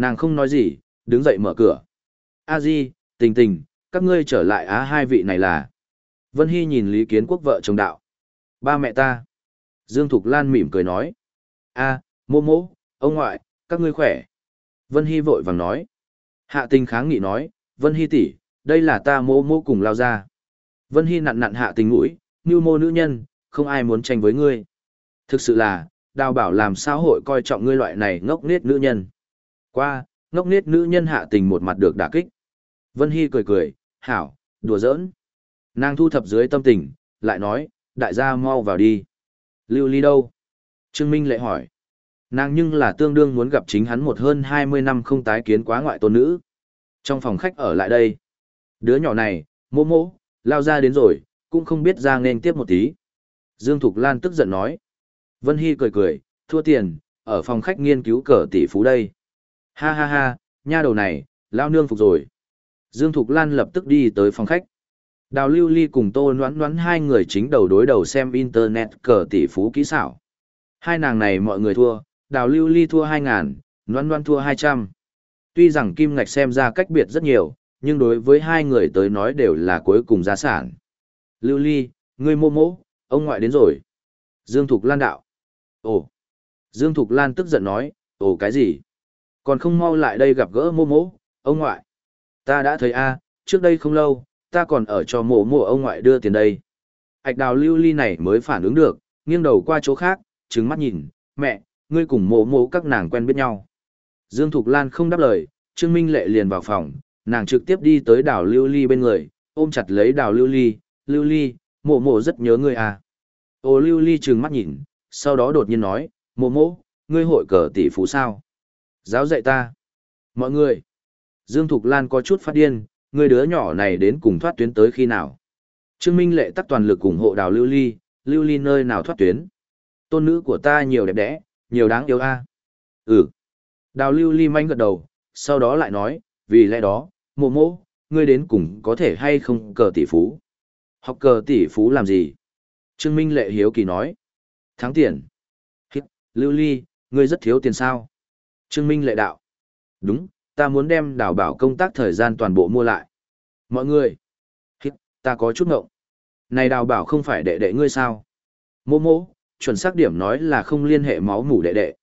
Nàng không nói gì, đứng dậy mở cửa. A Di, tình tình, các ngươi trở lại á hai vị này là. Vân Hy nhìn Lý Kiến Quốc vợ chồng đạo. Ba mẹ ta. Dương Thục Lan mỉm cười nói. A, mô mô, ông ngoại, các ngươi khỏe. Vân Hy vội vàng nói. Hạ tình kháng nghị nói, Vân Hy tỷ, đây là ta mô mô cùng lao ra. Vân Hy nặn nặn hạ tình mũi, như mô nữ nhân, không ai muốn tranh với ngươi. Thực sự là, đào bảo làm sao hội coi trọng ngươi loại này ngốc nết nữ nhân. Qua, ngốc nết nữ nhân hạ tình một mặt được đả kích. Vân Hy cười cười, hảo, đùa giỡn. Nàng thu thập dưới tâm tình, lại nói, đại gia mau vào đi. Lưu ly đâu? Trương Minh lệ hỏi. Nàng nhưng là tương đương muốn gặp chính hắn một hơn 20 năm không tái kiến quá ngoại tôn nữ. Trong phòng khách ở lại đây. Đứa nhỏ này, mô mô, lao ra đến rồi, cũng không biết ra nên tiếp một tí. Dương Thục Lan tức giận nói. Vân Hy cười cười, thua tiền, ở phòng khách nghiên cứu cờ tỷ phú đây. Ha ha ha, nha đầu này, lao nương phục rồi. Dương Thục Lan lập tức đi tới phòng khách. Đào Lưu Ly cùng Tô Noãn Noãn hai người chính đầu đối đầu xem internet cờ tỷ phú kỹ xảo. Hai nàng này mọi người thua, Đào Lưu Ly thua 2.000, Noãn Noãn thua 200. Tuy rằng kim ngạch xem ra cách biệt rất nhiều, nhưng đối với hai người tới nói đều là cuối cùng gia sản. Lưu Ly, ngươi mô mỗ, ông ngoại đến rồi. Dương Thục Lan đạo. Ồ. Dương Thục Lan tức giận nói, ồ cái gì? Còn không mau lại đây gặp gỡ mô mô, ông ngoại. Ta đã thấy a, trước đây không lâu, ta còn ở cho mộ mộ ông ngoại đưa tiền đây. Ảch đào lưu ly này mới phản ứng được, nghiêng đầu qua chỗ khác, trứng mắt nhìn, mẹ, ngươi cùng mộ mộ các nàng quen biết nhau. Dương Thục Lan không đáp lời, Trương Minh Lệ liền vào phòng, nàng trực tiếp đi tới đào lưu ly bên người, ôm chặt lấy đào lưu ly, lưu ly, mộ mộ rất nhớ ngươi à. Ô lưu ly trừng mắt nhìn, sau đó đột nhiên nói, mộ mộ, ngươi hội cờ tỷ phú sao? Giáo dạy ta. Mọi người. Dương Thục Lan có chút phát điên, người đứa nhỏ này đến cùng thoát tuyến tới khi nào. Trương Minh Lệ tắt toàn lực ủng hộ đào lưu ly, lưu ly nơi nào thoát tuyến. Tôn nữ của ta nhiều đẹp đẽ, nhiều đáng yêu a. Ừ. Đào lưu ly manh gật đầu, sau đó lại nói, vì lẽ đó, mộ mộ, ngươi đến cùng có thể hay không cờ tỷ phú. Học cờ tỷ phú làm gì? Trương Minh Lệ hiếu kỳ nói. Thắng tiền. Hít, lưu ly, ngươi rất thiếu tiền sao? Trương Minh Lệ đạo. Đúng, ta muốn đem đào bảo công tác thời gian toàn bộ mua lại. Mọi người, hít, ta có chút ngộng. Này đào bảo không phải đệ đệ ngươi sao? Mô mô, chuẩn xác điểm nói là không liên hệ máu mủ đệ đệ.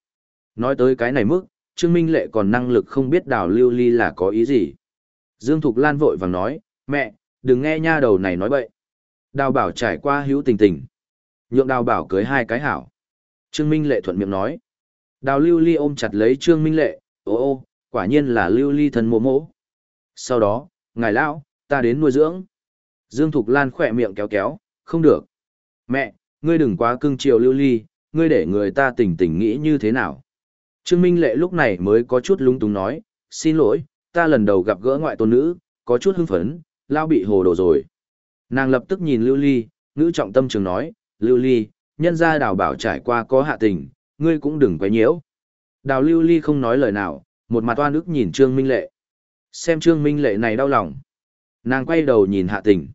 Nói tới cái này mức, Trương Minh Lệ còn năng lực không biết đào lưu ly là có ý gì. Dương Thục Lan vội vàng nói, mẹ, đừng nghe nha đầu này nói bậy. Đào bảo trải qua hữu tình tình. Nhượng đào bảo cưới hai cái hảo. Trương Minh Lệ thuận miệng nói. Đào lưu ly ôm chặt lấy Trương Minh Lệ, ô ô, quả nhiên là lưu ly thần mộ mộ. Sau đó, ngài lão, ta đến nuôi dưỡng. Dương Thục Lan khỏe miệng kéo kéo, không được. Mẹ, ngươi đừng quá cưng chiều lưu ly, ngươi để người ta tỉnh tỉnh nghĩ như thế nào. Trương Minh Lệ lúc này mới có chút lung túng nói, xin lỗi, ta lần đầu gặp gỡ ngoại tôn nữ, có chút hưng phấn, lao bị hồ đồ rồi. Nàng lập tức nhìn lưu ly, ngữ trọng tâm trường nói, lưu ly, nhân gia đào bảo trải qua có hạ tình, ngươi cũng đừng quấy nhiễu. Đào lưu ly không nói lời nào, một mặt oan ức nhìn Trương Minh Lệ. Xem Trương Minh Lệ này đau lòng. Nàng quay đầu nhìn hạ tình.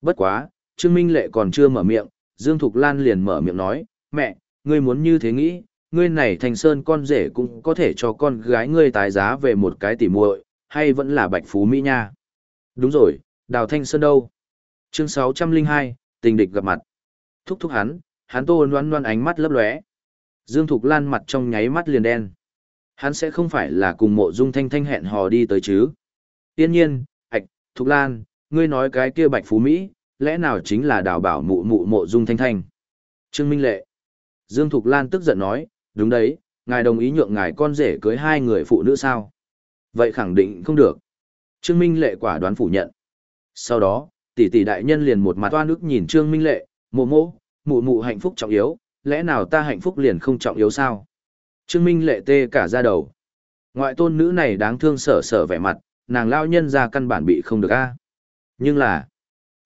Bất quá, Trương Minh Lệ còn chưa mở miệng, Dương Thục Lan liền mở miệng nói, mẹ, ngươi muốn như thế nghĩ, ngươi này thành sơn con rể cũng có thể cho con gái ngươi tái giá về một cái tỉ muội, hay vẫn là bạch phú Mỹ nha. Đúng rồi, đào thanh sơn đâu? Chương 602, tình địch gặp mặt. Thúc thúc hắn, hắn tô loan loan ánh mắt lấp lóe. Dương Thục Lan mặt trong nháy mắt liền đen. Hắn sẽ không phải là cùng mộ dung thanh thanh hẹn hò đi tới chứ. Tiên nhiên, ạch, Thục Lan, ngươi nói cái kia bạch phú Mỹ, lẽ nào chính là đào bảo mụ mụ mộ dung thanh thanh. Trương Minh Lệ. Dương Thục Lan tức giận nói, đúng đấy, ngài đồng ý nhượng ngài con rể cưới hai người phụ nữ sao? Vậy khẳng định không được. Trương Minh Lệ quả đoán phủ nhận. Sau đó, tỷ tỷ đại nhân liền một mặt toan ức nhìn Trương Minh Lệ, mộ mộ, mụ mụ hạnh phúc trọng yếu, lẽ nào ta hạnh phúc liền không trọng yếu sao? Trương Minh lệ tê cả ra đầu. Ngoại tôn nữ này đáng thương sở sở vẻ mặt, nàng lao nhân ra căn bản bị không được a. Nhưng là,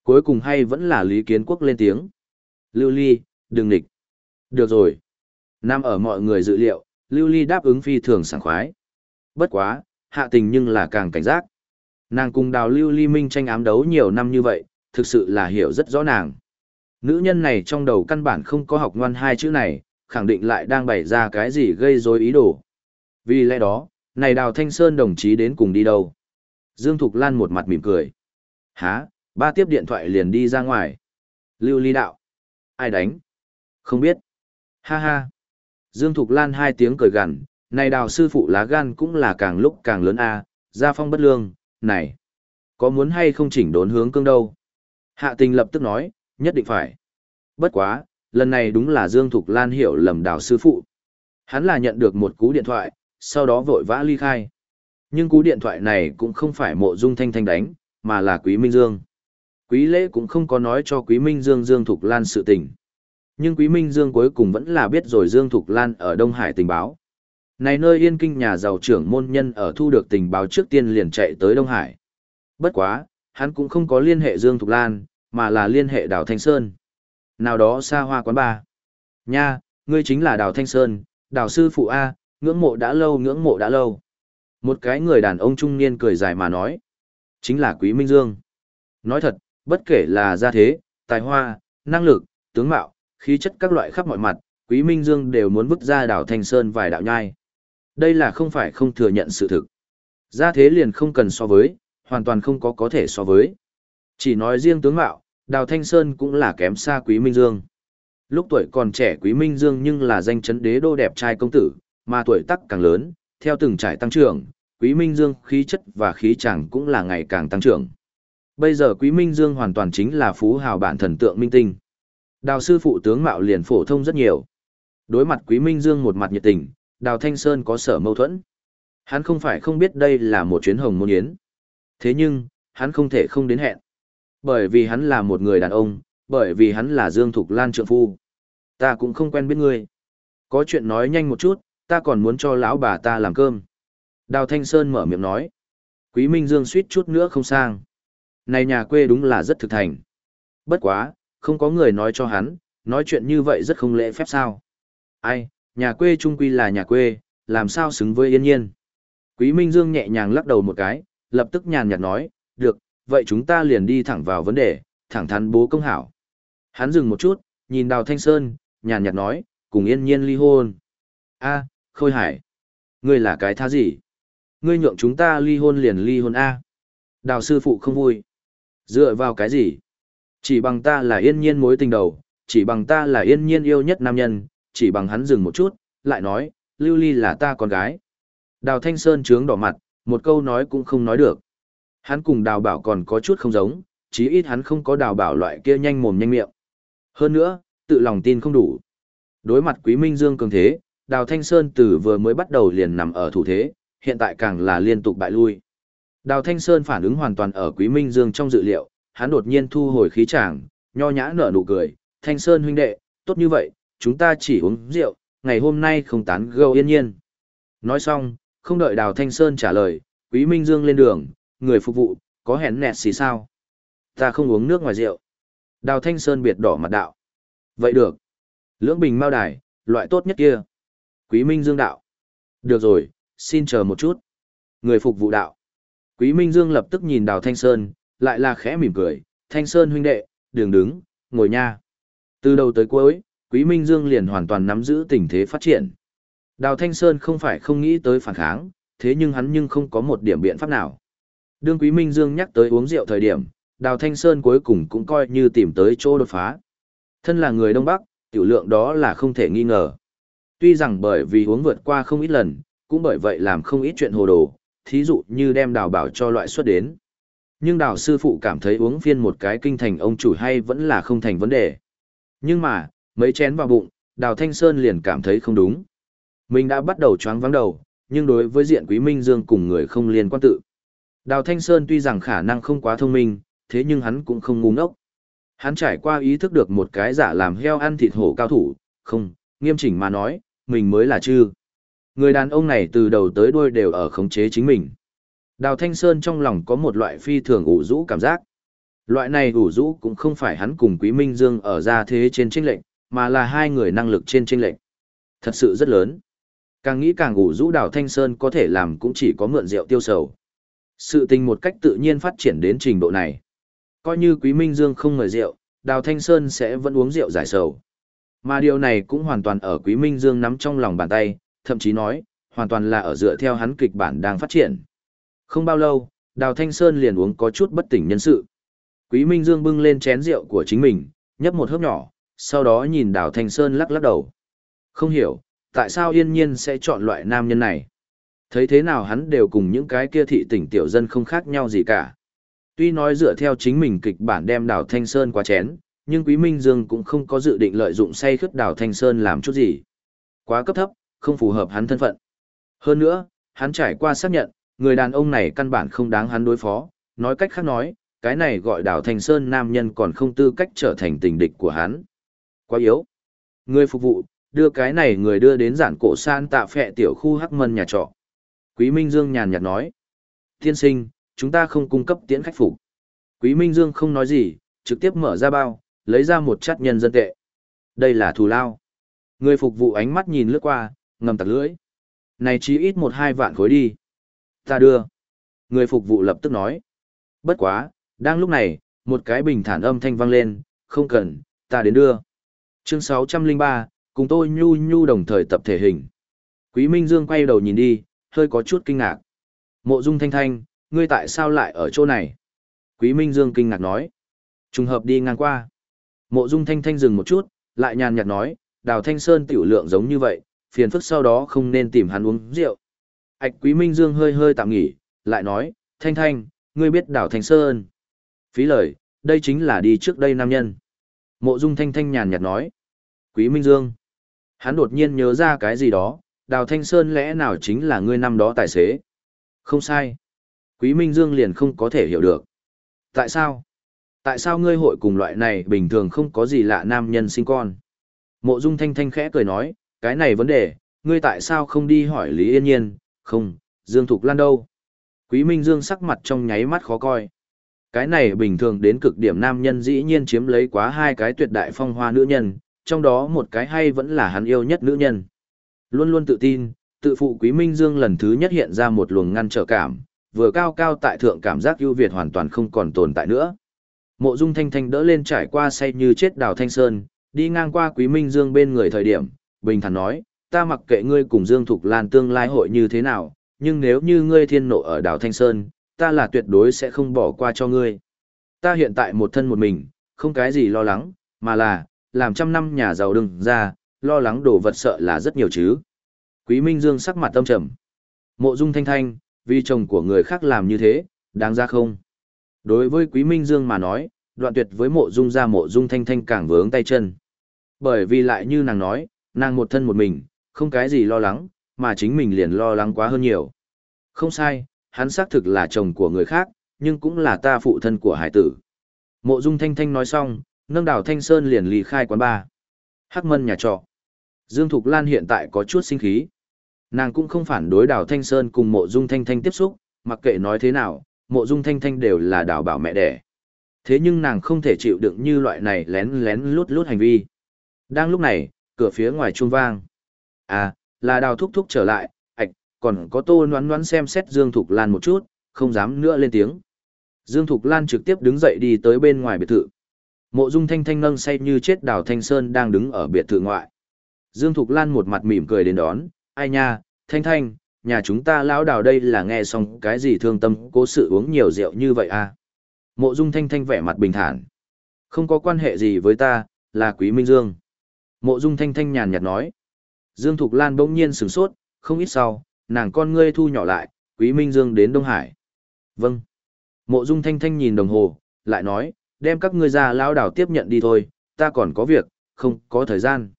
cuối cùng hay vẫn là Lý Kiến Quốc lên tiếng. Lưu Ly, đừng nịch. Được rồi. Nam ở mọi người dự liệu, Lưu Ly đáp ứng phi thường sảng khoái. Bất quá, hạ tình nhưng là càng cảnh giác. Nàng cùng đào Lưu Ly Minh tranh ám đấu nhiều năm như vậy, thực sự là hiểu rất rõ nàng. Nữ nhân này trong đầu căn bản không có học ngoan hai chữ này, khẳng định lại đang bày ra cái gì gây rối ý đồ. Vì lẽ đó, này Đào Thanh Sơn đồng chí đến cùng đi đâu? Dương Thục Lan một mặt mỉm cười. Hả, ba tiếp điện thoại liền đi ra ngoài. Lưu ly đạo. Ai đánh? Không biết. Ha ha. Dương Thục Lan hai tiếng cười gằn, này đào sư phụ lá gan cũng là càng lúc càng lớn a Gia phong bất lương, này, có muốn hay không chỉnh đốn hướng cương đâu? Hạ tình lập tức nói, nhất định phải. Bất quá, lần này đúng là Dương Thục Lan hiểu lầm đào sư phụ. Hắn là nhận được một cú điện thoại, sau đó vội vã ly khai. Nhưng cú điện thoại này cũng không phải mộ dung thanh thanh đánh, mà là Quý Minh Dương. Quý lễ cũng không có nói cho Quý Minh Dương Dương Thục Lan sự tình. Nhưng Quý Minh Dương cuối cùng vẫn là biết rồi Dương Thục Lan ở Đông Hải tình báo. Này nơi yên kinh nhà giàu trưởng môn nhân ở thu được tình báo trước tiên liền chạy tới Đông Hải. Bất quá, hắn cũng không có liên hệ Dương Thục Lan, mà là liên hệ Đào Thanh Sơn. Nào đó xa hoa quán ba. Nha, ngươi chính là Đào Thanh Sơn, Đào sư phụ A, ngưỡng mộ đã lâu ngưỡng mộ đã lâu. Một cái người đàn ông trung niên cười dài mà nói. Chính là Quý Minh Dương. Nói thật, bất kể là gia thế, tài hoa, năng lực, tướng mạo, khí chất các loại khắp mọi mặt, Quý Minh Dương đều muốn vứt ra đảo Thanh Sơn vài đạo nhai. Đây là không phải không thừa nhận sự thực. Gia thế liền không cần so với, hoàn toàn không có có thể so với. Chỉ nói riêng tướng mạo, Đào Thanh Sơn cũng là kém xa Quý Minh Dương. Lúc tuổi còn trẻ Quý Minh Dương nhưng là danh chấn đế đô đẹp trai công tử, mà tuổi tác càng lớn, theo từng trải tăng trưởng, Quý Minh Dương khí chất và khí chẳng cũng là ngày càng tăng trưởng. Bây giờ Quý Minh Dương hoàn toàn chính là phú hào bản thần tượng minh tinh. Đào sư phụ tướng mạo liền phổ thông rất nhiều. Đối mặt Quý Minh Dương một mặt nhiệt tình, Đào Thanh Sơn có sở mâu thuẫn. Hắn không phải không biết đây là một chuyến hồng môn yến. Thế nhưng, hắn không thể không đến hẹn. Bởi vì hắn là một người đàn ông, bởi vì hắn là Dương Thục Lan trượng phu. Ta cũng không quen biết ngươi. Có chuyện nói nhanh một chút, ta còn muốn cho lão bà ta làm cơm. Đào Thanh Sơn mở miệng nói. Quý Minh Dương suýt chút nữa không sang. Này nhà quê đúng là rất thực thành. Bất quá, không có người nói cho hắn, nói chuyện như vậy rất không lễ phép sao. Ai, nhà quê trung quy là nhà quê, làm sao xứng với yên nhiên. Quý Minh Dương nhẹ nhàng lắc đầu một cái, lập tức nhàn nhạt nói, được, vậy chúng ta liền đi thẳng vào vấn đề, thẳng thắn bố công hảo. Hắn dừng một chút, nhìn Đào Thanh Sơn, nhàn nhạt nói, cùng yên nhiên ly hôn. a Khôi Hải, ngươi là cái tha gì? Ngươi nhượng chúng ta ly hôn liền ly hôn A. Đào sư phụ không vui. Dựa vào cái gì? Chỉ bằng ta là yên nhiên mối tình đầu, chỉ bằng ta là yên nhiên yêu nhất nam nhân, chỉ bằng hắn dừng một chút, lại nói, lưu ly là ta con gái. Đào Thanh Sơn trướng đỏ mặt, một câu nói cũng không nói được. Hắn cùng đào bảo còn có chút không giống, chí ít hắn không có đào bảo loại kia nhanh mồm nhanh miệng. Hơn nữa, tự lòng tin không đủ. Đối mặt Quý Minh Dương cường thế, Đào Thanh Sơn từ vừa mới bắt đầu liền nằm ở thủ thế, hiện tại càng là liên tục bại lui. Đào Thanh Sơn phản ứng hoàn toàn ở Quý Minh Dương trong dự liệu, hắn đột nhiên thu hồi khí tràng, nho nhã nở nụ cười, Thanh Sơn huynh đệ, tốt như vậy, chúng ta chỉ uống rượu, ngày hôm nay không tán gẫu yên nhiên. Nói xong, không đợi Đào Thanh Sơn trả lời, Quý Minh Dương lên đường, người phục vụ, có hẹn nẹt xì sao? Ta không uống nước ngoài rượu. Đào Thanh Sơn biệt đỏ mặt đạo. Vậy được. Lưỡng bình mao đài, loại tốt nhất kia. Quý Minh Dương đạo. Được rồi, xin chờ một chút. Người phục vụ đạo. Quý Minh Dương lập tức nhìn Đào Thanh Sơn, lại là khẽ mỉm cười, Thanh Sơn huynh đệ, đường đứng, ngồi nha. Từ đầu tới cuối, Quý Minh Dương liền hoàn toàn nắm giữ tình thế phát triển. Đào Thanh Sơn không phải không nghĩ tới phản kháng, thế nhưng hắn nhưng không có một điểm biện pháp nào. Đương Quý Minh Dương nhắc tới uống rượu thời điểm, Đào Thanh Sơn cuối cùng cũng coi như tìm tới chỗ đột phá. Thân là người Đông Bắc, tiểu lượng đó là không thể nghi ngờ. Tuy rằng bởi vì uống vượt qua không ít lần, cũng bởi vậy làm không ít chuyện hồ đồ, thí dụ như đem đào bảo cho loại xuất đến. Nhưng đào sư phụ cảm thấy uống phiên một cái kinh thành ông chủ hay vẫn là không thành vấn đề. Nhưng mà, mấy chén vào bụng, đào thanh sơn liền cảm thấy không đúng. Mình đã bắt đầu choáng vắng đầu, nhưng đối với diện quý minh dương cùng người không liên quan tự. Đào thanh sơn tuy rằng khả năng không quá thông minh, thế nhưng hắn cũng không ngu ngốc. Hắn trải qua ý thức được một cái giả làm heo ăn thịt hổ cao thủ, không, nghiêm chỉnh mà nói, mình mới là chư. Người đàn ông này từ đầu tới đuôi đều ở khống chế chính mình. Đào Thanh Sơn trong lòng có một loại phi thường ủ rũ cảm giác. Loại này ủ rũ cũng không phải hắn cùng Quý Minh Dương ở ra thế trên trinh lệnh, mà là hai người năng lực trên trinh lệnh. Thật sự rất lớn. Càng nghĩ càng ủ rũ Đào Thanh Sơn có thể làm cũng chỉ có mượn rượu tiêu sầu. Sự tình một cách tự nhiên phát triển đến trình độ này. Coi như Quý Minh Dương không mời rượu, Đào Thanh Sơn sẽ vẫn uống rượu giải sầu. Mà điều này cũng hoàn toàn ở Quý Minh Dương nắm trong lòng bàn tay, thậm chí nói, hoàn toàn là ở dựa theo hắn kịch bản đang phát triển. Không bao lâu, Đào Thanh Sơn liền uống có chút bất tỉnh nhân sự. Quý Minh Dương bưng lên chén rượu của chính mình, nhấp một hớp nhỏ, sau đó nhìn Đào Thanh Sơn lắc lắc đầu. Không hiểu, tại sao yên nhiên sẽ chọn loại nam nhân này? Thấy thế nào hắn đều cùng những cái kia thị tỉnh tiểu dân không khác nhau gì cả. Tuy nói dựa theo chính mình kịch bản đem đảo Thanh Sơn qua chén, nhưng Quý Minh Dương cũng không có dự định lợi dụng say khướt đảo Thanh Sơn làm chút gì. Quá cấp thấp, không phù hợp hắn thân phận. Hơn nữa, hắn trải qua xác nhận, người đàn ông này căn bản không đáng hắn đối phó, nói cách khác nói, cái này gọi đảo Thanh Sơn nam nhân còn không tư cách trở thành tình địch của hắn. Quá yếu. Người phục vụ, đưa cái này người đưa đến giản cổ san tạ phẹ tiểu khu hắc mân nhà trọ. Quý Minh Dương nhàn nhạt nói. Tiên sinh, chúng ta không cung cấp tiễn khách phục. Quý Minh Dương không nói gì, trực tiếp mở ra bao, lấy ra một chát nhân dân tệ. Đây là thù lao. Người phục vụ ánh mắt nhìn lướt qua, ngầm tặc lưỡi. Này chỉ ít một hai vạn khối đi. Ta đưa. Người phục vụ lập tức nói. Bất quá, đang lúc này, một cái bình thản âm thanh vang lên, không cần, ta đến đưa. Chương 603, cùng tôi nhu nhu đồng thời tập thể hình. Quý Minh Dương quay đầu nhìn đi, hơi có chút kinh ngạc. Mộ Dung Thanh Thanh, ngươi tại sao lại ở chỗ này? Quý Minh Dương kinh ngạc nói. Trùng hợp đi ngang qua. Mộ Dung Thanh Thanh dừng một chút, lại nhàn nhạt nói, Đào Thanh Sơn tiểu lượng giống như vậy, phiền phức sau đó không nên tìm hắn uống rượu. Ảch Quý Minh Dương hơi hơi tạm nghỉ, lại nói, Thanh Thanh, ngươi biết Đào Thanh Sơn. Phí lời, đây chính là đi trước đây nam nhân. Mộ Dung Thanh Thanh nhàn nhạt nói. Quý Minh Dương. Hắn đột nhiên nhớ ra cái gì đó, Đào Thanh Sơn lẽ nào chính là ngươi năm đó tài xế? Không sai. Quý Minh Dương liền không có thể hiểu được. Tại sao? Tại sao ngươi hội cùng loại này bình thường không có gì lạ nam nhân sinh con? Mộ Dung Thanh Thanh khẽ cười nói, cái này vấn đề, ngươi tại sao không đi hỏi Lý Yên Nhiên, không, Dương Thục Lan đâu? Quý Minh Dương sắc mặt trong nháy mắt khó coi. Cái này bình thường đến cực điểm nam nhân dĩ nhiên chiếm lấy quá hai cái tuyệt đại phong hoa nữ nhân, trong đó một cái hay vẫn là hắn yêu nhất nữ nhân. Luôn luôn tự tin, tự phụ Quý Minh Dương lần thứ nhất hiện ra một luồng ngăn trở cảm, vừa cao cao tại thượng cảm giác ưu việt hoàn toàn không còn tồn tại nữa. Mộ Dung Thanh Thanh đỡ lên trải qua say như chết đào Thanh Sơn, đi ngang qua Quý Minh Dương bên người thời điểm, bình thản nói, ta mặc kệ ngươi cùng Dương Thục Lan tương lai hội như thế nào, nhưng nếu như ngươi thiên nộ ở đảo Thanh Sơn, ta là tuyệt đối sẽ không bỏ qua cho ngươi. Ta hiện tại một thân một mình, không cái gì lo lắng, mà là, làm trăm năm nhà giàu đừng ra, lo lắng đồ vật sợ là rất nhiều chứ. Quý Minh Dương sắc mặt tâm trầm. Mộ Dung Thanh Thanh, vì chồng của người khác làm như thế, đáng ra không? Đối với Quý Minh Dương mà nói, đoạn tuyệt với mộ dung ra mộ dung thanh thanh càng vướng tay chân. Bởi vì lại như nàng nói, nàng một thân một mình, không cái gì lo lắng, mà chính mình liền lo lắng quá hơn nhiều. Không sai, hắn xác thực là chồng của người khác, nhưng cũng là ta phụ thân của hải tử. Mộ dung thanh thanh nói xong, nâng đảo Thanh Sơn liền lì khai quán ba. Hắc mân nhà trọ. Dương Thục Lan hiện tại có chút sinh khí. Nàng cũng không phản đối Đào Thanh Sơn cùng mộ dung thanh thanh tiếp xúc, mặc kệ nói thế nào, mộ dung thanh thanh đều là Đào bảo mẹ đẻ. Thế nhưng nàng không thể chịu đựng như loại này lén lén lút lút hành vi. Đang lúc này, cửa phía ngoài chuông vang. À, là đào thúc thúc trở lại, ạch, còn có tô noán noán xem xét Dương Thục Lan một chút, không dám nữa lên tiếng. Dương Thục Lan trực tiếp đứng dậy đi tới bên ngoài biệt thự. Mộ Dung Thanh Thanh nâng say như chết Đào Thanh Sơn đang đứng ở biệt thự ngoại. Dương Thục Lan một mặt mỉm cười đến đón, ai nha, Thanh Thanh, nhà chúng ta lão đào đây là nghe xong cái gì thương tâm cố sự uống nhiều rượu như vậy à. Mộ Dung Thanh Thanh vẻ mặt bình thản. Không có quan hệ gì với ta, là Quý Minh Dương. Mộ Dung Thanh Thanh nhàn nhạt nói. Dương Thục Lan bỗng nhiên sửng sốt, không ít sau, nàng con ngươi thu nhỏ lại, Quý Minh Dương đến Đông Hải. Vâng. Mộ Dung Thanh Thanh nhìn đồng hồ, lại nói, đem các ngươi ra lão đảo tiếp nhận đi thôi, ta còn có việc, không có thời gian.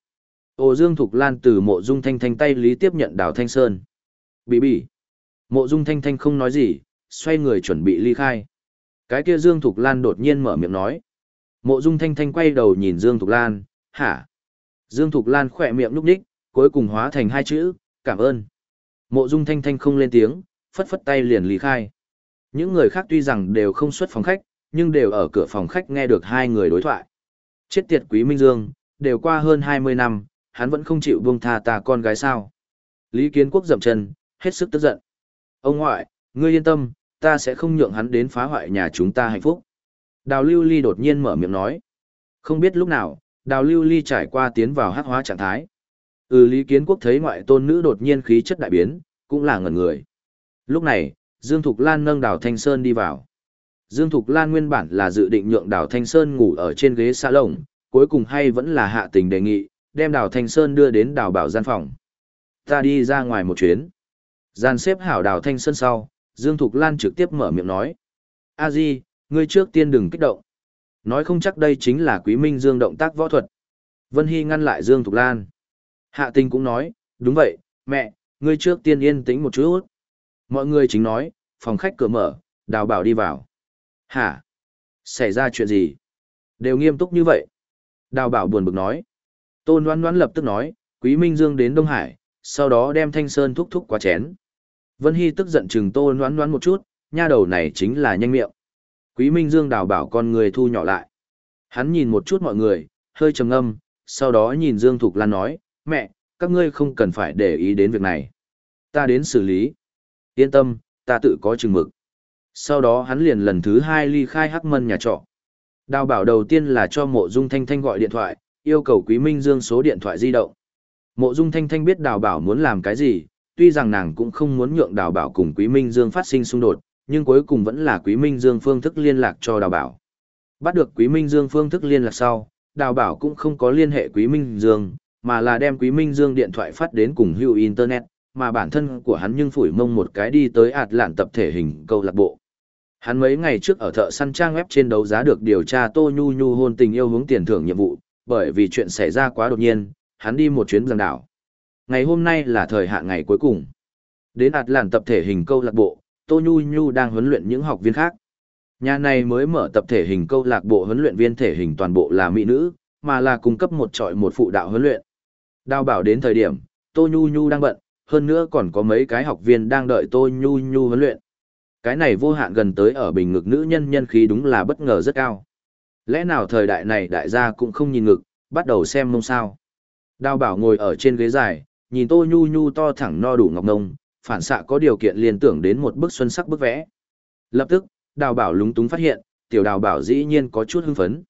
Ô Dương Thục Lan từ mộ Dung Thanh Thanh tay lý tiếp nhận Đào Thanh Sơn. Bị bị. Mộ Dung Thanh Thanh không nói gì, xoay người chuẩn bị ly khai. Cái kia Dương Thục Lan đột nhiên mở miệng nói. Mộ Dung Thanh Thanh quay đầu nhìn Dương Thục Lan, hả? Dương Thục Lan khỏe miệng lúc đích, cuối cùng hóa thành hai chữ, cảm ơn. Mộ Dung Thanh Thanh không lên tiếng, phất phất tay liền ly khai. Những người khác tuy rằng đều không xuất phòng khách, nhưng đều ở cửa phòng khách nghe được hai người đối thoại. Chết tiệt Quý Minh Dương, đều qua hơn 20 năm, hắn vẫn không chịu buông tha ta con gái sao. Lý Kiến Quốc dậm chân, hết sức tức giận. Ông ngoại, ngươi yên tâm, ta sẽ không nhượng hắn đến phá hoại nhà chúng ta hạnh phúc. Đào Lưu Ly đột nhiên mở miệng nói. Không biết lúc nào, Đào Lưu Ly trải qua tiến vào hắc hóa trạng thái. Ừ Lý Kiến Quốc thấy ngoại tôn nữ đột nhiên khí chất đại biến, cũng là ngẩn người. Lúc này, Dương Thục Lan nâng Đào Thanh Sơn đi vào. Dương Thục Lan nguyên bản là dự định nhượng Đào Thanh Sơn ngủ ở trên ghế xa lồng, cuối cùng hay vẫn là hạ tình đề nghị, đem Đào Thanh Sơn đưa đến Đào Bảo gian phòng. Ta đi ra ngoài một chuyến. Gian xếp hảo đào thanh sơn sau, Dương Thục Lan trực tiếp mở miệng nói. A Di, ngươi trước tiên đừng kích động. Nói không chắc đây chính là Quý Minh Dương động tác võ thuật. Vân Hy ngăn lại Dương Thục Lan. Hạ tình cũng nói, đúng vậy, mẹ, ngươi trước tiên yên tĩnh một chút. Mọi người chính nói, phòng khách cửa mở, đào bảo đi vào. Hả? Xảy ra chuyện gì? Đều nghiêm túc như vậy. Đào bảo buồn bực nói. Tôn Loan Loan lập tức nói, Quý Minh Dương đến Đông Hải, sau đó đem Thanh Sơn thúc thúc qua chén. Vân Hy tức giận chừng Tôn Loan Loan một chút, nha đầu này chính là nhanh miệng. Quý Minh Dương đào bảo con người thu nhỏ lại. Hắn nhìn một chút mọi người, hơi trầm ngâm, sau đó nhìn Dương Thục Lan nói, mẹ, các ngươi không cần phải để ý đến việc này. Ta đến xử lý. Yên tâm, ta tự có chừng mực. Sau đó hắn liền lần thứ hai ly khai hắc mân nhà trọ. Đào bảo đầu tiên là cho mộ dung thanh thanh gọi điện thoại, yêu cầu Quý Minh Dương số điện thoại di động. Mộ dung thanh thanh biết đào bảo muốn làm cái gì, tuy rằng nàng cũng không muốn nhượng đào bảo cùng Quý Minh Dương phát sinh xung đột, nhưng cuối cùng vẫn là Quý Minh Dương phương thức liên lạc cho đào bảo. Bắt được Quý Minh Dương phương thức liên lạc sau, đào bảo cũng không có liên hệ Quý Minh Dương, mà là đem Quý Minh Dương điện thoại phát đến cùng hữu Internet, mà bản thân của hắn nhưng phủi mông một cái đi tới ạt lạn tập thể hình câu lạc bộ. Hắn mấy ngày trước ở thợ săn trang web trên đấu giá được điều tra Tô Nhu Nhu hôn tình yêu hướng tiền thưởng nhiệm vụ, bởi vì chuyện xảy ra quá đột nhiên, hắn đi một chuyến giang đảo. Ngày hôm nay là thời hạn ngày cuối cùng. Đến ạt làn tập thể hình câu lạc bộ, Tô Nhu Nhu đang huấn luyện những học viên khác. Nhà này mới mở tập thể hình câu lạc bộ huấn luyện viên thể hình toàn bộ là mỹ nữ, mà là cung cấp một trọi một phụ đạo huấn luyện. Đào bảo đến thời điểm, Tô Nhu Nhu đang bận, hơn nữa còn có mấy cái học viên đang đợi Tô Nhu Nhu huấn luyện. Cái này vô hạn gần tới ở bình ngực nữ nhân nhân khí đúng là bất ngờ rất cao. Lẽ nào thời đại này đại gia cũng không nhìn ngực, bắt đầu xem mông sao. Đào bảo ngồi ở trên ghế dài, nhìn Tô Nhu Nhu to thẳng no đủ ngọc nông, phản xạ có điều kiện liên tưởng đến một bức xuân sắc bức vẽ. Lập tức, đào bảo lúng túng phát hiện, tiểu đào bảo dĩ nhiên có chút hưng phấn.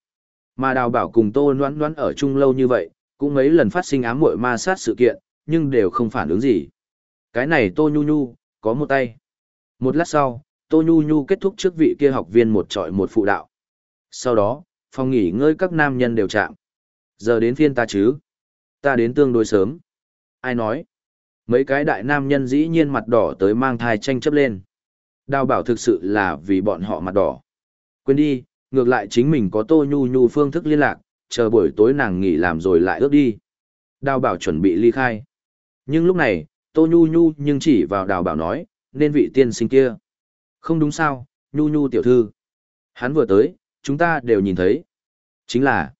Mà đào bảo cùng Tô Noãn Noãn ở chung lâu như vậy, cũng mấy lần phát sinh ám muội ma sát sự kiện, nhưng đều không phản ứng gì. Cái này Tô Nhu Nhu, có một tay. Một lát sau, Tô Nhu Nhu kết thúc trước vị kia học viên một trọi một phụ đạo. Sau đó, phòng nghỉ ngơi các nam nhân đều chạm. Giờ đến phiên ta chứ. Ta đến tương đối sớm. Ai nói? Mấy cái đại nam nhân dĩ nhiên mặt đỏ tới mang thai tranh chấp lên. Đào bảo thực sự là vì bọn họ mặt đỏ. Quên đi, ngược lại chính mình có Tô Nhu Nhu phương thức liên lạc, chờ buổi tối nàng nghỉ làm rồi lại ước đi. Đào bảo chuẩn bị ly khai. Nhưng lúc này, Tô Nhu Nhu nhưng chỉ vào đào bảo nói, nên vị tiên sinh kia. Không đúng sao, Nhu Nhu tiểu thư. Hắn vừa tới, chúng ta đều nhìn thấy. Chính là,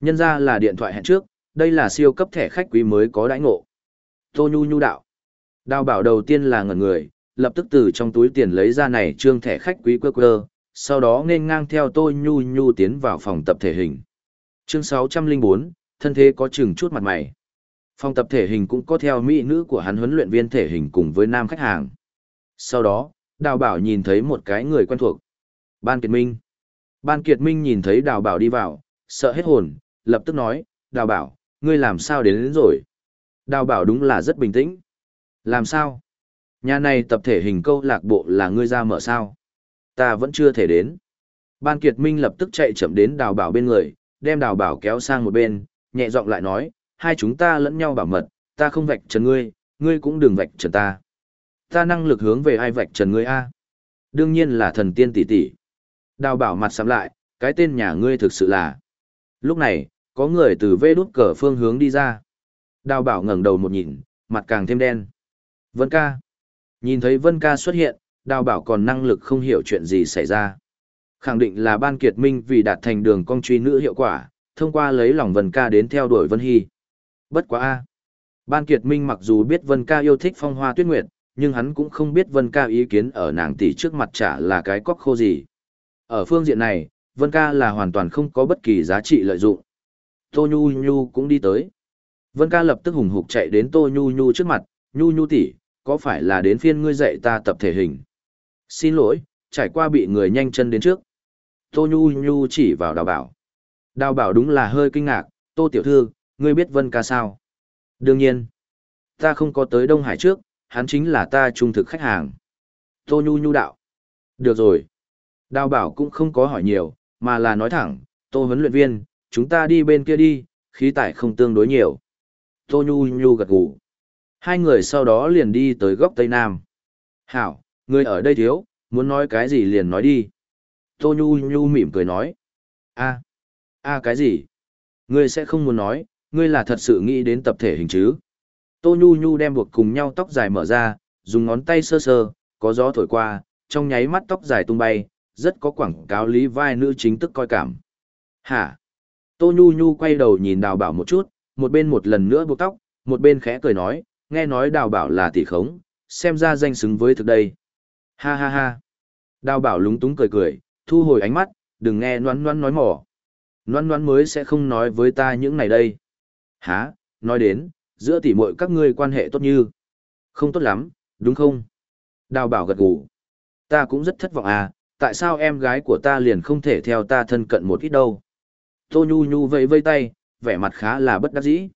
nhân ra là điện thoại hẹn trước, đây là siêu cấp thẻ khách quý mới có đãi ngộ. Tô Nhu Nhu đạo. Đào bảo đầu tiên là ngẩn người, lập tức từ trong túi tiền lấy ra này trương thẻ khách quý quơ quơ, sau đó nên ngang theo Tô Nhu Nhu tiến vào phòng tập thể hình. Chương 604, thân thế có chừng chút mặt mày. Phòng tập thể hình cũng có theo mỹ nữ của hắn huấn luyện viên thể hình cùng với nam khách hàng. Sau đó, Đào Bảo nhìn thấy một cái người quen thuộc. Ban Kiệt Minh. Ban Kiệt Minh nhìn thấy Đào Bảo đi vào, sợ hết hồn, lập tức nói, Đào Bảo, ngươi làm sao đến, đến rồi? Đào Bảo đúng là rất bình tĩnh. Làm sao? Nhà này tập thể hình câu lạc bộ là ngươi ra mở sao? Ta vẫn chưa thể đến. Ban Kiệt Minh lập tức chạy chậm đến Đào Bảo bên người, đem Đào Bảo kéo sang một bên, nhẹ giọng lại nói, hai chúng ta lẫn nhau bảo mật, ta không vạch trần ngươi, ngươi cũng đừng vạch trần ta. Ta năng lực hướng về ai vạch trần ngươi a? Đương nhiên là thần tiên tỷ tỷ. Đào bảo mặt sắm lại, cái tên nhà ngươi thực sự là. Lúc này, có người từ vê đút cờ phương hướng đi ra. Đào bảo ngẩng đầu một nhìn, mặt càng thêm đen. Vân ca. Nhìn thấy Vân ca xuất hiện, đào bảo còn năng lực không hiểu chuyện gì xảy ra. Khẳng định là ban kiệt minh vì đạt thành đường cong truy nữ hiệu quả, thông qua lấy lòng Vân ca đến theo đuổi Vân Hy. Bất quá a. Ban Kiệt Minh mặc dù biết Vân Ca yêu thích phong hoa tuyết nguyệt, nhưng hắn cũng không biết Vân Ca ý kiến ở nàng tỷ trước mặt trả là cái cóc khô gì. Ở phương diện này, Vân Ca là hoàn toàn không có bất kỳ giá trị lợi dụng. Tô Nhu Nhu cũng đi tới. Vân Ca lập tức hùng hục chạy đến Tô Nhu Nhu trước mặt, Nhu Nhu tỷ, có phải là đến phiên ngươi dạy ta tập thể hình? Xin lỗi, trải qua bị người nhanh chân đến trước. Tô Nhu Nhu chỉ vào đào bảo. Đào bảo đúng là hơi kinh ngạc, Tô Tiểu Thư, ngươi biết Vân ca sao? Đương nhiên, ta không có tới Đông Hải trước, hắn chính là ta trung thực khách hàng. Tô Nhu Nhu đạo. Được rồi. Đào bảo cũng không có hỏi nhiều, mà là nói thẳng, Tô huấn luyện viên, chúng ta đi bên kia đi, khí tải không tương đối nhiều. Tô Nhu Nhu gật gù. Hai người sau đó liền đi tới góc Tây Nam. Hảo, người ở đây thiếu, muốn nói cái gì liền nói đi. Tô Nhu Nhu mỉm cười nói. a a cái gì? Ngươi sẽ không muốn nói, ngươi là thật sự nghĩ đến tập thể hình chứ? Tô Nhu Nhu đem buộc cùng nhau tóc dài mở ra, dùng ngón tay sơ sơ, có gió thổi qua, trong nháy mắt tóc dài tung bay, rất có quảng cáo lý vai nữ chính tức coi cảm. Hả? Tô Nhu Nhu quay đầu nhìn đào bảo một chút, một bên một lần nữa buộc tóc, một bên khẽ cười nói, nghe nói đào bảo là tỷ khống, xem ra danh xứng với thực đây. Ha ha ha. Đào bảo lúng túng cười cười, thu hồi ánh mắt, đừng nghe noan noan nói mỏ. Noan noan mới sẽ không nói với ta những này đây. Hả, nói đến, giữa tỷ muội các ngươi quan hệ tốt như. Không tốt lắm, đúng không? Đào bảo gật gù. Ta cũng rất thất vọng à, tại sao em gái của ta liền không thể theo ta thân cận một ít đâu? Tô Nhu Nhu vẫy vây tay, vẻ mặt khá là bất đắc dĩ.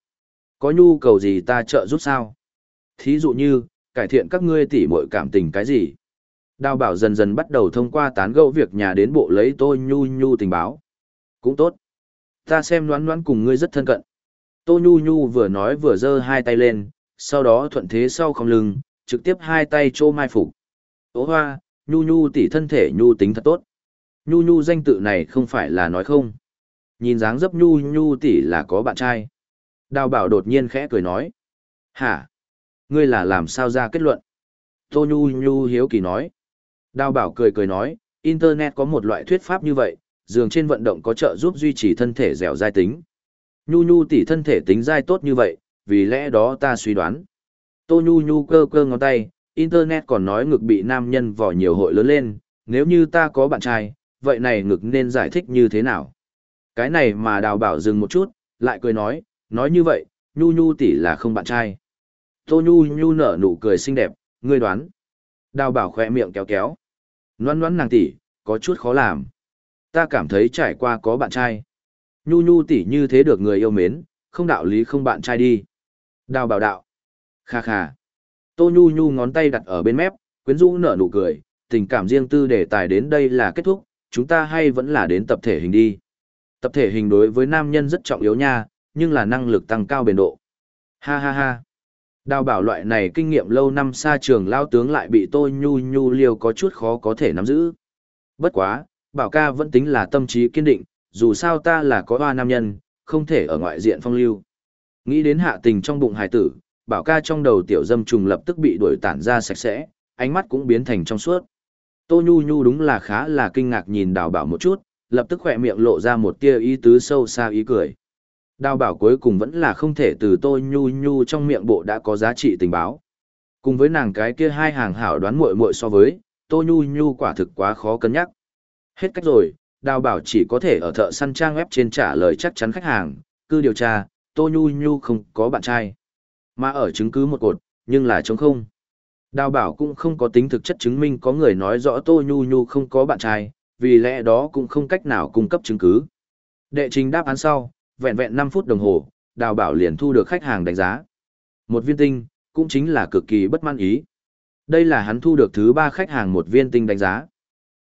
Có nhu cầu gì ta trợ giúp sao? Thí dụ như, cải thiện các ngươi tỉ muội cảm tình cái gì? Đào bảo dần dần bắt đầu thông qua tán gẫu việc nhà đến bộ lấy Tô Nhu Nhu tình báo. Cũng tốt. Ta xem noán noán cùng ngươi rất thân cận. Tô Nhu Nhu vừa nói vừa giơ hai tay lên, sau đó thuận thế sau không lưng, trực tiếp hai tay trô mai phục. Ô hoa, Nhu Nhu tỷ thân thể Nhu tính thật tốt. Nhu Nhu danh tự này không phải là nói không. Nhìn dáng dấp Nhu Nhu tỷ là có bạn trai. Đào bảo đột nhiên khẽ cười nói. Hả? Ngươi là làm sao ra kết luận? Tô Nhu Nhu hiếu kỳ nói. Đào bảo cười cười nói, Internet có một loại thuyết pháp như vậy, giường trên vận động có trợ giúp duy trì thân thể dẻo dai tính. Nhu Nhu tỷ thân thể tính dai tốt như vậy, vì lẽ đó ta suy đoán. Tô Nhu Nhu cơ cơ ngón tay, Internet còn nói ngực bị nam nhân vỏ nhiều hội lớn lên, nếu như ta có bạn trai, vậy này ngực nên giải thích như thế nào? Cái này mà đào bảo dừng một chút, lại cười nói, nói như vậy, Nhu Nhu tỷ là không bạn trai. Tô Nhu Nhu nở nụ cười xinh đẹp, ngươi đoán. Đào bảo khỏe miệng kéo kéo. Loan loan nàng tỷ, có chút khó làm. Ta cảm thấy trải qua có bạn trai. Nhu Nhu tỷ như thế được người yêu mến, không đạo lý không bạn trai đi. Đào bảo đạo. Kha kha. Tô Nhu Nhu ngón tay đặt ở bên mép, quyến rũ nở nụ cười, tình cảm riêng tư đề tài đến đây là kết thúc, chúng ta hay vẫn là đến tập thể hình đi. Tập thể hình đối với nam nhân rất trọng yếu nha, nhưng là năng lực tăng cao bền độ. Ha ha ha. Đào bảo loại này kinh nghiệm lâu năm xa trường lao tướng lại bị Tô nhu nhu liều có chút khó có thể nắm giữ. Bất quá, bảo ca vẫn tính là tâm trí kiên định, dù sao ta là có hoa nam nhân, không thể ở ngoại diện phong lưu. Nghĩ đến hạ tình trong bụng hải tử, bảo ca trong đầu tiểu dâm trùng lập tức bị đuổi tản ra sạch sẽ, ánh mắt cũng biến thành trong suốt. Tô Nhu Nhu đúng là khá là kinh ngạc nhìn đào bảo một chút, lập tức khỏe miệng lộ ra một tia ý tứ sâu xa ý cười. Đào bảo cuối cùng vẫn là không thể từ Tô Nhu Nhu trong miệng bộ đã có giá trị tình báo. Cùng với nàng cái kia hai hàng hảo đoán muội muội so với, Tô Nhu Nhu quả thực quá khó cân nhắc. Hết cách rồi, đào bảo chỉ có thể ở thợ săn trang web trên trả lời chắc chắn khách hàng, cứ điều tra, Tô Nhu Nhu không có bạn trai. Mà ở chứng cứ một cột, nhưng là trống không. Đào bảo cũng không có tính thực chất chứng minh có người nói rõ Tô Nhu Nhu không có bạn trai, vì lẽ đó cũng không cách nào cung cấp chứng cứ. Đệ trình đáp án sau, vẹn vẹn 5 phút đồng hồ, đào bảo liền thu được khách hàng đánh giá. Một viên tinh, cũng chính là cực kỳ bất mãn ý. Đây là hắn thu được thứ ba khách hàng một viên tinh đánh giá.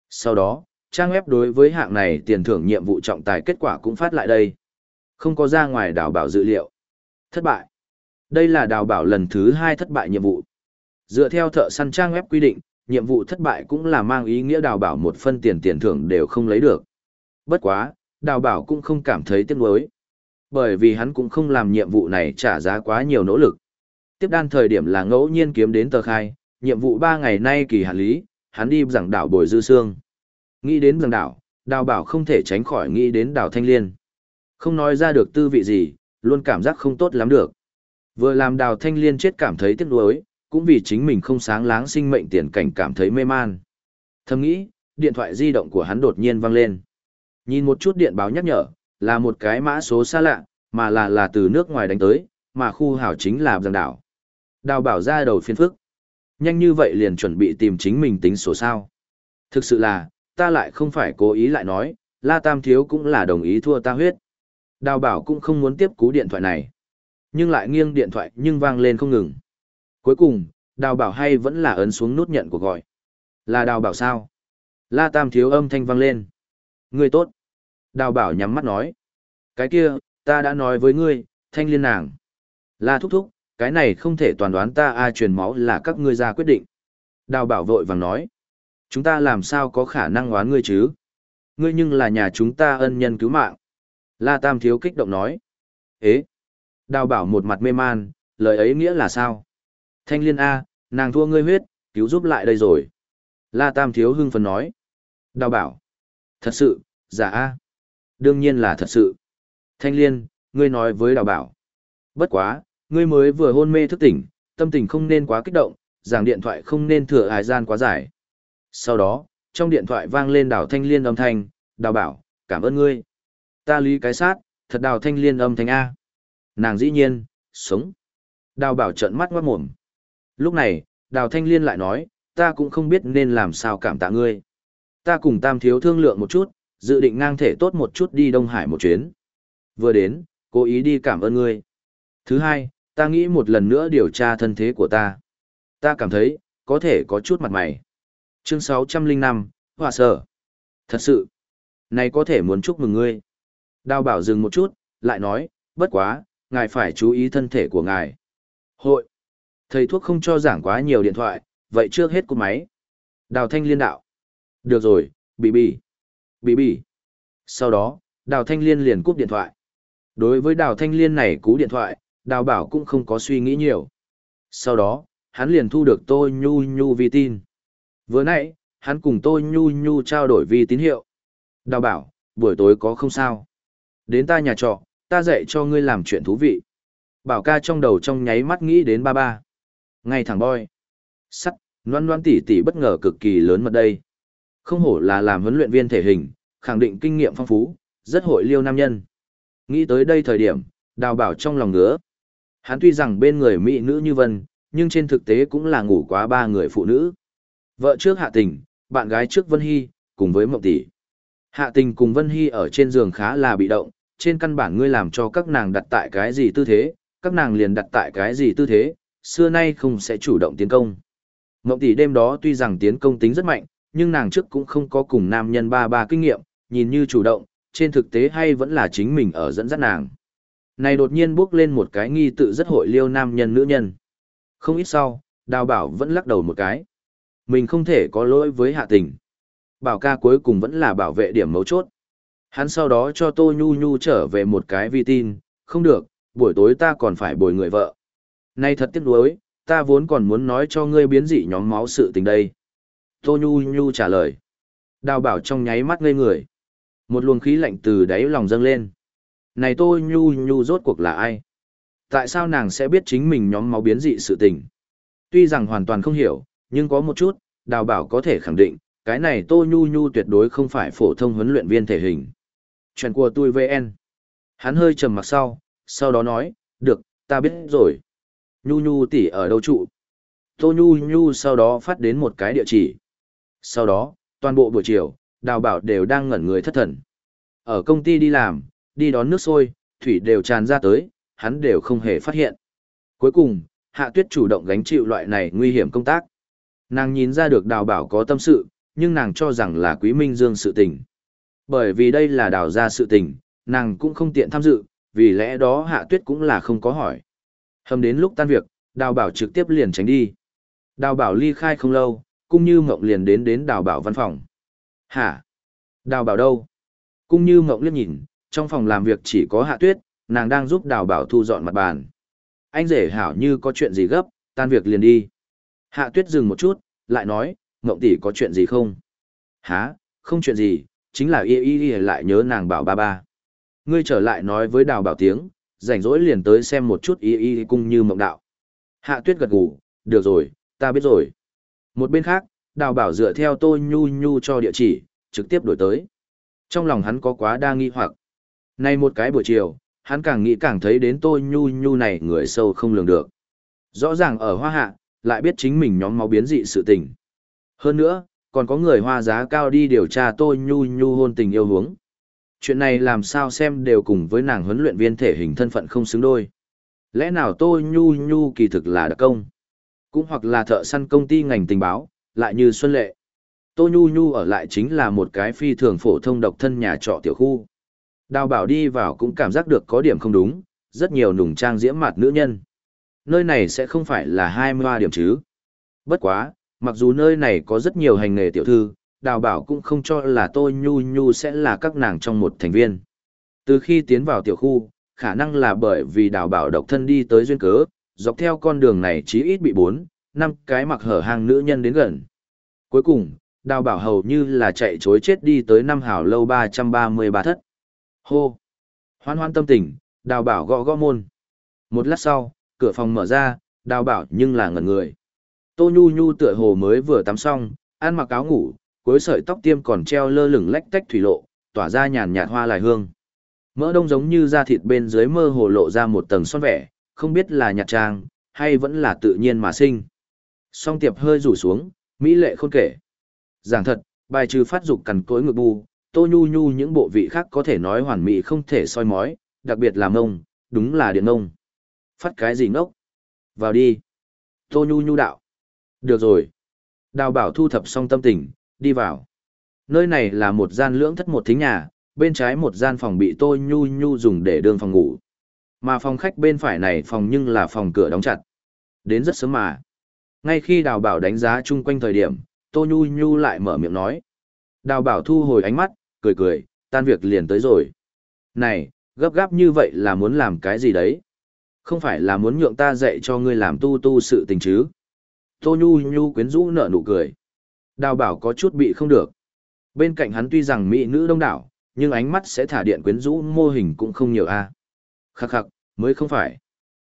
Sau đó, trang web đối với hạng này tiền thưởng nhiệm vụ trọng tài kết quả cũng phát lại đây. Không có ra ngoài đào bảo dữ liệu. Thất bại. Đây là đào bảo lần thứ hai thất bại nhiệm vụ. Dựa theo thợ săn trang web quy định, nhiệm vụ thất bại cũng là mang ý nghĩa đào bảo một phân tiền tiền thưởng đều không lấy được. Bất quá, đào bảo cũng không cảm thấy tiếc nuối. Bởi vì hắn cũng không làm nhiệm vụ này trả giá quá nhiều nỗ lực. Tiếp đan thời điểm là ngẫu nhiên kiếm đến tờ khai, nhiệm vụ 3 ngày nay kỳ hạn lý, hắn đi giảng đảo bồi dư xương. Nghĩ đến giảng đảo, đào bảo không thể tránh khỏi nghĩ đến đảo thanh liên. Không nói ra được tư vị gì, luôn cảm giác không tốt lắm được. Vừa làm đào thanh liên chết cảm thấy tiếc nuối, cũng vì chính mình không sáng láng sinh mệnh tiền cảnh cảm thấy mê man. Thầm nghĩ, điện thoại di động của hắn đột nhiên vang lên. Nhìn một chút điện báo nhắc nhở, là một cái mã số xa lạ, mà là là từ nước ngoài đánh tới, mà khu hảo chính là giang đảo. Đào bảo ra đầu phiên phức. Nhanh như vậy liền chuẩn bị tìm chính mình tính số sao. Thực sự là, ta lại không phải cố ý lại nói, La Tam Thiếu cũng là đồng ý thua ta huyết. Đào bảo cũng không muốn tiếp cú điện thoại này. Nhưng lại nghiêng điện thoại nhưng vang lên không ngừng. Cuối cùng, đào bảo hay vẫn là ấn xuống nút nhận của gọi. Là đào bảo sao? La Tam Thiếu âm thanh vang lên. Người tốt. Đào bảo nhắm mắt nói. Cái kia, ta đã nói với ngươi, thanh liên nàng. La thúc thúc, cái này không thể toàn đoán ta ai truyền máu là các ngươi ra quyết định. Đào bảo vội vàng nói, chúng ta làm sao có khả năng đoán ngươi chứ? Ngươi nhưng là nhà chúng ta ân nhân cứu mạng. La Tam Thiếu kích động nói, ế. Đào bảo một mặt mê man, lời ấy nghĩa là sao? Thanh liên A, nàng thua ngươi huyết, cứu giúp lại đây rồi. La Tam Thiếu hưng phấn nói. Đào bảo. Thật sự, giả A. Đương nhiên là thật sự. Thanh liên, ngươi nói với đào bảo. Bất quá, ngươi mới vừa hôn mê thức tỉnh, tâm tình không nên quá kích động, giảng điện thoại không nên thừa hài gian quá dài. Sau đó, trong điện thoại vang lên đào thanh liên âm thanh, đào bảo, cảm ơn ngươi. Ta lý cái sát, thật đào thanh liên âm thanh A. Nàng dĩ nhiên, sống. Đào bảo trợn mắt ngoát mồm. Lúc này, đào thanh liên lại nói, ta cũng không biết nên làm sao cảm tạ ngươi. Ta cùng tam thiếu thương lượng một chút, dự định ngang thể tốt một chút đi Đông Hải một chuyến. Vừa đến, cố ý đi cảm ơn ngươi. Thứ hai, ta nghĩ một lần nữa điều tra thân thế của ta. Ta cảm thấy, có thể có chút mặt mày. Chương 605, Hòa Sở. Thật sự, này có thể muốn chúc mừng ngươi. Đào bảo dừng một chút, lại nói, bất quá, ngài phải chú ý thân thể của ngài. Hội. Thầy thuốc không cho giảng quá nhiều điện thoại, vậy trước hết cúp máy. Đào thanh liên đạo. Được rồi, bị bị. Bị bị. Sau đó, đào thanh liên liền cúp điện thoại. Đối với đào thanh liên này cú điện thoại, đào bảo cũng không có suy nghĩ nhiều. Sau đó, hắn liền thu được Tô Nhu Nhu vi tin. Vừa nãy, hắn cùng Tô Nhu Nhu trao đổi vi tín hiệu. Đào bảo, buổi tối có không sao. Đến ta nhà trọ, ta dạy cho ngươi làm chuyện thú vị. Bảo ca trong đầu trong nháy mắt nghĩ đến ba ba. Ngay thẳng boy. Sắt, noan noan tỷ tỷ bất ngờ cực kỳ lớn mật đây. Không hổ là làm huấn luyện viên thể hình, khẳng định kinh nghiệm phong phú, rất hội liêu nam nhân. Nghĩ tới đây thời điểm, đào bảo trong lòng ngứa. Hắn tuy rằng bên người mỹ nữ như vân, nhưng trên thực tế cũng là ngủ quá ba người phụ nữ. Vợ trước hạ tình, bạn gái trước Vân Hy, cùng với Mộng Tỷ. Hạ tình cùng Vân Hy ở trên giường khá là bị động, trên căn bản ngươi làm cho các nàng đặt tại cái gì tư thế, các nàng liền đặt tại cái gì tư thế, xưa nay không sẽ chủ động tiến công. Mộng tỷ đêm đó tuy rằng tiến công tính rất mạnh, nhưng nàng trước cũng không có cùng nam nhân ba ba kinh nghiệm, nhìn như chủ động, trên thực tế hay vẫn là chính mình ở dẫn dắt nàng. Này đột nhiên bước lên một cái nghi tự rất hội liêu nam nhân nữ nhân. Không ít sau, đào bảo vẫn lắc đầu một cái. Mình không thể có lỗi với hạ tình. Bảo ca cuối cùng vẫn là bảo vệ điểm mấu chốt. Hắn sau đó cho Tô Nhu Nhu trở về một cái vi tin, không được, buổi tối ta còn phải bồi người vợ. Này thật tiếc nuối, ta vốn còn muốn nói cho ngươi biến dị nhóm máu sự tình đây. Tô Nhu Nhu trả lời. Đào bảo trong nháy mắt ngây người. Một luồng khí lạnh từ đáy lòng dâng lên. Này Tô Nhu Nhu rốt cuộc là ai? Tại sao nàng sẽ biết chính mình nhóm máu biến dị sự tình? Tuy rằng hoàn toàn không hiểu, nhưng có một chút, đào bảo có thể khẳng định, cái này Tô Nhu Nhu tuyệt đối không phải phổ thông huấn luyện viên thể hình. Chuyện của tôi VN. Hắn hơi trầm mặc sau, sau đó nói, được, ta biết rồi. Nhu Nhu tỷ ở đâu trụ? Tô Nhu Nhu sau đó phát đến một cái địa chỉ. Sau đó, toàn bộ buổi chiều, đào bảo đều đang ngẩn người thất thần. Ở công ty đi làm, đi đón nước sôi, thủy đều tràn ra tới, hắn đều không hề phát hiện. Cuối cùng, Hạ Tuyết chủ động gánh chịu loại này nguy hiểm công tác. Nàng nhìn ra được đào bảo có tâm sự, nhưng nàng cho rằng là Quý Minh Dương sự tình. Bởi vì đây là đào ra sự tình, nàng cũng không tiện tham dự, vì lẽ đó Hạ Tuyết cũng là không có hỏi. Hầm đến lúc tan việc, đào bảo trực tiếp liền tránh đi. Đào bảo ly khai không lâu, cung như mộng liền đến đến đào bảo văn phòng. Hả? Đào bảo đâu? Cung như mộng liếc nhìn, trong phòng làm việc chỉ có hạ tuyết, nàng đang giúp đào bảo thu dọn mặt bàn. Anh rể hảo như có chuyện gì gấp, tan việc liền đi. Hạ tuyết dừng một chút, lại nói, mộng tỷ có chuyện gì không? Hả? Không chuyện gì, chính là y y y lại nhớ nàng bảo ba ba. Ngươi trở lại nói với đào bảo tiếng, rảnh rỗi liền tới xem một chút y y cung như mộng đạo. Hạ tuyết gật gù, được rồi, ta biết rồi. Một bên khác, đào bảo dựa theo tôi nhu nhu cho địa chỉ, trực tiếp đổi tới. Trong lòng hắn có quá đa nghi hoặc. Nay một cái buổi chiều, hắn càng nghĩ càng thấy đến tôi nhu nhu này người sâu không lường được. Rõ ràng ở hoa hạ, lại biết chính mình nhóm máu biến dị sự tình. Hơn nữa, còn có người hoa giá cao đi điều tra tôi nhu nhu hôn tình yêu hướng. Chuyện này làm sao xem đều cùng với nàng huấn luyện viên thể hình thân phận không xứng đôi. Lẽ nào tôi nhu nhu kỳ thực là đặc công? Cũng hoặc là thợ săn công ty ngành tình báo, lại như Xuân Lệ. Tô Nhu Nhu ở lại chính là một cái phi thường phổ thông độc thân nhà trọ tiểu khu. Đào bảo đi vào cũng cảm giác được có điểm không đúng, rất nhiều nùng trang diễm mặt nữ nhân. nơi này sẽ không phải là 23 điểm chứ. Bất quá, mặc dù nơi này có rất nhiều hành nghề tiểu thư, đào bảo cũng không cho là Tô Nhu Nhu sẽ là các nàng trong một thành viên. Từ khi tiến vào tiểu khu, khả năng là bởi vì đào bảo độc thân đi tới duyên cớ, dọc theo con đường này chí ít bị bốn, năm cái mặc hở hàng nữ nhân đến gần. Cuối cùng, đào bảo hầu như là chạy chối chết đi tới năm hào lâu 333 thất. Hô! Hoan hoan tâm tình, đào bảo gõ gõ môn. Một lát sau, cửa phòng mở ra, đào bảo nhưng là ngẩn người. Tô Nhu Nhu tựa hồ mới vừa tắm xong, ăn mặc áo ngủ, cuối sợi tóc tiêm còn treo lơ lửng lách tách thủy lộ, tỏa ra nhàn nhạt hoa lại hương. Mỡ đông giống như da thịt bên dưới mơ hồ lộ ra một tầng son vẻ, không biết là nhạt trang, hay vẫn là tự nhiên mà sinh. Song tiệp hơi rủ xuống, mỹ lệ khôn kể. Giảng thật, bài trừ phát dục cằn cối ngực bù. tô nhu nhu những bộ vị khác có thể nói hoàn mỹ không thể soi mói, đặc biệt là mông, đúng là điện mông. Phát cái gì ngốc? Vào đi. Tô nhu nhu đạo. Được rồi. Đào bảo thu thập xong tâm tình, đi vào. Nơi này là một gian lưỡng thất một thính nhà, bên trái một gian phòng bị Tô Nhu Nhu dùng để đương phòng ngủ. Mà phòng khách bên phải này phòng nhưng là phòng cửa đóng chặt. Đến rất sớm mà. Ngay khi đào bảo đánh giá chung quanh thời điểm, Tô Nhu Nhu lại mở miệng nói. Đào bảo thu hồi ánh mắt, cười cười, tan việc liền tới rồi. Này, gấp gáp như vậy là muốn làm cái gì đấy? Không phải là muốn nhượng ta dạy cho ngươi làm tu tu sự tình chứ? Tô Nhu Nhu quyến rũ nở nụ cười. Đào bảo có chút bị không được. Bên cạnh hắn tuy rằng mỹ nữ đông đảo, nhưng ánh mắt sẽ thả điện quyến rũ mô hình cũng không nhiều a. À. Khắc khắc, mới không phải.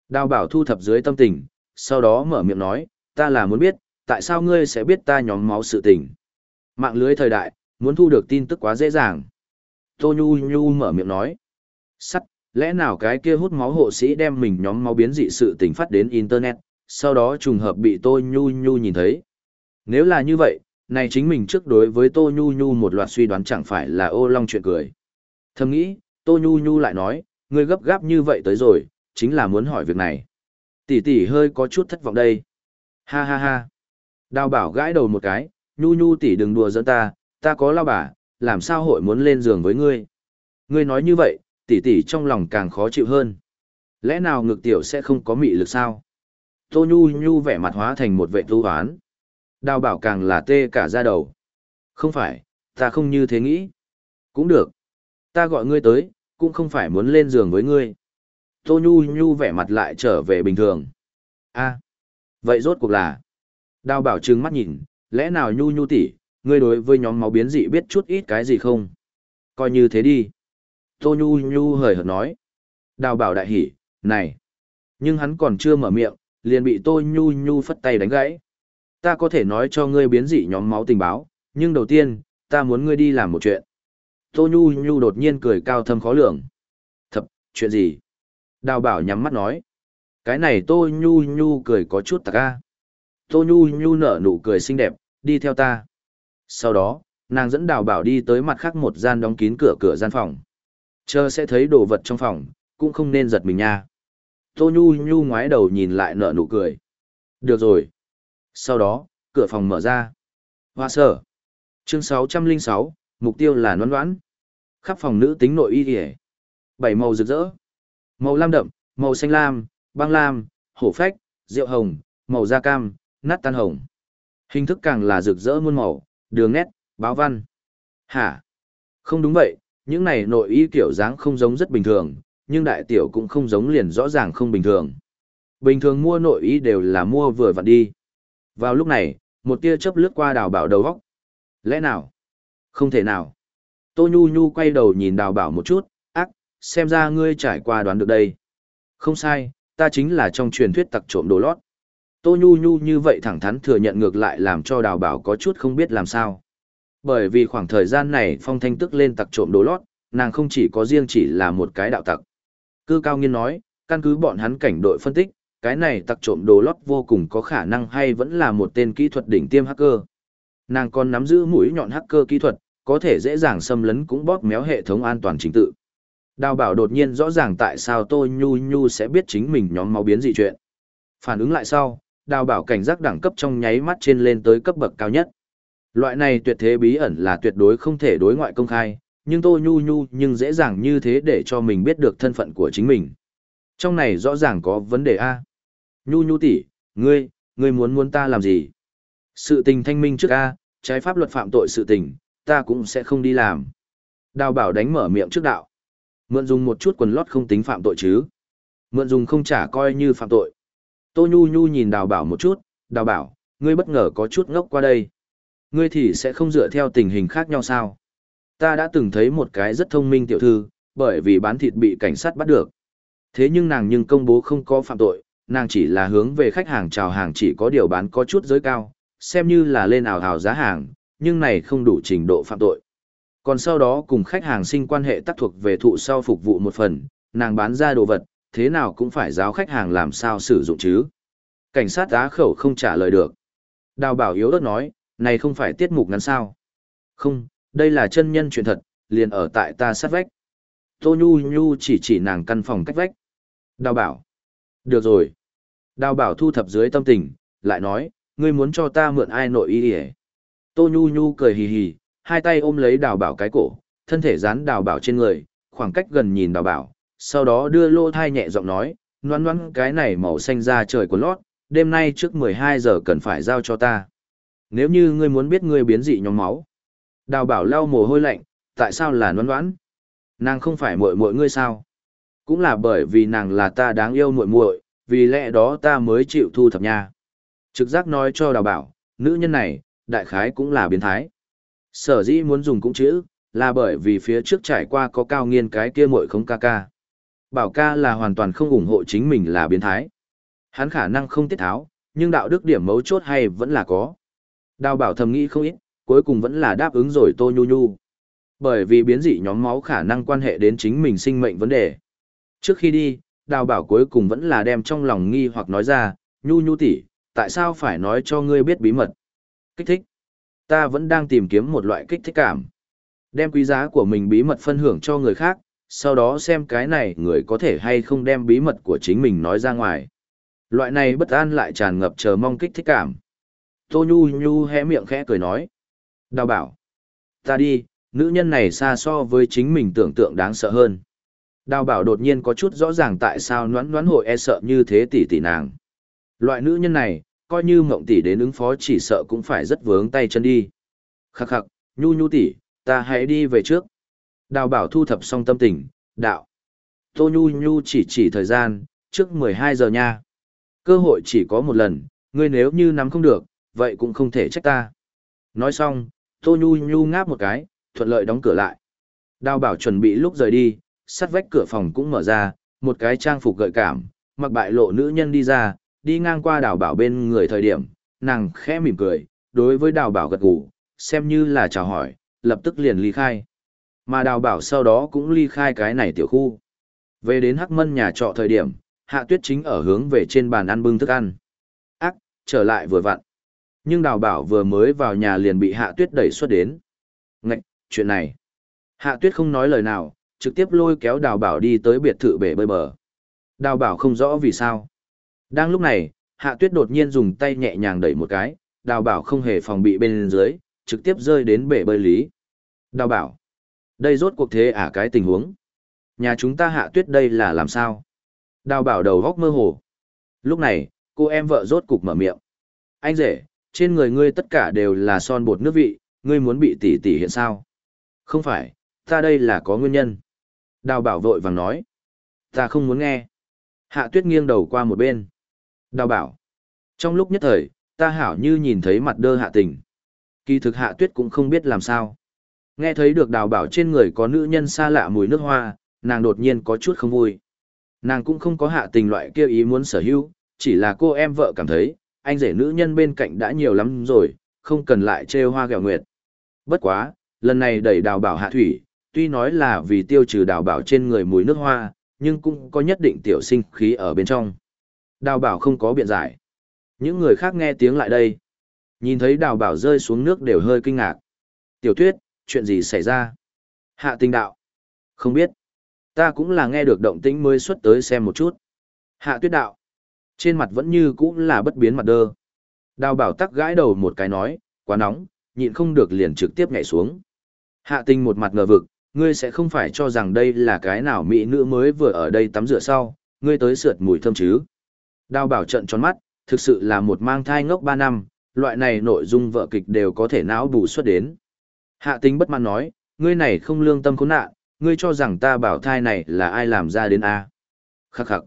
Đào bảo thu thập dưới tâm tình, sau đó mở miệng nói, ta là muốn biết, tại sao ngươi sẽ biết ta nhóm máu sự tình. Mạng lưới thời đại, muốn thu được tin tức quá dễ dàng. Tô Nhu Nhu mở miệng nói, sắt, lẽ nào cái kia hút máu hộ sĩ đem mình nhóm máu biến dị sự tình phát đến Internet, sau đó trùng hợp bị Tô Nhu Nhu nhìn thấy. Nếu là như vậy, này chính mình trước đối với Tô Nhu Nhu một loạt suy đoán chẳng phải là ô long chuyện cười. Thầm nghĩ, Tô Nhu Nhu lại nói, ngươi gấp gáp như vậy tới rồi, chính là muốn hỏi việc này. Tỷ tỷ hơi có chút thất vọng đây. Ha ha ha. Đào bảo gãi đầu một cái, Nhu Nhu tỷ đừng đùa giỡn ta, ta có lao bà, làm sao hội muốn lên giường với ngươi. Ngươi nói như vậy, tỷ tỷ trong lòng càng khó chịu hơn. Lẽ nào ngực tiểu sẽ không có mị lực sao? Tô Nhu Nhu vẻ mặt hóa thành một vệ tu hoán. Đào bảo càng là tê cả ra đầu. Không phải, ta không như thế nghĩ. Cũng được. Ta gọi ngươi tới, cũng không phải muốn lên giường với ngươi. Tô Nhu Nhu vẻ mặt lại trở về bình thường. a vậy rốt cuộc là. Đào bảo trừng mắt nhìn, lẽ nào Nhu Nhu tỷ, ngươi đối với nhóm máu biến dị biết chút ít cái gì không? Coi như thế đi. Tô Nhu Nhu hời hợt nói. Đào bảo đại hỉ, này. Nhưng hắn còn chưa mở miệng, liền bị tôi Nhu Nhu phất tay đánh gãy ta có thể nói cho ngươi biến dị nhóm máu tình báo, nhưng đầu tiên, ta muốn ngươi đi làm một chuyện. Tô Nhu Nhu đột nhiên cười cao thâm khó lường. Thập, chuyện gì? Đào bảo nhắm mắt nói. Cái này Tô Nhu Nhu cười có chút tạc ca. Tô Nhu Nhu nở nụ cười xinh đẹp, đi theo ta. Sau đó, nàng dẫn đào bảo đi tới mặt khác một gian đóng kín cửa cửa gian phòng. Chờ sẽ thấy đồ vật trong phòng, cũng không nên giật mình nha. Tô Nhu Nhu ngoái đầu nhìn lại nở nụ cười. Được rồi, sau đó, cửa phòng mở ra. Hoa sở. Chương 606, mục tiêu là noan đoán. Khắp phòng nữ tính nội y kìa. Bảy màu rực rỡ. Màu lam đậm, màu xanh lam, băng lam, hổ phách, rượu hồng, màu da cam, nát tan hồng. Hình thức càng là rực rỡ muôn màu, đường nét, báo văn. Hả? Không đúng vậy, những này nội y kiểu dáng không giống rất bình thường, nhưng đại tiểu cũng không giống liền rõ ràng không bình thường. Bình thường mua nội y đều là mua vừa vặn đi. Vào lúc này, một tia chớp lướt qua đào bảo đầu góc. Lẽ nào? Không thể nào. Tô Nhu Nhu quay đầu nhìn đào bảo một chút, ác, xem ra ngươi trải qua đoán được đây. Không sai, ta chính là trong truyền thuyết tặc trộm đồ lót. Tô Nhu Nhu như vậy thẳng thắn thừa nhận ngược lại làm cho đào bảo có chút không biết làm sao. Bởi vì khoảng thời gian này phong thanh tức lên tặc trộm đồ lót, nàng không chỉ có riêng chỉ là một cái đạo tặc. Cư cao nghiên nói, căn cứ bọn hắn cảnh đội phân tích, cái này tặc trộm đồ lót vô cùng có khả năng hay vẫn là một tên kỹ thuật đỉnh tiêm hacker. Nàng còn nắm giữ mũi nhọn hacker kỹ thuật, có thể dễ dàng xâm lấn cũng bóp méo hệ thống an toàn chính tự. Đào bảo đột nhiên rõ ràng tại sao Tô Nhu Nhu sẽ biết chính mình nhóm máu biến dị chuyện. Phản ứng lại sau, đào bảo cảnh giác đẳng cấp trong nháy mắt trên lên tới cấp bậc cao nhất. Loại này tuyệt thế bí ẩn là tuyệt đối không thể đối ngoại công khai, nhưng Tô Nhu Nhu nhưng dễ dàng như thế để cho mình biết được thân phận của chính mình. Trong này rõ ràng có vấn đề A. Nhu nhu tỷ, ngươi, ngươi muốn muốn ta làm gì? Sự tình thanh minh trước a, trái pháp luật phạm tội sự tình, ta cũng sẽ không đi làm. Đào bảo đánh mở miệng trước đạo. Mượn dùng một chút quần lót không tính phạm tội chứ. Mượn dùng không trả coi như phạm tội. Tô Nhu Nhu nhìn đào bảo một chút, đào bảo, ngươi bất ngờ có chút ngốc qua đây. Ngươi thì sẽ không dựa theo tình hình khác nhau sao? Ta đã từng thấy một cái rất thông minh tiểu thư, bởi vì bán thịt bị cảnh sát bắt được. Thế nhưng nàng nhưng công bố không có phạm tội, nàng chỉ là hướng về khách hàng chào hàng chỉ có điều bán có chút giới cao, xem như là lên ảo hào giá hàng, nhưng này không đủ trình độ phạm tội. Còn sau đó cùng khách hàng sinh quan hệ tác thuộc về thụ sau phục vụ một phần, nàng bán ra đồ vật, thế nào cũng phải giáo khách hàng làm sao sử dụng chứ. Cảnh sát á khẩu không trả lời được. Đào bảo yếu ớt nói, này không phải tiết mục ngắn sao. Không, đây là chân nhân chuyện thật, liền ở tại ta sát vách. Tô Nhu Nhu chỉ chỉ nàng căn phòng cách vách. Đào bảo. Được rồi. Đào bảo thu thập dưới tâm tình, lại nói, ngươi muốn cho ta mượn ai nội y hề. Tô Nhu Nhu cười hì hì, hai tay ôm lấy đào bảo cái cổ, thân thể dán đào bảo trên người, khoảng cách gần nhìn đào bảo, sau đó đưa lô thai nhẹ giọng nói, noan noan cái này màu xanh ra trời của lót, đêm nay trước 12 giờ cần phải giao cho ta. Nếu như ngươi muốn biết ngươi biến dị nhóm máu. Đào bảo lau mồ hôi lạnh, tại sao là noan noãn? Nàng không phải muội muội ngươi sao? Cũng là bởi vì nàng là ta đáng yêu muội muội, vì lẽ đó ta mới chịu thu thập nha. Trực giác nói cho đào bảo, nữ nhân này, đại khái cũng là biến thái. Sở dĩ muốn dùng cũng chữ, là bởi vì phía trước trải qua có cao nghiên cái kia muội không ca ca. Bảo ca là hoàn toàn không ủng hộ chính mình là biến thái. Hắn khả năng không tiết tháo, nhưng đạo đức điểm mấu chốt hay vẫn là có. Đào bảo thầm nghĩ không ít, cuối cùng vẫn là đáp ứng rồi tô nhu nhu. Bởi vì biến dị nhóm máu khả năng quan hệ đến chính mình sinh mệnh vấn đề. Trước khi đi, đào bảo cuối cùng vẫn là đem trong lòng nghi hoặc nói ra, nhu nhu tỷ, tại sao phải nói cho ngươi biết bí mật? Kích thích. Ta vẫn đang tìm kiếm một loại kích thích cảm. Đem quý giá của mình bí mật phân hưởng cho người khác, sau đó xem cái này người có thể hay không đem bí mật của chính mình nói ra ngoài. Loại này bất an lại tràn ngập chờ mong kích thích cảm. Tô Nhu Nhu hé miệng khẽ cười nói. Đào bảo. Ta đi, nữ nhân này xa so với chính mình tưởng tượng đáng sợ hơn. Đào bảo đột nhiên có chút rõ ràng tại sao noãn noãn hội e sợ như thế tỷ tỷ nàng. Loại nữ nhân này, coi như mộng tỷ đến ứng phó chỉ sợ cũng phải rất vướng tay chân đi. Khắc khắc, nhu nhu tỷ, ta hãy đi về trước. Đào bảo thu thập xong tâm tình, đạo. Tô nhu nhu chỉ chỉ thời gian, trước 12 giờ nha. Cơ hội chỉ có một lần, ngươi nếu như nắm không được, vậy cũng không thể trách ta. Nói xong, Tô nhu nhu ngáp một cái, thuận lợi đóng cửa lại. Đào bảo chuẩn bị lúc rời đi, sắt vách cửa phòng cũng mở ra, một cái trang phục gợi cảm, mặc bại lộ nữ nhân đi ra, đi ngang qua đào bảo bên người thời điểm, nàng khẽ mỉm cười, đối với đào bảo gật gù, xem như là chào hỏi, lập tức liền ly khai. Mà đào bảo sau đó cũng ly khai cái này tiểu khu. Về đến hắc mân nhà trọ thời điểm, hạ tuyết chính ở hướng về trên bàn ăn bưng thức ăn. Ác, trở lại vừa vặn. Nhưng đào bảo vừa mới vào nhà liền bị hạ tuyết đẩy xuất đến. Ngạch, chuyện này. Hạ tuyết không nói lời nào, trực tiếp lôi kéo đào bảo đi tới biệt thự bể bơi bờ. Đào bảo không rõ vì sao. Đang lúc này, hạ tuyết đột nhiên dùng tay nhẹ nhàng đẩy một cái, đào bảo không hề phòng bị bên dưới, trực tiếp rơi đến bể bơi lý. Đào bảo, đây rốt cuộc thế à cái tình huống. Nhà chúng ta hạ tuyết đây là làm sao? Đào bảo đầu góc mơ hồ. Lúc này, cô em vợ rốt cục mở miệng. Anh rể, trên người ngươi tất cả đều là son bột nước vị, ngươi muốn bị tỷ tỷ hiện sao? Không phải, ta đây là có nguyên nhân. Đào bảo vội vàng nói. Ta không muốn nghe. Hạ tuyết nghiêng đầu qua một bên. Đào bảo. Trong lúc nhất thời, ta hảo như nhìn thấy mặt đơ hạ tình. Kỳ thực hạ tuyết cũng không biết làm sao. Nghe thấy được đào bảo trên người có nữ nhân xa lạ mùi nước hoa, nàng đột nhiên có chút không vui. Nàng cũng không có hạ tình loại kia ý muốn sở hữu, chỉ là cô em vợ cảm thấy, anh rể nữ nhân bên cạnh đã nhiều lắm rồi, không cần lại trêu hoa gẹo nguyệt. Bất quá, lần này đẩy đào bảo hạ thủy, tuy nói là vì tiêu trừ đào bảo trên người mùi nước hoa, nhưng cũng có nhất định tiểu sinh khí ở bên trong. Đào bảo không có biện giải. Những người khác nghe tiếng lại đây. Nhìn thấy đào bảo rơi xuống nước đều hơi kinh ngạc. Tiểu tuyết, chuyện gì xảy ra? Hạ tinh đạo. Không biết. Ta cũng là nghe được động tĩnh mới xuất tới xem một chút. Hạ tuyết đạo. Trên mặt vẫn như cũ là bất biến mặt đơ. Đào bảo tắc gãi đầu một cái nói, quá nóng, nhịn không được liền trực tiếp nhảy xuống. Hạ tinh một mặt ngờ vực, ngươi sẽ không phải cho rằng đây là cái nào mỹ nữ mới vừa ở đây tắm rửa sau, ngươi tới sượt mùi thơm chứ. Đào bảo trận tròn mắt, thực sự là một mang thai ngốc 3 năm, loại này nội dung vợ kịch đều có thể não bù xuất đến. Hạ tình bất mãn nói, ngươi này không lương tâm khốn nạn, ngươi cho rằng ta bảo thai này là ai làm ra đến A. Khắc khắc.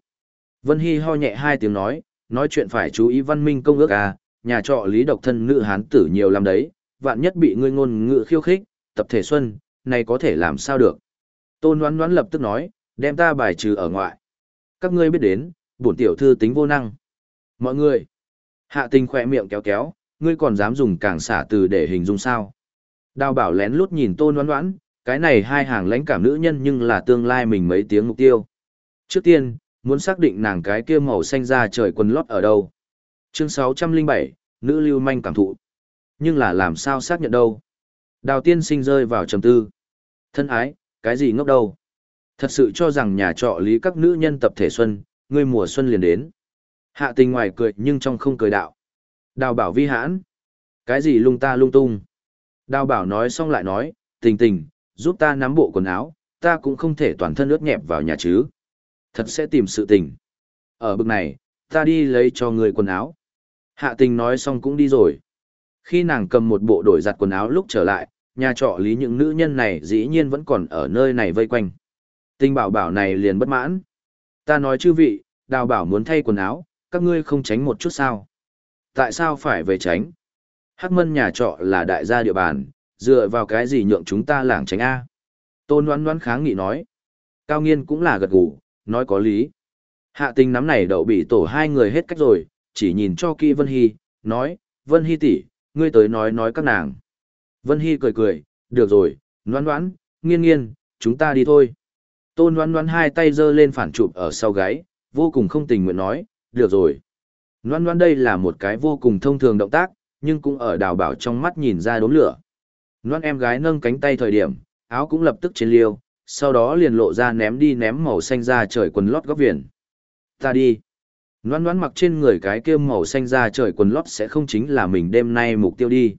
Vân Hy ho nhẹ hai tiếng nói, nói chuyện phải chú ý văn minh công ước à, nhà trọ lý độc thân nữ hán tử nhiều lắm đấy, vạn nhất bị ngươi ngôn ngữ khiêu khích, tập thể xuân, này có thể làm sao được. Tôn đoán đoán lập tức nói, đem ta bài trừ ở ngoại. Các ngươi biết đến, bổn tiểu thư tính vô năng. Mọi người, hạ tình khỏe miệng kéo kéo, ngươi còn dám dùng càng xả từ để hình dung sao. Đào bảo lén lút nhìn tôn đoán đoán, cái này hai hàng lãnh cảm nữ nhân nhưng là tương lai mình mấy tiếng mục tiêu. Trước tiên, muốn xác định nàng cái kia màu xanh ra trời quần lót ở đâu. Chương 607, nữ lưu manh cảm thụ. Nhưng là làm sao xác nhận đâu? Đào tiên sinh rơi vào trầm tư. Thân ái, cái gì ngốc đâu? Thật sự cho rằng nhà trọ lý các nữ nhân tập thể xuân, ngươi mùa xuân liền đến. Hạ tình ngoài cười nhưng trong không cười đạo. Đào bảo vi hãn. Cái gì lung ta lung tung. Đào bảo nói xong lại nói, tình tình, giúp ta nắm bộ quần áo, ta cũng không thể toàn thân ướt nhẹp vào nhà chứ. Thật sẽ tìm sự tình. Ở bực này, ta đi lấy cho người quần áo. Hạ tình nói xong cũng đi rồi. Khi nàng cầm một bộ đổi giặt quần áo lúc trở lại, nhà trọ lý những nữ nhân này dĩ nhiên vẫn còn ở nơi này vây quanh. Tình bảo bảo này liền bất mãn. Ta nói chư vị, đào bảo muốn thay quần áo, các ngươi không tránh một chút sao. Tại sao phải về tránh? Hắc mân nhà trọ là đại gia địa bàn, dựa vào cái gì nhượng chúng ta lảng tránh A. Tôn đoán đoán kháng nghị nói. Cao nghiên cũng là gật gù, nói có lý. Hạ tình nắm này đậu bị tổ hai người hết cách rồi, chỉ nhìn cho kỹ Vân Hy, nói, Vân Hy tỷ, ngươi tới nói nói các nàng. Vân Hy cười cười, được rồi, noan noan, nghiên nghiên, chúng ta đi thôi. Tôn noan noan hai tay giơ lên phản chụp ở sau gáy, vô cùng không tình nguyện nói, được rồi. Noan noan đây là một cái vô cùng thông thường động tác, nhưng cũng ở đào bảo trong mắt nhìn ra đốm lửa. Noan em gái nâng cánh tay thời điểm, áo cũng lập tức trên liêu, sau đó liền lộ ra ném đi ném màu xanh ra trời quần lót góc viền. Ta đi. Loan loan mặc trên người cái kia màu xanh ra trời quần lót sẽ không chính là mình đêm nay mục tiêu đi.